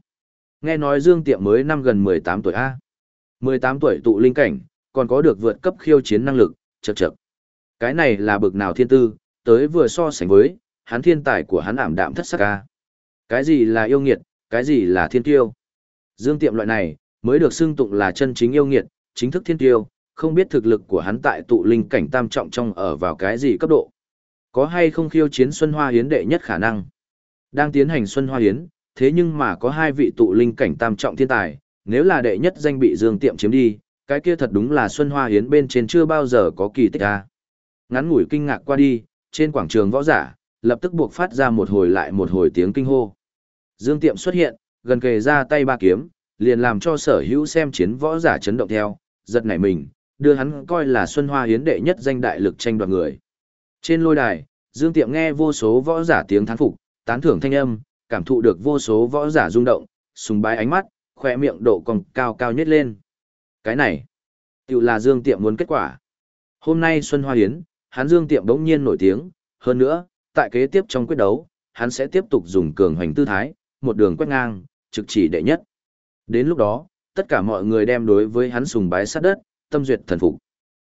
Nghe nói Dương Tiệm mới năm gần 18 tuổi A. 18 tuổi tụ linh cảnh, còn có được vượt cấp khiêu chiến năng lực, chật chật. Cái này là bực nào thiên tư, tới vừa so sánh với, hắn thiên tài của hắn ảm đạm thất sắc A. Cái gì là yêu nghiệt, cái gì là thiên tiêu? Dương Tiệm loại này, mới được xưng tụng là chân chính yêu nghiệt, chính thức thiên tiêu, không biết thực lực của hắn tại tụ linh cảnh tam trọng trong ở vào cái gì cấp độ. Có hay không khiêu chiến Xuân Hoa Hiến đệ nhất khả năng? Đang tiến hành Xuân Hoa Hiến, thế nhưng mà có hai vị tụ linh cảnh tam trọng thiên tài, nếu là đệ nhất danh bị Dương Tiệm chiếm đi, cái kia thật đúng là Xuân Hoa Hiến bên trên chưa bao giờ có kỳ tích a. Ngắn ngủi kinh ngạc qua đi, trên quảng trường võ giả, lập tức buộc phát ra một hồi lại một hồi tiếng kinh hô. Dương Tiệm xuất hiện, gần kề ra tay ba kiếm, liền làm cho sở hữu xem chiến võ giả chấn động theo, giật nảy mình, đưa hắn coi là Xuân Hoa Hiến đệ nhất danh đại lực tranh đoạt người. Trên lôi đài, Dương Tiệm nghe vô số võ giả tiếng thán phục, tán thưởng thanh âm, cảm thụ được vô số võ giả rung động, sùng bái ánh mắt, khỏe miệng độ còn cao cao nhất lên. Cái này, tự là Dương Tiệm muốn kết quả. Hôm nay Xuân Hoa Hiến, hắn Dương Tiệm đống nhiên nổi tiếng, hơn nữa, tại kế tiếp trong quyết đấu, hắn sẽ tiếp tục dùng cường hoành tư thái, một đường quét ngang, trực chỉ đệ nhất. Đến lúc đó, tất cả mọi người đem đối với hắn sùng bái sát đất, tâm duyệt thần phục.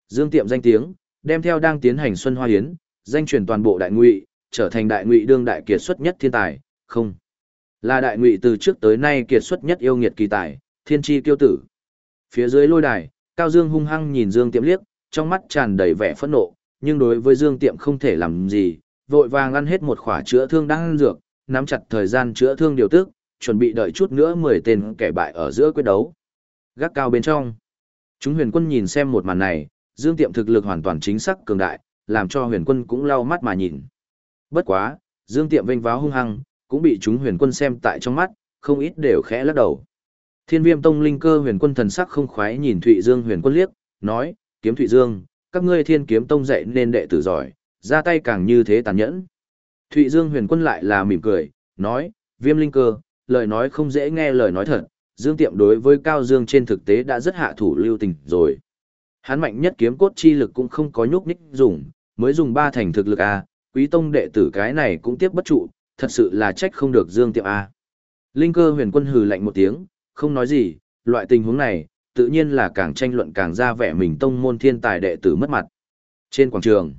Dương Tiệm danh tiếng, đem theo đang tiến hành Xuân Hoa Hiến, danh truyền toàn bộ đại ngụy, trở thành đại ngụy đương đại kiệt xuất nhất thiên tài, không. Là đại ngụy từ trước tới nay kiệt xuất nhất yêu nghiệt kỳ tài, thiên tri kiêu tử. Phía dưới lôi đài, Cao Dương hung hăng nhìn Dương Tiệm liếc, trong mắt tràn đầy vẻ phẫn nộ, nhưng đối với Dương Tiệm không thể làm gì, vội vàng ăn hết một khỏa chữa thương đang ăn dược, nắm chặt thời gian chữa thương điều tức, chuẩn bị đợi chút nữa 10 tên kẻ bại ở giữa quyết đấu. Gác cao bên trong. Chúng huyền quân nhìn xem một màn này, Dương Tiệm thực lực hoàn toàn chính xác cường đại, làm cho huyền quân cũng lau mắt mà nhìn. Bất quá, Dương Tiệm vênh váo hung hăng, cũng bị chúng huyền quân xem tại trong mắt, không ít đều khẽ lắc đầu. Thiên viêm tông linh cơ huyền quân thần sắc không khoái nhìn Thụy Dương huyền quân liếc, nói, kiếm Thụy Dương, các ngươi thiên kiếm tông dạy nên đệ tử giỏi, ra tay càng như thế tàn nhẫn. Thụy Dương huyền quân lại là mỉm cười, nói, viêm linh cơ, lời nói không dễ nghe lời nói thật, Dương Tiệm đối với Cao Dương trên thực tế đã rất hạ thủ lưu tình rồi. Hắn mạnh nhất kiếm cốt chi lực cũng không có nhúc nhích dùng, mới dùng ba thành thực lực A, quý tông đệ tử cái này cũng tiếp bất trụ, thật sự là trách không được Dương Tiệm A. Linh cơ huyền quân hừ lạnh một tiếng, không nói gì, loại tình huống này, tự nhiên là càng tranh luận càng ra vẻ mình tông môn thiên tài đệ tử mất mặt. Trên quảng trường,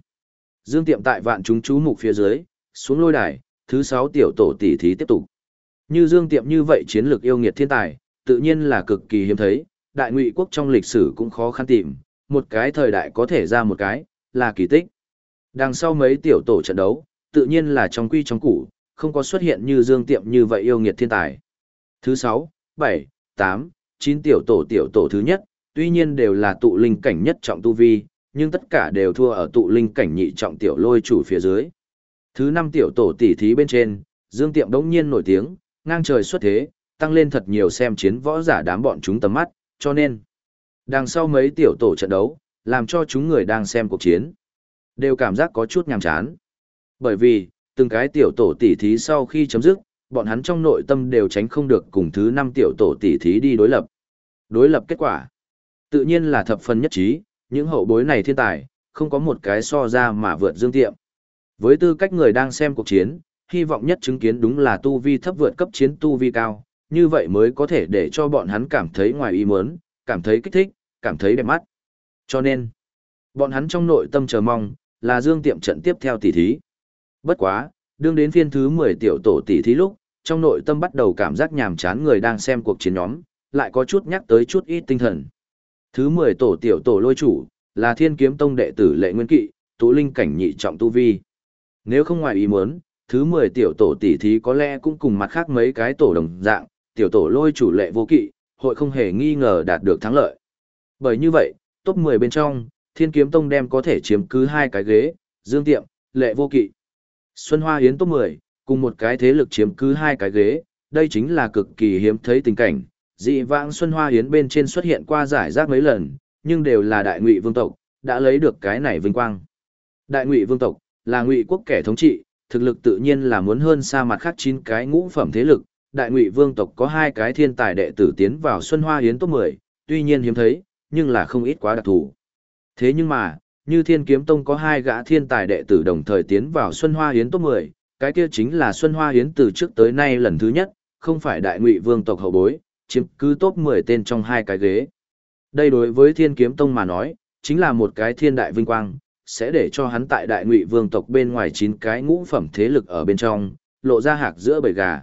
Dương Tiệm tại vạn chúng chú mục phía dưới, xuống lôi đài, thứ sáu tiểu tổ tỷ thí tiếp tục. Như Dương Tiệm như vậy chiến lược yêu nghiệt thiên tài, tự nhiên là cực kỳ hiếm thấy, đại ngụy quốc trong lịch sử cũng khó khăn tìm, một cái thời đại có thể ra một cái, là kỳ tích. Đằng sau mấy tiểu tổ trận đấu, tự nhiên là trong quy trong củ, không có xuất hiện như Dương Tiệm như vậy yêu nghiệt thiên tài. Thứ 6, 7, 8, 9 tiểu tổ tiểu tổ thứ nhất, tuy nhiên đều là tụ linh cảnh nhất trọng tu vi, nhưng tất cả đều thua ở tụ linh cảnh nhị trọng tiểu lôi chủ phía dưới. Thứ 5 tiểu tổ tỷ thí bên trên, Dương Tiệm đống nhiên nổi tiếng, ngang trời xuất thế, tăng lên thật nhiều xem chiến võ giả đám bọn chúng tầm mắt, cho nên đằng sau mấy tiểu tổ trận đấu, làm cho chúng người đang xem cuộc chiến đều cảm giác có chút nhàm chán. Bởi vì, từng cái tiểu tổ tỷ thí sau khi chấm dứt, bọn hắn trong nội tâm đều tránh không được cùng thứ năm tiểu tổ tỷ thí đi đối lập. Đối lập kết quả, tự nhiên là thập phần nhất trí, những hậu bối này thiên tài, không có một cái so ra mà vượt dương tiệm. Với tư cách người đang xem cuộc chiến, hy vọng nhất chứng kiến đúng là tu vi thấp vượt cấp chiến tu vi cao, như vậy mới có thể để cho bọn hắn cảm thấy ngoài ý muốn, cảm thấy kích thích, cảm thấy đẹp mắt. Cho nên, bọn hắn trong nội tâm chờ mong, là Dương Tiệm trận tiếp theo tỷ thí. Bất quá, đương đến phiên thứ 10 tiểu tổ tỷ thí lúc, trong nội tâm bắt đầu cảm giác nhàm chán người đang xem cuộc chiến nhóm, lại có chút nhắc tới chút ít tinh thần. Thứ 10 tổ tiểu tổ lôi chủ, là Thiên Kiếm Tông đệ tử Lệ Nguyên Kỵ, tụ linh cảnh nhị trọng tu vi. Nếu không ngoài ý muốn, thứ 10 tiểu tổ tỷ thí có lẽ cũng cùng mặt khác mấy cái tổ đồng dạng, tiểu tổ lôi chủ Lệ Vô Kỵ, hội không hề nghi ngờ đạt được thắng lợi. Bởi như vậy, top 10 bên trong, Thiên Kiếm Tông đem có thể chiếm cứ hai cái ghế, Dương Tiệm, Lệ Vô Kỵ. Xuân Hoa Yến top 10, cùng một cái thế lực chiếm cứ hai cái ghế, đây chính là cực kỳ hiếm thấy tình cảnh. Dị vãng Xuân Hoa Yến bên trên xuất hiện qua giải rác mấy lần, nhưng đều là đại ngụy vương tộc, đã lấy được cái này vinh quang. Đại ngụy vương tộc, là ngụy quốc kẻ thống trị, thực lực tự nhiên là muốn hơn xa mặt khác chín cái ngũ phẩm thế lực. Đại ngụy vương tộc có hai cái thiên tài đệ tử tiến vào Xuân Hoa Hiến top 10, tuy nhiên hiếm thấy, nhưng là không ít quá đặc thù. Thế nhưng mà, như Thiên Kiếm Tông có hai gã thiên tài đệ tử đồng thời tiến vào Xuân Hoa Hiến top 10, cái kia chính là Xuân Hoa Hiến từ trước tới nay lần thứ nhất, không phải đại ngụy vương tộc hậu bối, chiếm cứ top 10 tên trong hai cái ghế. Đây đối với Thiên Kiếm Tông mà nói, chính là một cái thiên đại vinh quang, sẽ để cho hắn tại đại ngụy vương tộc bên ngoài chín cái ngũ phẩm thế lực ở bên trong, lộ ra hạc giữa bầy gà.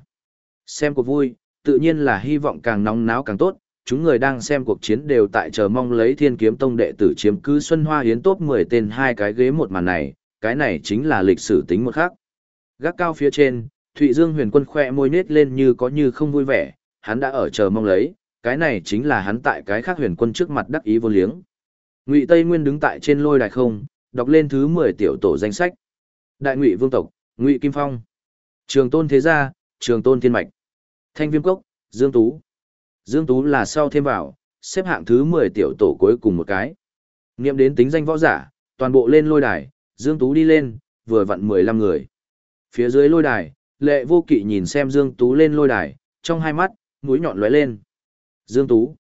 Xem cuộc vui, tự nhiên là hy vọng càng nóng náo càng tốt, chúng người đang xem cuộc chiến đều tại chờ mong lấy thiên kiếm tông đệ tử chiếm cứ Xuân Hoa Hiến top 10 tên hai cái ghế một màn này, cái này chính là lịch sử tính một khác. Gác cao phía trên, Thụy Dương huyền quân khoe môi nết lên như có như không vui vẻ, hắn đã ở chờ mong lấy, cái này chính là hắn tại cái khác huyền quân trước mặt đắc ý vô liếng. Ngụy Tây Nguyên đứng tại trên lôi đài không, đọc lên thứ 10 tiểu tổ danh sách. Đại Ngụy Vương tộc, Ngụy Kim Phong, Trường Tôn Thế Gia, Trường Tôn Thiên Mạch, Thanh Viêm Cốc, Dương Tú, Dương Tú là sau thêm vào, xếp hạng thứ 10 tiểu tổ cuối cùng một cái. Nghiệm đến tính danh võ giả, toàn bộ lên lôi đài, Dương Tú đi lên, vừa vặn 15 người. Phía dưới lôi đài, lệ vô kỵ nhìn xem Dương Tú lên lôi đài, trong hai mắt, mũi nhọn lóe lên. Dương Tú,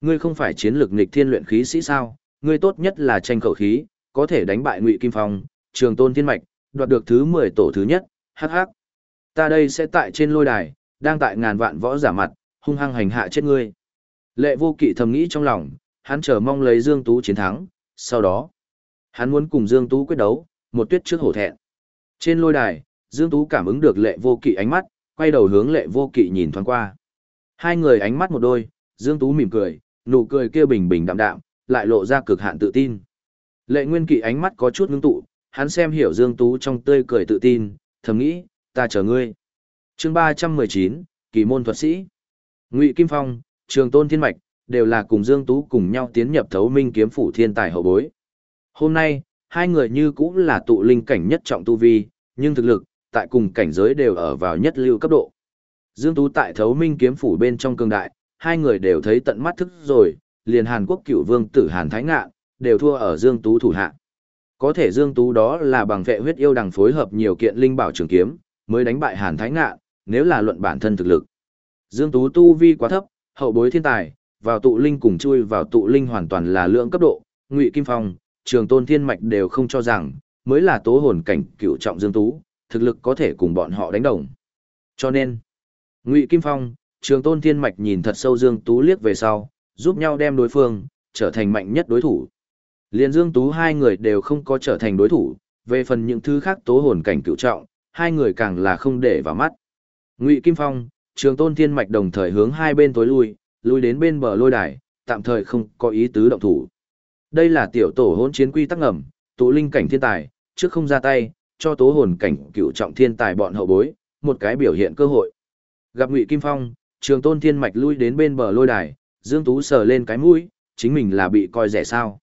ngươi không phải chiến lược nghịch thiên luyện khí sĩ sao, ngươi tốt nhất là tranh khẩu khí, có thể đánh bại Ngụy Kim Phong, Trường Tôn Thiên Mạch, đoạt được thứ 10 tổ thứ nhất, hắc hắc. Ta đây sẽ tại trên lôi đài, đang tại ngàn vạn võ giả mặt, hung hăng hành hạ chết ngươi. Lệ vô kỵ thầm nghĩ trong lòng, hắn chờ mong lấy Dương Tú chiến thắng, sau đó, hắn muốn cùng Dương Tú quyết đấu, một tuyết trước hổ thẹn. Trên lôi đài, Dương Tú cảm ứng được lệ vô kỵ ánh mắt, quay đầu hướng lệ vô kỵ nhìn thoáng qua. Hai người ánh mắt một đôi, Dương Tú mỉm cười, nụ cười kia bình bình đạm đạm, lại lộ ra cực hạn tự tin. Lệ Nguyên Kỵ ánh mắt có chút ngưng tụ, hắn xem hiểu Dương Tú trong tươi cười tự tin, thầm nghĩ, ta chờ ngươi chương 319, Kỳ môn thuật sĩ. Ngụy Kim Phong, Trường Tôn Thiên Mạch, đều là cùng Dương Tú cùng nhau tiến nhập thấu minh kiếm phủ thiên tài hậu bối. Hôm nay, hai người như cũng là tụ linh cảnh nhất trọng tu vi, nhưng thực lực, tại cùng cảnh giới đều ở vào nhất lưu cấp độ. Dương Tú tại thấu minh kiếm phủ bên trong cường đại, hai người đều thấy tận mắt thức rồi, liền Hàn Quốc cựu vương tử Hàn Thái Ngạ, đều thua ở Dương Tú thủ hạ. Có thể Dương Tú đó là bằng vệ huyết yêu đằng phối hợp nhiều kiện linh bảo trường kiếm, mới đánh bại Hàn Thái Ngạ, nếu là luận bản thân thực lực. Dương Tú tu vi quá thấp, hậu bối thiên tài, vào tụ linh cùng chui vào tụ linh hoàn toàn là lượng cấp độ, Ngụy Kim Phong, Trường Tôn Thiên Mạch đều không cho rằng mới là tố hồn cảnh cựu trọng Dương Tú, thực lực có thể cùng bọn họ đánh đồng. Cho nên, Ngụy Kim Phong, Trường Tôn Thiên Mạch nhìn thật sâu Dương Tú liếc về sau, giúp nhau đem đối phương trở thành mạnh nhất đối thủ. Liên Dương Tú hai người đều không có trở thành đối thủ, về phần những thứ khác tố hồn cảnh cựu trọng, hai người càng là không để vào mắt. Ngụy Kim Phong, Trường Tôn Thiên Mạch đồng thời hướng hai bên tối lui, lui đến bên bờ lôi đài, tạm thời không có ý tứ động thủ. Đây là tiểu tổ hỗn chiến quy tắc ngầm, tụ linh cảnh thiên tài, trước không ra tay, cho tố hồn cảnh cựu trọng thiên tài bọn hậu bối, một cái biểu hiện cơ hội. Gặp Ngụy Kim Phong, Trường Tôn Thiên Mạch lui đến bên bờ lôi đài, Dương Tú sờ lên cái mũi, chính mình là bị coi rẻ sao.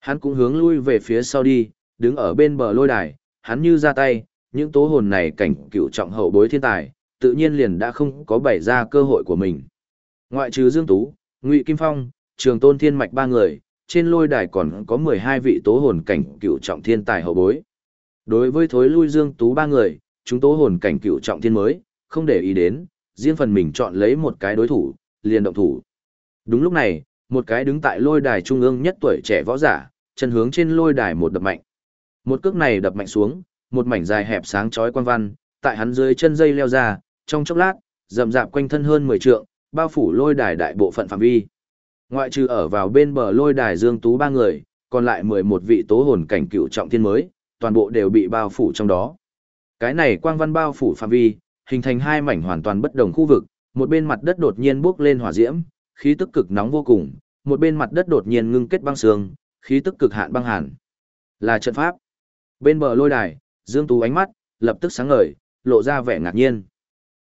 Hắn cũng hướng lui về phía sau đi, đứng ở bên bờ lôi đài, hắn như ra tay, những tố hồn này cảnh cựu trọng hậu bối thiên tài, tự nhiên liền đã không có bày ra cơ hội của mình. Ngoại trừ Dương Tú, Ngụy Kim Phong, Trường Tôn Thiên Mạch ba người, trên lôi đài còn có 12 vị tố hồn cảnh cựu trọng thiên tài hậu bối. Đối với thối lui Dương Tú ba người, chúng tố hồn cảnh cựu trọng thiên mới, không để ý đến, riêng phần mình chọn lấy một cái đối thủ, liền động thủ. Đúng lúc này, một cái đứng tại lôi đài trung ương nhất tuổi trẻ võ giả, chân hướng trên lôi đài một đập mạnh. Một cước này đập mạnh xuống, một mảnh dài hẹp sáng chói quan văn, tại hắn dưới chân dây leo ra, trong chốc lát, rậm rạp quanh thân hơn 10 trượng, bao phủ lôi đài đại bộ phận phạm vi. Ngoại trừ ở vào bên bờ lôi đài Dương Tú ba người, còn lại 11 vị tố hồn cảnh cựu trọng thiên mới, toàn bộ đều bị bao phủ trong đó. Cái này quang văn bao phủ phạm vi, hình thành hai mảnh hoàn toàn bất đồng khu vực, một bên mặt đất đột nhiên bốc lên hỏa diễm, khí tức cực nóng vô cùng, một bên mặt đất đột nhiên ngưng kết băng sương, khí tức cực hạn băng hàn. Là trận pháp. Bên bờ lôi đài, Dương Tú ánh mắt lập tức sáng ngời, lộ ra vẻ ngạc nhiên.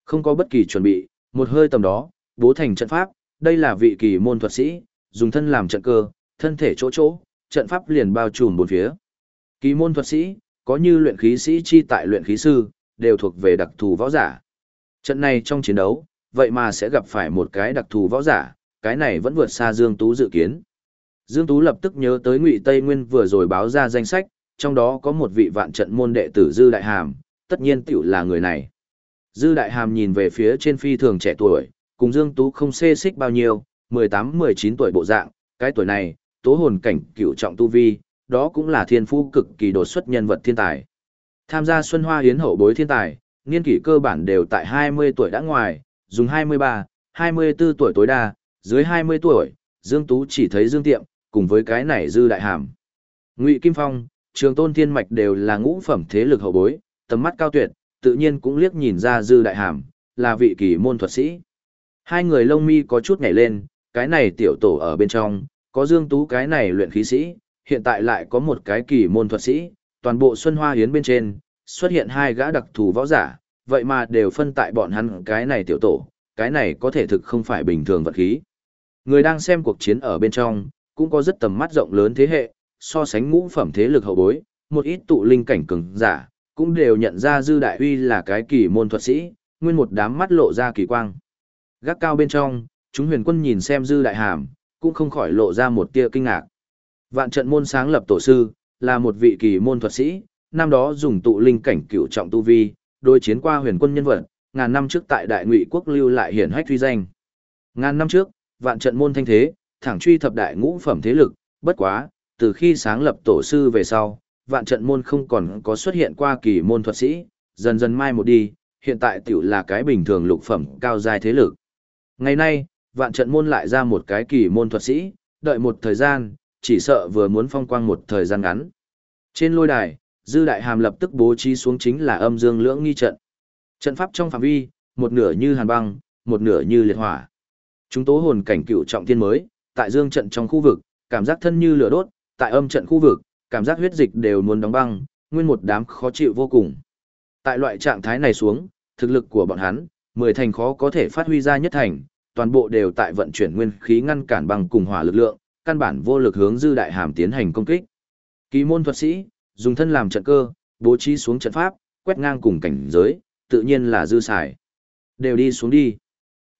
Không có bất kỳ chuẩn bị, một hơi tầm đó, bố thành trận pháp, đây là vị kỳ môn thuật sĩ, dùng thân làm trận cơ, thân thể chỗ chỗ, trận pháp liền bao trùm bốn phía. Kỳ môn thuật sĩ, có như luyện khí sĩ chi tại luyện khí sư, đều thuộc về đặc thù võ giả. Trận này trong chiến đấu, vậy mà sẽ gặp phải một cái đặc thù võ giả, cái này vẫn vượt xa Dương Tú dự kiến. Dương Tú lập tức nhớ tới Ngụy Tây Nguyên vừa rồi báo ra danh sách, trong đó có một vị vạn trận môn đệ tử Dư Đại Hàm, tất nhiên tiểu là người này. Dư Đại Hàm nhìn về phía trên phi thường trẻ tuổi, cùng Dương Tú không xê xích bao nhiêu, 18-19 tuổi bộ dạng, cái tuổi này, tố hồn cảnh cựu trọng tu vi, đó cũng là thiên phú cực kỳ đột xuất nhân vật thiên tài. Tham gia Xuân Hoa Hiến hậu bối thiên tài, niên kỷ cơ bản đều tại 20 tuổi đã ngoài, dùng 23, 24 tuổi tối đa, dưới 20 tuổi, Dương Tú chỉ thấy Dương Tiệm, cùng với cái này dư đại hàm. Ngụy Kim Phong, Trường Tôn Thiên Mạch đều là ngũ phẩm thế lực hậu bối, tầm mắt cao tuyệt, tự nhiên cũng liếc nhìn ra dư đại hàm, là vị kỳ môn thuật sĩ. Hai người lông mi có chút nhảy lên, cái này tiểu tổ ở bên trong, có Dương Tú cái này luyện khí sĩ, hiện tại lại có một cái kỳ môn thuật sĩ, toàn bộ Xuân Hoa Hiến bên trên, xuất hiện hai gã đặc thù võ giả, vậy mà đều phân tại bọn hắn cái này tiểu tổ, cái này có thể thực không phải bình thường vật khí. Người đang xem cuộc chiến ở bên trong, cũng có rất tầm mắt rộng lớn thế hệ, so sánh ngũ phẩm thế lực hậu bối, một ít tụ linh cảnh cường giả, cũng đều nhận ra Dư Đại Huy là cái kỳ môn thuật sĩ, nguyên một đám mắt lộ ra kỳ quang. Gác cao bên trong, chúng huyền quân nhìn xem Dư Đại Hàm, cũng không khỏi lộ ra một tia kinh ngạc. Vạn trận môn sáng lập tổ sư, là một vị kỳ môn thuật sĩ, năm đó dùng tụ linh cảnh cựu trọng tu vi, đối chiến qua huyền quân nhân vật, ngàn năm trước tại đại ngụy quốc lưu lại hiển hách truy danh. Ngàn năm trước, vạn trận môn thanh thế, thẳng truy thập đại ngũ phẩm thế lực, bất quá, từ khi sáng lập tổ sư về sau, vạn trận môn không còn có xuất hiện qua kỳ môn thuật sĩ, dần dần mai một đi, hiện tại tiểu là cái bình thường lục phẩm cao giai thế lực. Ngày nay, vạn trận môn lại ra một cái kỳ môn thuật sĩ, đợi một thời gian, chỉ sợ vừa muốn phong quang một thời gian ngắn. Trên lôi đài, Dư Đại Hàm lập tức bố trí xuống chính là âm dương lưỡng nghi trận. Trận pháp trong phạm vi, một nửa như hàn băng, một nửa như liệt hỏa. Chúng tố hồn cảnh cựu trọng thiên mới, tại dương trận trong khu vực, cảm giác thân như lửa đốt, tại âm trận khu vực, cảm giác huyết dịch đều muốn đóng băng, nguyên một đám khó chịu vô cùng. Tại loại trạng thái này xuống, thực lực của bọn hắn, mười thành khó có thể phát huy ra nhất thành, toàn bộ đều tại vận chuyển nguyên khí ngăn cản bằng cùng hỏa lực lượng, căn bản vô lực hướng dư đại hàm tiến hành công kích. Kỳ môn thuật sĩ, dùng thân làm trận cơ, bố trí xuống trận pháp, quét ngang cùng cảnh giới, tự nhiên là dư xài. Đều đi xuống đi.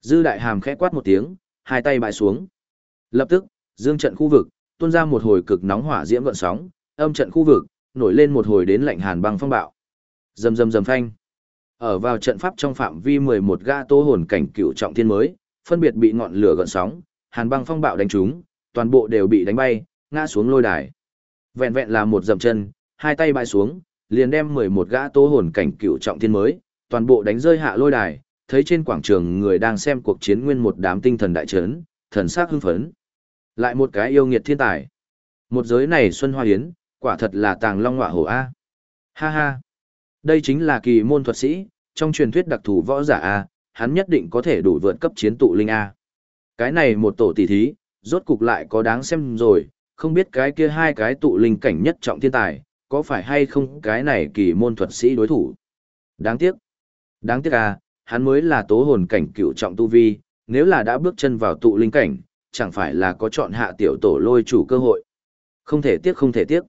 Dư đại hàm khẽ quát một tiếng, hai tay bại xuống. Lập tức, dương trận khu vực, tuôn ra một hồi cực nóng hỏa diễm gợn sóng, âm trận khu vực, nổi lên một hồi đến lạnh hàn băng phong bạo. Rầm rầm rầm phanh. Ở vào trận pháp trong phạm vi 11 ga tô hồn cảnh cựu trọng thiên mới, phân biệt bị ngọn lửa gợn sóng, hàn băng phong bạo đánh trúng, toàn bộ đều bị đánh bay, ngã xuống lôi đài. Vẹn vẹn là một dậm chân, hai tay bay xuống, liền đem 11 gã tố hồn cảnh cựu trọng thiên mới, toàn bộ đánh rơi hạ lôi đài, thấy trên quảng trường người đang xem cuộc chiến nguyên một đám tinh thần đại trấn, thần sắc hưng phấn. Lại một cái yêu nghiệt thiên tài. Một giới này Xuân Hoa Hiến, quả thật là tàng long ngọa hổ A. Ha ha. Đây chính là kỳ môn thuật sĩ, trong truyền thuyết đặc thù võ giả A, hắn nhất định có thể đủ vượt cấp chiến tụ linh A. Cái này một tổ tỷ thí, rốt cục lại có đáng xem rồi, không biết cái kia hai cái tụ linh cảnh nhất trọng thiên tài, có phải hay không cái này kỳ môn thuật sĩ đối thủ. Đáng tiếc. Đáng tiếc à, hắn mới là tố hồn cảnh cựu trọng tu vi, nếu là đã bước chân vào tụ linh cảnh, chẳng phải là có chọn hạ tiểu tổ lôi chủ cơ hội. Không thể tiếc không thể tiếc.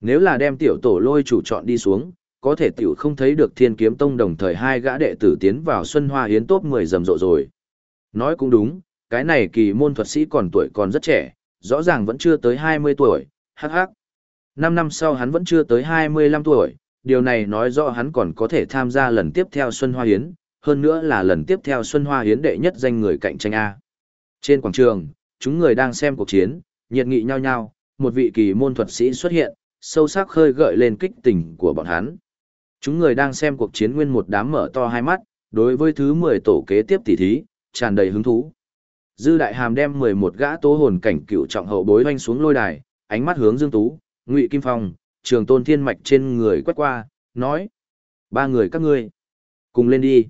Nếu là đem tiểu tổ lôi chủ chọn đi xuống, có thể tiểu không thấy được thiên kiếm tông đồng thời hai gã đệ tử tiến vào Xuân Hoa Hiến tốt 10 rầm rộ rồi. Nói cũng đúng, cái này kỳ môn thuật sĩ còn tuổi còn rất trẻ, rõ ràng vẫn chưa tới 20 tuổi, hắc hắc. 5 năm sau hắn vẫn chưa tới 25 tuổi, điều này nói rõ hắn còn có thể tham gia lần tiếp theo Xuân Hoa Hiến, hơn nữa là lần tiếp theo Xuân Hoa Hiến đệ nhất danh người cạnh tranh A. Trên quảng trường, chúng người đang xem cuộc chiến, nhiệt nghị nhau nhau, một vị kỳ môn thuật sĩ xuất hiện, sâu sắc khơi gợi lên kích tình của bọn hắn. Chúng người đang xem cuộc chiến nguyên một đám mở to hai mắt, đối với thứ 10 tổ kế tiếp tỷ thí, tràn đầy hứng thú. Dư Đại Hàm đem 11 gã tố hồn cảnh cựu trọng hậu bối hoanh xuống lôi đài, ánh mắt hướng Dương Tú, Ngụy Kim Phong, Trường Tôn Thiên Mạch trên người quét qua, nói: "Ba người các ngươi, cùng lên đi."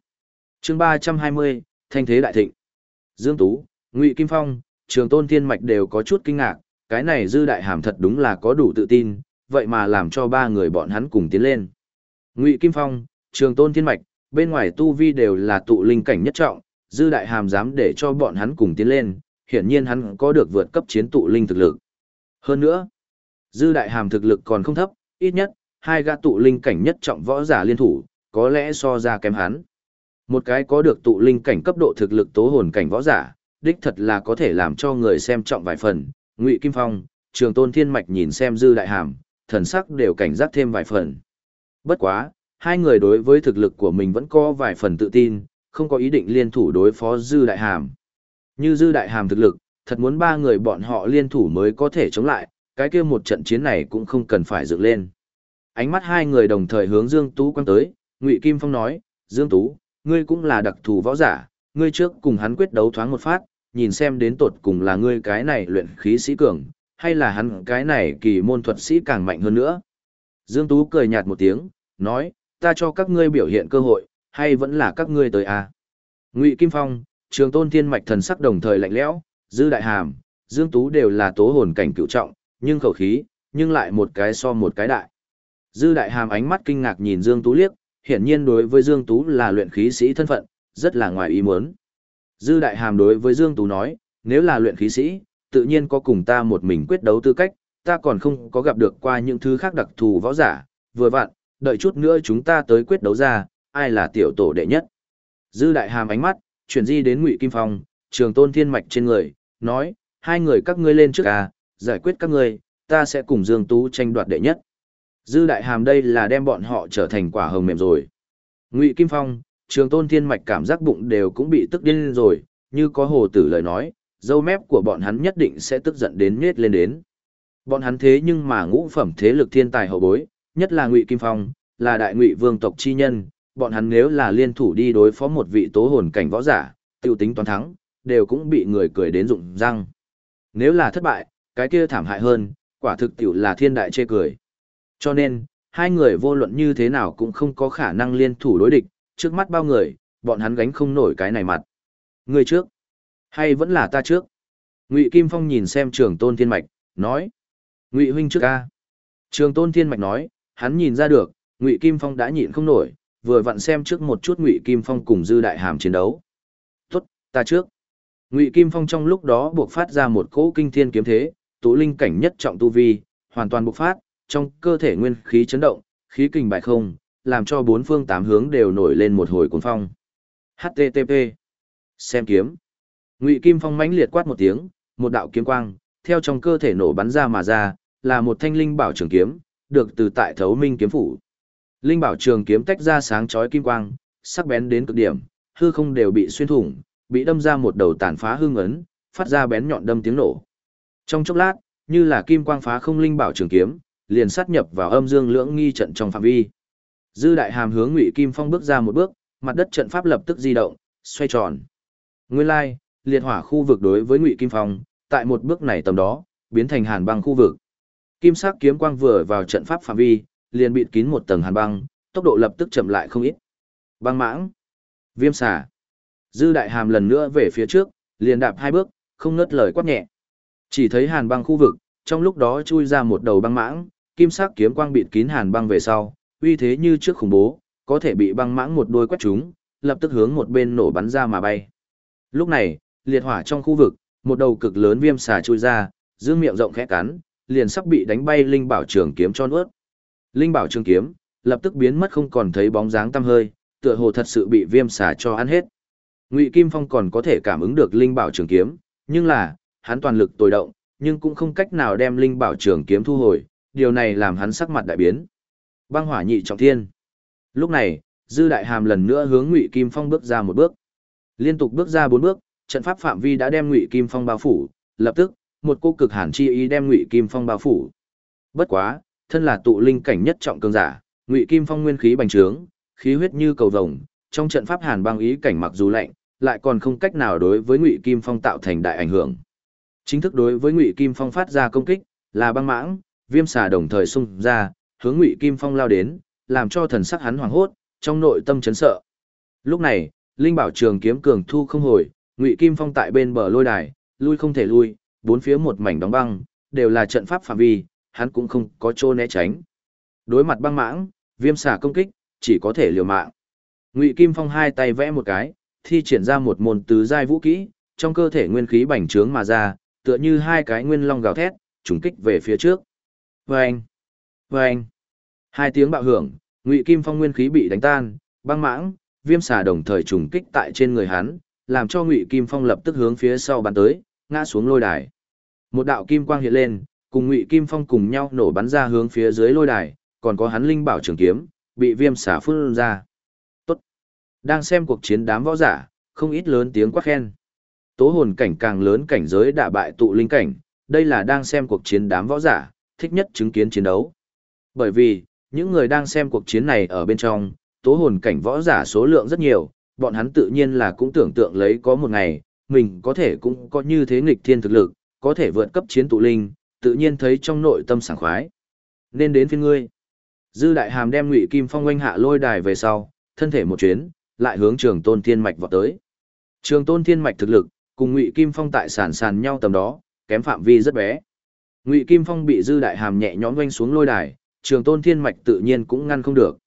Chương 320, Thanh thế đại thịnh. Dương Tú, Ngụy Kim Phong, Trường Tôn Thiên Mạch đều có chút kinh ngạc, cái này Dư Đại Hàm thật đúng là có đủ tự tin, vậy mà làm cho ba người bọn hắn cùng tiến lên. Ngụy Kim Phong, Trường Tôn Thiên Mạch, bên ngoài tu vi đều là tụ linh cảnh nhất trọng, dư đại hàm dám để cho bọn hắn cùng tiến lên, hiển nhiên hắn có được vượt cấp chiến tụ linh thực lực. Hơn nữa, dư đại hàm thực lực còn không thấp, ít nhất, hai gã tụ linh cảnh nhất trọng võ giả liên thủ, có lẽ so ra kém hắn. Một cái có được tụ linh cảnh cấp độ thực lực tố hồn cảnh võ giả, đích thật là có thể làm cho người xem trọng vài phần. Ngụy Kim Phong, Trường Tôn Thiên Mạch nhìn xem dư đại hàm, thần sắc đều cảnh giác thêm vài phần. Bất quá, hai người đối với thực lực của mình vẫn có vài phần tự tin, không có ý định liên thủ đối phó Dư Đại Hàm. Như Dư Đại Hàm thực lực, thật muốn ba người bọn họ liên thủ mới có thể chống lại, cái kia một trận chiến này cũng không cần phải dựng lên. Ánh mắt hai người đồng thời hướng Dương Tú quan tới, Ngụy Kim Phong nói, Dương Tú, ngươi cũng là đặc thù võ giả, ngươi trước cùng hắn quyết đấu thoáng một phát, nhìn xem đến tột cùng là ngươi cái này luyện khí sĩ cường, hay là hắn cái này kỳ môn thuật sĩ càng mạnh hơn nữa. Dương Tú cười nhạt một tiếng, nói, ta cho các ngươi biểu hiện cơ hội, hay vẫn là các ngươi tới à? Ngụy Kim Phong, Trường Tôn Thiên Mạch thần sắc đồng thời lạnh lẽo, Dư Đại Hàm, Dương Tú đều là tố hồn cảnh cựu trọng, nhưng khẩu khí, nhưng lại một cái so một cái đại. Dư Đại Hàm ánh mắt kinh ngạc nhìn Dương Tú liếc, hiển nhiên đối với Dương Tú là luyện khí sĩ thân phận, rất là ngoài ý muốn. Dư Đại Hàm đối với Dương Tú nói, nếu là luyện khí sĩ, tự nhiên có cùng ta một mình quyết đấu tư cách, ta còn không có gặp được qua những thứ khác đặc thù võ giả, vừa vặn, đợi chút nữa chúng ta tới quyết đấu ra, ai là tiểu tổ đệ nhất. Dư đại hàm ánh mắt, chuyển di đến Ngụy Kim Phong, trường tôn thiên mạch trên người, nói, hai người các ngươi lên trước à, giải quyết các ngươi, ta sẽ cùng Dương Tú tranh đoạt đệ nhất. Dư đại hàm đây là đem bọn họ trở thành quả hồng mềm rồi. Ngụy Kim Phong, trường tôn thiên mạch cảm giác bụng đều cũng bị tức điên rồi, như có hồ tử lời nói, dâu mép của bọn hắn nhất định sẽ tức giận đến nhết lên đến. Bọn hắn thế nhưng mà ngũ phẩm thế lực thiên tài hậu bối, nhất là Ngụy Kim Phong, là đại ngụy vương tộc chi nhân, bọn hắn nếu là liên thủ đi đối phó một vị tố hồn cảnh võ giả, tiêu tính toán thắng, đều cũng bị người cười đến rụng răng. Nếu là thất bại, cái kia thảm hại hơn, quả thực tiểu là thiên đại chê cười. Cho nên, hai người vô luận như thế nào cũng không có khả năng liên thủ đối địch, trước mắt bao người, bọn hắn gánh không nổi cái này mặt. Người trước, hay vẫn là ta trước? Ngụy Kim Phong nhìn xem trường tôn thiên mạch, nói. Ngụy huynh trước ca. Trường tôn thiên mạch nói, hắn nhìn ra được, Ngụy Kim Phong đã nhịn không nổi, vừa vặn xem trước một chút Ngụy Kim Phong cùng Dư Đại Hàm chiến đấu. tuất ta trước." Ngụy Kim Phong trong lúc đó buộc phát ra một cỗ kinh thiên kiếm thế, tụ linh cảnh nhất trọng tu vi, hoàn toàn bộc phát, trong cơ thể nguyên khí chấn động, khí kình bại không, làm cho bốn phương tám hướng đều nổi lên một hồi cuốn phong. HTTP. Xem kiếm. Ngụy Kim Phong mãnh liệt quát một tiếng, một đạo kiếm quang theo trong cơ thể nổ bắn ra mà ra, là một thanh linh bảo trường kiếm, được từ tại Thấu Minh kiếm phủ. Linh bảo trường kiếm tách ra sáng chói kim quang, sắc bén đến cực điểm, hư không đều bị xuyên thủng, bị đâm ra một đầu tàn phá hương ấn, phát ra bén nhọn đâm tiếng nổ. Trong chốc lát, như là kim quang phá không linh bảo trường kiếm, liền sát nhập vào âm dương lưỡng nghi trận trong phạm vi. Dư Đại Hàm hướng Ngụy Kim Phong bước ra một bước, mặt đất trận pháp lập tức di động, xoay tròn. Nguyên lai, liệt hỏa khu vực đối với Ngụy Kim Phong, tại một bước này tầm đó, biến thành hàn băng khu vực. Kim sắc kiếm quang vừa vào trận pháp phạm vi, liền bịt kín một tầng hàn băng, tốc độ lập tức chậm lại không ít. Băng mãng, viêm xà. Dư đại hàm lần nữa về phía trước, liền đạp hai bước, không ngớt lời quát nhẹ. Chỉ thấy hàn băng khu vực, trong lúc đó chui ra một đầu băng mãng, kim sắc kiếm quang bịt kín hàn băng về sau, uy thế như trước khủng bố, có thể bị băng mãng một đôi quét chúng, lập tức hướng một bên nổ bắn ra mà bay. Lúc này, liệt hỏa trong khu vực, một đầu cực lớn viêm xà chui ra, dương miệng rộng khẽ cắn, liền sắp bị đánh bay linh bảo trường kiếm cho nuốt. Linh bảo trường kiếm lập tức biến mất không còn thấy bóng dáng tăm hơi, tựa hồ thật sự bị viêm xà cho ăn hết. Ngụy Kim Phong còn có thể cảm ứng được linh bảo trường kiếm, nhưng là, hắn toàn lực tối động, nhưng cũng không cách nào đem linh bảo trường kiếm thu hồi, điều này làm hắn sắc mặt đại biến. Băng hỏa nhị trọng thiên. Lúc này, Dư Đại Hàm lần nữa hướng Ngụy Kim Phong bước ra một bước. Liên tục bước ra bốn bước, trận pháp phạm vi đã đem Ngụy Kim Phong bao phủ, lập tức, một cô cực hàn chi ý đem Ngụy Kim Phong bao phủ. Bất quá, thân là tụ linh cảnh nhất trọng cường giả, Ngụy Kim Phong nguyên khí bành trướng, khí huyết như cầu vồng, trong trận pháp hàn băng ý cảnh mặc dù lạnh, lại còn không cách nào đối với Ngụy Kim Phong tạo thành đại ảnh hưởng. Chính thức đối với Ngụy Kim Phong phát ra công kích, là băng mãng, viêm xà đồng thời xung ra, hướng Ngụy Kim Phong lao đến, làm cho thần sắc hắn hoảng hốt, trong nội tâm chấn sợ. Lúc này, linh bảo trường kiếm cường thu không hồi, Ngụy Kim Phong tại bên bờ lôi đài, lui không thể lui, bốn phía một mảnh đóng băng, đều là trận pháp phạm vi, hắn cũng không có chỗ né tránh. Đối mặt băng mãng, viêm xà công kích, chỉ có thể liều mạng. Ngụy Kim Phong hai tay vẽ một cái, thi triển ra một môn tứ giai vũ kỹ, trong cơ thể nguyên khí bành trướng mà ra, tựa như hai cái nguyên long gào thét, trùng kích về phía trước. Vâng! Vâng! Hai tiếng bạo hưởng, Ngụy Kim Phong nguyên khí bị đánh tan, băng mãng, viêm xà đồng thời trùng kích tại trên người hắn, làm cho Ngụy Kim Phong lập tức hướng phía sau bắn tới, ngã xuống lôi đài. Một đạo kim quang hiện lên, cùng Ngụy Kim Phong cùng nhau nổ bắn ra hướng phía dưới lôi đài, còn có hắn linh bảo trường kiếm, bị viêm xả phun ra. Tốt. Đang xem cuộc chiến đám võ giả, không ít lớn tiếng quát khen. Tố hồn cảnh càng lớn cảnh giới đả bại tụ linh cảnh, đây là đang xem cuộc chiến đám võ giả, thích nhất chứng kiến chiến đấu. Bởi vì, những người đang xem cuộc chiến này ở bên trong, tố hồn cảnh võ giả số lượng rất nhiều, bọn hắn tự nhiên là cũng tưởng tượng lấy có một ngày, mình có thể cũng có như thế nghịch thiên thực lực, có thể vượt cấp chiến tụ linh, tự nhiên thấy trong nội tâm sảng khoái. Nên đến phiên ngươi. Dư đại hàm đem Ngụy Kim Phong oanh hạ lôi đài về sau, thân thể một chuyến, lại hướng Trường Tôn Thiên Mạch vọt tới. Trường Tôn Thiên Mạch thực lực, cùng Ngụy Kim Phong tại sàn sàn nhau tầm đó, kém phạm vi rất bé. Ngụy Kim Phong bị Dư đại hàm nhẹ nhõm oanh xuống lôi đài, Trường Tôn Thiên Mạch tự nhiên cũng ngăn không được.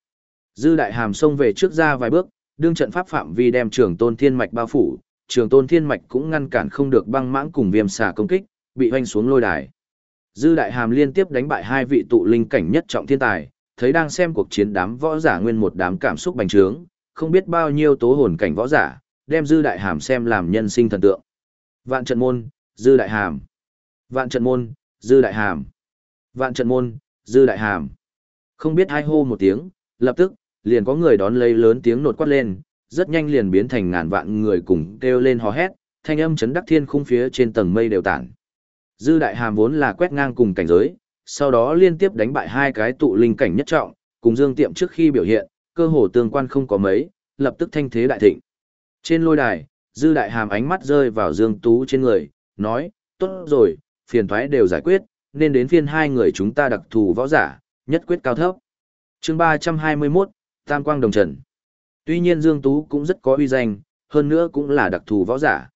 Dư đại hàm xông về trước ra vài bước, đương trận pháp phạm vi đem Trường Tôn Thiên Mạch bao phủ, Trường Tôn Thiên Mạch cũng ngăn cản không được băng mãng cùng viêm xà công kích, bị hoanh xuống lôi đài. Dư Đại Hàm liên tiếp đánh bại hai vị tụ linh cảnh nhất trọng thiên tài, thấy đang xem cuộc chiến đám võ giả nguyên một đám cảm xúc bành trướng, không biết bao nhiêu tố hồn cảnh võ giả, đem Dư Đại Hàm xem làm nhân sinh thần tượng. Vạn trận môn, Dư Đại Hàm. Vạn trận môn, Dư Đại Hàm. Vạn trận môn, Dư Đại Hàm. Không biết hai hô một tiếng, lập tức, liền có người đón lấy lớn tiếng nột quát lên, rất nhanh liền biến thành ngàn vạn người cùng kêu lên hò hét, thanh âm chấn đắc thiên khung phía trên tầng mây đều tản. Dư đại hàm vốn là quét ngang cùng cảnh giới, sau đó liên tiếp đánh bại hai cái tụ linh cảnh nhất trọng, cùng Dương Tiệm trước khi biểu hiện, cơ hồ tương quan không có mấy, lập tức thanh thế đại thịnh. Trên lôi đài, Dư đại hàm ánh mắt rơi vào Dương Tú trên người, nói, tốt rồi, phiền thoái đều giải quyết, nên đến phiên hai người chúng ta đặc thù võ giả, nhất quyết cao thấp. chương 321, Tam Quang Đồng Trần. Tuy nhiên Dương Tú cũng rất có uy danh, hơn nữa cũng là đặc thù võ giả.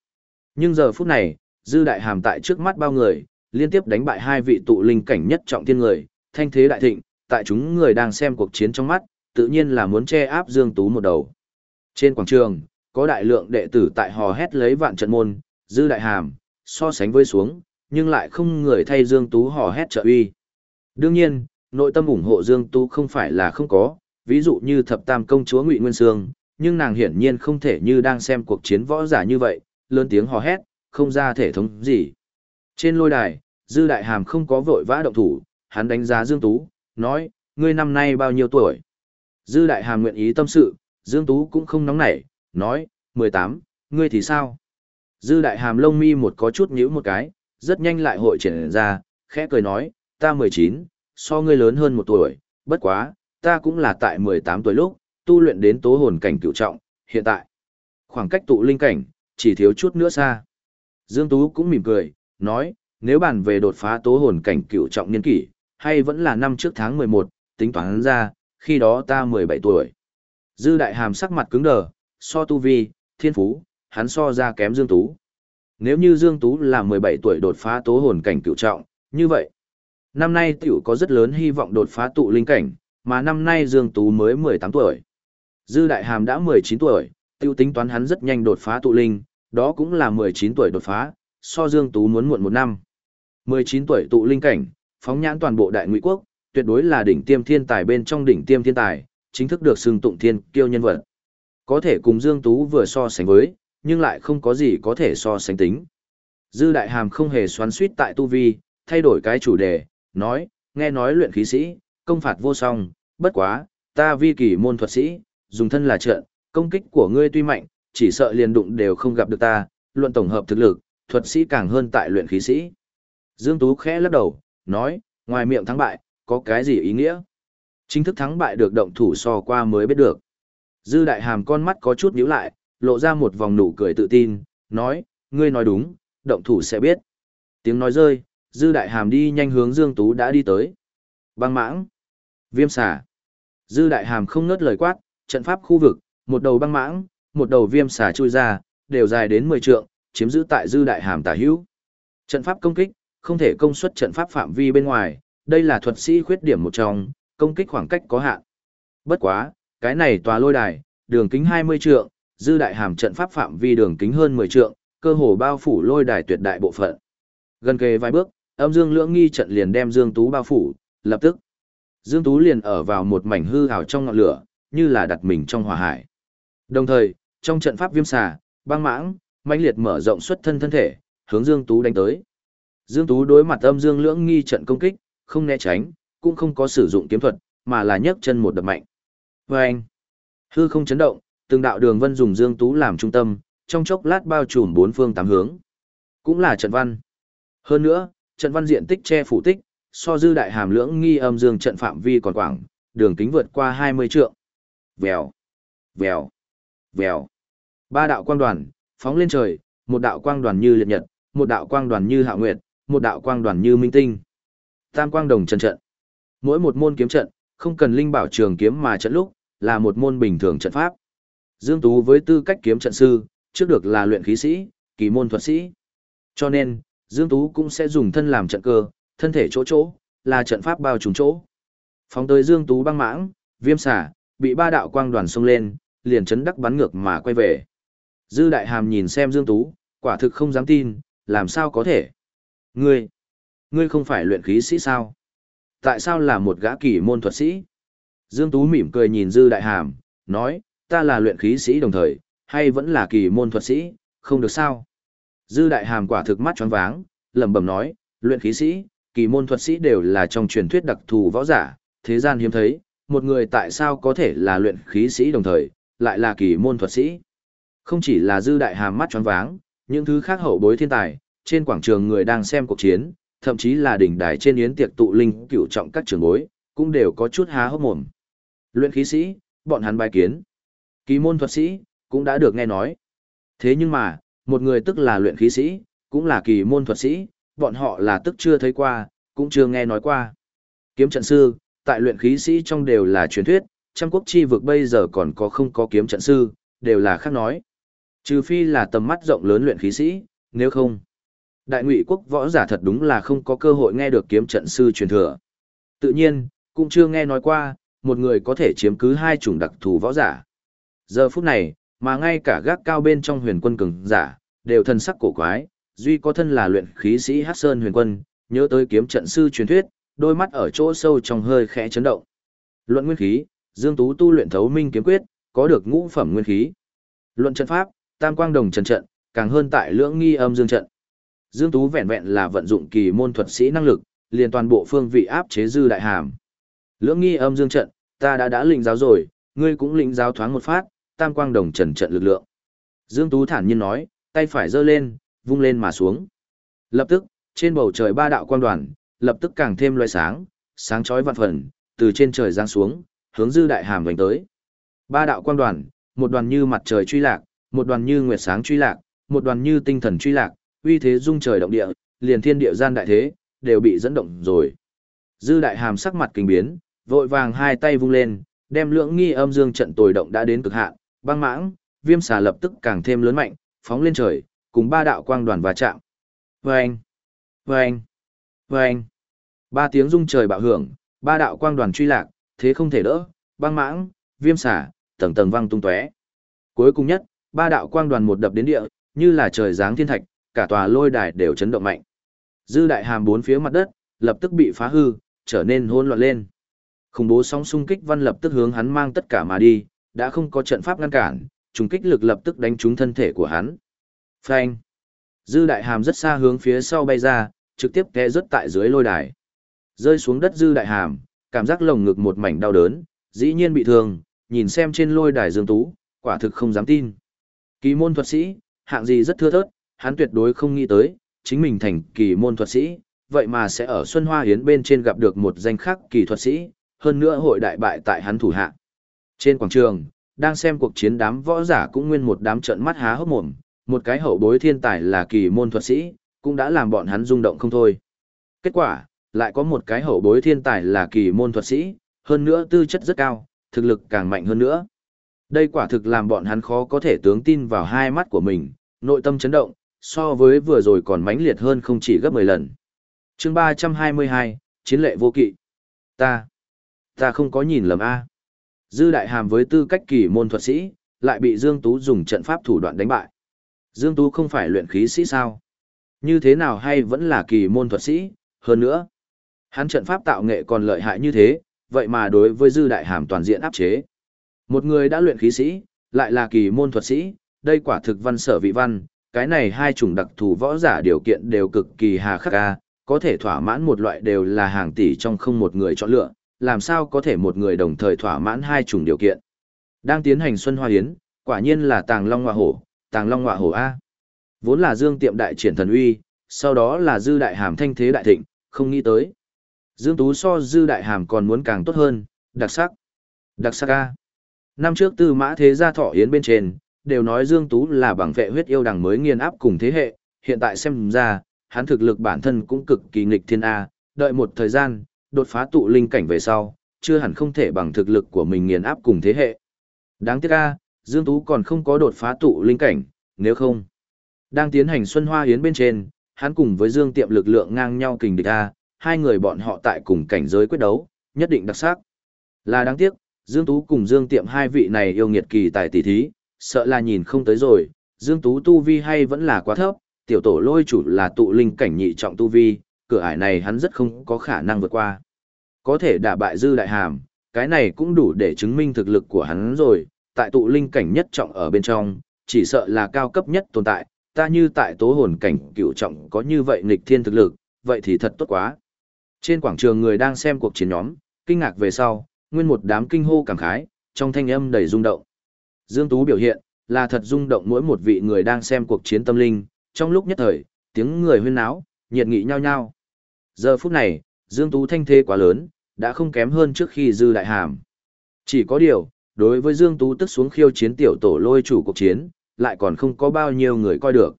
Nhưng giờ phút này, Dư Đại Hàm tại trước mắt bao người, liên tiếp đánh bại hai vị tụ linh cảnh nhất trọng thiên người, thanh thế đại thịnh, tại chúng người đang xem cuộc chiến trong mắt, tự nhiên là muốn che áp Dương Tú một đầu. Trên quảng trường, có đại lượng đệ tử tại hò hét lấy vạn trận môn, Dư Đại Hàm, so sánh với xuống, nhưng lại không người thay Dương Tú hò hét trợ uy. Đương nhiên, nội tâm ủng hộ Dương Tú không phải là không có, ví dụ như thập tam công chúa Ngụy Nguyên Sương, nhưng nàng hiển nhiên không thể như đang xem cuộc chiến võ giả như vậy, lớn tiếng hò hét, không ra thể thống gì. Trên lôi đài, Dư Đại Hàm không có vội vã động thủ, hắn đánh giá Dương Tú, nói, ngươi năm nay bao nhiêu tuổi? Dư Đại Hàm nguyện ý tâm sự, Dương Tú cũng không nóng nảy, nói, 18, ngươi thì sao? Dư Đại Hàm lông mi một có chút nhíu một cái, rất nhanh lại hội triển ra, khẽ cười nói, ta 19, so ngươi lớn hơn một tuổi, bất quá, ta cũng là tại 18 tuổi lúc, tu luyện đến tố hồn cảnh cựu trọng, hiện tại. Khoảng cách tụ linh cảnh, chỉ thiếu chút nữa xa. Dương Tú cũng mỉm cười, nói, nếu bàn về đột phá tố hồn cảnh cựu trọng niên kỷ, hay vẫn là năm trước tháng 11, tính toán ra, khi đó ta 17 tuổi. Dư đại hàm sắc mặt cứng đờ, so tu vi, thiên phú, hắn so ra kém Dương Tú. Nếu như Dương Tú là 17 tuổi đột phá tố hồn cảnh cựu trọng, như vậy, năm nay tiểu có rất lớn hy vọng đột phá tụ linh cảnh, mà năm nay Dương Tú mới 18 tuổi. Dư Đại Hàm đã 19 tuổi, tiêu tính toán hắn rất nhanh đột phá tụ linh, đó cũng là 19 tuổi đột phá, so Dương Tú muốn muộn một năm. 19 tuổi tụ linh cảnh, phóng nhãn toàn bộ đại ngụy quốc, tuyệt đối là đỉnh tiêm thiên tài bên trong đỉnh tiêm thiên tài, chính thức được xưng tụng thiên kiêu nhân vật. Có thể cùng Dương Tú vừa so sánh với, nhưng lại không có gì có thể so sánh tính. Dư Đại Hàm không hề xoắn suýt tại tu vi, thay đổi cái chủ đề, nói, nghe nói luyện khí sĩ, công phạt vô song, bất quá, ta vi kỳ môn thuật sĩ, dùng thân là trận, công kích của ngươi tuy mạnh, chỉ sợ liền đụng đều không gặp được ta, luận tổng hợp thực lực, thuật sĩ càng hơn tại luyện khí sĩ. Dương Tú khẽ lắc đầu, nói, ngoài miệng thắng bại, có cái gì ý nghĩa? Chính thức thắng bại được động thủ so qua mới biết được. Dư đại hàm con mắt có chút nhíu lại, lộ ra một vòng nụ cười tự tin, nói, ngươi nói đúng, động thủ sẽ biết. Tiếng nói rơi, dư đại hàm đi nhanh hướng Dương Tú đã đi tới. Băng mãng, viêm xà. Dư đại hàm không ngớt lời quát, trận pháp khu vực, một đầu băng mãng, một đầu viêm xà chui ra, đều dài đến 10 trượng, chiếm giữ tại dư đại hàm tả hữu. Trận pháp công kích, không thể công suất trận pháp phạm vi bên ngoài, đây là thuật sĩ khuyết điểm một trong, công kích khoảng cách có hạn. Bất quá, cái này tòa lôi đài, đường kính 20 trượng, dư đại hàm trận pháp phạm vi đường kính hơn 10 trượng, cơ hồ bao phủ lôi đài tuyệt đại bộ phận. Gần kề vài bước, âm dương lưỡng nghi trận liền đem Dương Tú bao phủ, lập tức. Dương Tú liền ở vào một mảnh hư ảo trong ngọn lửa, như là đặt mình trong hỏa hải. Đồng thời, trong trận pháp viêm xà, băng mãng, mãnh liệt mở rộng xuất thân thân thể, hướng Dương Tú đánh tới. Dương Tú đối mặt âm dương lưỡng nghi trận công kích, không né tránh, cũng không có sử dụng kiếm thuật, mà là nhấc chân một đập mạnh. Và anh, hư không chấn động, từng đạo đường vân dùng Dương Tú làm trung tâm, trong chốc lát bao trùm bốn phương tám hướng. Cũng là trận văn. Hơn nữa, trận văn diện tích che phủ tích, so dư đại hàm lưỡng nghi âm dương trận phạm vi còn quảng, đường kính vượt qua 20 trượng. Vèo, vèo, vèo. Ba đạo quang đoàn, phóng lên trời, một đạo quang đoàn như liệt nhật, một đạo quang đoàn như hạ nguyệt, một đạo quang đoàn như minh tinh. Tam quang đồng trận trận. Mỗi một môn kiếm trận, không cần linh bảo trường kiếm mà trận lúc, là một môn bình thường trận pháp. Dương Tú với tư cách kiếm trận sư, trước được là luyện khí sĩ, kỳ môn thuật sĩ. Cho nên, Dương Tú cũng sẽ dùng thân làm trận cơ, thân thể chỗ chỗ, là trận pháp bao trùm chỗ. Phóng tới Dương Tú băng mãng, viêm xả, bị ba đạo quang đoàn xông lên, liền chấn đắc bắn ngược mà quay về. Dư đại hàm nhìn xem Dương Tú, quả thực không dám tin, làm sao có thể. Ngươi, ngươi không phải luyện khí sĩ sao? Tại sao là một gã kỳ môn thuật sĩ? Dương Tú mỉm cười nhìn Dư đại hàm, nói, ta là luyện khí sĩ đồng thời, hay vẫn là kỳ môn thuật sĩ, không được sao? Dư đại hàm quả thực mắt tròn váng, lẩm bẩm nói, luyện khí sĩ, kỳ môn thuật sĩ đều là trong truyền thuyết đặc thù võ giả, thế gian hiếm thấy, một người tại sao có thể là luyện khí sĩ đồng thời, lại là kỳ môn thuật sĩ. Không chỉ là dư đại hàm mắt tròn váng, những thứ khác hậu bối thiên tài, trên quảng trường người đang xem cuộc chiến, thậm chí là đỉnh đài trên yến tiệc tụ linh cửu trọng các trường bối, cũng đều có chút há hốc mồm. Luyện khí sĩ, bọn hắn bài kiến. Kỳ môn thuật sĩ, cũng đã được nghe nói. Thế nhưng mà, một người tức là luyện khí sĩ, cũng là kỳ môn thuật sĩ, bọn họ là tức chưa thấy qua, cũng chưa nghe nói qua. Kiếm trận sư, tại luyện khí sĩ trong đều là truyền thuyết, trăm quốc chi vực bây giờ còn có không có kiếm trận sư, đều là khác nói. Trừ phi là tầm mắt rộng lớn luyện khí sĩ, nếu không. Đại ngụy quốc võ giả thật đúng là không có cơ hội nghe được kiếm trận sư truyền thừa. Tự nhiên, cũng chưa nghe nói qua, một người có thể chiếm cứ hai chủng đặc thù võ giả. Giờ phút này, mà ngay cả gác cao bên trong huyền quân cường giả, đều thần sắc cổ quái, duy có thân là luyện khí sĩ Hắc Sơn huyền quân, nhớ tới kiếm trận sư truyền thuyết, đôi mắt ở chỗ sâu trong hơi khẽ chấn động. Luận nguyên khí, Dương Tú tu luyện thấu minh kiếm quyết, có được ngũ phẩm nguyên khí. Luận trận pháp, tam quang đồng trận trận, càng hơn tại lưỡng nghi âm dương trận. Dương Tú vẹn vẹn là vận dụng kỳ môn thuật sĩ năng lực, liền toàn bộ phương vị áp chế dư đại hàm. Lưỡng nghi âm dương trận, ta đã đã lĩnh giáo rồi, ngươi cũng lĩnh giáo thoáng một phát, tam quang đồng trần trận lực lượng. Dương Tú thản nhiên nói, tay phải giơ lên, vung lên mà xuống. Lập tức, trên bầu trời ba đạo quang đoàn, lập tức càng thêm loé sáng, sáng chói vạn phần, từ trên trời giáng xuống, hướng dư đại hàm đánh tới. Ba đạo quang đoàn, một đoàn như mặt trời truy lạc, một đoàn như nguyệt sáng truy lạc, một đoàn như tinh thần truy lạc, uy thế dung trời động địa, liền thiên địa gian đại thế, đều bị dẫn động rồi. Dư đại hàm sắc mặt kinh biến, vội vàng hai tay vung lên, đem lượng nghi âm dương trận tồi động đã đến cực hạn, băng mãng, viêm xà lập tức càng thêm lớn mạnh, phóng lên trời, cùng ba đạo quang đoàn va chạm. Vâng! Vâng! Vâng! Ba tiếng rung trời bạo hưởng, ba đạo quang đoàn truy lạc, thế không thể đỡ, băng mãng, viêm xà, tầng tầng văng tung tóe. Cuối cùng nhất, ba đạo quang đoàn một đập đến địa, như là trời giáng thiên thạch, cả tòa lôi đài đều chấn động mạnh. Dư đại hàm bốn phía mặt đất, lập tức bị phá hư, trở nên hỗn loạn lên. Khủng bố sóng xung kích văn lập tức hướng hắn mang tất cả mà đi, đã không có trận pháp ngăn cản, trùng kích lực lập tức đánh trúng thân thể của hắn. Phanh! Dư đại hàm rất xa hướng phía sau bay ra, trực tiếp té rớt tại dưới lôi đài. Rơi xuống đất dư đại hàm, cảm giác lồng ngực một mảnh đau đớn, dĩ nhiên bị thương, nhìn xem trên lôi đài Dương Tú, quả thực không dám tin. Kỳ môn thuật sĩ, hạng gì rất thưa thớt, hắn tuyệt đối không nghĩ tới, chính mình thành kỳ môn thuật sĩ, vậy mà sẽ ở Xuân Hoa Hiến bên trên gặp được một danh khắc kỳ thuật sĩ, hơn nữa hội đại bại tại hắn thủ hạ. Trên quảng trường, đang xem cuộc chiến đám võ giả cũng nguyên một đám trận mắt há hốc mồm, một cái hậu bối thiên tài là kỳ môn thuật sĩ, cũng đã làm bọn hắn rung động không thôi. Kết quả, lại có một cái hậu bối thiên tài là kỳ môn thuật sĩ, hơn nữa tư chất rất cao, thực lực càng mạnh hơn nữa. Đây quả thực làm bọn hắn khó có thể tướng tin vào hai mắt của mình, nội tâm chấn động, so với vừa rồi còn mãnh liệt hơn không chỉ gấp 10 lần. chương 322, Chiến lệ vô kỵ. Ta, ta không có nhìn lầm A. Dư đại hàm với tư cách kỳ môn thuật sĩ, lại bị Dương Tú dùng trận pháp thủ đoạn đánh bại. Dương Tú không phải luyện khí sĩ sao? Như thế nào hay vẫn là kỳ môn thuật sĩ, hơn nữa. Hắn trận pháp tạo nghệ còn lợi hại như thế, vậy mà đối với dư đại hàm toàn diện áp chế. Một người đã luyện khí sĩ, lại là kỳ môn thuật sĩ, đây quả thực văn sở vị văn, cái này hai chủng đặc thù võ giả điều kiện đều cực kỳ hà khắc ca, có thể thỏa mãn một loại đều là hàng tỷ trong không một người chọn lựa, làm sao có thể một người đồng thời thỏa mãn hai chủng điều kiện. Đang tiến hành Xuân Hoa Hiến, quả nhiên là tàng long hoa hổ, tàng long ngọa hổ A. Vốn là dương tiệm đại triển thần uy, sau đó là dư đại hàm thanh thế đại thịnh, không nghĩ tới. Dương Tú so dư đại hàm còn muốn càng tốt hơn, đặc sắc. Đặc sắc A. Năm trước tư mã thế gia thọ yến bên trên, đều nói Dương Tú là bằng vệ huyết yêu đằng mới nghiền áp cùng thế hệ, hiện tại xem ra, hắn thực lực bản thân cũng cực kỳ nghịch thiên A, đợi một thời gian, đột phá tụ linh cảnh về sau, chưa hẳn không thể bằng thực lực của mình nghiền áp cùng thế hệ. Đáng tiếc A, Dương Tú còn không có đột phá tụ linh cảnh, nếu không. Đang tiến hành Xuân Hoa Yến bên trên, hắn cùng với Dương Tiệm lực lượng ngang nhau kình địch A, hai người bọn họ tại cùng cảnh giới quyết đấu, nhất định đặc sắc. Là đáng tiếc, Dương Tú cùng Dương Tiệm hai vị này yêu nghiệt kỳ tài tỷ thí, sợ là nhìn không tới rồi, Dương Tú tu vi hay vẫn là quá thấp, tiểu tổ lôi chủ là tụ linh cảnh nhị trọng tu vi, cửa ải này hắn rất không có khả năng vượt qua. Có thể đả bại dư đại hàm, cái này cũng đủ để chứng minh thực lực của hắn rồi, tại tụ linh cảnh nhất trọng ở bên trong, chỉ sợ là cao cấp nhất tồn tại, ta như tại tố hồn cảnh cựu trọng có như vậy nghịch thiên thực lực, vậy thì thật tốt quá. Trên quảng trường người đang xem cuộc chiến nhóm, kinh ngạc về sau, nguyên một đám kinh hô cảm khái, trong thanh âm đầy rung động. Dương Tú biểu hiện, là thật rung động mỗi một vị người đang xem cuộc chiến tâm linh, trong lúc nhất thời, tiếng người huyên náo, nhiệt nghị nhau nhau. Giờ phút này, Dương Tú thanh thế quá lớn, đã không kém hơn trước khi dư đại hàm. Chỉ có điều, đối với Dương Tú tức xuống khiêu chiến tiểu tổ lôi chủ cuộc chiến, lại còn không có bao nhiêu người coi được.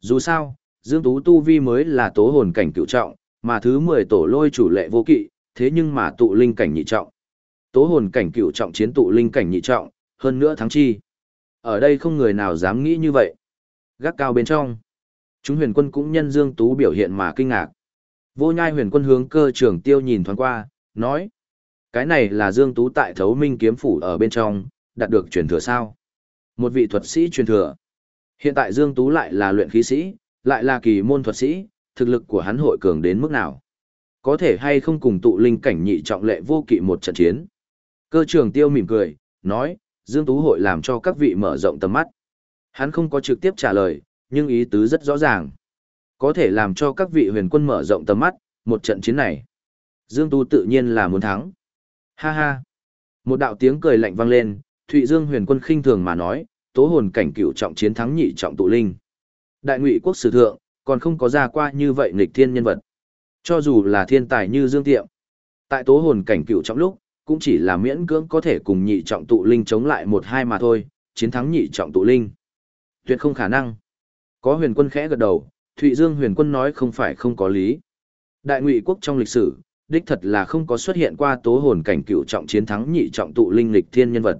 Dù sao, Dương Tú tu vi mới là tố hồn cảnh cựu trọng, mà thứ 10 tổ lôi chủ lệ vô kỵ, thế nhưng mà tụ linh cảnh nhị trọng. Tố hồn cảnh cựu trọng chiến tụ linh cảnh nhị trọng, hơn nữa thắng chi. Ở đây không người nào dám nghĩ như vậy. Gác cao bên trong. Chúng huyền quân cũng nhân Dương Tú biểu hiện mà kinh ngạc. Vô nhai huyền quân hướng cơ trưởng tiêu nhìn thoáng qua, nói. Cái này là Dương Tú tại thấu minh kiếm phủ ở bên trong, đạt được truyền thừa sao. Một vị thuật sĩ truyền thừa. Hiện tại Dương Tú lại là luyện khí sĩ, lại là kỳ môn thuật sĩ, thực lực của hắn hội cường đến mức nào. Có thể hay không cùng tụ linh cảnh nhị trọng lệ vô kỵ một trận chiến. Cơ trưởng tiêu mỉm cười, nói, Dương Tú hội làm cho các vị mở rộng tầm mắt. Hắn không có trực tiếp trả lời, nhưng ý tứ rất rõ ràng. Có thể làm cho các vị huyền quân mở rộng tầm mắt, một trận chiến này. Dương Tú tự nhiên là muốn thắng. Ha ha. Một đạo tiếng cười lạnh vang lên, Thụy Dương huyền quân khinh thường mà nói, tố hồn cảnh cửu trọng chiến thắng nhị trọng tụ linh. Đại ngụy quốc sử thượng, còn không có ra qua như vậy nghịch thiên nhân vật. Cho dù là thiên tài như Dương Tiệm. Tại tố hồn cảnh cửu trọng lúc, cũng chỉ là miễn cưỡng có thể cùng nhị trọng tụ linh chống lại một hai mà thôi, chiến thắng nhị trọng tụ linh. Tuyệt không khả năng. Có huyền quân khẽ gật đầu, Thụy Dương huyền quân nói không phải không có lý. Đại ngụy quốc trong lịch sử, đích thật là không có xuất hiện qua tố hồn cảnh cựu trọng chiến thắng nhị trọng tụ linh lịch thiên nhân vật.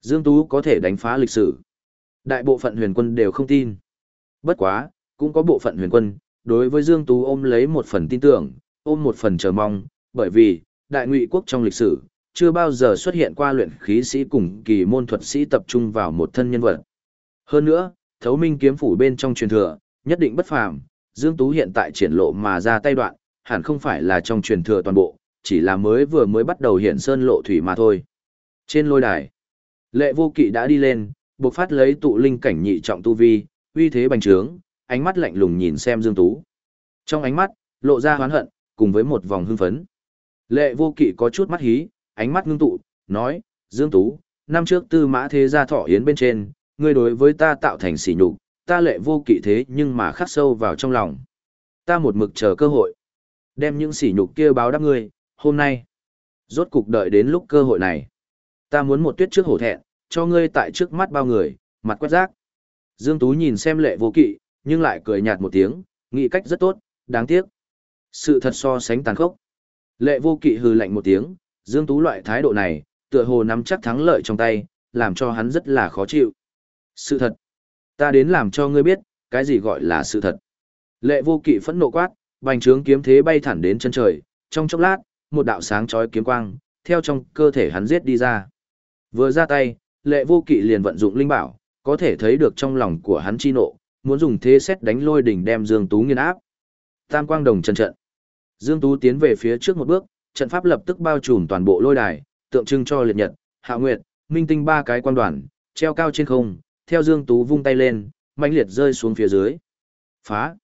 Dương Tú có thể đánh phá lịch sử. Đại bộ phận huyền quân đều không tin. Bất quá, cũng có bộ phận huyền quân, đối với Dương Tú ôm lấy một phần tin tưởng, ôm một phần chờ mong, bởi vì, đại ngụy quốc trong lịch sử, chưa bao giờ xuất hiện qua luyện khí sĩ cùng kỳ môn thuật sĩ tập trung vào một thân nhân vật. Hơn nữa, thấu minh kiếm phủ bên trong truyền thừa, nhất định bất phàm, Dương Tú hiện tại triển lộ mà ra tay đoạn, hẳn không phải là trong truyền thừa toàn bộ, chỉ là mới vừa mới bắt đầu hiện sơn lộ thủy mà thôi. Trên lôi đài, lệ vô kỵ đã đi lên, buộc phát lấy tụ linh cảnh nhị trọng tu vi, uy thế bành trướng, ánh mắt lạnh lùng nhìn xem Dương Tú. Trong ánh mắt, lộ ra hoán hận, cùng với một vòng hưng phấn. Lệ vô kỵ có chút mắt hí, ánh mắt ngưng tụ, nói, Dương Tú, năm trước tư mã thế gia thọ yến bên trên, ngươi đối với ta tạo thành sỉ nhục, ta lệ vô kỵ thế nhưng mà khắc sâu vào trong lòng. Ta một mực chờ cơ hội. Đem những sỉ nhục kia báo đáp ngươi, hôm nay. Rốt cục đợi đến lúc cơ hội này. Ta muốn một tuyết trước hổ thẹn, cho ngươi tại trước mắt bao người, mặt quét rác. Dương Tú nhìn xem lệ vô kỵ, nhưng lại cười nhạt một tiếng, nghĩ cách rất tốt, đáng tiếc. Sự thật so sánh tàn khốc. Lệ vô kỵ hừ lạnh một tiếng, Dương Tú loại thái độ này, tựa hồ nắm chắc thắng lợi trong tay, làm cho hắn rất là khó chịu. Sự thật. Ta đến làm cho ngươi biết, cái gì gọi là sự thật. Lệ vô kỵ phẫn nộ quát, bành trướng kiếm thế bay thẳng đến chân trời, trong chốc lát, một đạo sáng chói kiếm quang, theo trong cơ thể hắn giết đi ra. Vừa ra tay, lệ vô kỵ liền vận dụng linh bảo, có thể thấy được trong lòng của hắn chi nộ, muốn dùng thế xét đánh lôi đỉnh đem Dương Tú nghiên áp. Tam quang đồng chân trận. Dương Tú tiến về phía trước một bước, trận pháp lập tức bao trùm toàn bộ lôi đài, tượng trưng cho liệt nhật, hạ nguyệt, minh tinh ba cái quan đoàn, treo cao trên không, theo Dương Tú vung tay lên, mãnh liệt rơi xuống phía dưới. Phá!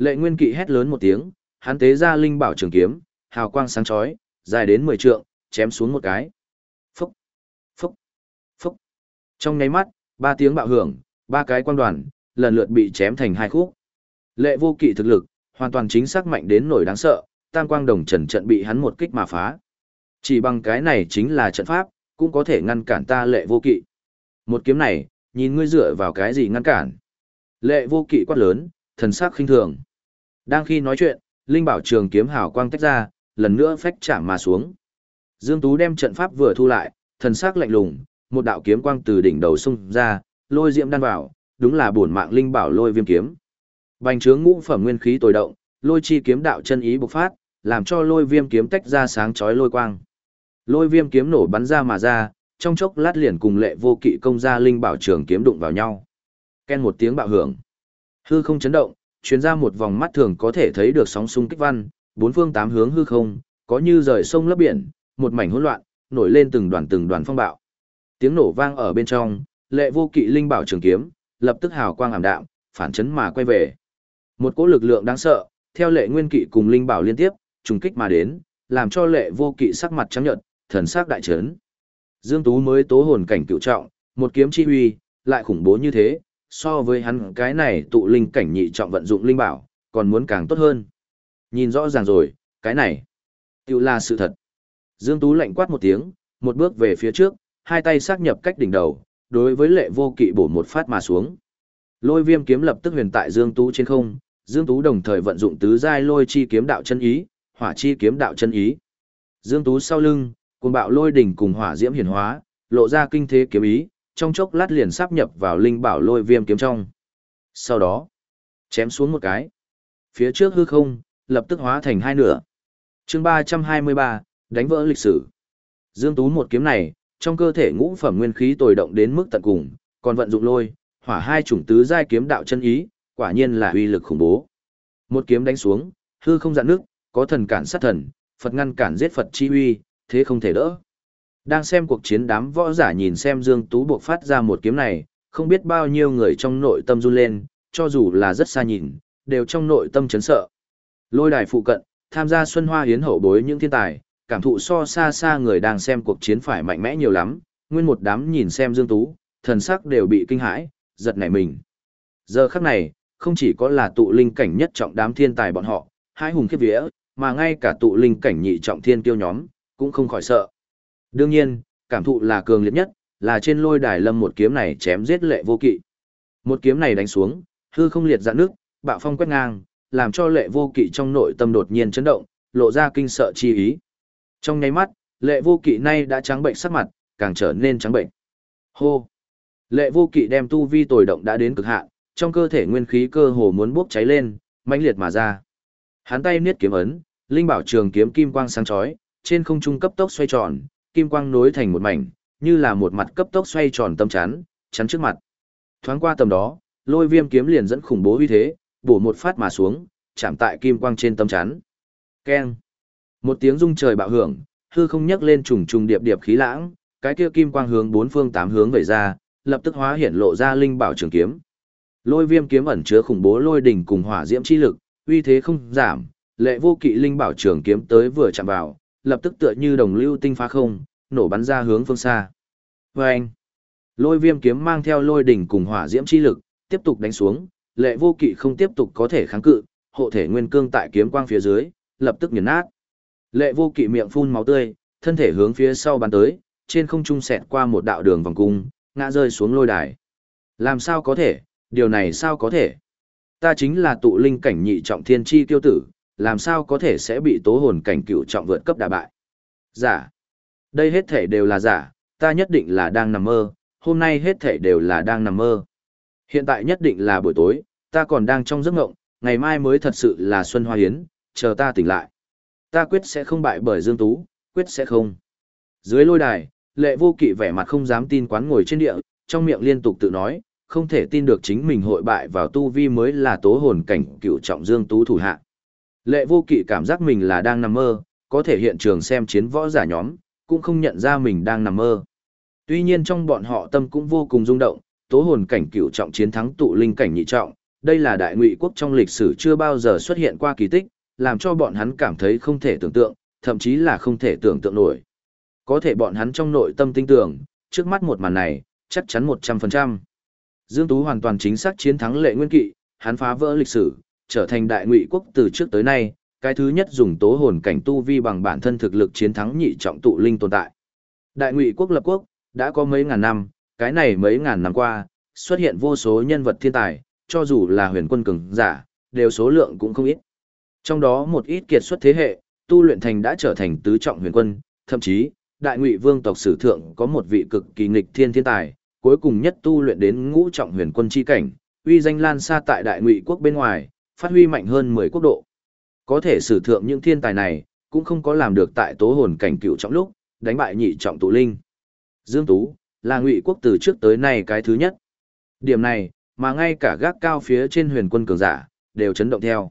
Lệ Nguyên Kỵ hét lớn một tiếng, hắn tế ra linh bảo trường kiếm, hào quang sáng chói, dài đến 10 trượng, chém xuống một cái. Phúc! Phúc! Phúc! Trong nháy mắt, ba tiếng bạo hưởng, ba cái quan đoàn, lần lượt bị chém thành hai khúc. Lệ vô kỵ thực lực, hoàn toàn chính xác mạnh đến nổi đáng sợ, tam quang đồng trần trận bị hắn một kích mà phá. Chỉ bằng cái này chính là trận pháp, cũng có thể ngăn cản ta lệ vô kỵ. Một kiếm này, nhìn ngươi dựa vào cái gì ngăn cản. Lệ vô kỵ quát lớn, thần sắc khinh thường. Đang khi nói chuyện, Linh bảo trường kiếm hào quang tách ra, lần nữa phách chạm mà xuống. Dương Tú đem trận pháp vừa thu lại, thần sắc lạnh lùng, một đạo kiếm quang từ đỉnh đầu xung ra, lôi diệm đan vào, đúng là bổn mạng linh bảo lôi viêm kiếm. Bành trướng ngũ phẩm nguyên khí tồi động, lôi chi kiếm đạo chân ý bộc phát, làm cho lôi viêm kiếm tách ra sáng chói lôi quang. Lôi viêm kiếm nổ bắn ra mà ra, trong chốc lát liền cùng lệ vô kỵ công gia linh bảo trường kiếm đụng vào nhau. Ken một tiếng bạo hưởng. Hư không chấn động, chuyến ra một vòng mắt thường có thể thấy được sóng xung kích văn, bốn phương tám hướng hư không, có như rời sông lấp biển, một mảnh hỗn loạn, nổi lên từng đoàn từng đoàn phong bạo. Tiếng nổ vang ở bên trong, lệ vô kỵ linh bảo trường kiếm, lập tức hào quang ảm đạm, phản chấn mà quay về. Một cỗ lực lượng đáng sợ, theo lệ nguyên kỵ cùng linh bảo liên tiếp, trùng kích mà đến, làm cho lệ vô kỵ sắc mặt trắng nhợt, thần sắc đại chấn. Dương Tú mới tố hồn cảnh cựu trọng, một kiếm chi huy, lại khủng bố như thế, so với hắn cái này tụ linh cảnh nhị trọng vận dụng linh bảo, còn muốn càng tốt hơn. Nhìn rõ ràng rồi, cái này, tự là sự thật. Dương Tú lạnh quát một tiếng, một bước về phía trước, hai tay xác nhập cách đỉnh đầu, đối với lệ vô kỵ bổ một phát mà xuống. Lôi viêm kiếm lập tức huyền tại Dương Tú trên không, Dương Tú đồng thời vận dụng tứ giai lôi chi kiếm đạo chân ý, hỏa chi kiếm đạo chân ý. Dương Tú sau lưng, cùng bạo lôi đỉnh cùng hỏa diễm hiển hóa, lộ ra kinh thế kiếm ý, trong chốc lát liền sáp nhập vào linh bảo lôi viêm kiếm trong. Sau đó, chém xuống một cái. Phía trước hư không, lập tức hóa thành hai nửa. chương 323, đánh vỡ lịch sử. Dương Tú một kiếm này, trong cơ thể ngũ phẩm nguyên khí tồi động đến mức tận cùng, còn vận dụng lôi, hỏa hai chủng tứ giai kiếm đạo chân ý, quả nhiên là uy lực khủng bố. Một kiếm đánh xuống, hư không dạn nước, có thần cản sát thần, Phật ngăn cản giết Phật chi uy, thế không thể đỡ. Đang xem cuộc chiến đám võ giả nhìn xem Dương Tú buộc phát ra một kiếm này, không biết bao nhiêu người trong nội tâm run lên, cho dù là rất xa nhìn, đều trong nội tâm chấn sợ. Lôi đài phụ cận, tham gia Xuân Hoa Hiến hậu bối những thiên tài, cảm thụ so xa xa người đang xem cuộc chiến phải mạnh mẽ nhiều lắm, nguyên một đám nhìn xem Dương Tú, thần sắc đều bị kinh hãi, giật nảy mình. Giờ khắc này, không chỉ có là tụ linh cảnh nhất trọng đám thiên tài bọn họ, hai hùng khiếp vía, mà ngay cả tụ linh cảnh nhị trọng thiên tiêu nhóm, cũng không khỏi sợ. Đương nhiên, cảm thụ là cường liệt nhất, là trên lôi đài lâm một kiếm này chém giết lệ vô kỵ. Một kiếm này đánh xuống, hư không liệt dạn nước, bạo phong quét ngang, làm cho lệ vô kỵ trong nội tâm đột nhiên chấn động, lộ ra kinh sợ chi ý. Trong nháy mắt, lệ vô kỵ nay đã trắng bệnh sắc mặt, càng trở nên trắng bệnh. Hô! Lệ vô kỵ đem tu vi tồi động đã đến cực hạn, trong cơ thể nguyên khí cơ hồ muốn bốc cháy lên, mãnh liệt mà ra. Hắn tay niết kiếm ấn, linh bảo trường kiếm kim quang sáng chói, trên không trung cấp tốc xoay tròn, kim quang nối thành một mảnh, như là một mặt cấp tốc xoay tròn tâm chắn, chắn trước mặt. Thoáng qua tầm đó, lôi viêm kiếm liền dẫn khủng bố uy thế, bổ một phát mà xuống, chạm tại kim quang trên tâm chắn. Keng. Một tiếng rung trời bạo hưởng, hư không nhấc lên trùng trùng điệp điệp khí lãng, cái kia kim quang hướng bốn phương tám hướng về ra, lập tức hóa hiện lộ ra linh bảo trường kiếm. Lôi viêm kiếm ẩn chứa khủng bố lôi đỉnh cùng hỏa diễm chi lực, uy thế không giảm, lệ vô kỵ linh bảo trường kiếm tới vừa chạm vào, lập tức tựa như đồng lưu tinh phá không, nổ bắn ra hướng phương xa. Và anh, lôi viêm kiếm mang theo lôi đỉnh cùng hỏa diễm chi lực, tiếp tục đánh xuống, lệ vô kỵ không tiếp tục có thể kháng cự, hộ thể nguyên cương tại kiếm quang phía dưới, lập tức nghiền nát. Lệ vô kỵ miệng phun máu tươi, thân thể hướng phía sau bắn tới, trên không trung xẹt qua một đạo đường vòng cung, ngã rơi xuống lôi đài. Làm sao có thể, điều này sao có thể? Ta chính là tụ linh cảnh nhị trọng thiên chi tiêu tử, làm sao có thể sẽ bị tố hồn cảnh cựu trọng vượt cấp đà bại? Giả. Đây hết thể đều là giả, ta nhất định là đang nằm mơ, hôm nay hết thể đều là đang nằm mơ. Hiện tại nhất định là buổi tối, ta còn đang trong giấc ngộng, ngày mai mới thật sự là Xuân Hoa Hiến, chờ ta tỉnh lại. Ta quyết sẽ không bại bởi Dương Tú, quyết sẽ không. Dưới lôi đài, lệ vô kỵ vẻ mặt không dám tin quán ngồi trên địa, trong miệng liên tục tự nói, không thể tin được chính mình hội bại vào tu vi mới là tố hồn cảnh cựu trọng Dương Tú thủ hạ. Lệ vô kỵ cảm giác mình là đang nằm mơ, có thể hiện trường xem chiến võ giả nhóm, cũng không nhận ra mình đang nằm mơ. Tuy nhiên trong bọn họ tâm cũng vô cùng rung động, tố hồn cảnh cửu trọng chiến thắng tụ linh cảnh nhị trọng, đây là đại ngụy quốc trong lịch sử chưa bao giờ xuất hiện qua kỳ tích, làm cho bọn hắn cảm thấy không thể tưởng tượng, thậm chí là không thể tưởng tượng nổi. Có thể bọn hắn trong nội tâm tin tưởng, trước mắt một màn này, chắc chắn 100%. Dương Tú hoàn toàn chính xác chiến thắng lệ nguyên kỵ, hắn phá vỡ lịch sử, trở thành đại ngụy quốc từ trước tới nay, cái thứ nhất dùng tố hồn cảnh tu vi bằng bản thân thực lực chiến thắng nhị trọng tụ linh tồn tại. Đại ngụy quốc lập quốc, đã có mấy ngàn năm, cái này mấy ngàn năm qua, xuất hiện vô số nhân vật thiên tài, cho dù là huyền quân cường giả, đều số lượng cũng không ít. Trong đó một ít kiệt xuất thế hệ, tu luyện thành đã trở thành tứ trọng huyền quân, thậm chí, đại ngụy vương tộc sử thượng có một vị cực kỳ nghịch thiên thiên tài, cuối cùng nhất tu luyện đến ngũ trọng huyền quân chi cảnh, uy danh lan xa tại đại ngụy quốc bên ngoài, phát huy mạnh hơn 10 quốc độ. Có thể sử thượng những thiên tài này, cũng không có làm được tại tố hồn cảnh cựu trọng lúc, đánh bại nhị trọng tụ linh. Dương Tú, là ngụy quốc từ trước tới nay cái thứ nhất. Điểm này, mà ngay cả gác cao phía trên huyền quân cường giả, đều chấn động theo.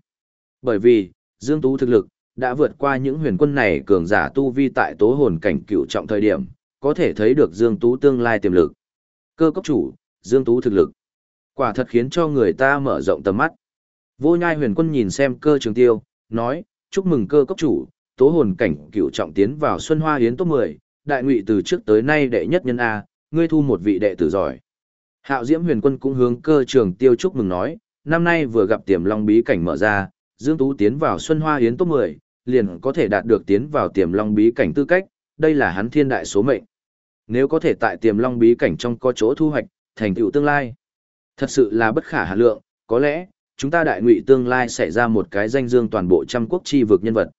Bởi vì, Dương Tú thực lực, đã vượt qua những huyền quân này cường giả tu vi tại tố hồn cảnh cựu trọng thời điểm, có thể thấy được Dương Tú tương lai tiềm lực. Cơ cốc chủ, Dương Tú thực lực. Quả thật khiến cho người ta mở rộng tầm mắt. Vô nhai huyền quân nhìn xem cơ trường tiêu, nói, chúc mừng cơ cốc chủ, tố hồn cảnh cựu trọng tiến vào Xuân Hoa Hiến top 10, đại ngụy từ trước tới nay đệ nhất nhân A, ngươi thu một vị đệ tử giỏi. Hạo Diễm huyền quân cũng hướng cơ trường tiêu chúc mừng nói, năm nay vừa gặp tiềm long bí cảnh mở ra, Dương Tú tiến vào Xuân Hoa Hiến top 10, liền có thể đạt được tiến vào tiềm long bí cảnh tư cách, đây là hắn thiên đại số mệnh. Nếu có thể tại tiềm long bí cảnh trong có chỗ thu hoạch, thành tựu tương lai. Thật sự là bất khả hạ lượng, có lẽ, chúng ta đại ngụy tương lai sẽ ra một cái danh dương toàn bộ trăm quốc chi vực nhân vật.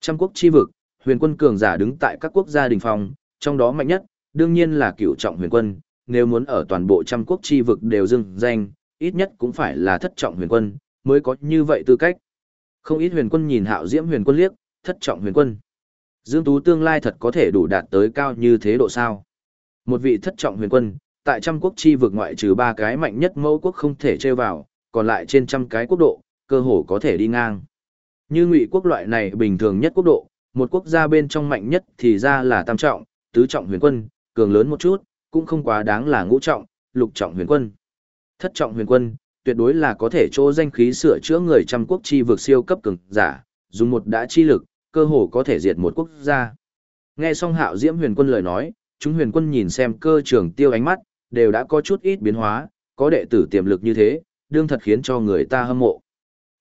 Trăm quốc chi vực, huyền quân cường giả đứng tại các quốc gia đình phong, trong đó mạnh nhất, đương nhiên là cựu trọng huyền quân, nếu muốn ở toàn bộ trăm quốc chi vực đều dưng danh, ít nhất cũng phải là thất trọng huyền quân, mới có như vậy tư cách. Không ít huyền quân nhìn hạo diễm huyền quân liếc, thất trọng huyền quân. Dương Tú tương lai thật có thể đủ đạt tới cao như thế độ sao. Một vị thất trọng huyền quân, tại trăm quốc chi vực ngoại trừ ba cái mạnh nhất mẫu quốc không thể chơi vào, còn lại trên trăm cái quốc độ, cơ hồ có thể đi ngang. Như ngụy quốc loại này bình thường nhất quốc độ, một quốc gia bên trong mạnh nhất thì ra là tam trọng, tứ trọng huyền quân, cường lớn một chút, cũng không quá đáng là ngũ trọng, lục trọng huyền quân. Thất trọng huyền quân, tuyệt đối là có thể chỗ danh khí sửa chữa người trăm quốc chi vực siêu cấp cường giả, dùng một đã chi lực, cơ hồ có thể diệt một quốc gia. Nghe xong Hạo Diễm Huyền Quân lời nói, chúng huyền quân nhìn xem cơ trường tiêu ánh mắt, đều đã có chút ít biến hóa, có đệ tử tiềm lực như thế, đương thật khiến cho người ta hâm mộ.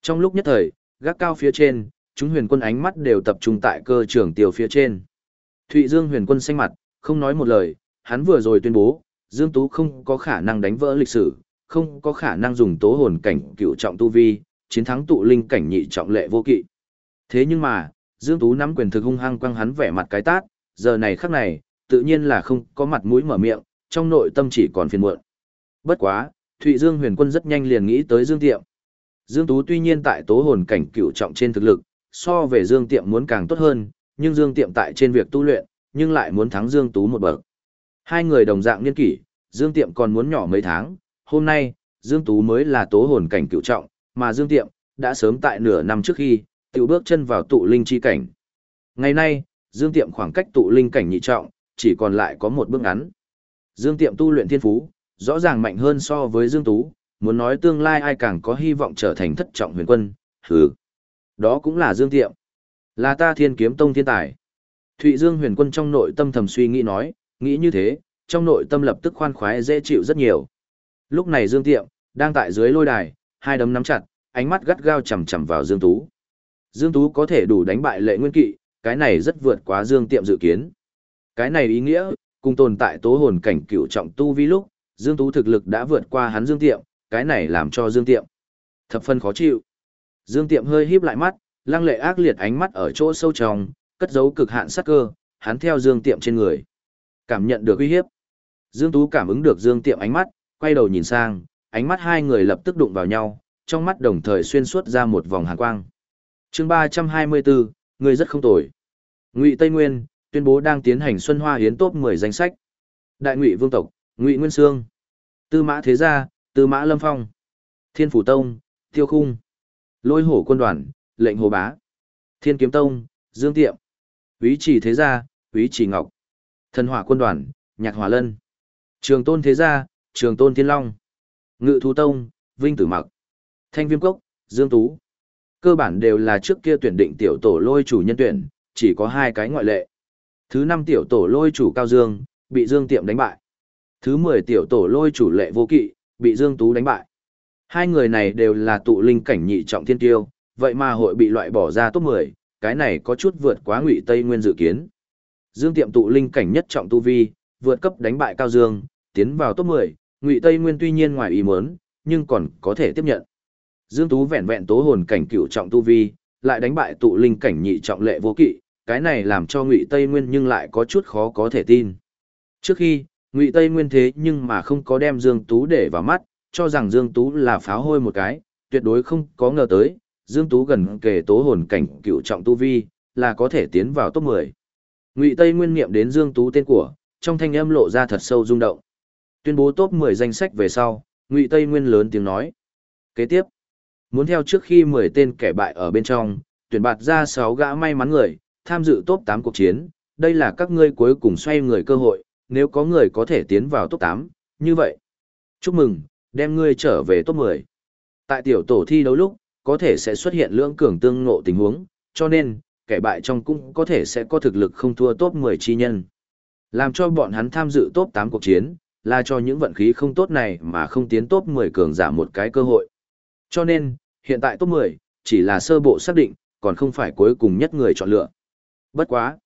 Trong lúc nhất thời, gác cao phía trên, chúng huyền quân ánh mắt đều tập trung tại cơ trưởng tiêu phía trên. Thụy Dương huyền quân xanh mặt, không nói một lời, hắn vừa rồi tuyên bố, Dương Tú không có khả năng đánh vỡ lịch sử, không có khả năng dùng tố hồn cảnh cựu trọng tu vi, chiến thắng tụ linh cảnh nhị trọng lệ vô kỵ. Thế nhưng mà, Dương Tú nắm quyền thực hung hăng quăng hắn vẻ mặt cái tát, giờ này khắc này, tự nhiên là không có mặt mũi mở miệng, trong nội tâm chỉ còn phiền muộn. Bất quá, Thụy Dương huyền quân rất nhanh liền nghĩ tới Dương Tiệm. Dương Tú tuy nhiên tại tố hồn cảnh cựu trọng trên thực lực, so về Dương Tiệm muốn càng tốt hơn, nhưng Dương Tiệm tại trên việc tu luyện, nhưng lại muốn thắng Dương Tú một bậc. Hai người đồng dạng niên kỷ, Dương Tiệm còn muốn nhỏ mấy tháng, hôm nay, Dương Tú mới là tố hồn cảnh cựu trọng, mà Dương Tiệm, đã sớm tại nửa năm trước khi, tiểu bước chân vào tụ linh chi cảnh. Ngày nay, Dương Tiệm khoảng cách tụ linh cảnh nhị trọng, chỉ còn lại có một bước ngắn. Dương Tiệm tu luyện thiên phú, rõ ràng mạnh hơn so với Dương Tú, muốn nói tương lai ai càng có hy vọng trở thành thất trọng huyền quân, hừ. Đó cũng là Dương Tiệm. Là ta thiên kiếm tông thiên tài. Thụy Dương huyền quân trong nội tâm thầm suy nghĩ nói, nghĩ như thế, trong nội tâm lập tức khoan khoái dễ chịu rất nhiều. Lúc này Dương Tiệm, đang tại dưới lôi đài, hai đấm nắm chặt, ánh mắt gắt gao chầm chầm vào Dương Tú. Dương Tú có thể đủ đánh bại lệ nguyên kỵ, cái này rất vượt quá Dương Tiệm dự kiến. Cái này ý nghĩa, cùng tồn tại tố hồn cảnh cửu trọng tu vi lúc, Dương Tú thực lực đã vượt qua hắn Dương Tiệm, cái này làm cho Dương Tiệm thập phân khó chịu. Dương Tiệm hơi híp lại mắt, lăng lệ ác liệt ánh mắt ở chỗ sâu trong, cất giấu cực hạn sát cơ, hắn theo Dương Tiệm trên người. Cảm nhận được uy hiếp. Dương Tú cảm ứng được Dương Tiệm ánh mắt, quay đầu nhìn sang, ánh mắt hai người lập tức đụng vào nhau, trong mắt đồng thời xuyên suốt ra một vòng hàn quang. chương 324, người rất không tồi. Ngụy Tây Nguyên, tuyên bố đang tiến hành Xuân Hoa Hiến top 10 danh sách. Đại Ngụy Vương tộc, Ngụy Nguyên Sương, Tư Mã Thế Gia, Tư Mã Lâm Phong, Thiên Phủ Tông, Tiêu Khung, Lôi Hổ Quân Đoàn, Lệnh Hồ Bá, Thiên Kiếm Tông, Dương Tiệm, Úy Chỉ Thế Gia, Úy Chỉ Ngọc, Thần Hỏa Quân Đoàn, Nhạc Hỏa Lân, Trường Tôn Thế Gia, Trường Tôn Thiên Long, Ngự Thú Tông, Vinh Tử Mặc, Thanh Viêm Cốc, Dương Tú. Cơ bản đều là trước kia tuyển định tiểu tổ lôi chủ nhân tuyển, chỉ có hai cái ngoại lệ. Thứ năm tiểu tổ lôi chủ Cao Dương, bị Dương Tiệm đánh bại. Thứ mười tiểu tổ lôi chủ lệ vô kỵ, bị Dương Tú đánh bại. Hai người này đều là tụ linh cảnh nhị trọng thiên tiêu, vậy mà hội bị loại bỏ ra top mười, cái này có chút vượt quá ngụy Tây Nguyên dự kiến. Dương Tiệm tụ linh cảnh nhất trọng tu vi, vượt cấp đánh bại Cao Dương, tiến vào top mười, ngụy Tây Nguyên tuy nhiên ngoài ý muốn, nhưng còn có thể tiếp nhận. Dương Tú vẹn vẹn tố hồn cảnh cửu trọng tu vi, lại đánh bại tụ linh cảnh nhị trọng lệ vô kỵ, cái này làm cho Ngụy Tây Nguyên nhưng lại có chút khó có thể tin. Trước khi, Ngụy Tây Nguyên thế nhưng mà không có đem Dương Tú để vào mắt, cho rằng Dương Tú là pháo hôi một cái, tuyệt đối không có ngờ tới, Dương Tú gần kề tố hồn cảnh cựu trọng tu vi, là có thể tiến vào top 10. Ngụy Tây Nguyên niệm đến Dương Tú tên của, trong thanh âm lộ ra thật sâu rung động. Tuyên bố top 10 danh sách về sau, Ngụy Tây Nguyên lớn tiếng nói. Kế tiếp, muốn theo trước khi 10 tên kẻ bại ở bên trong, tuyển bạt ra 6 gã may mắn người, tham dự top 8 cuộc chiến, đây là các ngươi cuối cùng xoay người cơ hội, nếu có người có thể tiến vào top 8, như vậy. Chúc mừng, đem ngươi trở về top 10. Tại tiểu tổ thi đấu lúc, có thể sẽ xuất hiện lưỡng cường tương ngộ tình huống, cho nên, kẻ bại trong cũng có thể sẽ có thực lực không thua top 10 chi nhân. Làm cho bọn hắn tham dự top 8 cuộc chiến, là cho những vận khí không tốt này mà không tiến top 10 cường giả một cái cơ hội. Cho nên, hiện tại top 10, chỉ là sơ bộ xác định, còn không phải cuối cùng nhất người chọn lựa. Bất quá.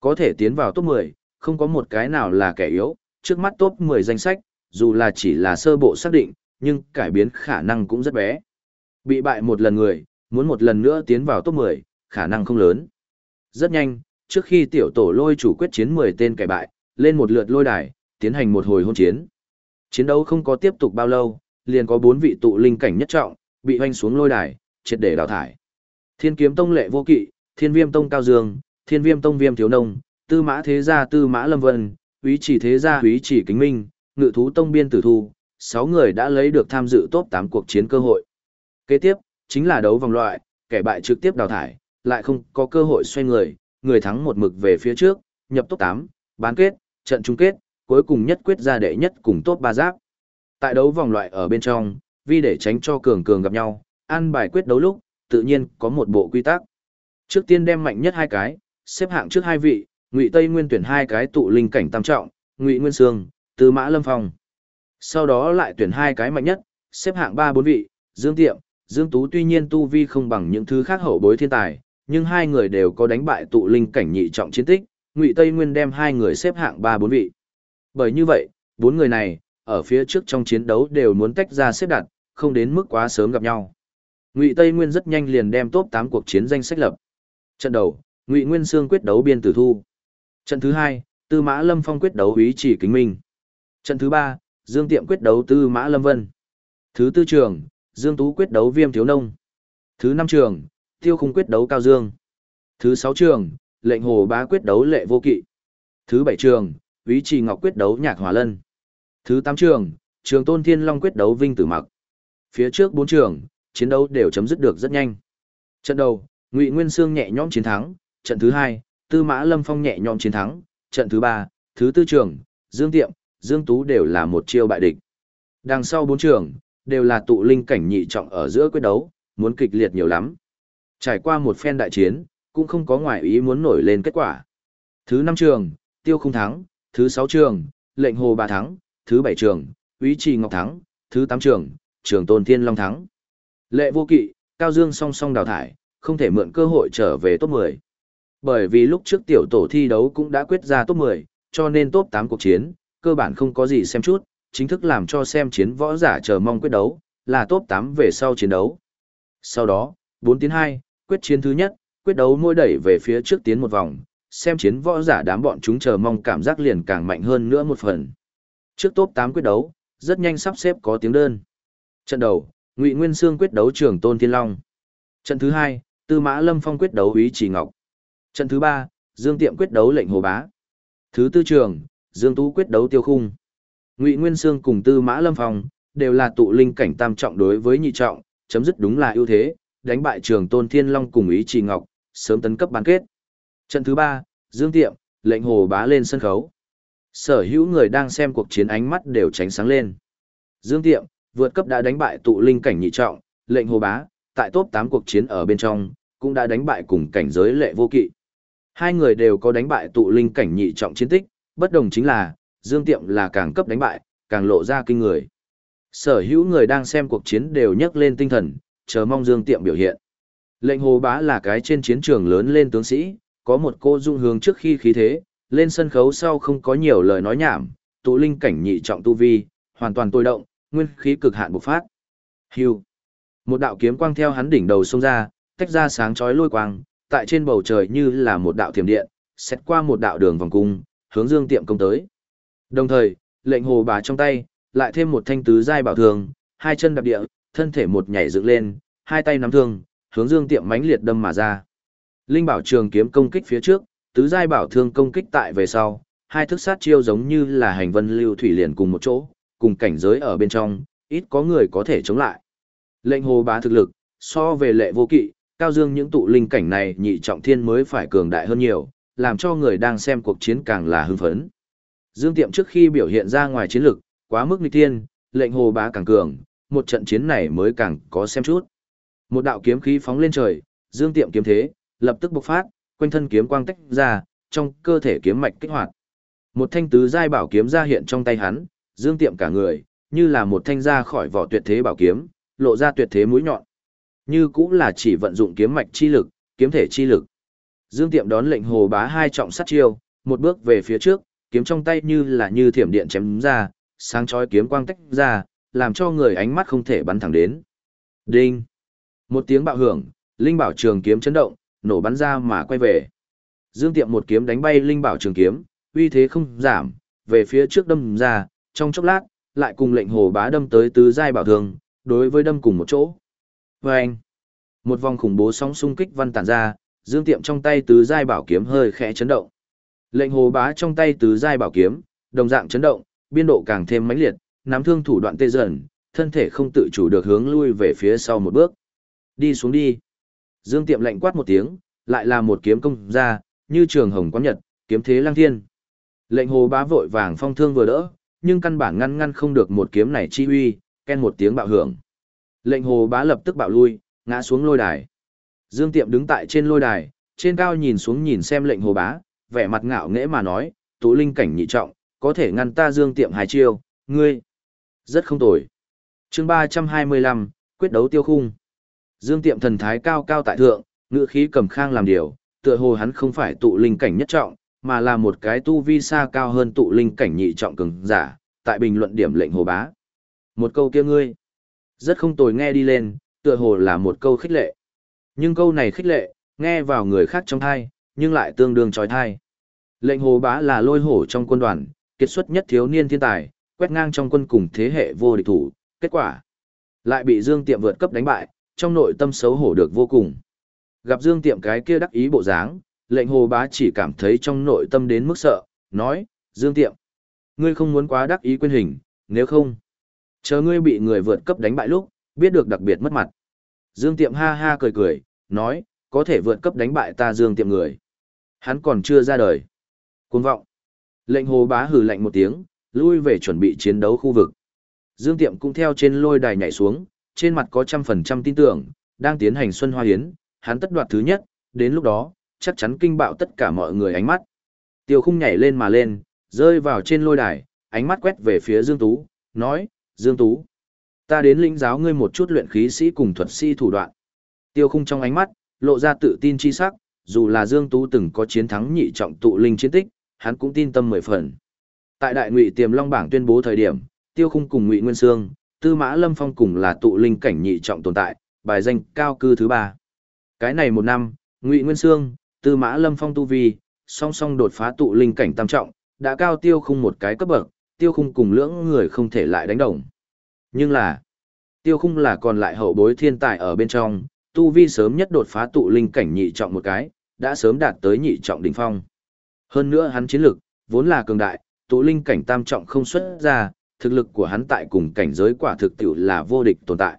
Có thể tiến vào top 10, không có một cái nào là kẻ yếu, trước mắt top 10 danh sách, dù là chỉ là sơ bộ xác định, nhưng cải biến khả năng cũng rất bé. Bị bại một lần người, muốn một lần nữa tiến vào top 10, khả năng không lớn. Rất nhanh, trước khi tiểu tổ lôi chủ quyết chiến 10 tên kẻ bại, lên một lượt lôi đài, tiến hành một hồi hôn chiến. Chiến đấu không có tiếp tục bao lâu, liền có 4 vị tụ linh cảnh nhất trọng, bị hoanh xuống lôi đài, triệt để đào thải. Thiên kiếm tông lệ vô kỵ, thiên viêm tông cao dương, thiên viêm tông viêm thiếu nông, tư mã thế gia tư mã lâm vân, úy chỉ thế gia úy chỉ kính minh, ngự thú tông biên tử thu, sáu người đã lấy được tham dự top tám cuộc chiến cơ hội. Kế tiếp, chính là đấu vòng loại, kẻ bại trực tiếp đào thải, lại không có cơ hội xoay người, người thắng một mực về phía trước, nhập top tám, bán kết, trận chung kết, cuối cùng nhất quyết ra đệ nhất cùng top ba giáp. Tại đấu vòng loại ở bên trong, vì để tránh cho cường cường gặp nhau, ăn bài quyết đấu lúc, tự nhiên có một bộ quy tắc. Trước tiên đem mạnh nhất hai cái, xếp hạng trước hai vị, Ngụy Tây Nguyên tuyển hai cái tụ linh cảnh tam trọng, Ngụy Nguyên Sương, Tư Mã Lâm Phong. Sau đó lại tuyển hai cái mạnh nhất, xếp hạng ba bốn vị, Dương Tiệm, Dương Tú tuy nhiên tu vi không bằng những thứ khác hậu bối thiên tài, nhưng hai người đều có đánh bại tụ linh cảnh nhị trọng chiến tích, Ngụy Tây Nguyên đem hai người xếp hạng ba bốn vị. Bởi như vậy, bốn người này, ở phía trước trong chiến đấu đều muốn tách ra xếp đặt, không đến mức quá sớm gặp nhau. Ngụy Tây Nguyên rất nhanh liền đem top tám cuộc chiến danh sách lập. Trận đầu, Ngụy Nguyên Sương quyết đấu biên tử thu. Trận thứ hai, Tư Mã Lâm Phong quyết đấu ý chỉ kính minh. Trận thứ ba, Dương Tiệm quyết đấu Tư Mã Lâm Vân. Thứ tư trường, Dương Tú quyết đấu Viêm Thiếu Nông. Thứ năm trường, Tiêu Khung quyết đấu Cao Dương. Thứ sáu trường, Lệnh Hồ Bá quyết đấu Lệ Vô Kỵ. Thứ bảy trường, Ý Trì Ngọc quyết đấu Nhạc Hòa Lân. Thứ tám trường, Trường Tôn Thiên Long quyết đấu Vinh Tử Mặc. Phía trước bốn trường, chiến đấu đều chấm dứt được rất nhanh. Trận đầu, Ngụy Nguyên Sương nhẹ nhõm chiến thắng, trận thứ hai, Tư Mã Lâm Phong nhẹ nhõm chiến thắng, trận thứ ba, thứ tư trường, Dương Tiệm, Dương Tú đều là một chiêu bại địch. Đằng sau bốn trường, đều là tụ linh cảnh nhị trọng ở giữa quyết đấu, muốn kịch liệt nhiều lắm. Trải qua một phen đại chiến, cũng không có ngoại ý muốn nổi lên kết quả. Thứ năm trường, Tiêu không thắng, thứ sáu trường, Lệnh Hồ Bà thắng, thứ bảy trường, Úy Trì Ngọc thắng, thứ tám trường, Trường Tôn Thiên Long thắng. Lệ Vô Kỵ, Cao Dương song song đào thải, không thể mượn cơ hội trở về top 10. Bởi vì lúc trước tiểu tổ thi đấu cũng đã quyết ra top 10, cho nên top 8 cuộc chiến, cơ bản không có gì xem chút, chính thức làm cho xem chiến võ giả chờ mong quyết đấu, là top 8 về sau chiến đấu. Sau đó, 4 tiến 2, quyết chiến thứ nhất, quyết đấu môi đẩy về phía trước tiến một vòng, xem chiến võ giả đám bọn chúng chờ mong cảm giác liền càng mạnh hơn nữa một phần. Trước top 8 quyết đấu, rất nhanh sắp xếp có tiếng đơn. Trận đầu, Ngụy Nguyên Sương quyết đấu Trường Tôn Thiên Long. Trận thứ 2, Tư Mã Lâm Phong quyết đấu Úy Chỉ Ngọc. Trận thứ 3, Dương Tiệm quyết đấu Lệnh Hồ Bá. Thứ tư trường, Dương Tú quyết đấu Tiêu Khung. Ngụy Nguyên Sương cùng Tư Mã Lâm Phong đều là tụ linh cảnh tam trọng đối với nhị trọng, chấm dứt đúng là ưu thế, đánh bại Trường Tôn Thiên Long cùng Ý trì Ngọc, sớm tấn cấp bán kết. Trận thứ 3, Dương Tiệm, Lệnh Hồ Bá lên sân khấu. Sở hữu người đang xem cuộc chiến ánh mắt đều tránh sáng lên. Dương Tiệm, vượt cấp đã đánh bại tụ linh cảnh nhị trọng, Lệnh Hồ Bá, tại top 8 cuộc chiến ở bên trong, cũng đã đánh bại cùng cảnh giới lệ vô kỵ. Hai người đều có đánh bại tụ linh cảnh nhị trọng chiến tích, bất đồng chính là, Dương Tiệm là càng cấp đánh bại, càng lộ ra kinh người. Sở hữu người đang xem cuộc chiến đều nhấc lên tinh thần, chờ mong Dương Tiệm biểu hiện. Lệnh Hồ Bá là cái trên chiến trường lớn lên tướng sĩ, có một cô dung hướng trước khi khí thế, lên sân khấu sau không có nhiều lời nói nhảm, tụ linh cảnh nhị trọng tu vi, hoàn toàn tôi động, nguyên khí cực hạn bộc phát. Hưu. Một đạo kiếm quang theo hắn đỉnh đầu xông ra, tách ra sáng chói lôi quang, tại trên bầu trời như là một đạo thiểm điện, xét qua một đạo đường vòng cung, hướng Dương Tiệm công tới. Đồng thời, lệnh hồ bà trong tay, lại thêm một thanh tứ giai bảo thường, hai chân đạp địa, thân thể một nhảy dựng lên, hai tay nắm thương, hướng Dương Tiệm mãnh liệt đâm mà ra. Linh bảo trường kiếm công kích phía trước, tứ giai bảo thương công kích tại về sau, hai thức sát chiêu giống như là hành vân lưu thủy liền cùng một chỗ, cùng cảnh giới ở bên trong, ít có người có thể chống lại. Lệnh hồ bá thực lực, so về lệ vô kỵ, cao dương những tụ linh cảnh này nhị trọng thiên mới phải cường đại hơn nhiều, làm cho người đang xem cuộc chiến càng là hưng phấn. Dương Tiệm trước khi biểu hiện ra ngoài chiến lực, quá mức nghịch thiên, lệnh hồ bá càng cường, một trận chiến này mới càng có xem chút. Một đạo kiếm khí phóng lên trời, Dương Tiệm kiếm thế, lập tức bộc phát, quanh thân kiếm quang tách ra, trong cơ thể kiếm mạch kích hoạt. Một thanh tứ giai bảo kiếm ra hiện trong tay hắn, Dương Tiệm cả người, như là một thanh ra khỏi vỏ tuyệt thế bảo kiếm, lộ ra tuyệt thế mũi nhọn. Như cũng là chỉ vận dụng kiếm mạch chi lực, kiếm thể chi lực. Dương Tiệm đón lệnh hồ bá hai trọng sát chiêu, một bước về phía trước, kiếm trong tay như là như thiểm điện chém ra, sáng chói kiếm quang tách ra, làm cho người ánh mắt không thể bắn thẳng đến. Đinh! Một tiếng bạo hưởng, linh bảo trường kiếm chấn động, nổ bắn ra mà quay về. Dương Tiệm một kiếm đánh bay linh bảo trường kiếm, uy thế không giảm, về phía trước đâm ra, trong chốc lát, lại cùng lệnh hồ bá đâm tới tứ giai bảo thường, đối với đâm cùng một chỗ. Và anh, một vòng khủng bố sóng xung kích văn tản ra, dương tiệm trong tay tứ giai bảo kiếm hơi khẽ chấn động. Lệnh hồ bá trong tay tứ giai bảo kiếm, đồng dạng chấn động, biên độ càng thêm mãnh liệt, nắm thương thủ đoạn tê dần, thân thể không tự chủ được hướng lui về phía sau một bước. Đi xuống đi. Dương tiệm lệnh quát một tiếng, lại là một kiếm công ra, như trường hồng quán nhật, kiếm thế lang thiên. Lệnh hồ bá vội vàng phong thương vừa đỡ, nhưng căn bản ngăn ngăn không được một kiếm này chi uy, ken một tiếng bạo hưởng. Lệnh hồ bá lập tức bạo lui, ngã xuống lôi đài. Dương Tiệm đứng tại trên lôi đài, trên cao nhìn xuống nhìn xem lệnh hồ bá, vẻ mặt ngạo nghễ mà nói, tụ linh cảnh nhị trọng, có thể ngăn ta Dương Tiệm hai chiêu, ngươi. Rất không tồi. chương 325, quyết đấu tiêu khung. Dương Tiệm thần thái cao cao tại thượng, ngữ khí cầm khang làm điều, tựa hồ hắn không phải tụ linh cảnh nhất trọng, mà là một cái tu vi xa cao hơn tụ linh cảnh nhị trọng cường giả, tại bình luận điểm lệnh hồ bá. Một câu kia ngươi, rất không tồi nghe đi lên, tựa hồ là một câu khích lệ. Nhưng câu này khích lệ, nghe vào người khác trong thai, nhưng lại tương đương trói thai. Lệnh hồ bá là lôi hổ trong quân đoàn, kết xuất nhất thiếu niên thiên tài, quét ngang trong quân cùng thế hệ vô địch thủ, kết quả lại bị Dương Tiệm vượt cấp đánh bại, trong nội tâm xấu hổ được vô cùng. Gặp Dương Tiệm cái kia đắc ý bộ dáng, lệnh hồ bá chỉ cảm thấy trong nội tâm đến mức sợ, nói, Dương Tiệm, ngươi không muốn quá đắc ý quên hình, nếu không, chờ ngươi bị người vượt cấp đánh bại lúc, biết được đặc biệt mất mặt. Dương Tiệm ha ha cười cười, nói, có thể vượt cấp đánh bại ta Dương Tiệm người. Hắn còn chưa ra đời. Cuồng vọng. Lệnh hồ bá hừ lạnh một tiếng, lui về chuẩn bị chiến đấu khu vực. Dương Tiệm cũng theo trên lôi đài nhảy xuống, trên mặt có trăm phần trăm tin tưởng, đang tiến hành Xuân Hoa Hiến, hắn tất đoạt thứ nhất, đến lúc đó, chắc chắn kinh bạo tất cả mọi người ánh mắt. Tiêu khung nhảy lên mà lên, rơi vào trên lôi đài, ánh mắt quét về phía Dương Tú, nói, Dương Tú, ta đến lĩnh giáo ngươi một chút luyện khí sĩ cùng thuật sĩ thủ đoạn. Tiêu khung trong ánh mắt, lộ ra tự tin chi sắc, dù là Dương Tú từng có chiến thắng nhị trọng tụ linh chiến tích, hắn cũng tin tâm mười phần. Tại đại ngụy tiềm long bảng tuyên bố thời điểm, Tiêu Khung cùng Ngụy Nguyên Sương, Tư Mã Lâm Phong cùng là tụ linh cảnh nhị trọng tồn tại, bài danh cao cư thứ ba. Cái này một năm, Ngụy Nguyên Sương, Tư Mã Lâm Phong tu vi, song song đột phá tụ linh cảnh tam trọng, đã cao Tiêu Khung một cái cấp bậc, Tiêu Khung cùng lưỡng người không thể lại đánh đồng. Nhưng là, Tiêu Khung là còn lại hậu bối thiên tài ở bên trong, tu vi sớm nhất đột phá tụ linh cảnh nhị trọng một cái, đã sớm đạt tới nhị trọng đỉnh phong. Hơn nữa hắn chiến lực, vốn là cường đại, tụ linh cảnh tam trọng không xuất ra, thực lực của hắn tại cùng cảnh giới quả thực tiểu là vô địch tồn tại.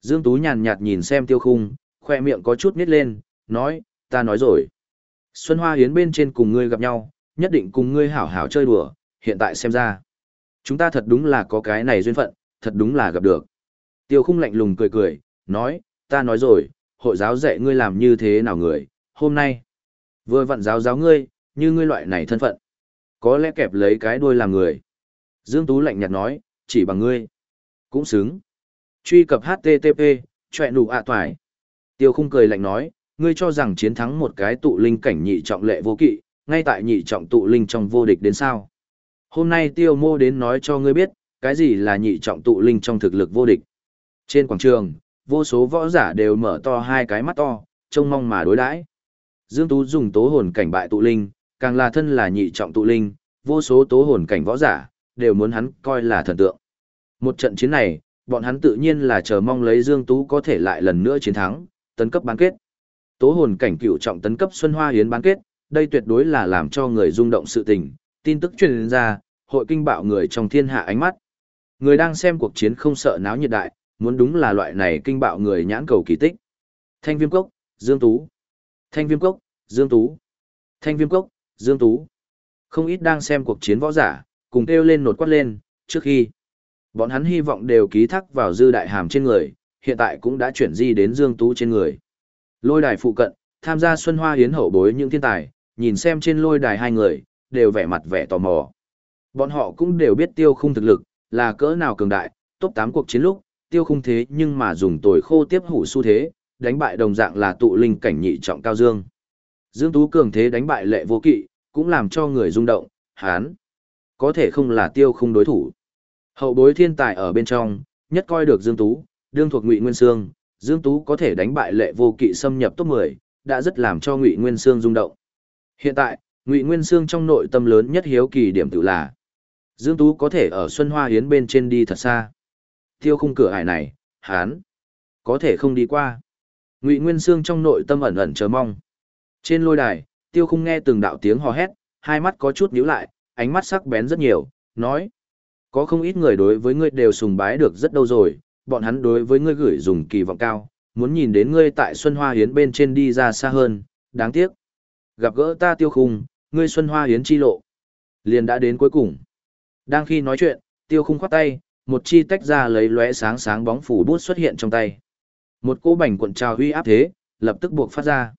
Dương Tú nhàn nhạt nhìn xem tiêu khung, khoe miệng có chút nít lên, nói, ta nói rồi. Xuân Hoa Hiến bên trên cùng ngươi gặp nhau, nhất định cùng ngươi hảo hảo chơi đùa, hiện tại xem ra. Chúng ta thật đúng là có cái này duyên phận, thật đúng là gặp được. Tiêu khung lạnh lùng cười cười, nói, ta nói rồi, hội giáo dạy ngươi làm như thế nào người, hôm nay. Vừa vặn giáo giáo ngươi, như ngươi loại này thân phận. Có lẽ kẹp lấy cái đuôi làm người. Dương Tú lạnh nhạt nói, chỉ bằng ngươi. Cũng xứng. Truy cập HTTP, chọe nụ ạ toài. Tiêu khung cười lạnh nói, ngươi cho rằng chiến thắng một cái tụ linh cảnh nhị trọng lệ vô kỵ, ngay tại nhị trọng tụ linh trong vô địch đến sao. Hôm nay tiêu mô đến nói cho ngươi biết, cái gì là nhị trọng tụ linh trong thực lực vô địch. Trên quảng trường, vô số võ giả đều mở to hai cái mắt to, trông mong mà đối đãi. Dương Tú dùng tố hồn cảnh bại tụ linh, càng là thân là nhị trọng tụ linh, vô số tố hồn cảnh võ giả, đều muốn hắn coi là thần tượng. Một trận chiến này, bọn hắn tự nhiên là chờ mong lấy Dương Tú có thể lại lần nữa chiến thắng, tấn cấp bán kết. Tố hồn cảnh cựu trọng tấn cấp Xuân Hoa Hiến bán kết, đây tuyệt đối là làm cho người rung động sự tình, tin tức truyền ra, hội kinh bạo người trong thiên hạ ánh mắt. Người đang xem cuộc chiến không sợ náo nhiệt đại, muốn đúng là loại này kinh bạo người nhãn cầu kỳ tích. Thanh Viêm Cốc, Dương Tú. Thanh Viêm Cốc, Dương Tú. Thanh Viêm Cốc, Dương Tú. Không ít đang xem cuộc chiến võ giả, cùng kêu lên nột quát lên, trước khi bọn hắn hy vọng đều ký thác vào dư đại hàm trên người, hiện tại cũng đã chuyển di đến Dương Tú trên người. Lôi đài phụ cận, tham gia Xuân Hoa Hiến hậu bối những thiên tài, nhìn xem trên lôi đài hai người, đều vẻ mặt vẻ tò mò. Bọn họ cũng đều biết tiêu khung thực lực, là cỡ nào cường đại, top 8 cuộc chiến lúc, tiêu khung thế nhưng mà dùng tồi khô tiếp hủ xu thế, đánh bại đồng dạng là tụ linh cảnh nhị trọng cao dương. Dương Tú cường thế đánh bại lệ vô kỵ, cũng làm cho người rung động, hán. Có thể không là tiêu khung đối thủ. Hậu bối thiên tài ở bên trong, nhất coi được Dương Tú, đương thuộc Ngụy Nguyên Sương, Dương Tú có thể đánh bại lệ vô kỵ xâm nhập top 10, đã rất làm cho Ngụy Nguyên Sương rung động. Hiện tại, Ngụy Nguyên Sương trong nội tâm lớn nhất hiếu kỳ điểm tự là Dương Tú có thể ở Xuân Hoa Hiến bên trên đi thật xa. Tiêu khung cửa ải này, hán, có thể không đi qua. Ngụy Nguyên Sương trong nội tâm ẩn ẩn chờ mong. Trên lôi đài, Tiêu khung nghe từng đạo tiếng hò hét, hai mắt có chút nhíu lại, ánh mắt sắc bén rất nhiều, nói. Có không ít người đối với ngươi đều sùng bái được rất đâu rồi, bọn hắn đối với ngươi gửi dùng kỳ vọng cao, muốn nhìn đến ngươi tại Xuân Hoa Hiến bên trên đi ra xa hơn, đáng tiếc. Gặp gỡ ta tiêu khung, ngươi Xuân Hoa Hiến chi lộ. Liền đã đến cuối cùng. Đang khi nói chuyện, tiêu khung khoát tay, một chi tách ra lấy lóe sáng sáng bóng phủ bút xuất hiện trong tay. Một cỗ bảnh cuộn trào huy áp thế, lập tức buộc phát ra.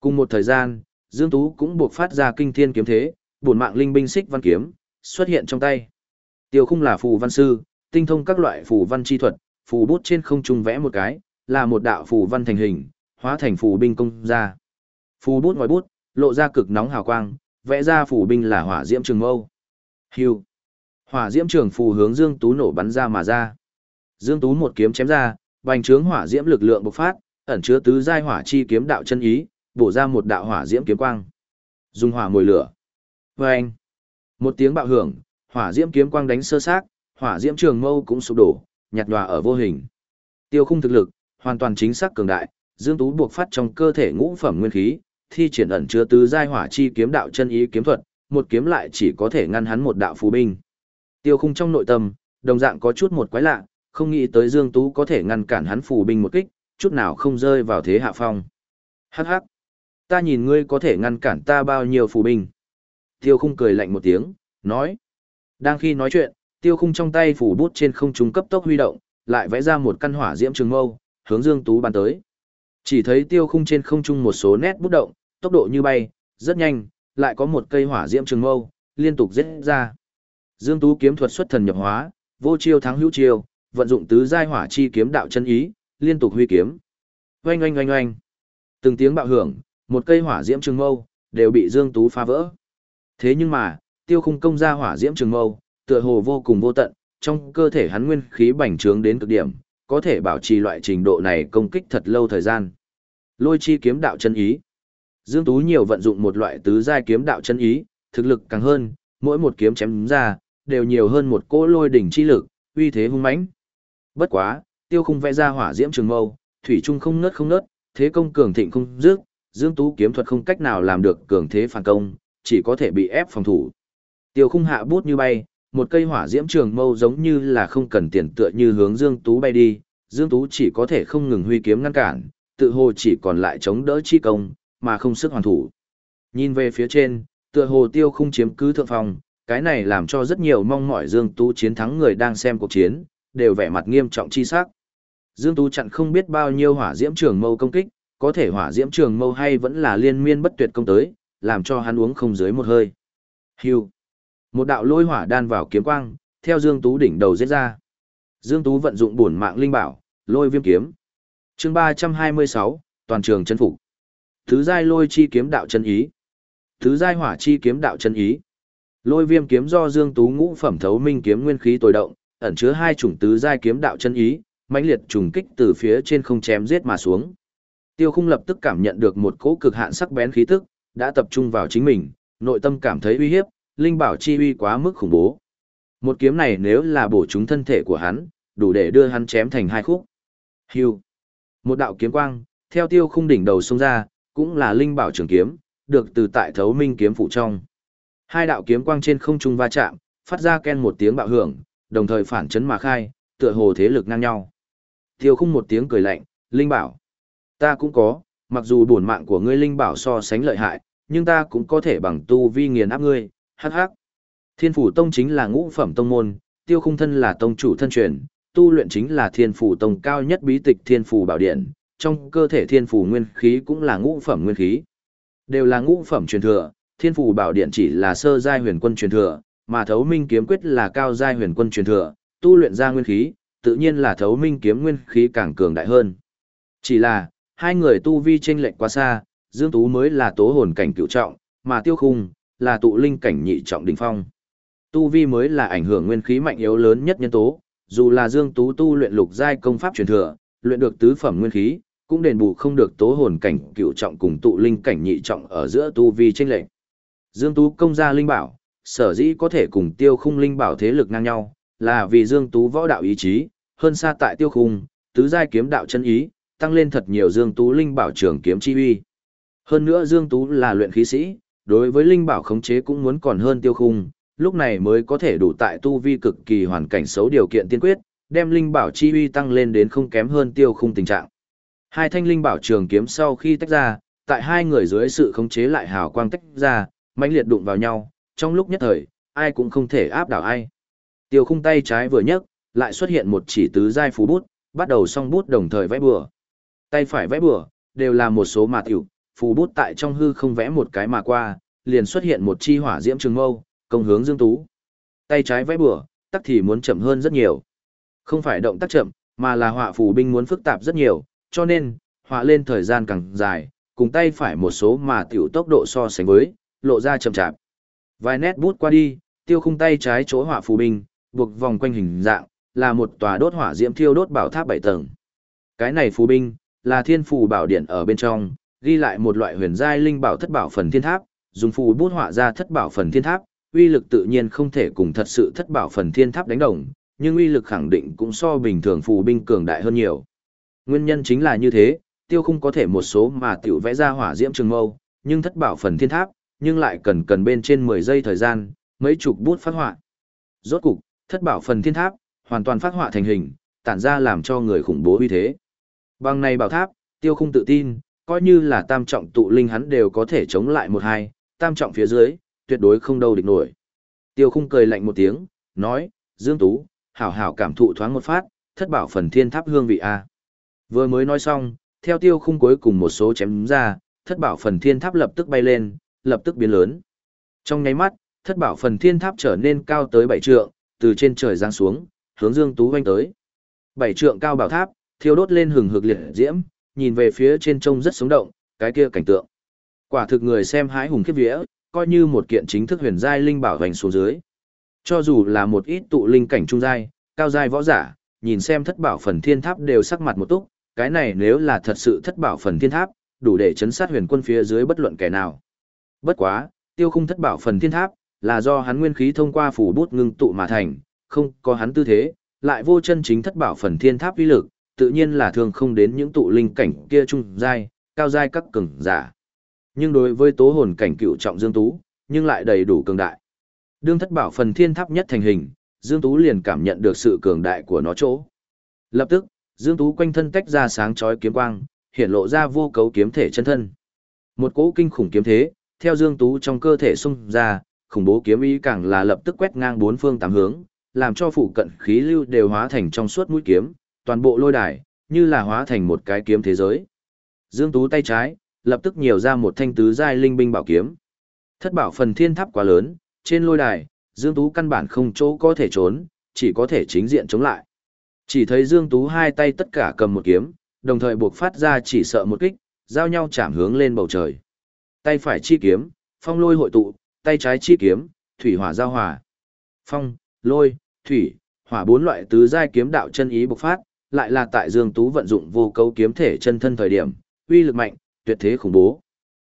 Cùng một thời gian, Dương Tú cũng buộc phát ra kinh thiên kiếm thế, bổn mạng linh binh xích văn kiếm, xuất hiện trong tay. Tiêu khung là phù văn sư, tinh thông các loại phù văn chi thuật, phù bút trên không trung vẽ một cái, là một đạo phù văn thành hình, hóa thành phù binh công ra. Phù bút ngoài bút, lộ ra cực nóng hào quang, vẽ ra phủ binh là hỏa diễm trường mâu. Hưu. Hỏa diễm trường phù hướng Dương Tú nổ bắn ra mà ra. Dương Tú một kiếm chém ra, bành trướng hỏa diễm lực lượng bộc phát, ẩn chứa tứ giai hỏa chi kiếm đạo chân ý, bổ ra một đạo hỏa diễm kiếm quang. Dùng hỏa mồi lửa. Vâng! Một tiếng bạo hưởng, hỏa diễm kiếm quang đánh sơ xác, hỏa diễm trường mâu cũng sụp đổ, nhạt nhòa ở vô hình. Tiêu khung thực lực, hoàn toàn chính xác cường đại, Dương Tú buộc phát trong cơ thể ngũ phẩm nguyên khí, thi triển ẩn chứa tứ giai hỏa chi kiếm đạo chân ý kiếm thuật, một kiếm lại chỉ có thể ngăn hắn một đạo phù binh. Tiêu khung trong nội tâm, đồng dạng có chút một quái lạ, không nghĩ tới Dương Tú có thể ngăn cản hắn phù binh một kích, chút nào không rơi vào thế hạ phong. Hắc hắc! Ta nhìn ngươi có thể ngăn cản ta bao nhiêu phù binh. Tiêu khung cười lạnh một tiếng, nói. Đang khi nói chuyện, tiêu khung trong tay phủ bút trên không trung cấp tốc huy động, lại vẽ ra một căn hỏa diễm trường mâu, hướng Dương Tú bắn tới. Chỉ thấy tiêu khung trên không trung một số nét bút động, tốc độ như bay, rất nhanh, lại có một cây hỏa diễm trường mâu, liên tục giết ra. Dương Tú kiếm thuật xuất thần nhập hóa, vô chiêu thắng hữu chiêu, vận dụng tứ giai hỏa chi kiếm đạo chân ý, liên tục huy kiếm. Oanh oanh oanh oanh. Từng tiếng bạo hưởng, một cây hỏa diễm trường mâu đều bị Dương Tú phá vỡ. Thế nhưng mà, Tiêu Khung công ra hỏa diễm trường mâu, tựa hồ vô cùng vô tận, trong cơ thể hắn nguyên khí bành trướng đến cực điểm, có thể bảo trì loại trình độ này công kích thật lâu thời gian. Lôi chi kiếm đạo chân ý. Dương Tú nhiều vận dụng một loại tứ giai kiếm đạo chân ý, thực lực càng hơn, mỗi một kiếm chém ra, đều nhiều hơn một cỗ lôi đỉnh chi lực, uy thế hung mãnh. Bất quá, Tiêu Khung vẽ ra hỏa diễm trường mâu, thủy trung không nớt không nớt, thế công cường thịnh không dứt, Dương Tú kiếm thuật không cách nào làm được cường thế phản công, chỉ có thể bị ép phòng thủ. Tiêu Khung hạ bút như bay, một cây hỏa diễm trường mâu giống như là không cần tiền tựa như hướng Dương Tú bay đi, Dương Tú chỉ có thể không ngừng huy kiếm ngăn cản, tự hồ chỉ còn lại chống đỡ chi công, mà không sức hoàn thủ. Nhìn về phía trên, tựa hồ Tiêu không chiếm cứ thượng phòng, cái này làm cho rất nhiều mong mỏi Dương Tú chiến thắng người đang xem cuộc chiến, đều vẻ mặt nghiêm trọng chi sắc. Dương Tú chặn không biết bao nhiêu hỏa diễm trường mâu công kích, có thể hỏa diễm trường mâu hay vẫn là liên miên bất tuyệt công tới, làm cho hắn uống không dưới một hơi. Hưu. Một đạo lôi hỏa đan vào kiếm quang, theo Dương Tú đỉnh đầu giết ra. Dương Tú vận dụng bổn mạng linh bảo, lôi viêm kiếm chương 326, toàn trường chân phục. Thứ giai lôi chi kiếm đạo chân ý. Thứ giai hỏa chi kiếm đạo chân ý. Lôi viêm kiếm do Dương Tú ngũ phẩm thấu minh kiếm nguyên khí tồi động, ẩn chứa hai chủng tứ giai kiếm đạo chân ý, mãnh liệt trùng kích từ phía trên không chém giết mà xuống. Tiêu Khung lập tức cảm nhận được một cỗ cực hạn sắc bén khí tức, đã tập trung vào chính mình, nội tâm cảm thấy uy hiếp, linh bảo chi uy quá mức khủng bố. Một kiếm này nếu là bổ trúng thân thể của hắn, đủ để đưa hắn chém thành hai khúc. Hưu. Một đạo kiếm quang, theo Tiêu Khung đỉnh đầu xông ra, cũng là linh bảo trường kiếm, được từ tại thấu minh kiếm phụ trong. Hai đạo kiếm quang trên không trung va chạm, phát ra ken một tiếng bạo hưởng, đồng thời phản chấn mà khai, tựa hồ thế lực ngang nhau. Tiêu Khung một tiếng cười lạnh, linh bảo. Ta cũng có, mặc dù bổn mạng của ngươi linh bảo so sánh lợi hại, nhưng ta cũng có thể bằng tu vi nghiền áp ngươi, hắc hắc. Thiên phủ tông chính là ngũ phẩm tông môn, tiêu khung thân là tông chủ thân truyền, tu luyện chính là thiên phủ tông cao nhất bí tịch thiên phủ bảo điện, trong cơ thể thiên phủ nguyên khí cũng là ngũ phẩm nguyên khí. Đều là ngũ phẩm truyền thừa, thiên phủ bảo điện chỉ là sơ giai huyền quân truyền thừa, mà thấu minh kiếm quyết là cao giai huyền quân truyền thừa, tu luyện ra nguyên khí, tự nhiên là thấu minh kiếm nguyên khí càng cường đại hơn. Chỉ là, hai người tu vi chênh lệch quá xa, Dương Tú mới là tố hồn cảnh cựu trọng, mà Tiêu Khung là tụ linh cảnh nhị trọng đỉnh phong. Tu vi mới là ảnh hưởng nguyên khí mạnh yếu lớn nhất nhân tố, dù là Dương Tú tu luyện lục giai công pháp truyền thừa, luyện được tứ phẩm nguyên khí, cũng đền bù không được tố hồn cảnh cựu trọng cùng tụ linh cảnh nhị trọng ở giữa tu vi chênh lệch. Dương Tú công gia linh bảo, sở dĩ có thể cùng Tiêu Khung linh bảo thế lực ngang nhau, là vì Dương Tú võ đạo ý chí, hơn xa tại Tiêu Khung, tứ giai kiếm đạo chân ý, tăng lên thật nhiều Dương Tú linh bảo trường kiếm chi uy. Hơn nữa Dương Tú là luyện khí sĩ, đối với linh bảo khống chế cũng muốn còn hơn tiêu khung, lúc này mới có thể đủ tại tu vi cực kỳ hoàn cảnh xấu điều kiện tiên quyết, đem linh bảo chi uy tăng lên đến không kém hơn tiêu khung tình trạng. Hai thanh linh bảo trường kiếm sau khi tách ra, tại hai người dưới sự khống chế lại hào quang tách ra, mãnh liệt đụng vào nhau, trong lúc nhất thời, ai cũng không thể áp đảo ai. Tiêu khung tay trái vừa nhấc, lại xuất hiện một chỉ tứ giai phú bút, bắt đầu song bút đồng thời vẽ bừa. Tay phải vẽ bừa, đều là một số mà tiểu, phù bút tại trong hư không vẽ một cái mà qua, liền xuất hiện một chi hỏa diễm trường mâu, công hướng Dương Tú. Tay trái vẽ bừa, tắc thì muốn chậm hơn rất nhiều. Không phải động tác chậm, mà là họa phù binh muốn phức tạp rất nhiều, cho nên, họa lên thời gian càng dài, cùng tay phải một số mà tiểu tốc độ so sánh với, lộ ra chậm chạp. Vài nét bút qua đi, tiêu khung tay trái chỗ họa phù binh, buộc vòng quanh hình dạng, là một tòa đốt hỏa diễm thiêu đốt bảo tháp bảy tầng. Cái này phù binh, là thiên phù bảo điện ở bên trong, ghi lại một loại huyền giai linh bảo thất bảo phần thiên tháp, dùng phù bút họa ra thất bảo phần thiên tháp, uy lực tự nhiên không thể cùng thật sự thất bảo phần thiên tháp đánh đồng, nhưng uy lực khẳng định cũng so bình thường phù binh cường đại hơn nhiều. Nguyên nhân chính là như thế, tiêu không có thể một số mà tiểu vẽ ra hỏa diễm trường mâu, nhưng thất bảo phần thiên tháp, nhưng lại cần cần bên trên 10 giây thời gian, mấy chục bút phát họa. Rốt cục, thất bảo phần thiên tháp, hoàn toàn phát họa thành hình, tản ra làm cho người khủng bố uy thế. Bằng này bảo tháp, tiêu không tự tin, coi như là tam trọng tụ linh hắn đều có thể chống lại một hai, tam trọng phía dưới, tuyệt đối không đâu địch nổi. Tiêu khung cười lạnh một tiếng, nói, Dương Tú, hảo hảo cảm thụ thoáng một phát, thất bảo phần thiên tháp hương vị A. Vừa mới nói xong, theo tiêu khung cuối cùng một số chém ra, thất bảo phần thiên tháp lập tức bay lên, lập tức biến lớn. Trong nháy mắt, thất bảo phần thiên tháp trở nên cao tới bảy trượng, từ trên trời giáng xuống, hướng Dương Tú vanh tới. Bảy trượng cao bảo tháp, thiêu đốt lên hừng hực liệt diễm, nhìn về phía trên trông rất sống động, cái kia cảnh tượng. Quả thực người xem hái hùng khiếp vía, coi như một kiện chính thức huyền giai linh bảo vành xuống dưới. Cho dù là một ít tụ linh cảnh trung giai, cao giai võ giả, nhìn xem thất bảo phần thiên tháp đều sắc mặt một túc, cái này nếu là thật sự thất bảo phần thiên tháp, đủ để chấn sát huyền quân phía dưới bất luận kẻ nào. Bất quá, tiêu khung thất bảo phần thiên tháp, là do hắn nguyên khí thông qua phủ bút ngưng tụ mà thành, không có hắn tư thế, lại vô chân chính thất bảo phần thiên tháp uy lực, tự nhiên là thường không đến những tụ linh cảnh kia trung giai, cao giai các cường giả. Nhưng đối với tố hồn cảnh cựu trọng Dương Tú, nhưng lại đầy đủ cường đại. Đương thất bảo phần thiên tháp nhất thành hình, Dương Tú liền cảm nhận được sự cường đại của nó chỗ. Lập tức, Dương Tú quanh thân tách ra sáng chói kiếm quang, hiện lộ ra vô cấu kiếm thể chân thân. Một cỗ kinh khủng kiếm thế, theo Dương Tú trong cơ thể xung ra, khủng bố kiếm ý càng là lập tức quét ngang bốn phương tám hướng, làm cho phụ cận khí lưu đều hóa thành trong suốt mũi kiếm, toàn bộ lôi đài, như là hóa thành một cái kiếm thế giới. Dương Tú tay trái, lập tức nhiều ra một thanh tứ giai linh binh bảo kiếm. Thất bảo phần thiên tháp quá lớn, trên lôi đài, Dương Tú căn bản không chỗ có thể trốn, chỉ có thể chính diện chống lại. Chỉ thấy Dương Tú hai tay tất cả cầm một kiếm, đồng thời buộc phát ra chỉ sợ một kích, giao nhau chạm hướng lên bầu trời. Tay phải chi kiếm, phong lôi hội tụ, tay trái chi kiếm, thủy hỏa giao hòa. Phong, lôi, thủy, hỏa bốn loại tứ giai kiếm đạo chân ý bộc phát, lại là tại Dương Tú vận dụng vô cấu kiếm thể chân thân thời điểm, uy lực mạnh, tuyệt thế khủng bố.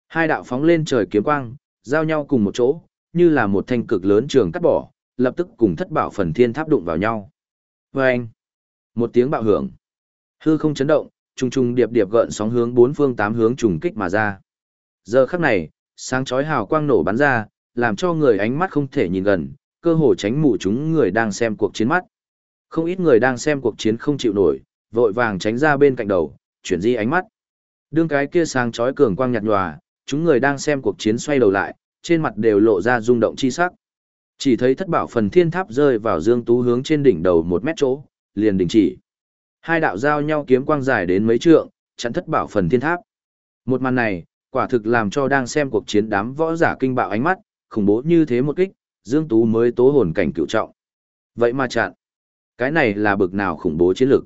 Hai đạo phóng lên trời kiếm quang, giao nhau cùng một chỗ, như là một thanh cực lớn trường cắt bỏ, lập tức cùng thất bảo phần thiên tháp đụng vào nhau. Vâng! một tiếng bạo hưởng, hư không chấn động, trùng trùng điệp điệp gợn sóng hướng bốn phương tám hướng trùng kích mà ra. Giờ khắc này, sáng chói hào quang nổ bắn ra, làm cho người ánh mắt không thể nhìn gần, cơ hồ tránh mù chúng người đang xem cuộc chiến mắt. Không ít người đang xem cuộc chiến không chịu nổi, vội vàng tránh ra bên cạnh đầu, chuyển di ánh mắt. Đương cái kia sáng chói cường quang nhạt nhòa, chúng người đang xem cuộc chiến xoay đầu lại, trên mặt đều lộ ra rung động chi sắc. Chỉ thấy thất bảo phần thiên tháp rơi vào Dương Tú hướng trên đỉnh đầu một mét chỗ, liền đình chỉ. Hai đạo giao nhau kiếm quang dài đến mấy trượng, chặn thất bảo phần thiên tháp. Một màn này, quả thực làm cho đang xem cuộc chiến đám võ giả kinh bạo ánh mắt, khủng bố như thế một kích, Dương Tú mới tố hồn cảnh cựu trọng. Vậy mà chặn. Cái này là bực nào khủng bố chiến lược.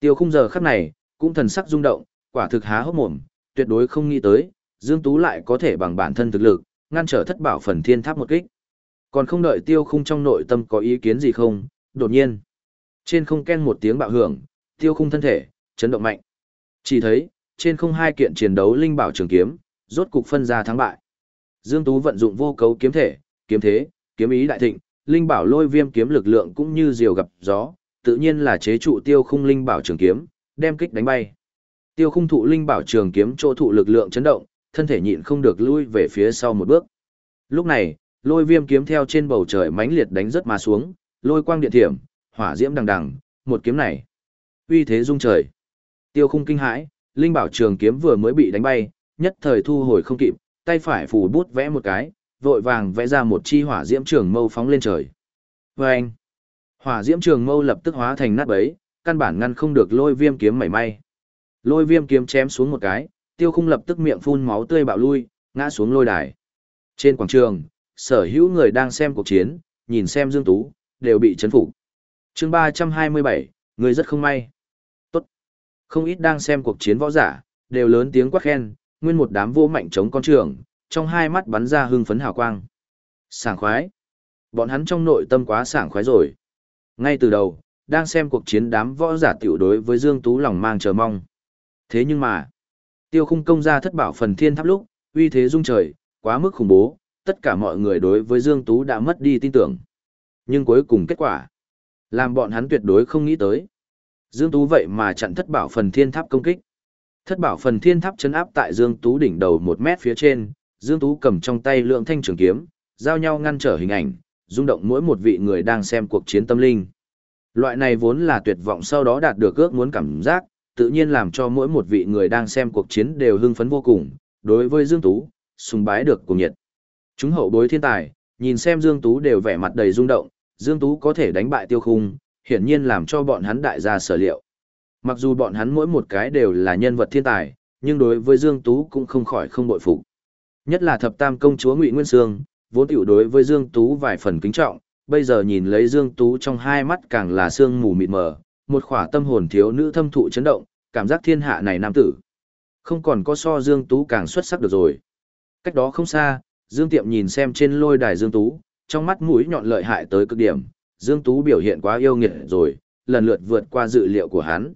Tiêu khung giờ khắc này, cũng thần sắc rung động, quả thực há hốc mồm, tuyệt đối không nghĩ tới, Dương Tú lại có thể bằng bản thân thực lực, ngăn trở thất bảo phần thiên tháp một kích. Còn không đợi tiêu khung trong nội tâm có ý kiến gì không, đột nhiên. Trên không ken một tiếng bạo hưởng, tiêu khung thân thể, chấn động mạnh. Chỉ thấy, trên không hai kiện chiến đấu linh bảo trường kiếm, rốt cục phân ra thắng bại. Dương Tú vận dụng vô cấu kiếm thể, kiếm thế, kiếm ý đại thịnh, linh bảo lôi viêm kiếm lực lượng cũng như diều gặp gió, tự nhiên là chế trụ tiêu khung linh bảo trường kiếm, đem kích đánh bay. Tiêu khung thụ linh bảo trường kiếm chỗ thụ lực lượng chấn động, thân thể nhịn không được lui về phía sau một bước. Lúc này, lôi viêm kiếm theo trên bầu trời mãnh liệt đánh rất mà xuống, lôi quang điện thiểm, hỏa diễm đằng đằng, một kiếm này. Uy thế dung trời. Tiêu khung kinh hãi, linh bảo trường kiếm vừa mới bị đánh bay, nhất thời thu hồi không kịp, tay phải phủ bút vẽ một cái, vội vàng vẽ ra một chi hỏa diễm trường mâu phóng lên trời. Và anh, hỏa diễm trường mâu lập tức hóa thành nát bấy, căn bản ngăn không được lôi viêm kiếm mảy may. Lôi viêm kiếm chém xuống một cái, tiêu khung lập tức miệng phun máu tươi bạo lui, ngã xuống lôi đài. Trên quảng trường, sở hữu người đang xem cuộc chiến, nhìn xem Dương Tú, đều bị chấn phục. chương 327, người rất không may. Tốt. Không ít đang xem cuộc chiến võ giả, đều lớn tiếng quát khen, nguyên một đám vô mạnh chống con trường, trong hai mắt bắn ra hưng phấn hào quang. Sảng khoái. Bọn hắn trong nội tâm quá sảng khoái rồi. Ngay từ đầu, đang xem cuộc chiến đám võ giả tiểu đối với Dương Tú lòng mang chờ mong. Thế nhưng mà, tiêu khung công ra thất bảo phần thiên tháp lúc, uy thế rung trời, quá mức khủng bố, tất cả mọi người đối với Dương Tú đã mất đi tin tưởng. Nhưng cuối cùng kết quả, làm bọn hắn tuyệt đối không nghĩ tới. Dương Tú vậy mà chặn thất bảo phần thiên tháp công kích. Thất bảo phần thiên tháp chấn áp tại Dương Tú đỉnh đầu một mét phía trên, Dương Tú cầm trong tay lượng thanh trường kiếm, giao nhau ngăn trở hình ảnh, rung động mỗi một vị người đang xem cuộc chiến tâm linh. Loại này vốn là tuyệt vọng sau đó đạt được ước muốn cảm giác, tự nhiên làm cho mỗi một vị người đang xem cuộc chiến đều hưng phấn vô cùng, đối với Dương Tú, sùng bái được cùng nhiệt. Chúng hậu bối thiên tài, nhìn xem Dương Tú đều vẻ mặt đầy rung động, Dương Tú có thể đánh bại tiêu khung, hiển nhiên làm cho bọn hắn đại gia sở liệu. Mặc dù bọn hắn mỗi một cái đều là nhân vật thiên tài, nhưng đối với Dương Tú cũng không khỏi không bội phục. Nhất là thập tam công chúa Ngụy Nguyên Sương, vốn tiểu đối với Dương Tú vài phần kính trọng, bây giờ nhìn lấy Dương Tú trong hai mắt càng là sương mù mịt mờ, một khỏa tâm hồn thiếu nữ thâm thụ chấn động, cảm giác thiên hạ này nam tử. Không còn có so Dương Tú càng xuất sắc được rồi. Cách đó không xa, Dương Tiệm nhìn xem trên lôi đài Dương Tú, trong mắt mũi nhọn lợi hại tới cực điểm, Dương Tú biểu hiện quá yêu nghiệt rồi, lần lượt vượt qua dự liệu của hắn.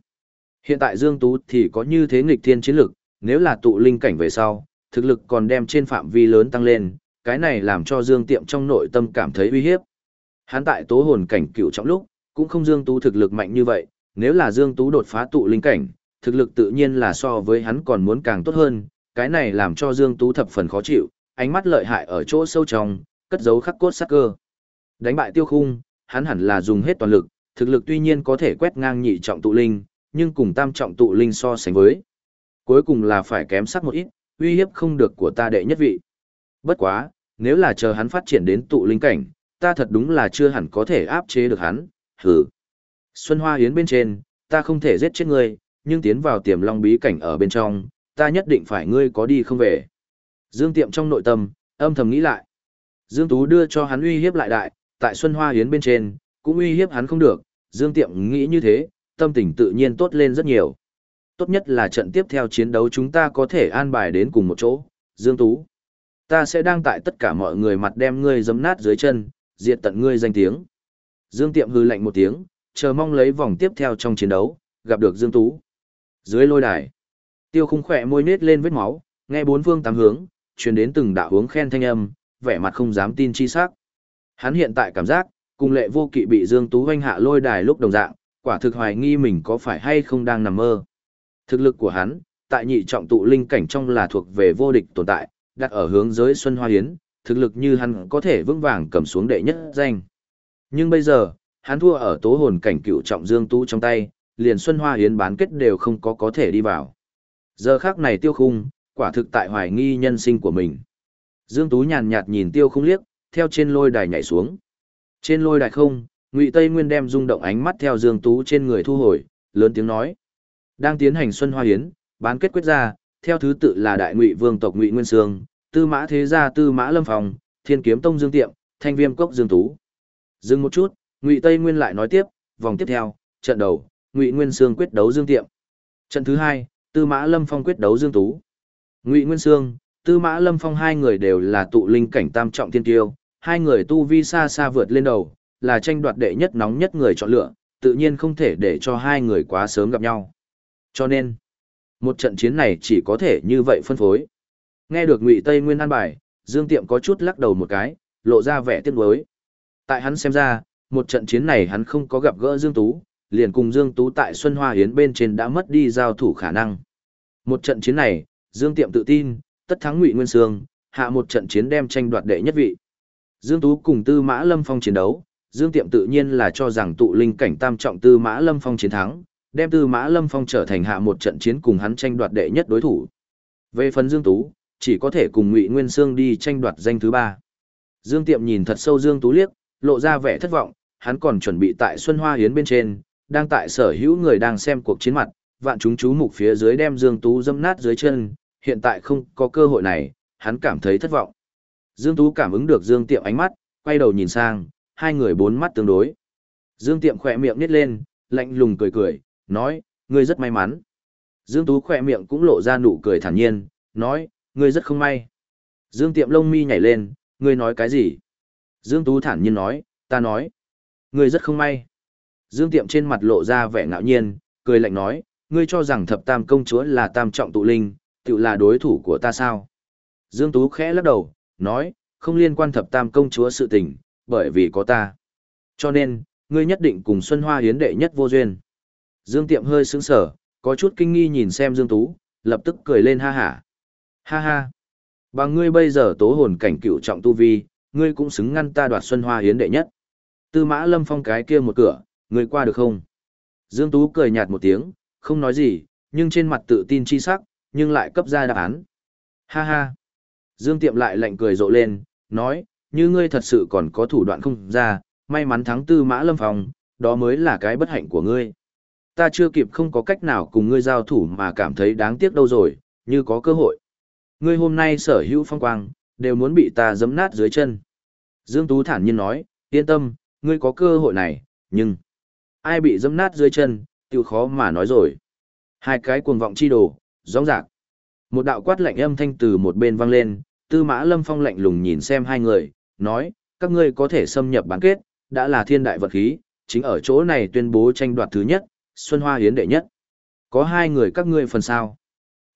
Hiện tại Dương Tú thì có như thế nghịch thiên chiến lực, nếu là tụ linh cảnh về sau, thực lực còn đem trên phạm vi lớn tăng lên, cái này làm cho Dương Tiệm trong nội tâm cảm thấy uy hiếp. Hắn tại tố hồn cảnh cựu trong lúc, cũng không Dương Tú thực lực mạnh như vậy, nếu là Dương Tú đột phá tụ linh cảnh, thực lực tự nhiên là so với hắn còn muốn càng tốt hơn, cái này làm cho Dương Tú thập phần khó chịu, ánh mắt lợi hại ở chỗ sâu trong, cất giấu khắc cốt sắc cơ. Đánh bại tiêu khung, hắn hẳn là dùng hết toàn lực, thực lực tuy nhiên có thể quét ngang nhị trọng tụ linh, nhưng cùng tam trọng tụ linh so sánh với. Cuối cùng là phải kém sắc một ít, uy hiếp không được của ta đệ nhất vị. Bất quá, nếu là chờ hắn phát triển đến tụ linh cảnh, ta thật đúng là chưa hẳn có thể áp chế được hắn, hừ. Xuân Hoa Yến bên trên, ta không thể giết chết ngươi, nhưng tiến vào tiềm long bí cảnh ở bên trong, ta nhất định phải ngươi có đi không về. Dương Tiệm trong nội tâm, âm thầm nghĩ lại. Dương Tú đưa cho hắn uy hiếp lại đại, tại Xuân Hoa Yến bên trên, cũng uy hiếp hắn không được, Dương Tiệm nghĩ như thế, tâm tình tự nhiên tốt lên rất nhiều. Tốt nhất là trận tiếp theo chiến đấu chúng ta có thể an bài đến cùng một chỗ, Dương Tú. Ta sẽ đang tại tất cả mọi người mặt đem ngươi giấm nát dưới chân, diệt tận ngươi danh tiếng. Dương Tiệm hư lạnh một tiếng, chờ mong lấy vòng tiếp theo trong chiến đấu, gặp được Dương Tú. Dưới lôi đài, tiêu khung khỏe môi nết lên vết máu, nghe bốn phương tám hướng, truyền đến từng đạo hướng khen thanh âm, vẻ mặt không dám tin chi sắc. Hắn hiện tại cảm giác, cùng lệ vô kỵ bị Dương Tú hoanh hạ lôi đài lúc đồng dạng, quả thực hoài nghi mình có phải hay không đang nằm mơ. Thực lực của hắn, tại nhị trọng tụ linh cảnh trong là thuộc về vô địch tồn tại, đặt ở hướng giới Xuân Hoa Hiến, thực lực như hắn có thể vững vàng cầm xuống đệ nhất danh. Nhưng bây giờ, hắn thua ở tố hồn cảnh cựu trọng Dương Tú trong tay, liền Xuân Hoa Hiến bán kết đều không có có thể đi vào. Giờ khác này tiêu khung, quả thực tại hoài nghi nhân sinh của mình. Dương Tú nhàn nhạt nhìn tiêu khung liếc, theo trên lôi đài nhảy xuống. Trên lôi đài không, Ngụy Tây Nguyên đem rung động ánh mắt theo Dương Tú trên người thu hồi, lớn tiếng nói: "Đang tiến hành Xuân Hoa Hiến, bán kết quyết ra, theo thứ tự là Đại Ngụy Vương tộc Ngụy Nguyên Sương, Tư Mã Thế gia Tư Mã Lâm Phòng, Thiên Kiếm Tông Dương Tiệm, Thanh Viêm Cốc Dương Tú." Dừng một chút, Ngụy Tây Nguyên lại nói tiếp, vòng tiếp theo, trận đầu, Ngụy Nguyên Sương quyết đấu Dương Tiệm. Trận thứ hai, Tư Mã Lâm Phong quyết đấu Dương Tú. Ngụy Nguyên Sương, Tư Mã Lâm Phong hai người đều là tụ linh cảnh tam trọng thiên tiêu, hai người tu vi xa xa vượt lên đầu, là tranh đoạt đệ nhất nóng nhất người chọn lựa, tự nhiên không thể để cho hai người quá sớm gặp nhau. Cho nên, một trận chiến này chỉ có thể như vậy phân phối. Nghe được Ngụy Tây Nguyên an bài, Dương Tiệm có chút lắc đầu một cái, lộ ra vẻ tiếc nuối. Tại hắn xem ra, một trận chiến này hắn không có gặp gỡ Dương Tú, liền cùng Dương Tú tại Xuân Hoa Hiến bên trên đã mất đi giao thủ khả năng. Một trận chiến này, Dương Tiệm tự tin, tất thắng Ngụy Nguyên Sương, hạ một trận chiến đem tranh đoạt đệ nhất vị. Dương Tú cùng Tư Mã Lâm Phong chiến đấu, Dương Tiệm tự nhiên là cho rằng tụ linh cảnh tam trọng Tư Mã Lâm Phong chiến thắng, đem Tư Mã Lâm Phong trở thành hạ một trận chiến cùng hắn tranh đoạt đệ nhất đối thủ. Về phần Dương Tú, chỉ có thể cùng Ngụy Nguyên Sương đi tranh đoạt danh thứ ba. Dương Tiệm nhìn thật sâu Dương Tú liếc, lộ ra vẻ thất vọng, hắn còn chuẩn bị tại Xuân Hoa Hiến bên trên, đang tại sở hữu người đang xem cuộc chiến mặt, vạn chúng chú mục phía dưới đem Dương Tú dâm nát dưới chân, hiện tại không có cơ hội này, hắn cảm thấy thất vọng. Dương Tú cảm ứng được Dương Tiệm ánh mắt, quay đầu nhìn sang, hai người bốn mắt tương đối. Dương Tiệm khỏe miệng nít lên, lạnh lùng cười cười, nói, ngươi rất may mắn. Dương Tú khỏe miệng cũng lộ ra nụ cười thản nhiên, nói, ngươi rất không may. Dương Tiệm lông mi nhảy lên, ngươi nói cái gì? Dương Tú thản nhiên nói, ta nói, ngươi rất không may. Dương Tiệm trên mặt lộ ra vẻ ngạo nhiên, cười lạnh nói, ngươi cho rằng thập tam công chúa là tam trọng tụ linh, tự là đối thủ của ta sao? Dương Tú khẽ lắc đầu, nói, không liên quan thập tam công chúa sự tình, bởi vì có ta. Cho nên, ngươi nhất định cùng Xuân Hoa hiến đệ nhất vô duyên. Dương Tiệm hơi sững sở, có chút kinh nghi nhìn xem Dương Tú, lập tức cười lên ha hả. Ha ha. Bằng ngươi bây giờ tố hồn cảnh cựu trọng tu vi, ngươi cũng xứng ngăn ta đoạt Xuân Hoa hiến đệ nhất. Tư mã lâm phong cái kia một cửa, ngươi qua được không? Dương Tú cười nhạt một tiếng, không nói gì, nhưng trên mặt tự tin chi sắc, nhưng lại cấp ra đáp án. Ha ha. Dương Tiệm lại lạnh cười rộ lên, nói, như ngươi thật sự còn có thủ đoạn không ra, may mắn thắng tư mã lâm phong, đó mới là cái bất hạnh của ngươi. Ta chưa kịp không có cách nào cùng ngươi giao thủ mà cảm thấy đáng tiếc đâu rồi, như có cơ hội. Ngươi hôm nay sở hữu phong quang, đều muốn bị ta giấm nát dưới chân. Dương Tú thản nhiên nói, yên tâm, ngươi có cơ hội này, nhưng ai bị giấm nát dưới chân, tiêu khó mà nói rồi. Hai cái cuồng vọng chi đồ, rõ rạc. Một đạo quát lạnh âm thanh từ một bên vang lên, tư mã lâm phong lạnh lùng nhìn xem hai người, nói, các ngươi có thể xâm nhập bán kết, đã là thiên đại vật khí, chính ở chỗ này tuyên bố tranh đoạt thứ nhất, Xuân Hoa Hiến đệ nhất. Có hai người các ngươi phần sao.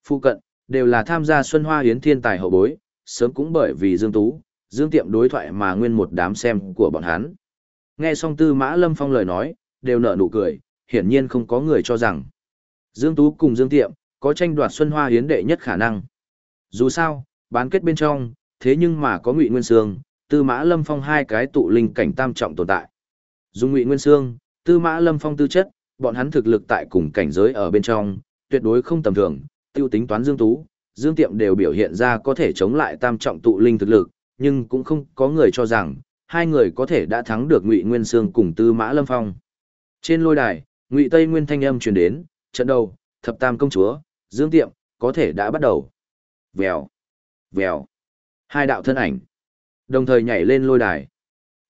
Phụ cận, đều là tham gia Xuân Hoa Hiến thiên tài hậu bối, sớm cũng bởi vì Dương Tú, Dương Tiệm đối thoại mà nguyên một đám xem của bọn hắn. Nghe xong tư mã lâm phong lời nói, đều nở nụ cười, hiển nhiên không có người cho rằng. Dương Tú cùng Dương Tiệm, có tranh đoạt Xuân Hoa Hiến đệ nhất khả năng. Dù sao, bán kết bên trong, thế nhưng mà có Ngụy Nguyên Sương, Tư Mã Lâm Phong hai cái tụ linh cảnh tam trọng tồn tại. Dùng Ngụy Nguyên Sương, Tư Mã Lâm Phong tư chất, bọn hắn thực lực tại cùng cảnh giới ở bên trong, tuyệt đối không tầm thường, tiêu tính toán Dương Tú, Dương Tiệm đều biểu hiện ra có thể chống lại tam trọng tụ linh thực lực, nhưng cũng không có người cho rằng, hai người có thể đã thắng được Ngụy Nguyên Sương cùng Tư Mã Lâm Phong. Trên lôi đài, Ngụy Tây Nguyên thanh âm truyền đến, trận đầu, thập tam công chúa, Dương Tiệm, có thể đã bắt đầu. Vèo, vèo. Hai đạo thân ảnh, đồng thời nhảy lên lôi đài.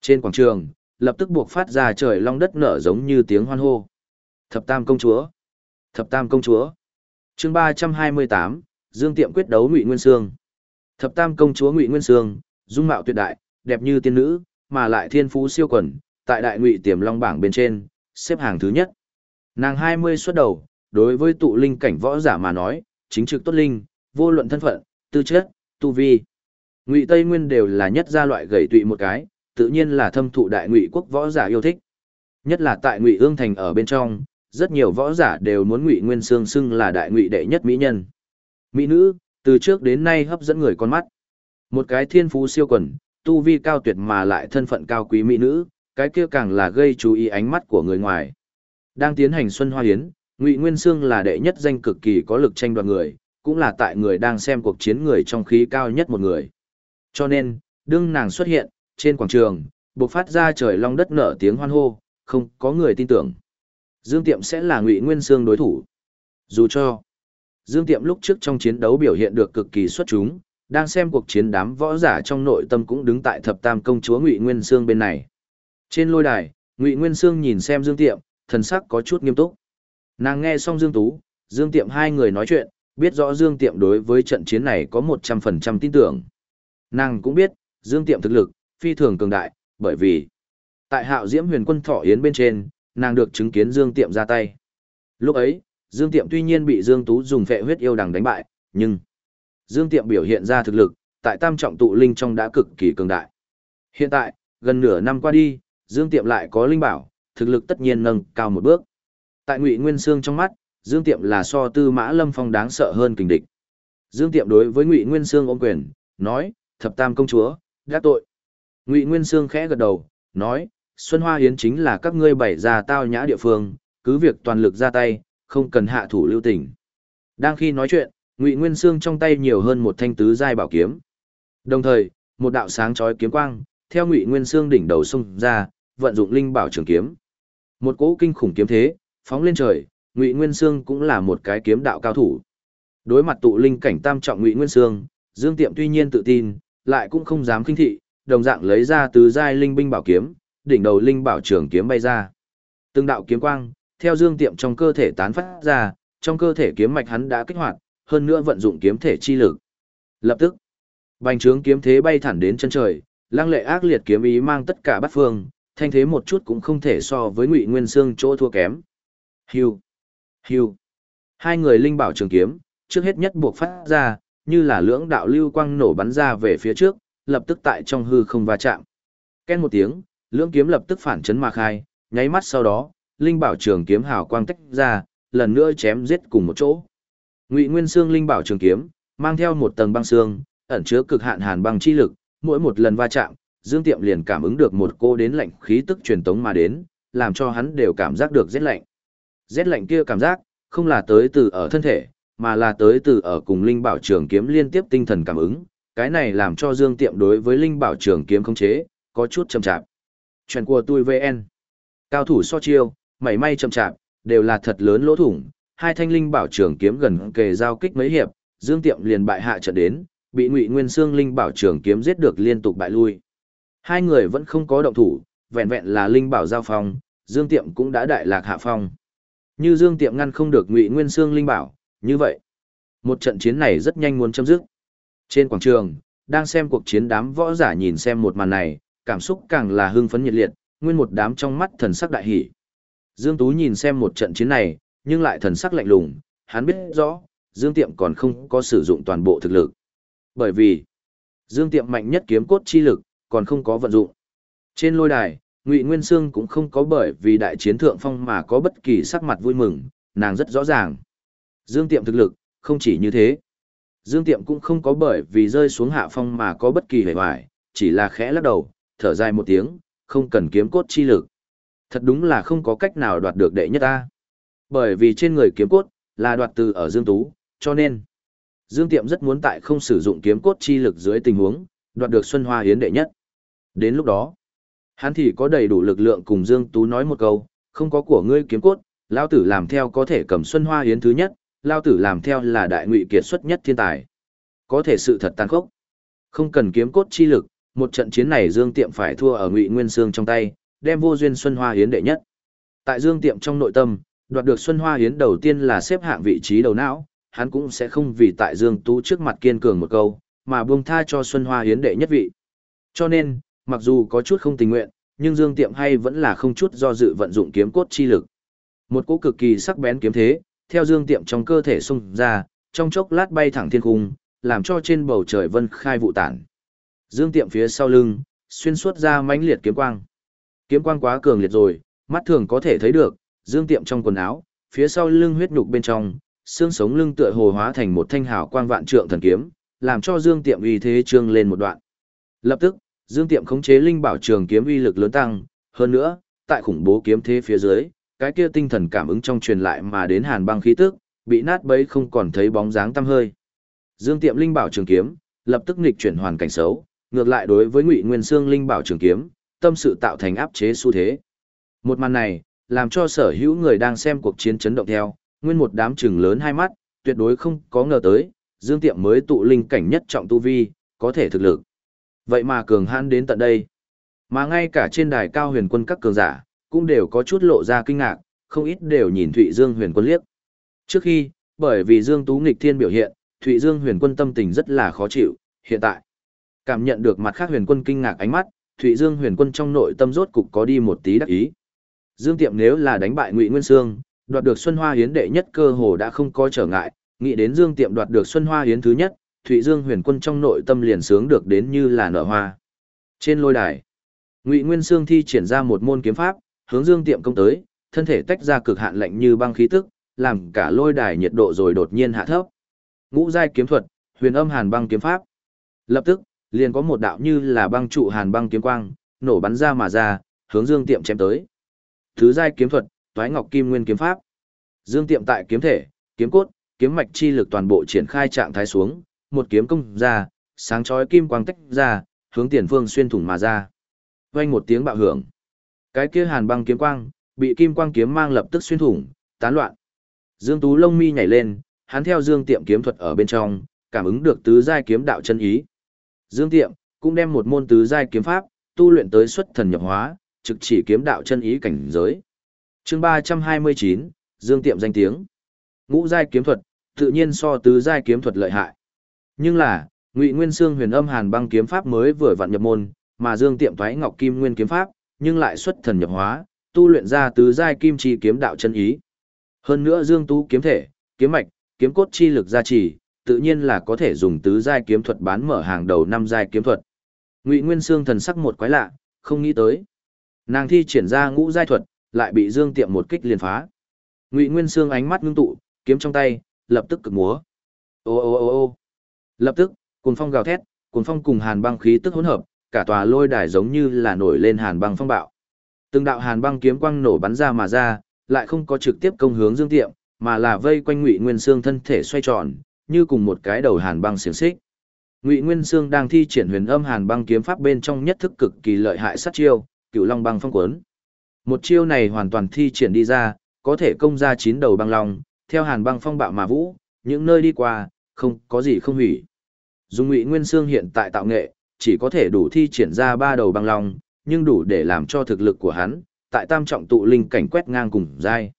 Trên quảng trường, lập tức buộc phát ra trời long đất nở giống như tiếng hoan hô. Thập tam công chúa, thập tam công chúa. chương ba trăm hai mươi tám Dương Tiệm quyết đấu Ngụy Nguyên Sương. Thập tam công chúa Ngụy Nguyên Sương, dung mạo tuyệt đại, đẹp như tiên nữ, mà lại thiên phú siêu quần, tại đại ngụy tiềm long bảng bên trên, xếp hàng thứ nhất. Nàng hai mươi xuất đầu, đối với tụ linh cảnh võ giả mà nói, chính trực tốt linh, vô luận thân phận, tư chất, tu vi. Ngụy Tây Nguyên đều là nhất gia loại gầy tụy một cái, tự nhiên là thâm thụ đại ngụy quốc võ giả yêu thích. Nhất là tại Ngụy Ương thành ở bên trong, rất nhiều võ giả đều muốn Ngụy Nguyên Sương xưng là đại ngụy đệ nhất mỹ nhân. Mỹ nữ, từ trước đến nay hấp dẫn người con mắt. Một cái thiên phú siêu quần, tu vi cao tuyệt mà lại thân phận cao quý mỹ nữ, cái kia càng là gây chú ý ánh mắt của người ngoài. Đang tiến hành Xuân Hoa Hiến, Ngụy Nguyên Sương là đệ nhất danh cực kỳ có lực tranh đoạt người, cũng là tại người đang xem cuộc chiến người trong khí cao nhất một người. Cho nên, đương nàng xuất hiện, trên quảng trường, bộc phát ra trời long đất nở tiếng hoan hô, không có người tin tưởng. Dương Tiệm sẽ là Ngụy Nguyên Sương đối thủ. Dù cho Dương Tiệm lúc trước trong chiến đấu biểu hiện được cực kỳ xuất chúng, đang xem cuộc chiến đám võ giả trong nội tâm cũng đứng tại thập tam công chúa Ngụy Nguyên Sương bên này. Trên lôi đài, Ngụy Nguyên Sương nhìn xem Dương Tiệm, thần sắc có chút nghiêm túc. Nàng nghe xong Dương Tú, Dương Tiệm hai người nói chuyện, biết rõ Dương Tiệm đối với trận chiến này có 100% tin tưởng. Nàng cũng biết, Dương Tiệm thực lực, phi thường cường đại, bởi vì tại hạo diễm huyền quân thọ yến bên trên, nàng được chứng kiến Dương Tiệm ra tay. Lúc ấy, Dương Tiệm tuy nhiên bị Dương Tú dùng phệ huyết yêu đằng đánh bại, nhưng Dương Tiệm biểu hiện ra thực lực, tại tam trọng tụ linh trong đã cực kỳ cường đại. Hiện tại, gần nửa năm qua đi, Dương Tiệm lại có linh bảo, thực lực tất nhiên nâng cao một bước. Tại Ngụy Nguyên Sương trong mắt, Dương Tiệm là so Tư Mã Lâm Phong đáng sợ hơn kình địch. Dương Tiệm đối với Ngụy Nguyên Sương ôm quyền, nói: "Thập Tam công chúa, đã tội." Ngụy Nguyên Sương khẽ gật đầu, nói: "Xuân Hoa Hiến chính là các ngươi bày ra tao nhã địa phương, cứ việc toàn lực ra tay, không cần hạ thủ lưu tình." Đang khi nói chuyện, Ngụy Nguyên Sương trong tay nhiều hơn một thanh tứ giai bảo kiếm. Đồng thời, một đạo sáng chói kiếm quang theo Ngụy Nguyên Sương đỉnh đầu xung ra, vận dụng linh bảo trường kiếm. Một cỗ kinh khủng kiếm thế, phóng lên trời, Ngụy Nguyên Sương cũng là một cái kiếm đạo cao thủ. Đối mặt tụ linh cảnh tam trọng Ngụy Nguyên Sương, Dương Tiệm tuy nhiên tự tin, lại cũng không dám khinh thị, đồng dạng lấy ra tứ giai linh binh bảo kiếm, đỉnh đầu linh bảo trường kiếm bay ra. Từng đạo kiếm quang, theo Dương Tiệm trong cơ thể tán phát ra, Trong cơ thể kiếm mạch hắn đã kích hoạt, hơn nữa vận dụng kiếm thể chi lực. Lập tức, bành trướng kiếm thế bay thẳng đến chân trời, lăng lệ ác liệt kiếm ý mang tất cả bát phương, thanh thế một chút cũng không thể so với Ngụy Nguyên Xương chỗ thua kém. Hưu, hưu. Hai người linh bảo trường kiếm, trước hết nhất buộc phát ra, như là lưỡng đạo lưu quang nổ bắn ra về phía trước, lập tức tại trong hư không va chạm. Ken một tiếng, lưỡng kiếm lập tức phản chấn mà khai, nháy mắt sau đó, linh bảo trường kiếm hào quang tách ra, lần nữa chém giết cùng một chỗ. Ngụy Nguyên Xương linh bảo trường kiếm, mang theo một tầng băng xương, ẩn chứa cực hạn hàn băng chi lực, mỗi một lần va chạm, Dương Tiệm liền cảm ứng được một cô đến lạnh khí tức truyền tống mà đến, làm cho hắn đều cảm giác được rét lạnh. Rét lạnh kia cảm giác, không là tới từ ở thân thể, mà là tới từ ở cùng linh bảo trường kiếm liên tiếp tinh thần cảm ứng, cái này làm cho Dương Tiệm đối với linh bảo trường kiếm khống chế, có chút chậm chạp. Truyền của tôi VN. Cao thủ so chiêu, mảy may chậm chạp, đều là thật lớn lỗ thủng, hai thanh linh bảo trường kiếm gần kề giao kích mấy hiệp, Dương Tiệm liền bại hạ trận đến, bị Ngụy Nguyên Xương linh bảo trường kiếm giết được liên tục bại lui. Hai người vẫn không có động thủ, vẹn vẹn là linh bảo giao phong, Dương Tiệm cũng đã đại lạc hạ phong. Như Dương Tiệm ngăn không được Ngụy Nguyên Xương linh bảo, như vậy, một trận chiến này rất nhanh muốn chấm dứt. Trên quảng trường, đang xem cuộc chiến đám võ giả nhìn xem một màn này, cảm xúc càng là hưng phấn nhiệt liệt, nguyên một đám trong mắt thần sắc đại hỉ. Dương Tú nhìn xem một trận chiến này, nhưng lại thần sắc lạnh lùng, hắn biết rõ, Dương Tiệm còn không có sử dụng toàn bộ thực lực. Bởi vì, Dương Tiệm mạnh nhất kiếm cốt chi lực, còn không có vận dụng. Trên lôi đài, Ngụy Nguyên Sương cũng không có bởi vì đại chiến thượng phong mà có bất kỳ sắc mặt vui mừng, nàng rất rõ ràng. Dương Tiệm thực lực, không chỉ như thế. Dương Tiệm cũng không có bởi vì rơi xuống hạ phong mà có bất kỳ hề hoài, chỉ là khẽ lắc đầu, thở dài một tiếng, không cần kiếm cốt chi lực. Thật đúng là không có cách nào đoạt được đệ nhất ta. Bởi vì trên người kiếm cốt, là đoạt từ ở Dương Tú, cho nên, Dương Tiệm rất muốn tại không sử dụng kiếm cốt chi lực dưới tình huống, đoạt được Xuân Hoa Hiến đệ nhất. Đến lúc đó, hắn thì có đầy đủ lực lượng cùng Dương Tú nói một câu, không có của ngươi kiếm cốt, Lao tử làm theo có thể cầm Xuân Hoa Hiến thứ nhất, Lao tử làm theo là đại ngụy kiệt xuất nhất thiên tài. Có thể sự thật tàn khốc. Không cần kiếm cốt chi lực, một trận chiến này Dương Tiệm phải thua ở Ngụy Nguyên Sương trong tay, đem vô duyên Xuân Hoa Hiến đệ nhất. Tại Dương Tiệm trong nội tâm, đoạt được Xuân Hoa Hiến đầu tiên là xếp hạng vị trí đầu não, hắn cũng sẽ không vì tại Dương Tú trước mặt kiên cường một câu, mà buông tha cho Xuân Hoa Hiến đệ nhất vị. Cho nên, mặc dù có chút không tình nguyện, nhưng Dương Tiệm hay vẫn là không chút do dự vận dụng kiếm cốt chi lực. Một cỗ cực kỳ sắc bén kiếm thế, theo Dương Tiệm trong cơ thể xung ra, trong chốc lát bay thẳng thiên cung, làm cho trên bầu trời vân khai vụ tản. Dương Tiệm phía sau lưng, xuyên suốt ra mãnh liệt kiếm quang. Kiếm quang quá cường liệt rồi, mắt thường có thể thấy được, Dương Tiệm trong quần áo, phía sau lưng huyết nhục bên trong, xương sống lưng tựa hồ hóa thành một thanh hào quang vạn trượng thần kiếm, làm cho Dương Tiệm uy thế trương lên một đoạn. Lập tức, Dương Tiệm khống chế linh bảo trường kiếm uy lực lớn tăng, hơn nữa, tại khủng bố kiếm thế phía dưới, cái kia tinh thần cảm ứng trong truyền lại mà đến hàn băng khí tức, bị nát bấy không còn thấy bóng dáng tăm hơi. Dương Tiệm linh bảo trường kiếm, lập tức nghịch chuyển hoàn cảnh xấu, ngược lại đối với Ngụy Nguyên Xương linh bảo trường kiếm, tâm sự tạo thành áp chế xu thế. Một màn này, làm cho sở hữu người đang xem cuộc chiến chấn động theo, nguyên một đám trừng lớn hai mắt, tuyệt đối không có ngờ tới, Dương Tiệm mới tụ linh cảnh nhất trọng tu vi, có thể thực lực. Vậy mà cường hãn đến tận đây. Mà ngay cả trên đài cao huyền quân các cường giả, cũng đều có chút lộ ra kinh ngạc, không ít đều nhìn Thụy Dương huyền quân liếc. Trước khi, bởi vì Dương Tú nghịch thiên biểu hiện, Thụy Dương huyền quân tâm tình rất là khó chịu, hiện tại. Cảm nhận được mặt khác huyền quân kinh ngạc ánh mắt, Thụy Dương huyền quân trong nội tâm rốt cục có đi một tí đắc ý. Dương Tiệm nếu là đánh bại Ngụy Nguyên Sương, đoạt được Xuân Hoa Hiến đệ nhất cơ hồ đã không có trở ngại, nghĩ đến Dương Tiệm đoạt được Xuân Hoa Hiến thứ nhất, Thụy Dương huyền quân trong nội tâm liền sướng được đến như là nở hoa. Trên lôi đài, Ngụy Nguyên Sương thi triển ra một môn kiếm pháp, hướng Dương Tiệm công tới, thân thể tách ra cực hạn lạnh như băng khí tức, làm cả lôi đài nhiệt độ rồi đột nhiên hạ thấp. Ngũ giai kiếm thuật, Huyền Âm Hàn Băng kiếm pháp. Lập tức, liền có một đạo như là băng trụ hàn băng kiếm quang, nổ bắn ra mà ra, hướng Dương Tiệm chém tới. Thứ giai kiếm thuật, Toái Ngọc Kim Nguyên kiếm pháp. Dương Tiệm tại kiếm thể, kiếm cốt, kiếm mạch chi lực toàn bộ triển khai trạng thái xuống, một kiếm công ra, sáng chói kim quang tách ra, hướng tiền phương xuyên thủng mà ra. Vang một tiếng bạo hưởng. Cái kia hàn băng kiếm quang, bị kim quang kiếm mang lập tức xuyên thủng, tán loạn. Dương Tú lông mi nhảy lên, hắn theo Dương Tiệm kiếm thuật ở bên trong, cảm ứng được tứ giai kiếm đạo chân ý. Dương Tiệm cũng đem một môn tứ giai kiếm pháp tu luyện tới xuất thần nhập hóa, trực chỉ kiếm đạo chân ý cảnh giới. Chương 329, Dương Tiệm danh tiếng. Ngũ giai kiếm thuật, tự nhiên so tứ giai kiếm thuật lợi hại. Nhưng là, Ngụy Nguyên Xương Huyền Âm Hàn Băng kiếm pháp mới vừa vặn nhập môn, mà Dương Tiệm Thoái Ngọc Kim Nguyên kiếm pháp, nhưng lại xuất thần nhập hóa, tu luyện ra tứ giai kim chi kiếm đạo chân ý. Hơn nữa Dương Tú kiếm thể, kiếm mạch, kiếm cốt chi lực gia trì, tự nhiên là có thể dùng tứ giai kiếm thuật bán mở hàng đầu năm giai kiếm thuật. Ngụy Nguyên Sương thần sắc một quái lạ, không nghĩ tới. Nàng thi triển ra ngũ giai thuật, lại bị Dương Tiệm một kích liền phá. Ngụy Nguyên Sương ánh mắt ngưng tụ, kiếm trong tay, lập tức cực múa. Ô ô ô ô. Lập tức, cuồng phong gào thét, cuồng phong cùng hàn băng khí tức hỗn hợp, cả tòa lôi đài giống như là nổi lên hàn băng phong bạo. Từng đạo hàn băng kiếm quang nổ bắn ra mà ra, lại không có trực tiếp công hướng Dương Tiệm, mà là vây quanh Ngụy Nguyên Sương thân thể xoay tròn, như cùng một cái đầu hàn băng xiềng xích. Ngụy Nguyên Sương đang thi triển huyền âm hàn băng kiếm pháp bên trong nhất thức cực kỳ lợi hại sát chiêu, Cửu Long băng phong cuốn. Một chiêu này hoàn toàn thi triển đi ra, có thể công ra chín đầu băng long, theo hàn băng phong bạo mà vũ, những nơi đi qua, không có gì không hủy. Dùng Ngụy Nguyên Sương hiện tại tạo nghệ, chỉ có thể đủ thi triển ra ba đầu băng long, nhưng đủ để làm cho thực lực của hắn, tại tam trọng tụ linh cảnh quét ngang cùng giai.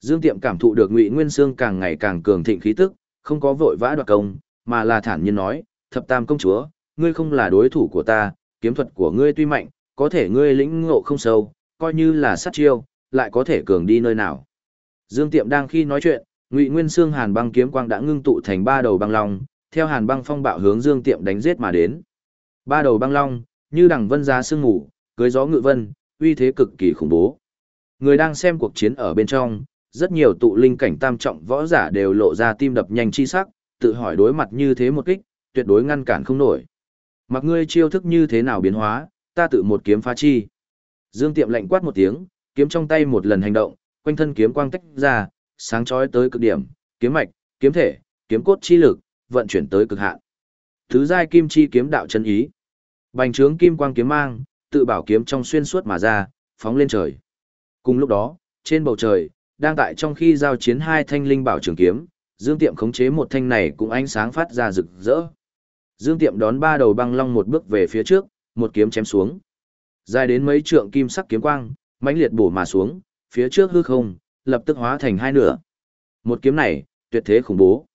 Dương Tiệm cảm thụ được Ngụy Nguyên Sương càng ngày càng cường thịnh khí tức, không có vội vã đoạt công, mà là thản nhiên nói, thập tam công chúa, ngươi không là đối thủ của ta, kiếm thuật của ngươi tuy mạnh, có thể ngươi lĩnh ngộ không sâu, coi như là sát chiêu, lại có thể cường đi nơi nào. Dương Tiệm đang khi nói chuyện, Ngụy Nguyên Xương Hàn Băng kiếm quang đã ngưng tụ thành ba đầu băng long, theo Hàn Băng phong bạo hướng Dương Tiệm đánh giết mà đến. Ba đầu băng long, như đằng vân giá sương ngủ, cưới gió ngự vân, uy thế cực kỳ khủng bố. Người đang xem cuộc chiến ở bên trong, rất nhiều tụ linh cảnh tam trọng võ giả đều lộ ra tim đập nhanh chi sắc, tự hỏi đối mặt như thế một kích, tuyệt đối ngăn cản không nổi. Mặc ngươi chiêu thức như thế nào biến hóa, ta tự một kiếm phá chi. Dương Tiệm lạnh quát một tiếng, kiếm trong tay một lần hành động, quanh thân kiếm quang tách ra, sáng chói tới cực điểm, kiếm mạch, kiếm thể, kiếm cốt chi lực, vận chuyển tới cực hạn. Thứ giai kim chi kiếm đạo chân ý. Bành trướng kim quang kiếm mang, tự bảo kiếm trong xuyên suốt mà ra, phóng lên trời. Cùng lúc đó, trên bầu trời, đang tại trong khi giao chiến hai thanh linh bảo trường kiếm, Dương Tiệm khống chế một thanh này cũng ánh sáng phát ra rực rỡ. Dương Tiệm đón ba đầu băng long một bước về phía trước, một kiếm chém xuống. Dài đến mấy trượng kim sắc kiếm quang, mãnh liệt bổ mà xuống, phía trước hư không, lập tức hóa thành hai nửa. Một kiếm này, tuyệt thế khủng bố.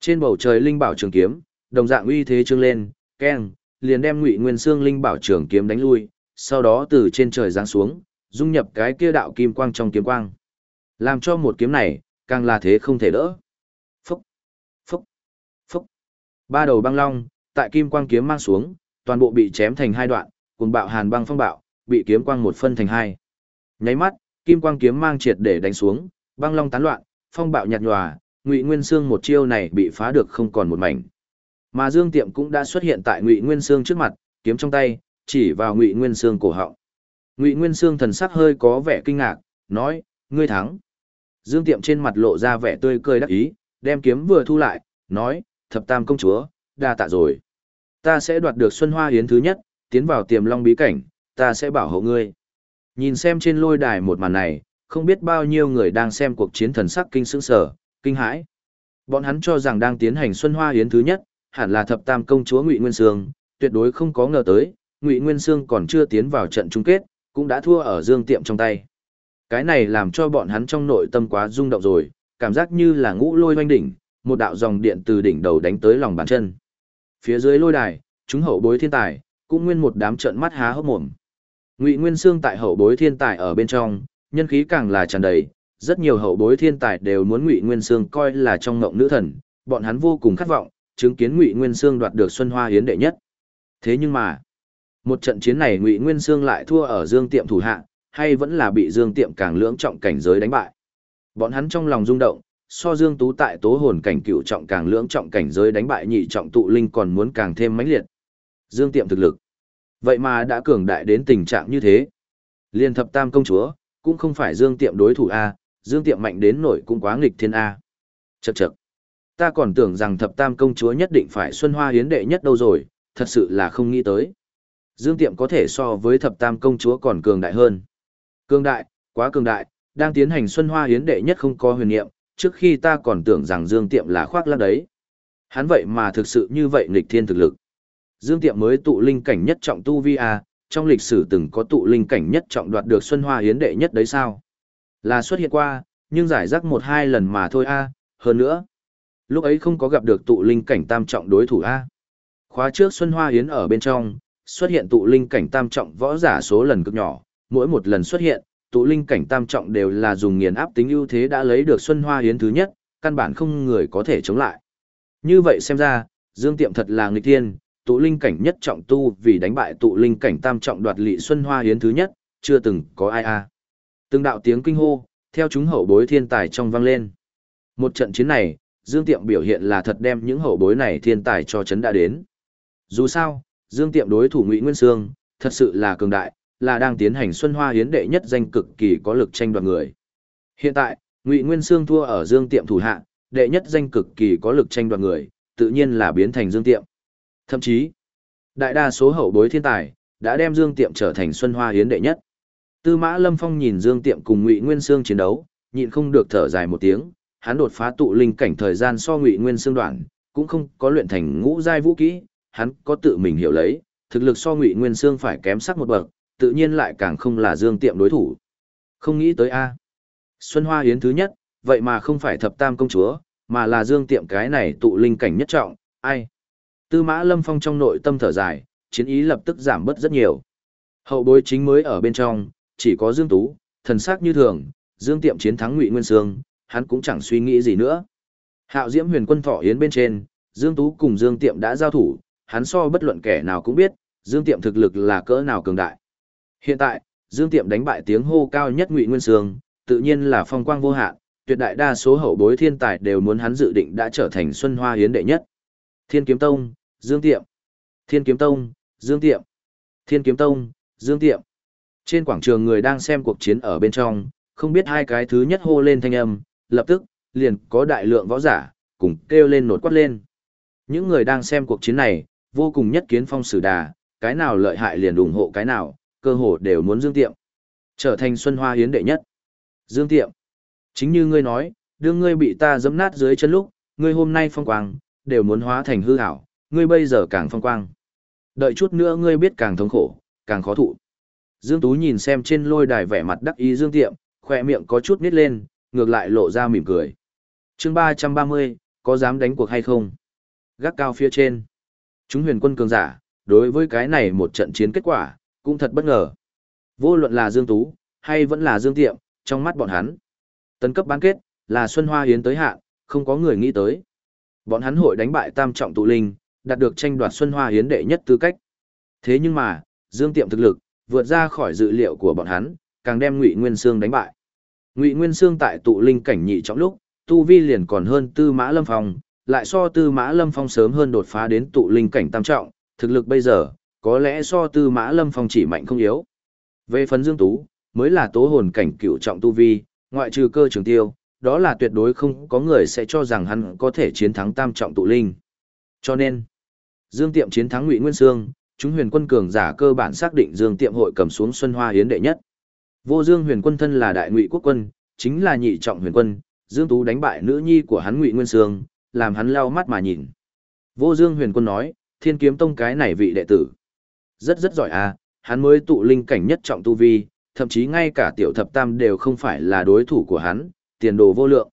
Trên bầu trời linh bảo trường kiếm, đồng dạng uy thế trương lên, keng, liền đem Ngụy Nguyên Xương linh bảo trường kiếm đánh lui, sau đó từ trên trời giáng xuống, dung nhập cái kia đạo kim quang trong kiếm quang. Làm cho một kiếm này, càng là thế không thể đỡ. Phúc, phúc, phúc. Ba đầu băng long, tại kim quang kiếm mang xuống, toàn bộ bị chém thành hai đoạn, cùng bạo hàn băng phong bạo, bị kiếm quang một phân thành hai. Nháy mắt, kim quang kiếm mang triệt để đánh xuống, băng long tán loạn, phong bạo nhạt nhòa, Ngụy Nguyên Xương một chiêu này bị phá được không còn một mảnh. Mà Dương Tiệm cũng đã xuất hiện tại Ngụy Nguyên Xương trước mặt, kiếm trong tay, chỉ vào Ngụy Nguyên Xương cổ họng. Ngụy Nguyên Xương thần sắc hơi có vẻ kinh ngạc, nói: "Ngươi thắng." Dương Tiệm trên mặt lộ ra vẻ tươi cười đắc ý, đem kiếm vừa thu lại, nói: "Thập Tam công chúa, đa tạ rồi. Ta sẽ đoạt được Xuân Hoa Yến thứ nhất, tiến vào Tiềm Long bí cảnh, ta sẽ bảo hộ ngươi." Nhìn xem trên lôi đài một màn này, không biết bao nhiêu người đang xem cuộc chiến thần sắc kinh sững sở, kinh hãi. Bọn hắn cho rằng đang tiến hành Xuân Hoa Yến thứ nhất, hẳn là thập tam công chúa Ngụy Nguyên Sương, tuyệt đối không có ngờ tới, Ngụy Nguyên Sương còn chưa tiến vào trận chung kết, cũng đã thua ở Dương Tiệm trong tay. Cái này làm cho bọn hắn trong nội tâm quá rung động rồi, cảm giác như là ngũ lôi hoanh đỉnh, một đạo dòng điện từ đỉnh đầu đánh tới lòng bàn chân. Phía dưới lôi đài, chúng hậu bối thiên tài, cũng nguyên một đám trợn mắt há hốc mồm. Ngụy Nguyên Sương tại hậu bối thiên tài ở bên trong, nhân khí càng là tràn đầy, rất nhiều hậu bối thiên tài đều muốn Ngụy Nguyên Sương coi là trong ngộng nữ thần, bọn hắn vô cùng khát vọng, chứng kiến Ngụy Nguyên Sương đoạt được Xuân Hoa Hiến đệ nhất. Thế nhưng mà, một trận chiến này Ngụy Nguyên Sương lại thua ở Dương Tiệm thủ hạ, hay vẫn là bị Dương Tiệm càng lưỡng trọng cảnh giới đánh bại. Bọn hắn trong lòng rung động, so Dương Tú tại tố hồn cảnh cựu trọng càng lưỡng trọng cảnh giới đánh bại nhị trọng tụ linh còn muốn càng thêm mãnh liệt. Dương Tiệm thực lực Vậy mà đã cường đại đến tình trạng như thế. Liên thập tam công chúa, cũng không phải Dương Tiệm đối thủ A, Dương Tiệm mạnh đến nổi cũng quá nghịch thiên A. Chậc chậc. Ta còn tưởng rằng thập tam công chúa nhất định phải Xuân Hoa hiến đệ nhất đâu rồi, thật sự là không nghĩ tới. Dương Tiệm có thể so với thập tam công chúa còn cường đại hơn. Cường đại, quá cường đại, đang tiến hành Xuân Hoa hiến đệ nhất không có huyền niệm, trước khi ta còn tưởng rằng Dương Tiệm là khoác lác đấy. Hắn vậy mà thực sự như vậy nghịch thiên thực lực. Dương Tiệm mới tụ linh cảnh nhất trọng tu vi a, trong lịch sử từng có tụ linh cảnh nhất trọng đoạt được Xuân Hoa Hiến đệ nhất đấy sao? Là xuất hiện qua, nhưng giải rác một hai lần mà thôi a, hơn nữa. Lúc ấy không có gặp được tụ linh cảnh tam trọng đối thủ A. Khóa trước Xuân Hoa hiến ở bên trong, xuất hiện tụ linh cảnh tam trọng võ giả số lần cực nhỏ, mỗi một lần xuất hiện, tụ linh cảnh tam trọng đều là dùng nghiền áp tính ưu thế đã lấy được Xuân Hoa Yến thứ nhất, căn bản không người có thể chống lại. Như vậy xem ra, Dương Tiệm thật là nghịch thiên, tụ linh cảnh nhất trọng tu vì đánh bại tụ linh cảnh tam trọng đoạt lị Xuân Hoa Yến thứ nhất, chưa từng có ai a. Từng đạo tiếng kinh hô, theo chúng hậu bối thiên tài trong vang lên. Một trận chiến này, Dương Tiệm biểu hiện là thật đem những hậu bối này thiên tài cho chấn đã đến. Dù sao, Dương Tiệm đối thủ Ngụy Nguyên Sương, thật sự là cường đại, là đang tiến hành Xuân Hoa Hiến đệ nhất danh cực kỳ có lực tranh đoạt người. Hiện tại, Ngụy Nguyên Sương thua ở Dương Tiệm thủ hạ, đệ nhất danh cực kỳ có lực tranh đoạt người, tự nhiên là biến thành Dương Tiệm. Thậm chí, đại đa số hậu bối thiên tài đã đem Dương Tiệm trở thành Xuân Hoa Hiến đệ nhất. Tư Mã Lâm Phong nhìn Dương Tiệm cùng Ngụy Nguyên Sương chiến đấu, nhịn không được thở dài một tiếng, hắn đột phá tụ linh cảnh thời gian so Ngụy Nguyên Sương đoạn, cũng không có luyện thành ngũ giai vũ kỹ, hắn có tự mình hiểu lấy, thực lực so Ngụy Nguyên Sương phải kém sắc một bậc, tự nhiên lại càng không là Dương Tiệm đối thủ. Không nghĩ tới a. Xuân Hoa Yến thứ nhất, vậy mà không phải thập tam công chúa, mà là Dương Tiệm cái này tụ linh cảnh nhất trọng, ai? Tư Mã Lâm Phong trong nội tâm thở dài, chiến ý lập tức giảm bớt rất nhiều. Hậu bối chính mới ở bên trong, chỉ có Dương Tú, thần sắc như thường, Dương Tiệm chiến thắng Ngụy Nguyên Sương, hắn cũng chẳng suy nghĩ gì nữa. Hạo Diễm Huyền Quân Thọ Yến bên trên, Dương Tú cùng Dương Tiệm đã giao thủ, hắn so bất luận kẻ nào cũng biết, Dương Tiệm thực lực là cỡ nào cường đại. Hiện tại, Dương Tiệm đánh bại tiếng hô cao nhất Ngụy Nguyên Sương, tự nhiên là phong quang vô hạn, tuyệt đại đa số hậu bối thiên tài đều muốn hắn dự định đã trở thành Xuân Hoa Hiến đệ nhất. Thiên Kiếm Tông, Dương Tiệm. Thiên Kiếm Tông, Dương Tiệm. Thiên Kiếm Tông, Dương Tiệm. Trên quảng trường người đang xem cuộc chiến ở bên trong, không biết hai cái thứ nhất hô lên thanh âm, lập tức, liền có đại lượng võ giả, cùng kêu lên nột quát lên. Những người đang xem cuộc chiến này, vô cùng nhất kiến phong sử đà, cái nào lợi hại liền ủng hộ cái nào, cơ hồ đều muốn Dương Tiệm. Trở thành Xuân Hoa Hiến đệ nhất. Dương Tiệm. Chính như ngươi nói, đương ngươi bị ta dẫm nát dưới chân lúc, ngươi hôm nay phong quang, đều muốn hóa thành hư ảo, ngươi bây giờ càng phong quang. Đợi chút nữa ngươi biết càng thống khổ, càng khó thụ. Dương Tú nhìn xem trên lôi đài vẻ mặt đắc ý Dương Tiệm, khỏe miệng có chút nít lên, ngược lại lộ ra mỉm cười. chương 330, có dám đánh cuộc hay không? Gác cao phía trên. Chúng huyền quân cường giả, đối với cái này một trận chiến kết quả, cũng thật bất ngờ. Vô luận là Dương Tú, hay vẫn là Dương Tiệm, trong mắt bọn hắn. Tấn cấp bán kết, là Xuân Hoa Hiến tới hạn, không có người nghĩ tới. Bọn hắn hội đánh bại tam trọng tụ linh, đạt được tranh đoạt Xuân Hoa Hiến đệ nhất tư cách. Thế nhưng mà, Dương Tiệm thực lực, vượt ra khỏi dự liệu của bọn hắn, càng đem Ngụy Nguyên Sương đánh bại. Ngụy Nguyên Sương tại tụ linh cảnh nhị trọng lúc, tu vi liền còn hơn Tư Mã Lâm Phong, lại so Tư Mã Lâm Phong sớm hơn đột phá đến tụ linh cảnh tam trọng, thực lực bây giờ, có lẽ so Tư Mã Lâm Phong chỉ mạnh không yếu. Về phần Dương Tú, mới là tố hồn cảnh cựu trọng tu vi, ngoại trừ cơ trường tiêu, đó là tuyệt đối không có người sẽ cho rằng hắn có thể chiến thắng tam trọng tụ linh. Cho nên, Dương Tiệm chiến thắng Ngụy Nguyên Sương, chúng huyền quân cường giả cơ bản xác định Dương Tiệm hội cầm xuống Xuân Hoa Hiến đệ nhất. Vô Dương huyền quân thân là đại ngụy quốc quân, chính là nhị trọng huyền quân, Dương Tú đánh bại nữ nhi của hắn Ngụy Nguyên Sương, làm hắn lau mắt mà nhìn. Vô Dương huyền quân nói, thiên kiếm tông cái này vị đệ tử. Rất rất giỏi à, hắn mới tụ linh cảnh nhất trọng tu vi, thậm chí ngay cả tiểu thập tam đều không phải là đối thủ của hắn, tiền đồ vô lượng.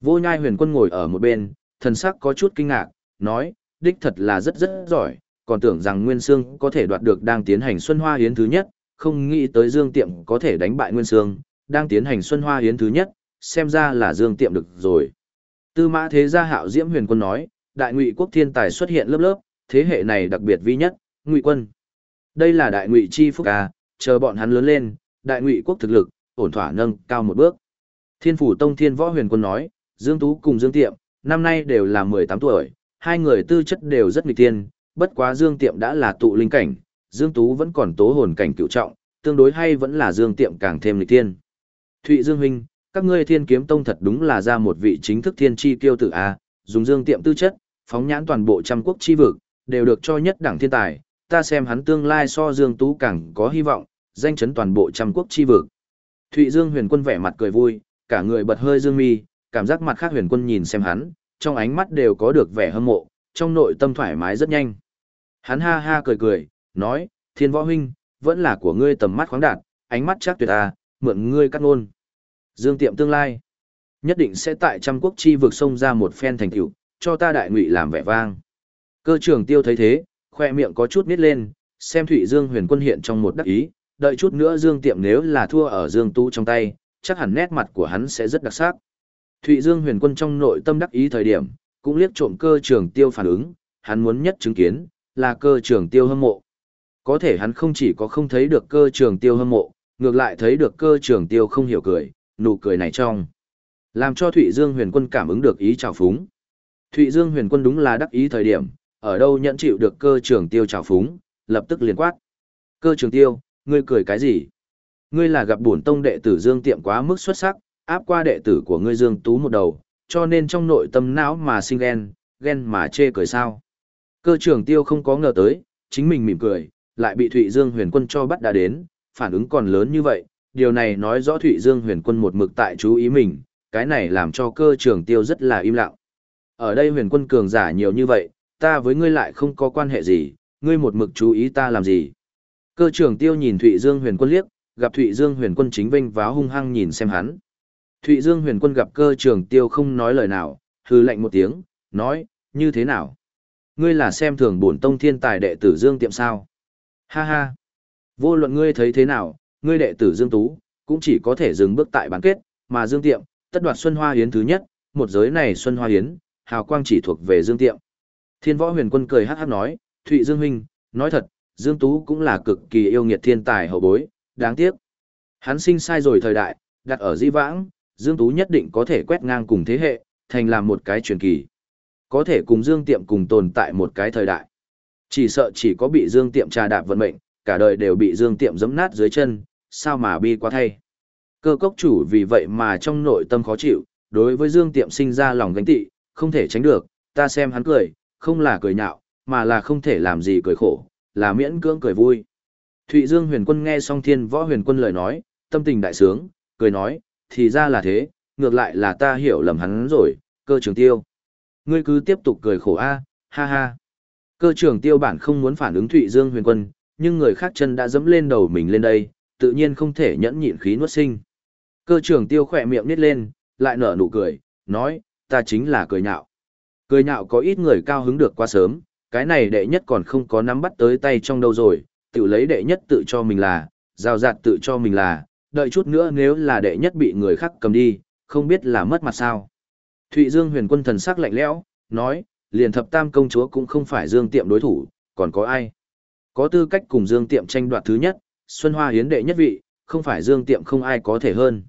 Vô nhai huyền quân ngồi ở một bên, thần sắc có chút kinh ngạc, nói, đích thật là rất rất giỏi, còn tưởng rằng Nguyên Sương có thể đoạt được đang tiến hành Xuân Hoa Hiến thứ nhất, không nghĩ tới Dương Tiệm có thể đánh bại Nguyên Sương, đang tiến hành Xuân Hoa Hiến thứ nhất, xem ra là Dương Tiệm được rồi. Tư mã thế gia hạo diễm huyền quân nói, đại ngụy quốc thiên tài xuất hiện lớp lớp, thế hệ này đặc biệt vi nhất, ngụy quân. Đây là đại ngụy chi phúc à, chờ bọn hắn lớn lên, đại ngụy quốc thực lực, ổn thỏa nâng cao một bước. Thiên phủ tông thiên võ huyền quân nói, Dương Tú cùng Dương Tiệm, năm nay đều là 18 tuổi, hai người tư chất đều rất nghịch tiên, bất quá Dương Tiệm đã là tụ linh cảnh, Dương Tú vẫn còn tố hồn cảnh cựu trọng, tương đối hay vẫn là Dương Tiệm càng thêm nghịch tiên. Thụy Dương huynh, các ngươi thiên kiếm tông thật đúng là ra một vị chính thức thiên chi kiêu tử a, dùng Dương Tiệm tư chất, phóng nhãn toàn bộ trăm quốc chi vực, đều được cho nhất đẳng thiên tài, ta xem hắn tương lai so Dương Tú càng có hy vọng, danh chấn toàn bộ trăm quốc chi vực. Thụy Dương huyền quân vẻ mặt cười vui, cả người bật hơi dương mi, cảm giác mặt khác huyền quân nhìn xem hắn, trong ánh mắt đều có được vẻ hâm mộ, trong nội tâm thoải mái rất nhanh. Hắn ha ha cười cười, nói, thiên võ huynh, vẫn là của ngươi tầm mắt khoáng đạt, ánh mắt chắc tuyệt à, mượn ngươi cắt ngôn. Dương tiệm tương lai. Nhất định sẽ tại trăm quốc chi vực sông ra một phen thành tựu, cho ta đại ngụy làm vẻ vang. Cơ trưởng tiêu thấy thế, khoe miệng có chút nít lên, xem Thụy Dương huyền quân hiện trong một đắc ý, đợi chút nữa Dương Tiệm nếu là thua ở Dương Tu trong tay, chắc hẳn nét mặt của hắn sẽ rất đặc sắc. Thụy Dương huyền quân trong nội tâm đắc ý thời điểm, cũng liếc trộm cơ Trường tiêu phản ứng, hắn muốn nhất chứng kiến, là cơ Trường tiêu hâm mộ. Có thể hắn không chỉ có không thấy được cơ Trường tiêu hâm mộ, ngược lại thấy được cơ Trường tiêu không hiểu cười, nụ cười này trong. Làm cho Thụy Dương huyền quân cảm ứng được ý trào phúng. Thụy Dương huyền quân đúng là đắc ý thời điểm, ở đâu nhận chịu được cơ Trường tiêu trào phúng, lập tức liền quát. Cơ Trường tiêu, ngươi cười cái gì? Ngươi là gặp bổn tông đệ tử Dương Tiệm quá mức xuất sắc, áp qua đệ tử của ngươi Dương Tú một đầu, cho nên trong nội tâm não mà sinh ghen, ghen mà chê cười sao. Cơ Trường tiêu không có ngờ tới, chính mình mỉm cười, lại bị Thụy Dương huyền quân cho bắt đã đến, phản ứng còn lớn như vậy, điều này nói rõ Thụy Dương huyền quân một mực tại chú ý mình, cái này làm cho cơ Trường tiêu rất là im lặng. Ở đây huyền quân cường giả nhiều như vậy, ta với ngươi lại không có quan hệ gì, ngươi một mực chú ý ta làm gì. Cơ trưởng tiêu nhìn Thụy Dương huyền quân liếc, gặp Thụy Dương huyền quân chính vinh váo hung hăng nhìn xem hắn. Thụy Dương huyền quân gặp cơ trưởng tiêu không nói lời nào, hư lạnh một tiếng, nói, như thế nào? Ngươi là xem thường bổn tông thiên tài đệ tử Dương tiệm sao? Ha ha! Vô luận ngươi thấy thế nào, ngươi đệ tử Dương Tú, cũng chỉ có thể dừng bước tại bán kết, mà Dương tiệm, tất đoạt Xuân Hoa Hiến thứ nhất, một giới này Xuân Hoa Hiến, hào quang chỉ thuộc về Dương tiệm. Thiên võ huyền quân cười hát hát nói, Thụy Dương huynh, nói thật, Dương Tú cũng là cực kỳ yêu nghiệt thiên tài hậu bối, đáng tiếc. Hắn sinh sai rồi thời đại, đặt ở di vãng, Dương Tú nhất định có thể quét ngang cùng thế hệ, thành làm một cái truyền kỳ. Có thể cùng Dương Tiệm cùng tồn tại một cái thời đại. Chỉ sợ chỉ có bị Dương Tiệm trà đạp vận mệnh, cả đời đều bị Dương Tiệm giẫm nát dưới chân, sao mà bi quá thay. Cơ cốc chủ vì vậy mà trong nội tâm khó chịu, đối với Dương Tiệm sinh ra lòng gánh tị, không thể tránh được, ta xem hắn cười, không là cười nhạo, mà là không thể làm gì cười khổ, là miễn cưỡng cười vui. Thụy Dương huyền quân nghe xong thiên võ huyền quân lời nói, tâm tình đại sướng, cười nói, thì ra là thế, ngược lại là ta hiểu lầm hắn rồi, cơ trường tiêu. Ngươi cứ tiếp tục cười khổ a, ha ha. Cơ trường tiêu bản không muốn phản ứng Thụy Dương huyền quân, nhưng người khác chân đã dẫm lên đầu mình lên đây, tự nhiên không thể nhẫn nhịn khí nuốt sinh. Cơ trường tiêu khỏe miệng nít lên, lại nở nụ cười, nói, ta chính là cười nhạo. Cười nhạo có ít người cao hứng được quá sớm, cái này đệ nhất còn không có nắm bắt tới tay trong đâu rồi, tự lấy đệ nhất tự cho mình là, giao rạt tự cho mình là, đợi chút nữa nếu là đệ nhất bị người khác cầm đi, không biết là mất mặt sao. Thụy Dương huyền quân thần sắc lạnh lẽo, nói, liền thập tam công chúa cũng không phải Dương Tiệm đối thủ, còn có ai? Có tư cách cùng Dương Tiệm tranh đoạt thứ nhất, Xuân Hoa hiến đệ nhất vị, không phải Dương Tiệm không ai có thể hơn.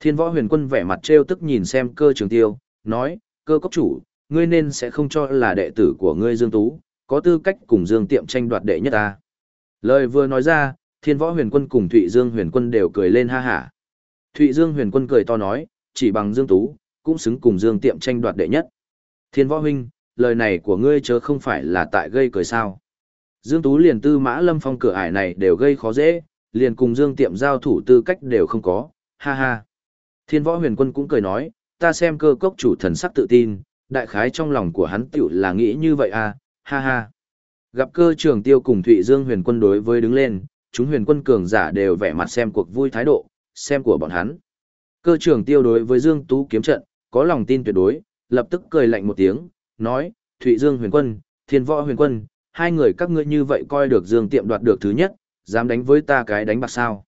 Thiên võ huyền quân vẻ mặt trêu tức nhìn xem cơ trường tiêu, nói, cơ cốc chủ, ngươi nên sẽ không cho là đệ tử của ngươi Dương Tú, có tư cách cùng Dương Tiệm tranh đoạt đệ nhất ta. Lời vừa nói ra, thiên võ huyền quân cùng Thụy Dương huyền quân đều cười lên ha hả. Thụy Dương huyền quân cười to nói, chỉ bằng Dương Tú, cũng xứng cùng Dương Tiệm tranh đoạt đệ nhất. Thiên võ huynh, lời này của ngươi chớ không phải là tại gây cười sao. Dương Tú liền tư mã lâm phong cửa ải này đều gây khó dễ, liền cùng Dương Tiệm giao thủ tư cách đều không có, ha ha. Thiên võ huyền quân cũng cười nói, ta xem cơ cốc chủ thần sắc tự tin, đại khái trong lòng của hắn tiểu là nghĩ như vậy à, ha ha. Gặp cơ trường tiêu cùng Thụy Dương huyền quân đối với đứng lên, chúng huyền quân cường giả đều vẻ mặt xem cuộc vui thái độ, xem của bọn hắn. Cơ trường tiêu đối với Dương Tú kiếm trận, có lòng tin tuyệt đối, lập tức cười lạnh một tiếng, nói, Thụy Dương huyền quân, thiên võ huyền quân, hai người các ngươi như vậy coi được Dương tiệm đoạt được thứ nhất, dám đánh với ta cái đánh bạc sao.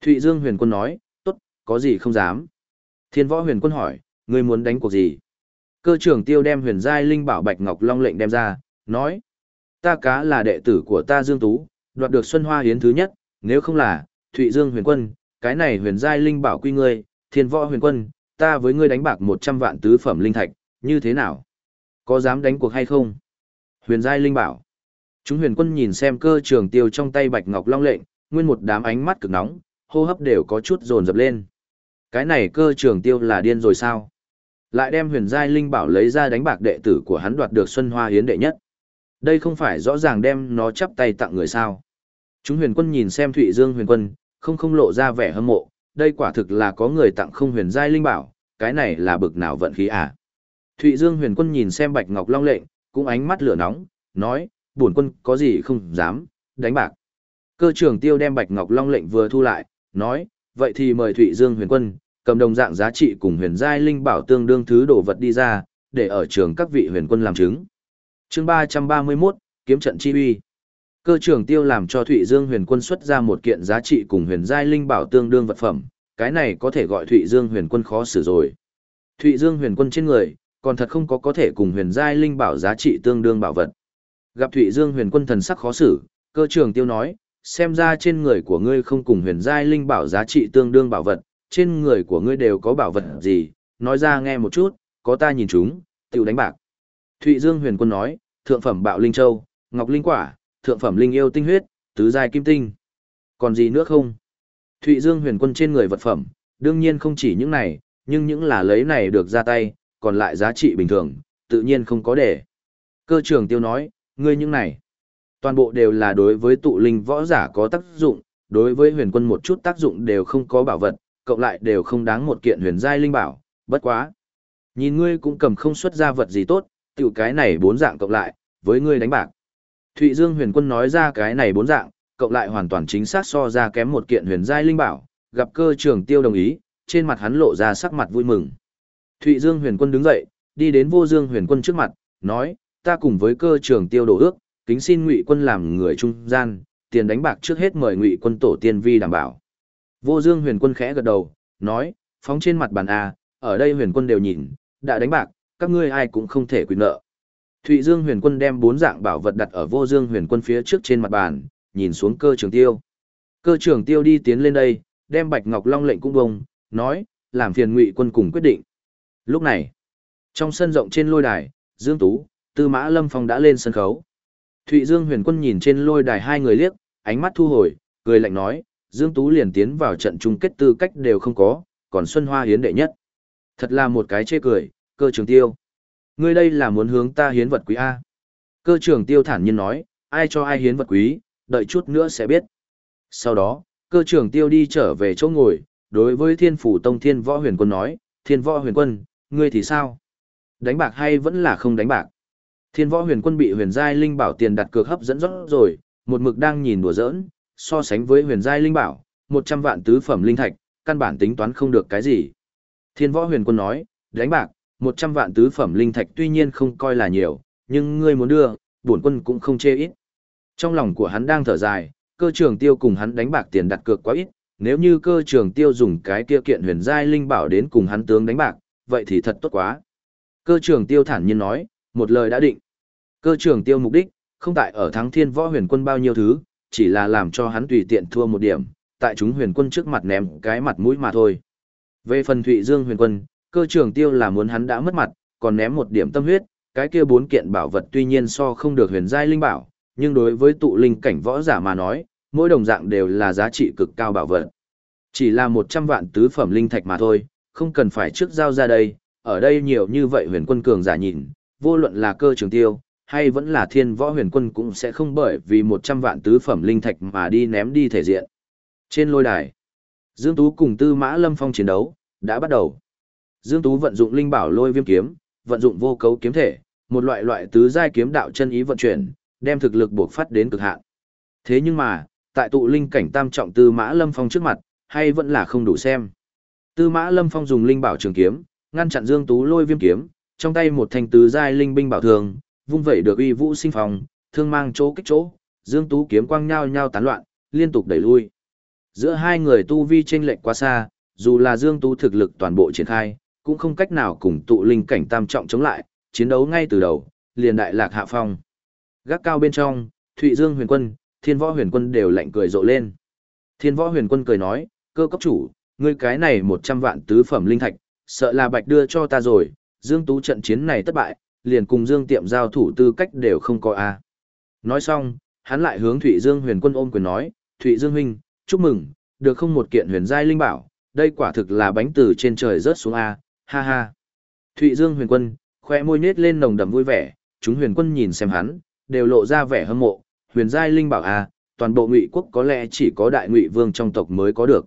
Thụy Dương huyền quân nói, tốt, có gì không dám. Thiên võ huyền quân hỏi, ngươi muốn đánh cuộc gì? Cơ trưởng tiêu đem huyền giai linh bảo bạch ngọc long lệnh đem ra, nói. Ta cá là đệ tử của ta Dương Tú, đoạt được Xuân Hoa Hiến thứ nhất, nếu không là, Thụy Dương huyền quân, cái này huyền giai linh bảo quy ngươi, thiên võ huyền quân, ta với ngươi đánh bạc 100 vạn tứ phẩm linh thạch, như thế nào? Có dám đánh cuộc hay không? Huyền giai linh bảo. Chúng huyền quân nhìn xem cơ trường tiêu trong tay bạch ngọc long lệnh, nguyên một đám ánh mắt cực nóng, hô hấp đều có chút dồn dập lên. Cái này cơ trường tiêu là điên rồi sao? Lại đem huyền giai linh bảo lấy ra đánh bạc đệ tử của hắn đoạt được Xuân Hoa Hiến đệ nhất. Đây không phải rõ ràng đem nó chắp tay tặng người sao. Chúng huyền quân nhìn xem Thụy Dương huyền quân, không không lộ ra vẻ hâm mộ, đây quả thực là có người tặng không huyền giai linh bảo, cái này là bực nào vận khí à. Thụy Dương huyền quân nhìn xem Bạch Ngọc Long lệnh, cũng ánh mắt lửa nóng, nói, bổn quân có gì không dám, đánh bạc. Cơ trưởng tiêu đem Bạch Ngọc Long lệnh vừa thu lại, nói, vậy thì mời Thụy Dương huyền quân, cầm đồng dạng giá trị cùng huyền giai linh bảo tương đương thứ đồ vật đi ra, để ở trường các vị huyền quân làm chứng. Chương 331, kiếm trận chi uy. Cơ trưởng tiêu làm cho Thụy Dương huyền quân xuất ra một kiện giá trị cùng huyền giai linh bảo tương đương vật phẩm, cái này có thể gọi Thụy Dương huyền quân khó xử rồi. Thụy Dương huyền quân trên người, còn thật không có có thể cùng huyền giai linh bảo giá trị tương đương bảo vật. Gặp Thụy Dương huyền quân thần sắc khó xử, cơ trưởng tiêu nói, xem ra trên người của ngươi không cùng huyền giai linh bảo giá trị tương đương bảo vật, trên người của ngươi đều có bảo vật gì, nói ra nghe một chút, có ta nhìn chúng, tiểu đánh bạc. Thụy Dương huyền quân nói, thượng phẩm bạo linh châu, ngọc linh quả, thượng phẩm linh yêu tinh huyết, tứ giai kim tinh. Còn gì nữa không? Thụy Dương huyền quân trên người vật phẩm, đương nhiên không chỉ những này, nhưng những là lấy này được ra tay, còn lại giá trị bình thường, tự nhiên không có để. Cơ trưởng tiêu nói, ngươi những này, toàn bộ đều là đối với tụ linh võ giả có tác dụng, đối với huyền quân một chút tác dụng đều không có bảo vật, cộng lại đều không đáng một kiện huyền giai linh bảo, bất quá. Nhìn ngươi cũng cầm không xuất ra vật gì tốt, tiểu cái này bốn dạng cộng lại, với ngươi đánh bạc. Thụy Dương huyền quân nói ra cái này bốn dạng, cộng lại hoàn toàn chính xác so ra kém một kiện huyền giai linh bảo, gặp cơ trưởng tiêu đồng ý, trên mặt hắn lộ ra sắc mặt vui mừng. Thụy Dương huyền quân đứng dậy, đi đến vô dương huyền quân trước mặt, nói, ta cùng với cơ trưởng tiêu đổ ước, kính xin ngụy quân làm người trung gian, tiền đánh bạc trước hết mời ngụy quân tổ tiên vi đảm bảo. Vô dương huyền quân khẽ gật đầu, nói, phóng trên mặt bàn A, ở đây huyền quân đều nhìn, đã đánh bạc, các ngươi ai cũng không thể quyền nợ. Thụy Dương huyền quân đem bốn dạng bảo vật đặt ở vô dương huyền quân phía trước trên mặt bàn, nhìn xuống cơ trường tiêu. Cơ trường tiêu đi tiến lên đây, đem bạch ngọc long lệnh cũng bông, nói, làm phiền ngụy quân cùng quyết định. Lúc này, trong sân rộng trên lôi đài, Dương Tú, Tư Mã Lâm Phong đã lên sân khấu. Thụy Dương huyền quân nhìn trên lôi đài hai người liếc, ánh mắt thu hồi, cười lạnh nói, Dương Tú liền tiến vào trận chung kết tư cách đều không có, còn Xuân Hoa hiến đệ nhất. Thật là một cái chê cười, cơ trường tiêu. Ngươi đây là muốn hướng ta hiến vật quý A. Cơ trường tiêu thản nhiên nói, ai cho ai hiến vật quý, đợi chút nữa sẽ biết. Sau đó, cơ trường tiêu đi trở về chỗ ngồi, đối với thiên phủ tông thiên võ huyền quân nói, thiên võ huyền quân, ngươi thì sao? Đánh bạc hay vẫn là không đánh bạc? Thiên võ huyền quân bị huyền giai linh bảo tiền đặt cược hấp dẫn rót rồi, một mực đang nhìn đùa giỡn, so sánh với huyền giai linh bảo, 100 vạn tứ phẩm linh thạch, căn bản tính toán không được cái gì. Thiên võ huyền quân nói, đánh bạc, 100 vạn tứ phẩm linh thạch tuy nhiên không coi là nhiều, nhưng ngươi muốn đưa, bổn quân cũng không chê ít. Trong lòng của hắn đang thở dài, cơ trường tiêu cùng hắn đánh bạc tiền đặt cược quá ít, nếu như cơ trường tiêu dùng cái kia kiện huyền giai linh bảo đến cùng hắn tướng đánh bạc, vậy thì thật tốt quá. Cơ trường tiêu thản nhiên nói, một lời đã định. Cơ trường tiêu mục đích, không tại ở thắng thiên võ huyền quân bao nhiêu thứ, chỉ là làm cho hắn tùy tiện thua một điểm, tại chúng huyền quân trước mặt ném cái mặt mũi mà thôi. Về phần Thụy Dương huyền quân, cơ trường tiêu là muốn hắn đã mất mặt, còn ném một điểm tâm huyết, cái kia bốn kiện bảo vật tuy nhiên so không được huyền giai linh bảo, nhưng đối với tụ linh cảnh võ giả mà nói, mỗi đồng dạng đều là giá trị cực cao bảo vật. Chỉ là 100 vạn tứ phẩm linh thạch mà thôi, không cần phải trước giao ra đây, ở đây nhiều như vậy huyền quân cường giả nhìn, vô luận là cơ trường tiêu, hay vẫn là thiên võ huyền quân cũng sẽ không bởi vì 100 vạn tứ phẩm linh thạch mà đi ném đi thể diện. Trên lôi đài, Dương Tú cùng Tư Mã Lâm Phong chiến đấu, đã bắt đầu. Dương Tú vận dụng linh bảo lôi viêm kiếm, vận dụng vô cấu kiếm thể, một loại loại tứ giai kiếm đạo chân ý vận chuyển, đem thực lực buộc phát đến cực hạn. Thế nhưng mà, tại tụ linh cảnh tam trọng Tư Mã Lâm Phong trước mặt, hay vẫn là không đủ xem. Tư Mã Lâm Phong dùng linh bảo trường kiếm, ngăn chặn Dương Tú lôi viêm kiếm, trong tay một thanh tứ giai linh binh bảo thường, vung vẩy được uy vũ sinh phòng, thương mang chỗ kích chỗ, Dương Tú kiếm quang nhao nhao tán loạn, liên tục đẩy lui. Giữa hai người tu vi chênh lệch quá xa, dù là Dương Tú thực lực toàn bộ triển khai, cũng không cách nào cùng tụ linh cảnh tam trọng chống lại, chiến đấu ngay từ đầu, liền đại lạc hạ phong. Gác cao bên trong, Thụy Dương huyền quân, Thiên Võ huyền quân đều lạnh cười rộ lên. Thiên Võ huyền quân cười nói, cơ cấp chủ, ngươi cái này 100 vạn tứ phẩm linh thạch, sợ là bạch đưa cho ta rồi, Dương Tú trận chiến này thất bại, liền cùng Dương Tiệm giao thủ tư cách đều không có a. Nói xong, hắn lại hướng Thụy Dương huyền quân ôm quyền nói, Thụy Dương huynh, chúc mừng, được không một kiện huyền giai linh bảo, đây quả thực là bánh từ trên trời rớt xuống a, ha ha. Thụy Dương huyền quân, khoe môi nết lên nồng đầm vui vẻ, chúng huyền quân nhìn xem hắn, đều lộ ra vẻ hâm mộ, huyền giai linh bảo a, toàn bộ ngụy quốc có lẽ chỉ có đại ngụy vương trong tộc mới có được.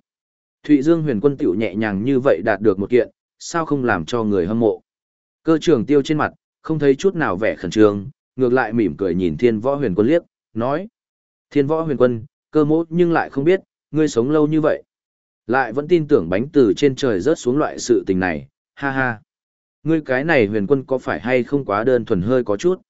Thụy Dương huyền quân tiểu nhẹ nhàng như vậy đạt được một kiện, sao không làm cho người hâm mộ. Cơ trưởng tiêu trên mặt, không thấy chút nào vẻ khẩn trương, ngược lại mỉm cười nhìn thiên võ huyền quân liếc, nói. Thiên võ huyền quân, cơ mốt nhưng lại không biết, ngươi sống lâu như vậy. Lại vẫn tin tưởng bánh từ trên trời rớt xuống loại sự tình này, ha ha. Ngươi cái này huyền quân có phải hay không quá đơn thuần hơi có chút?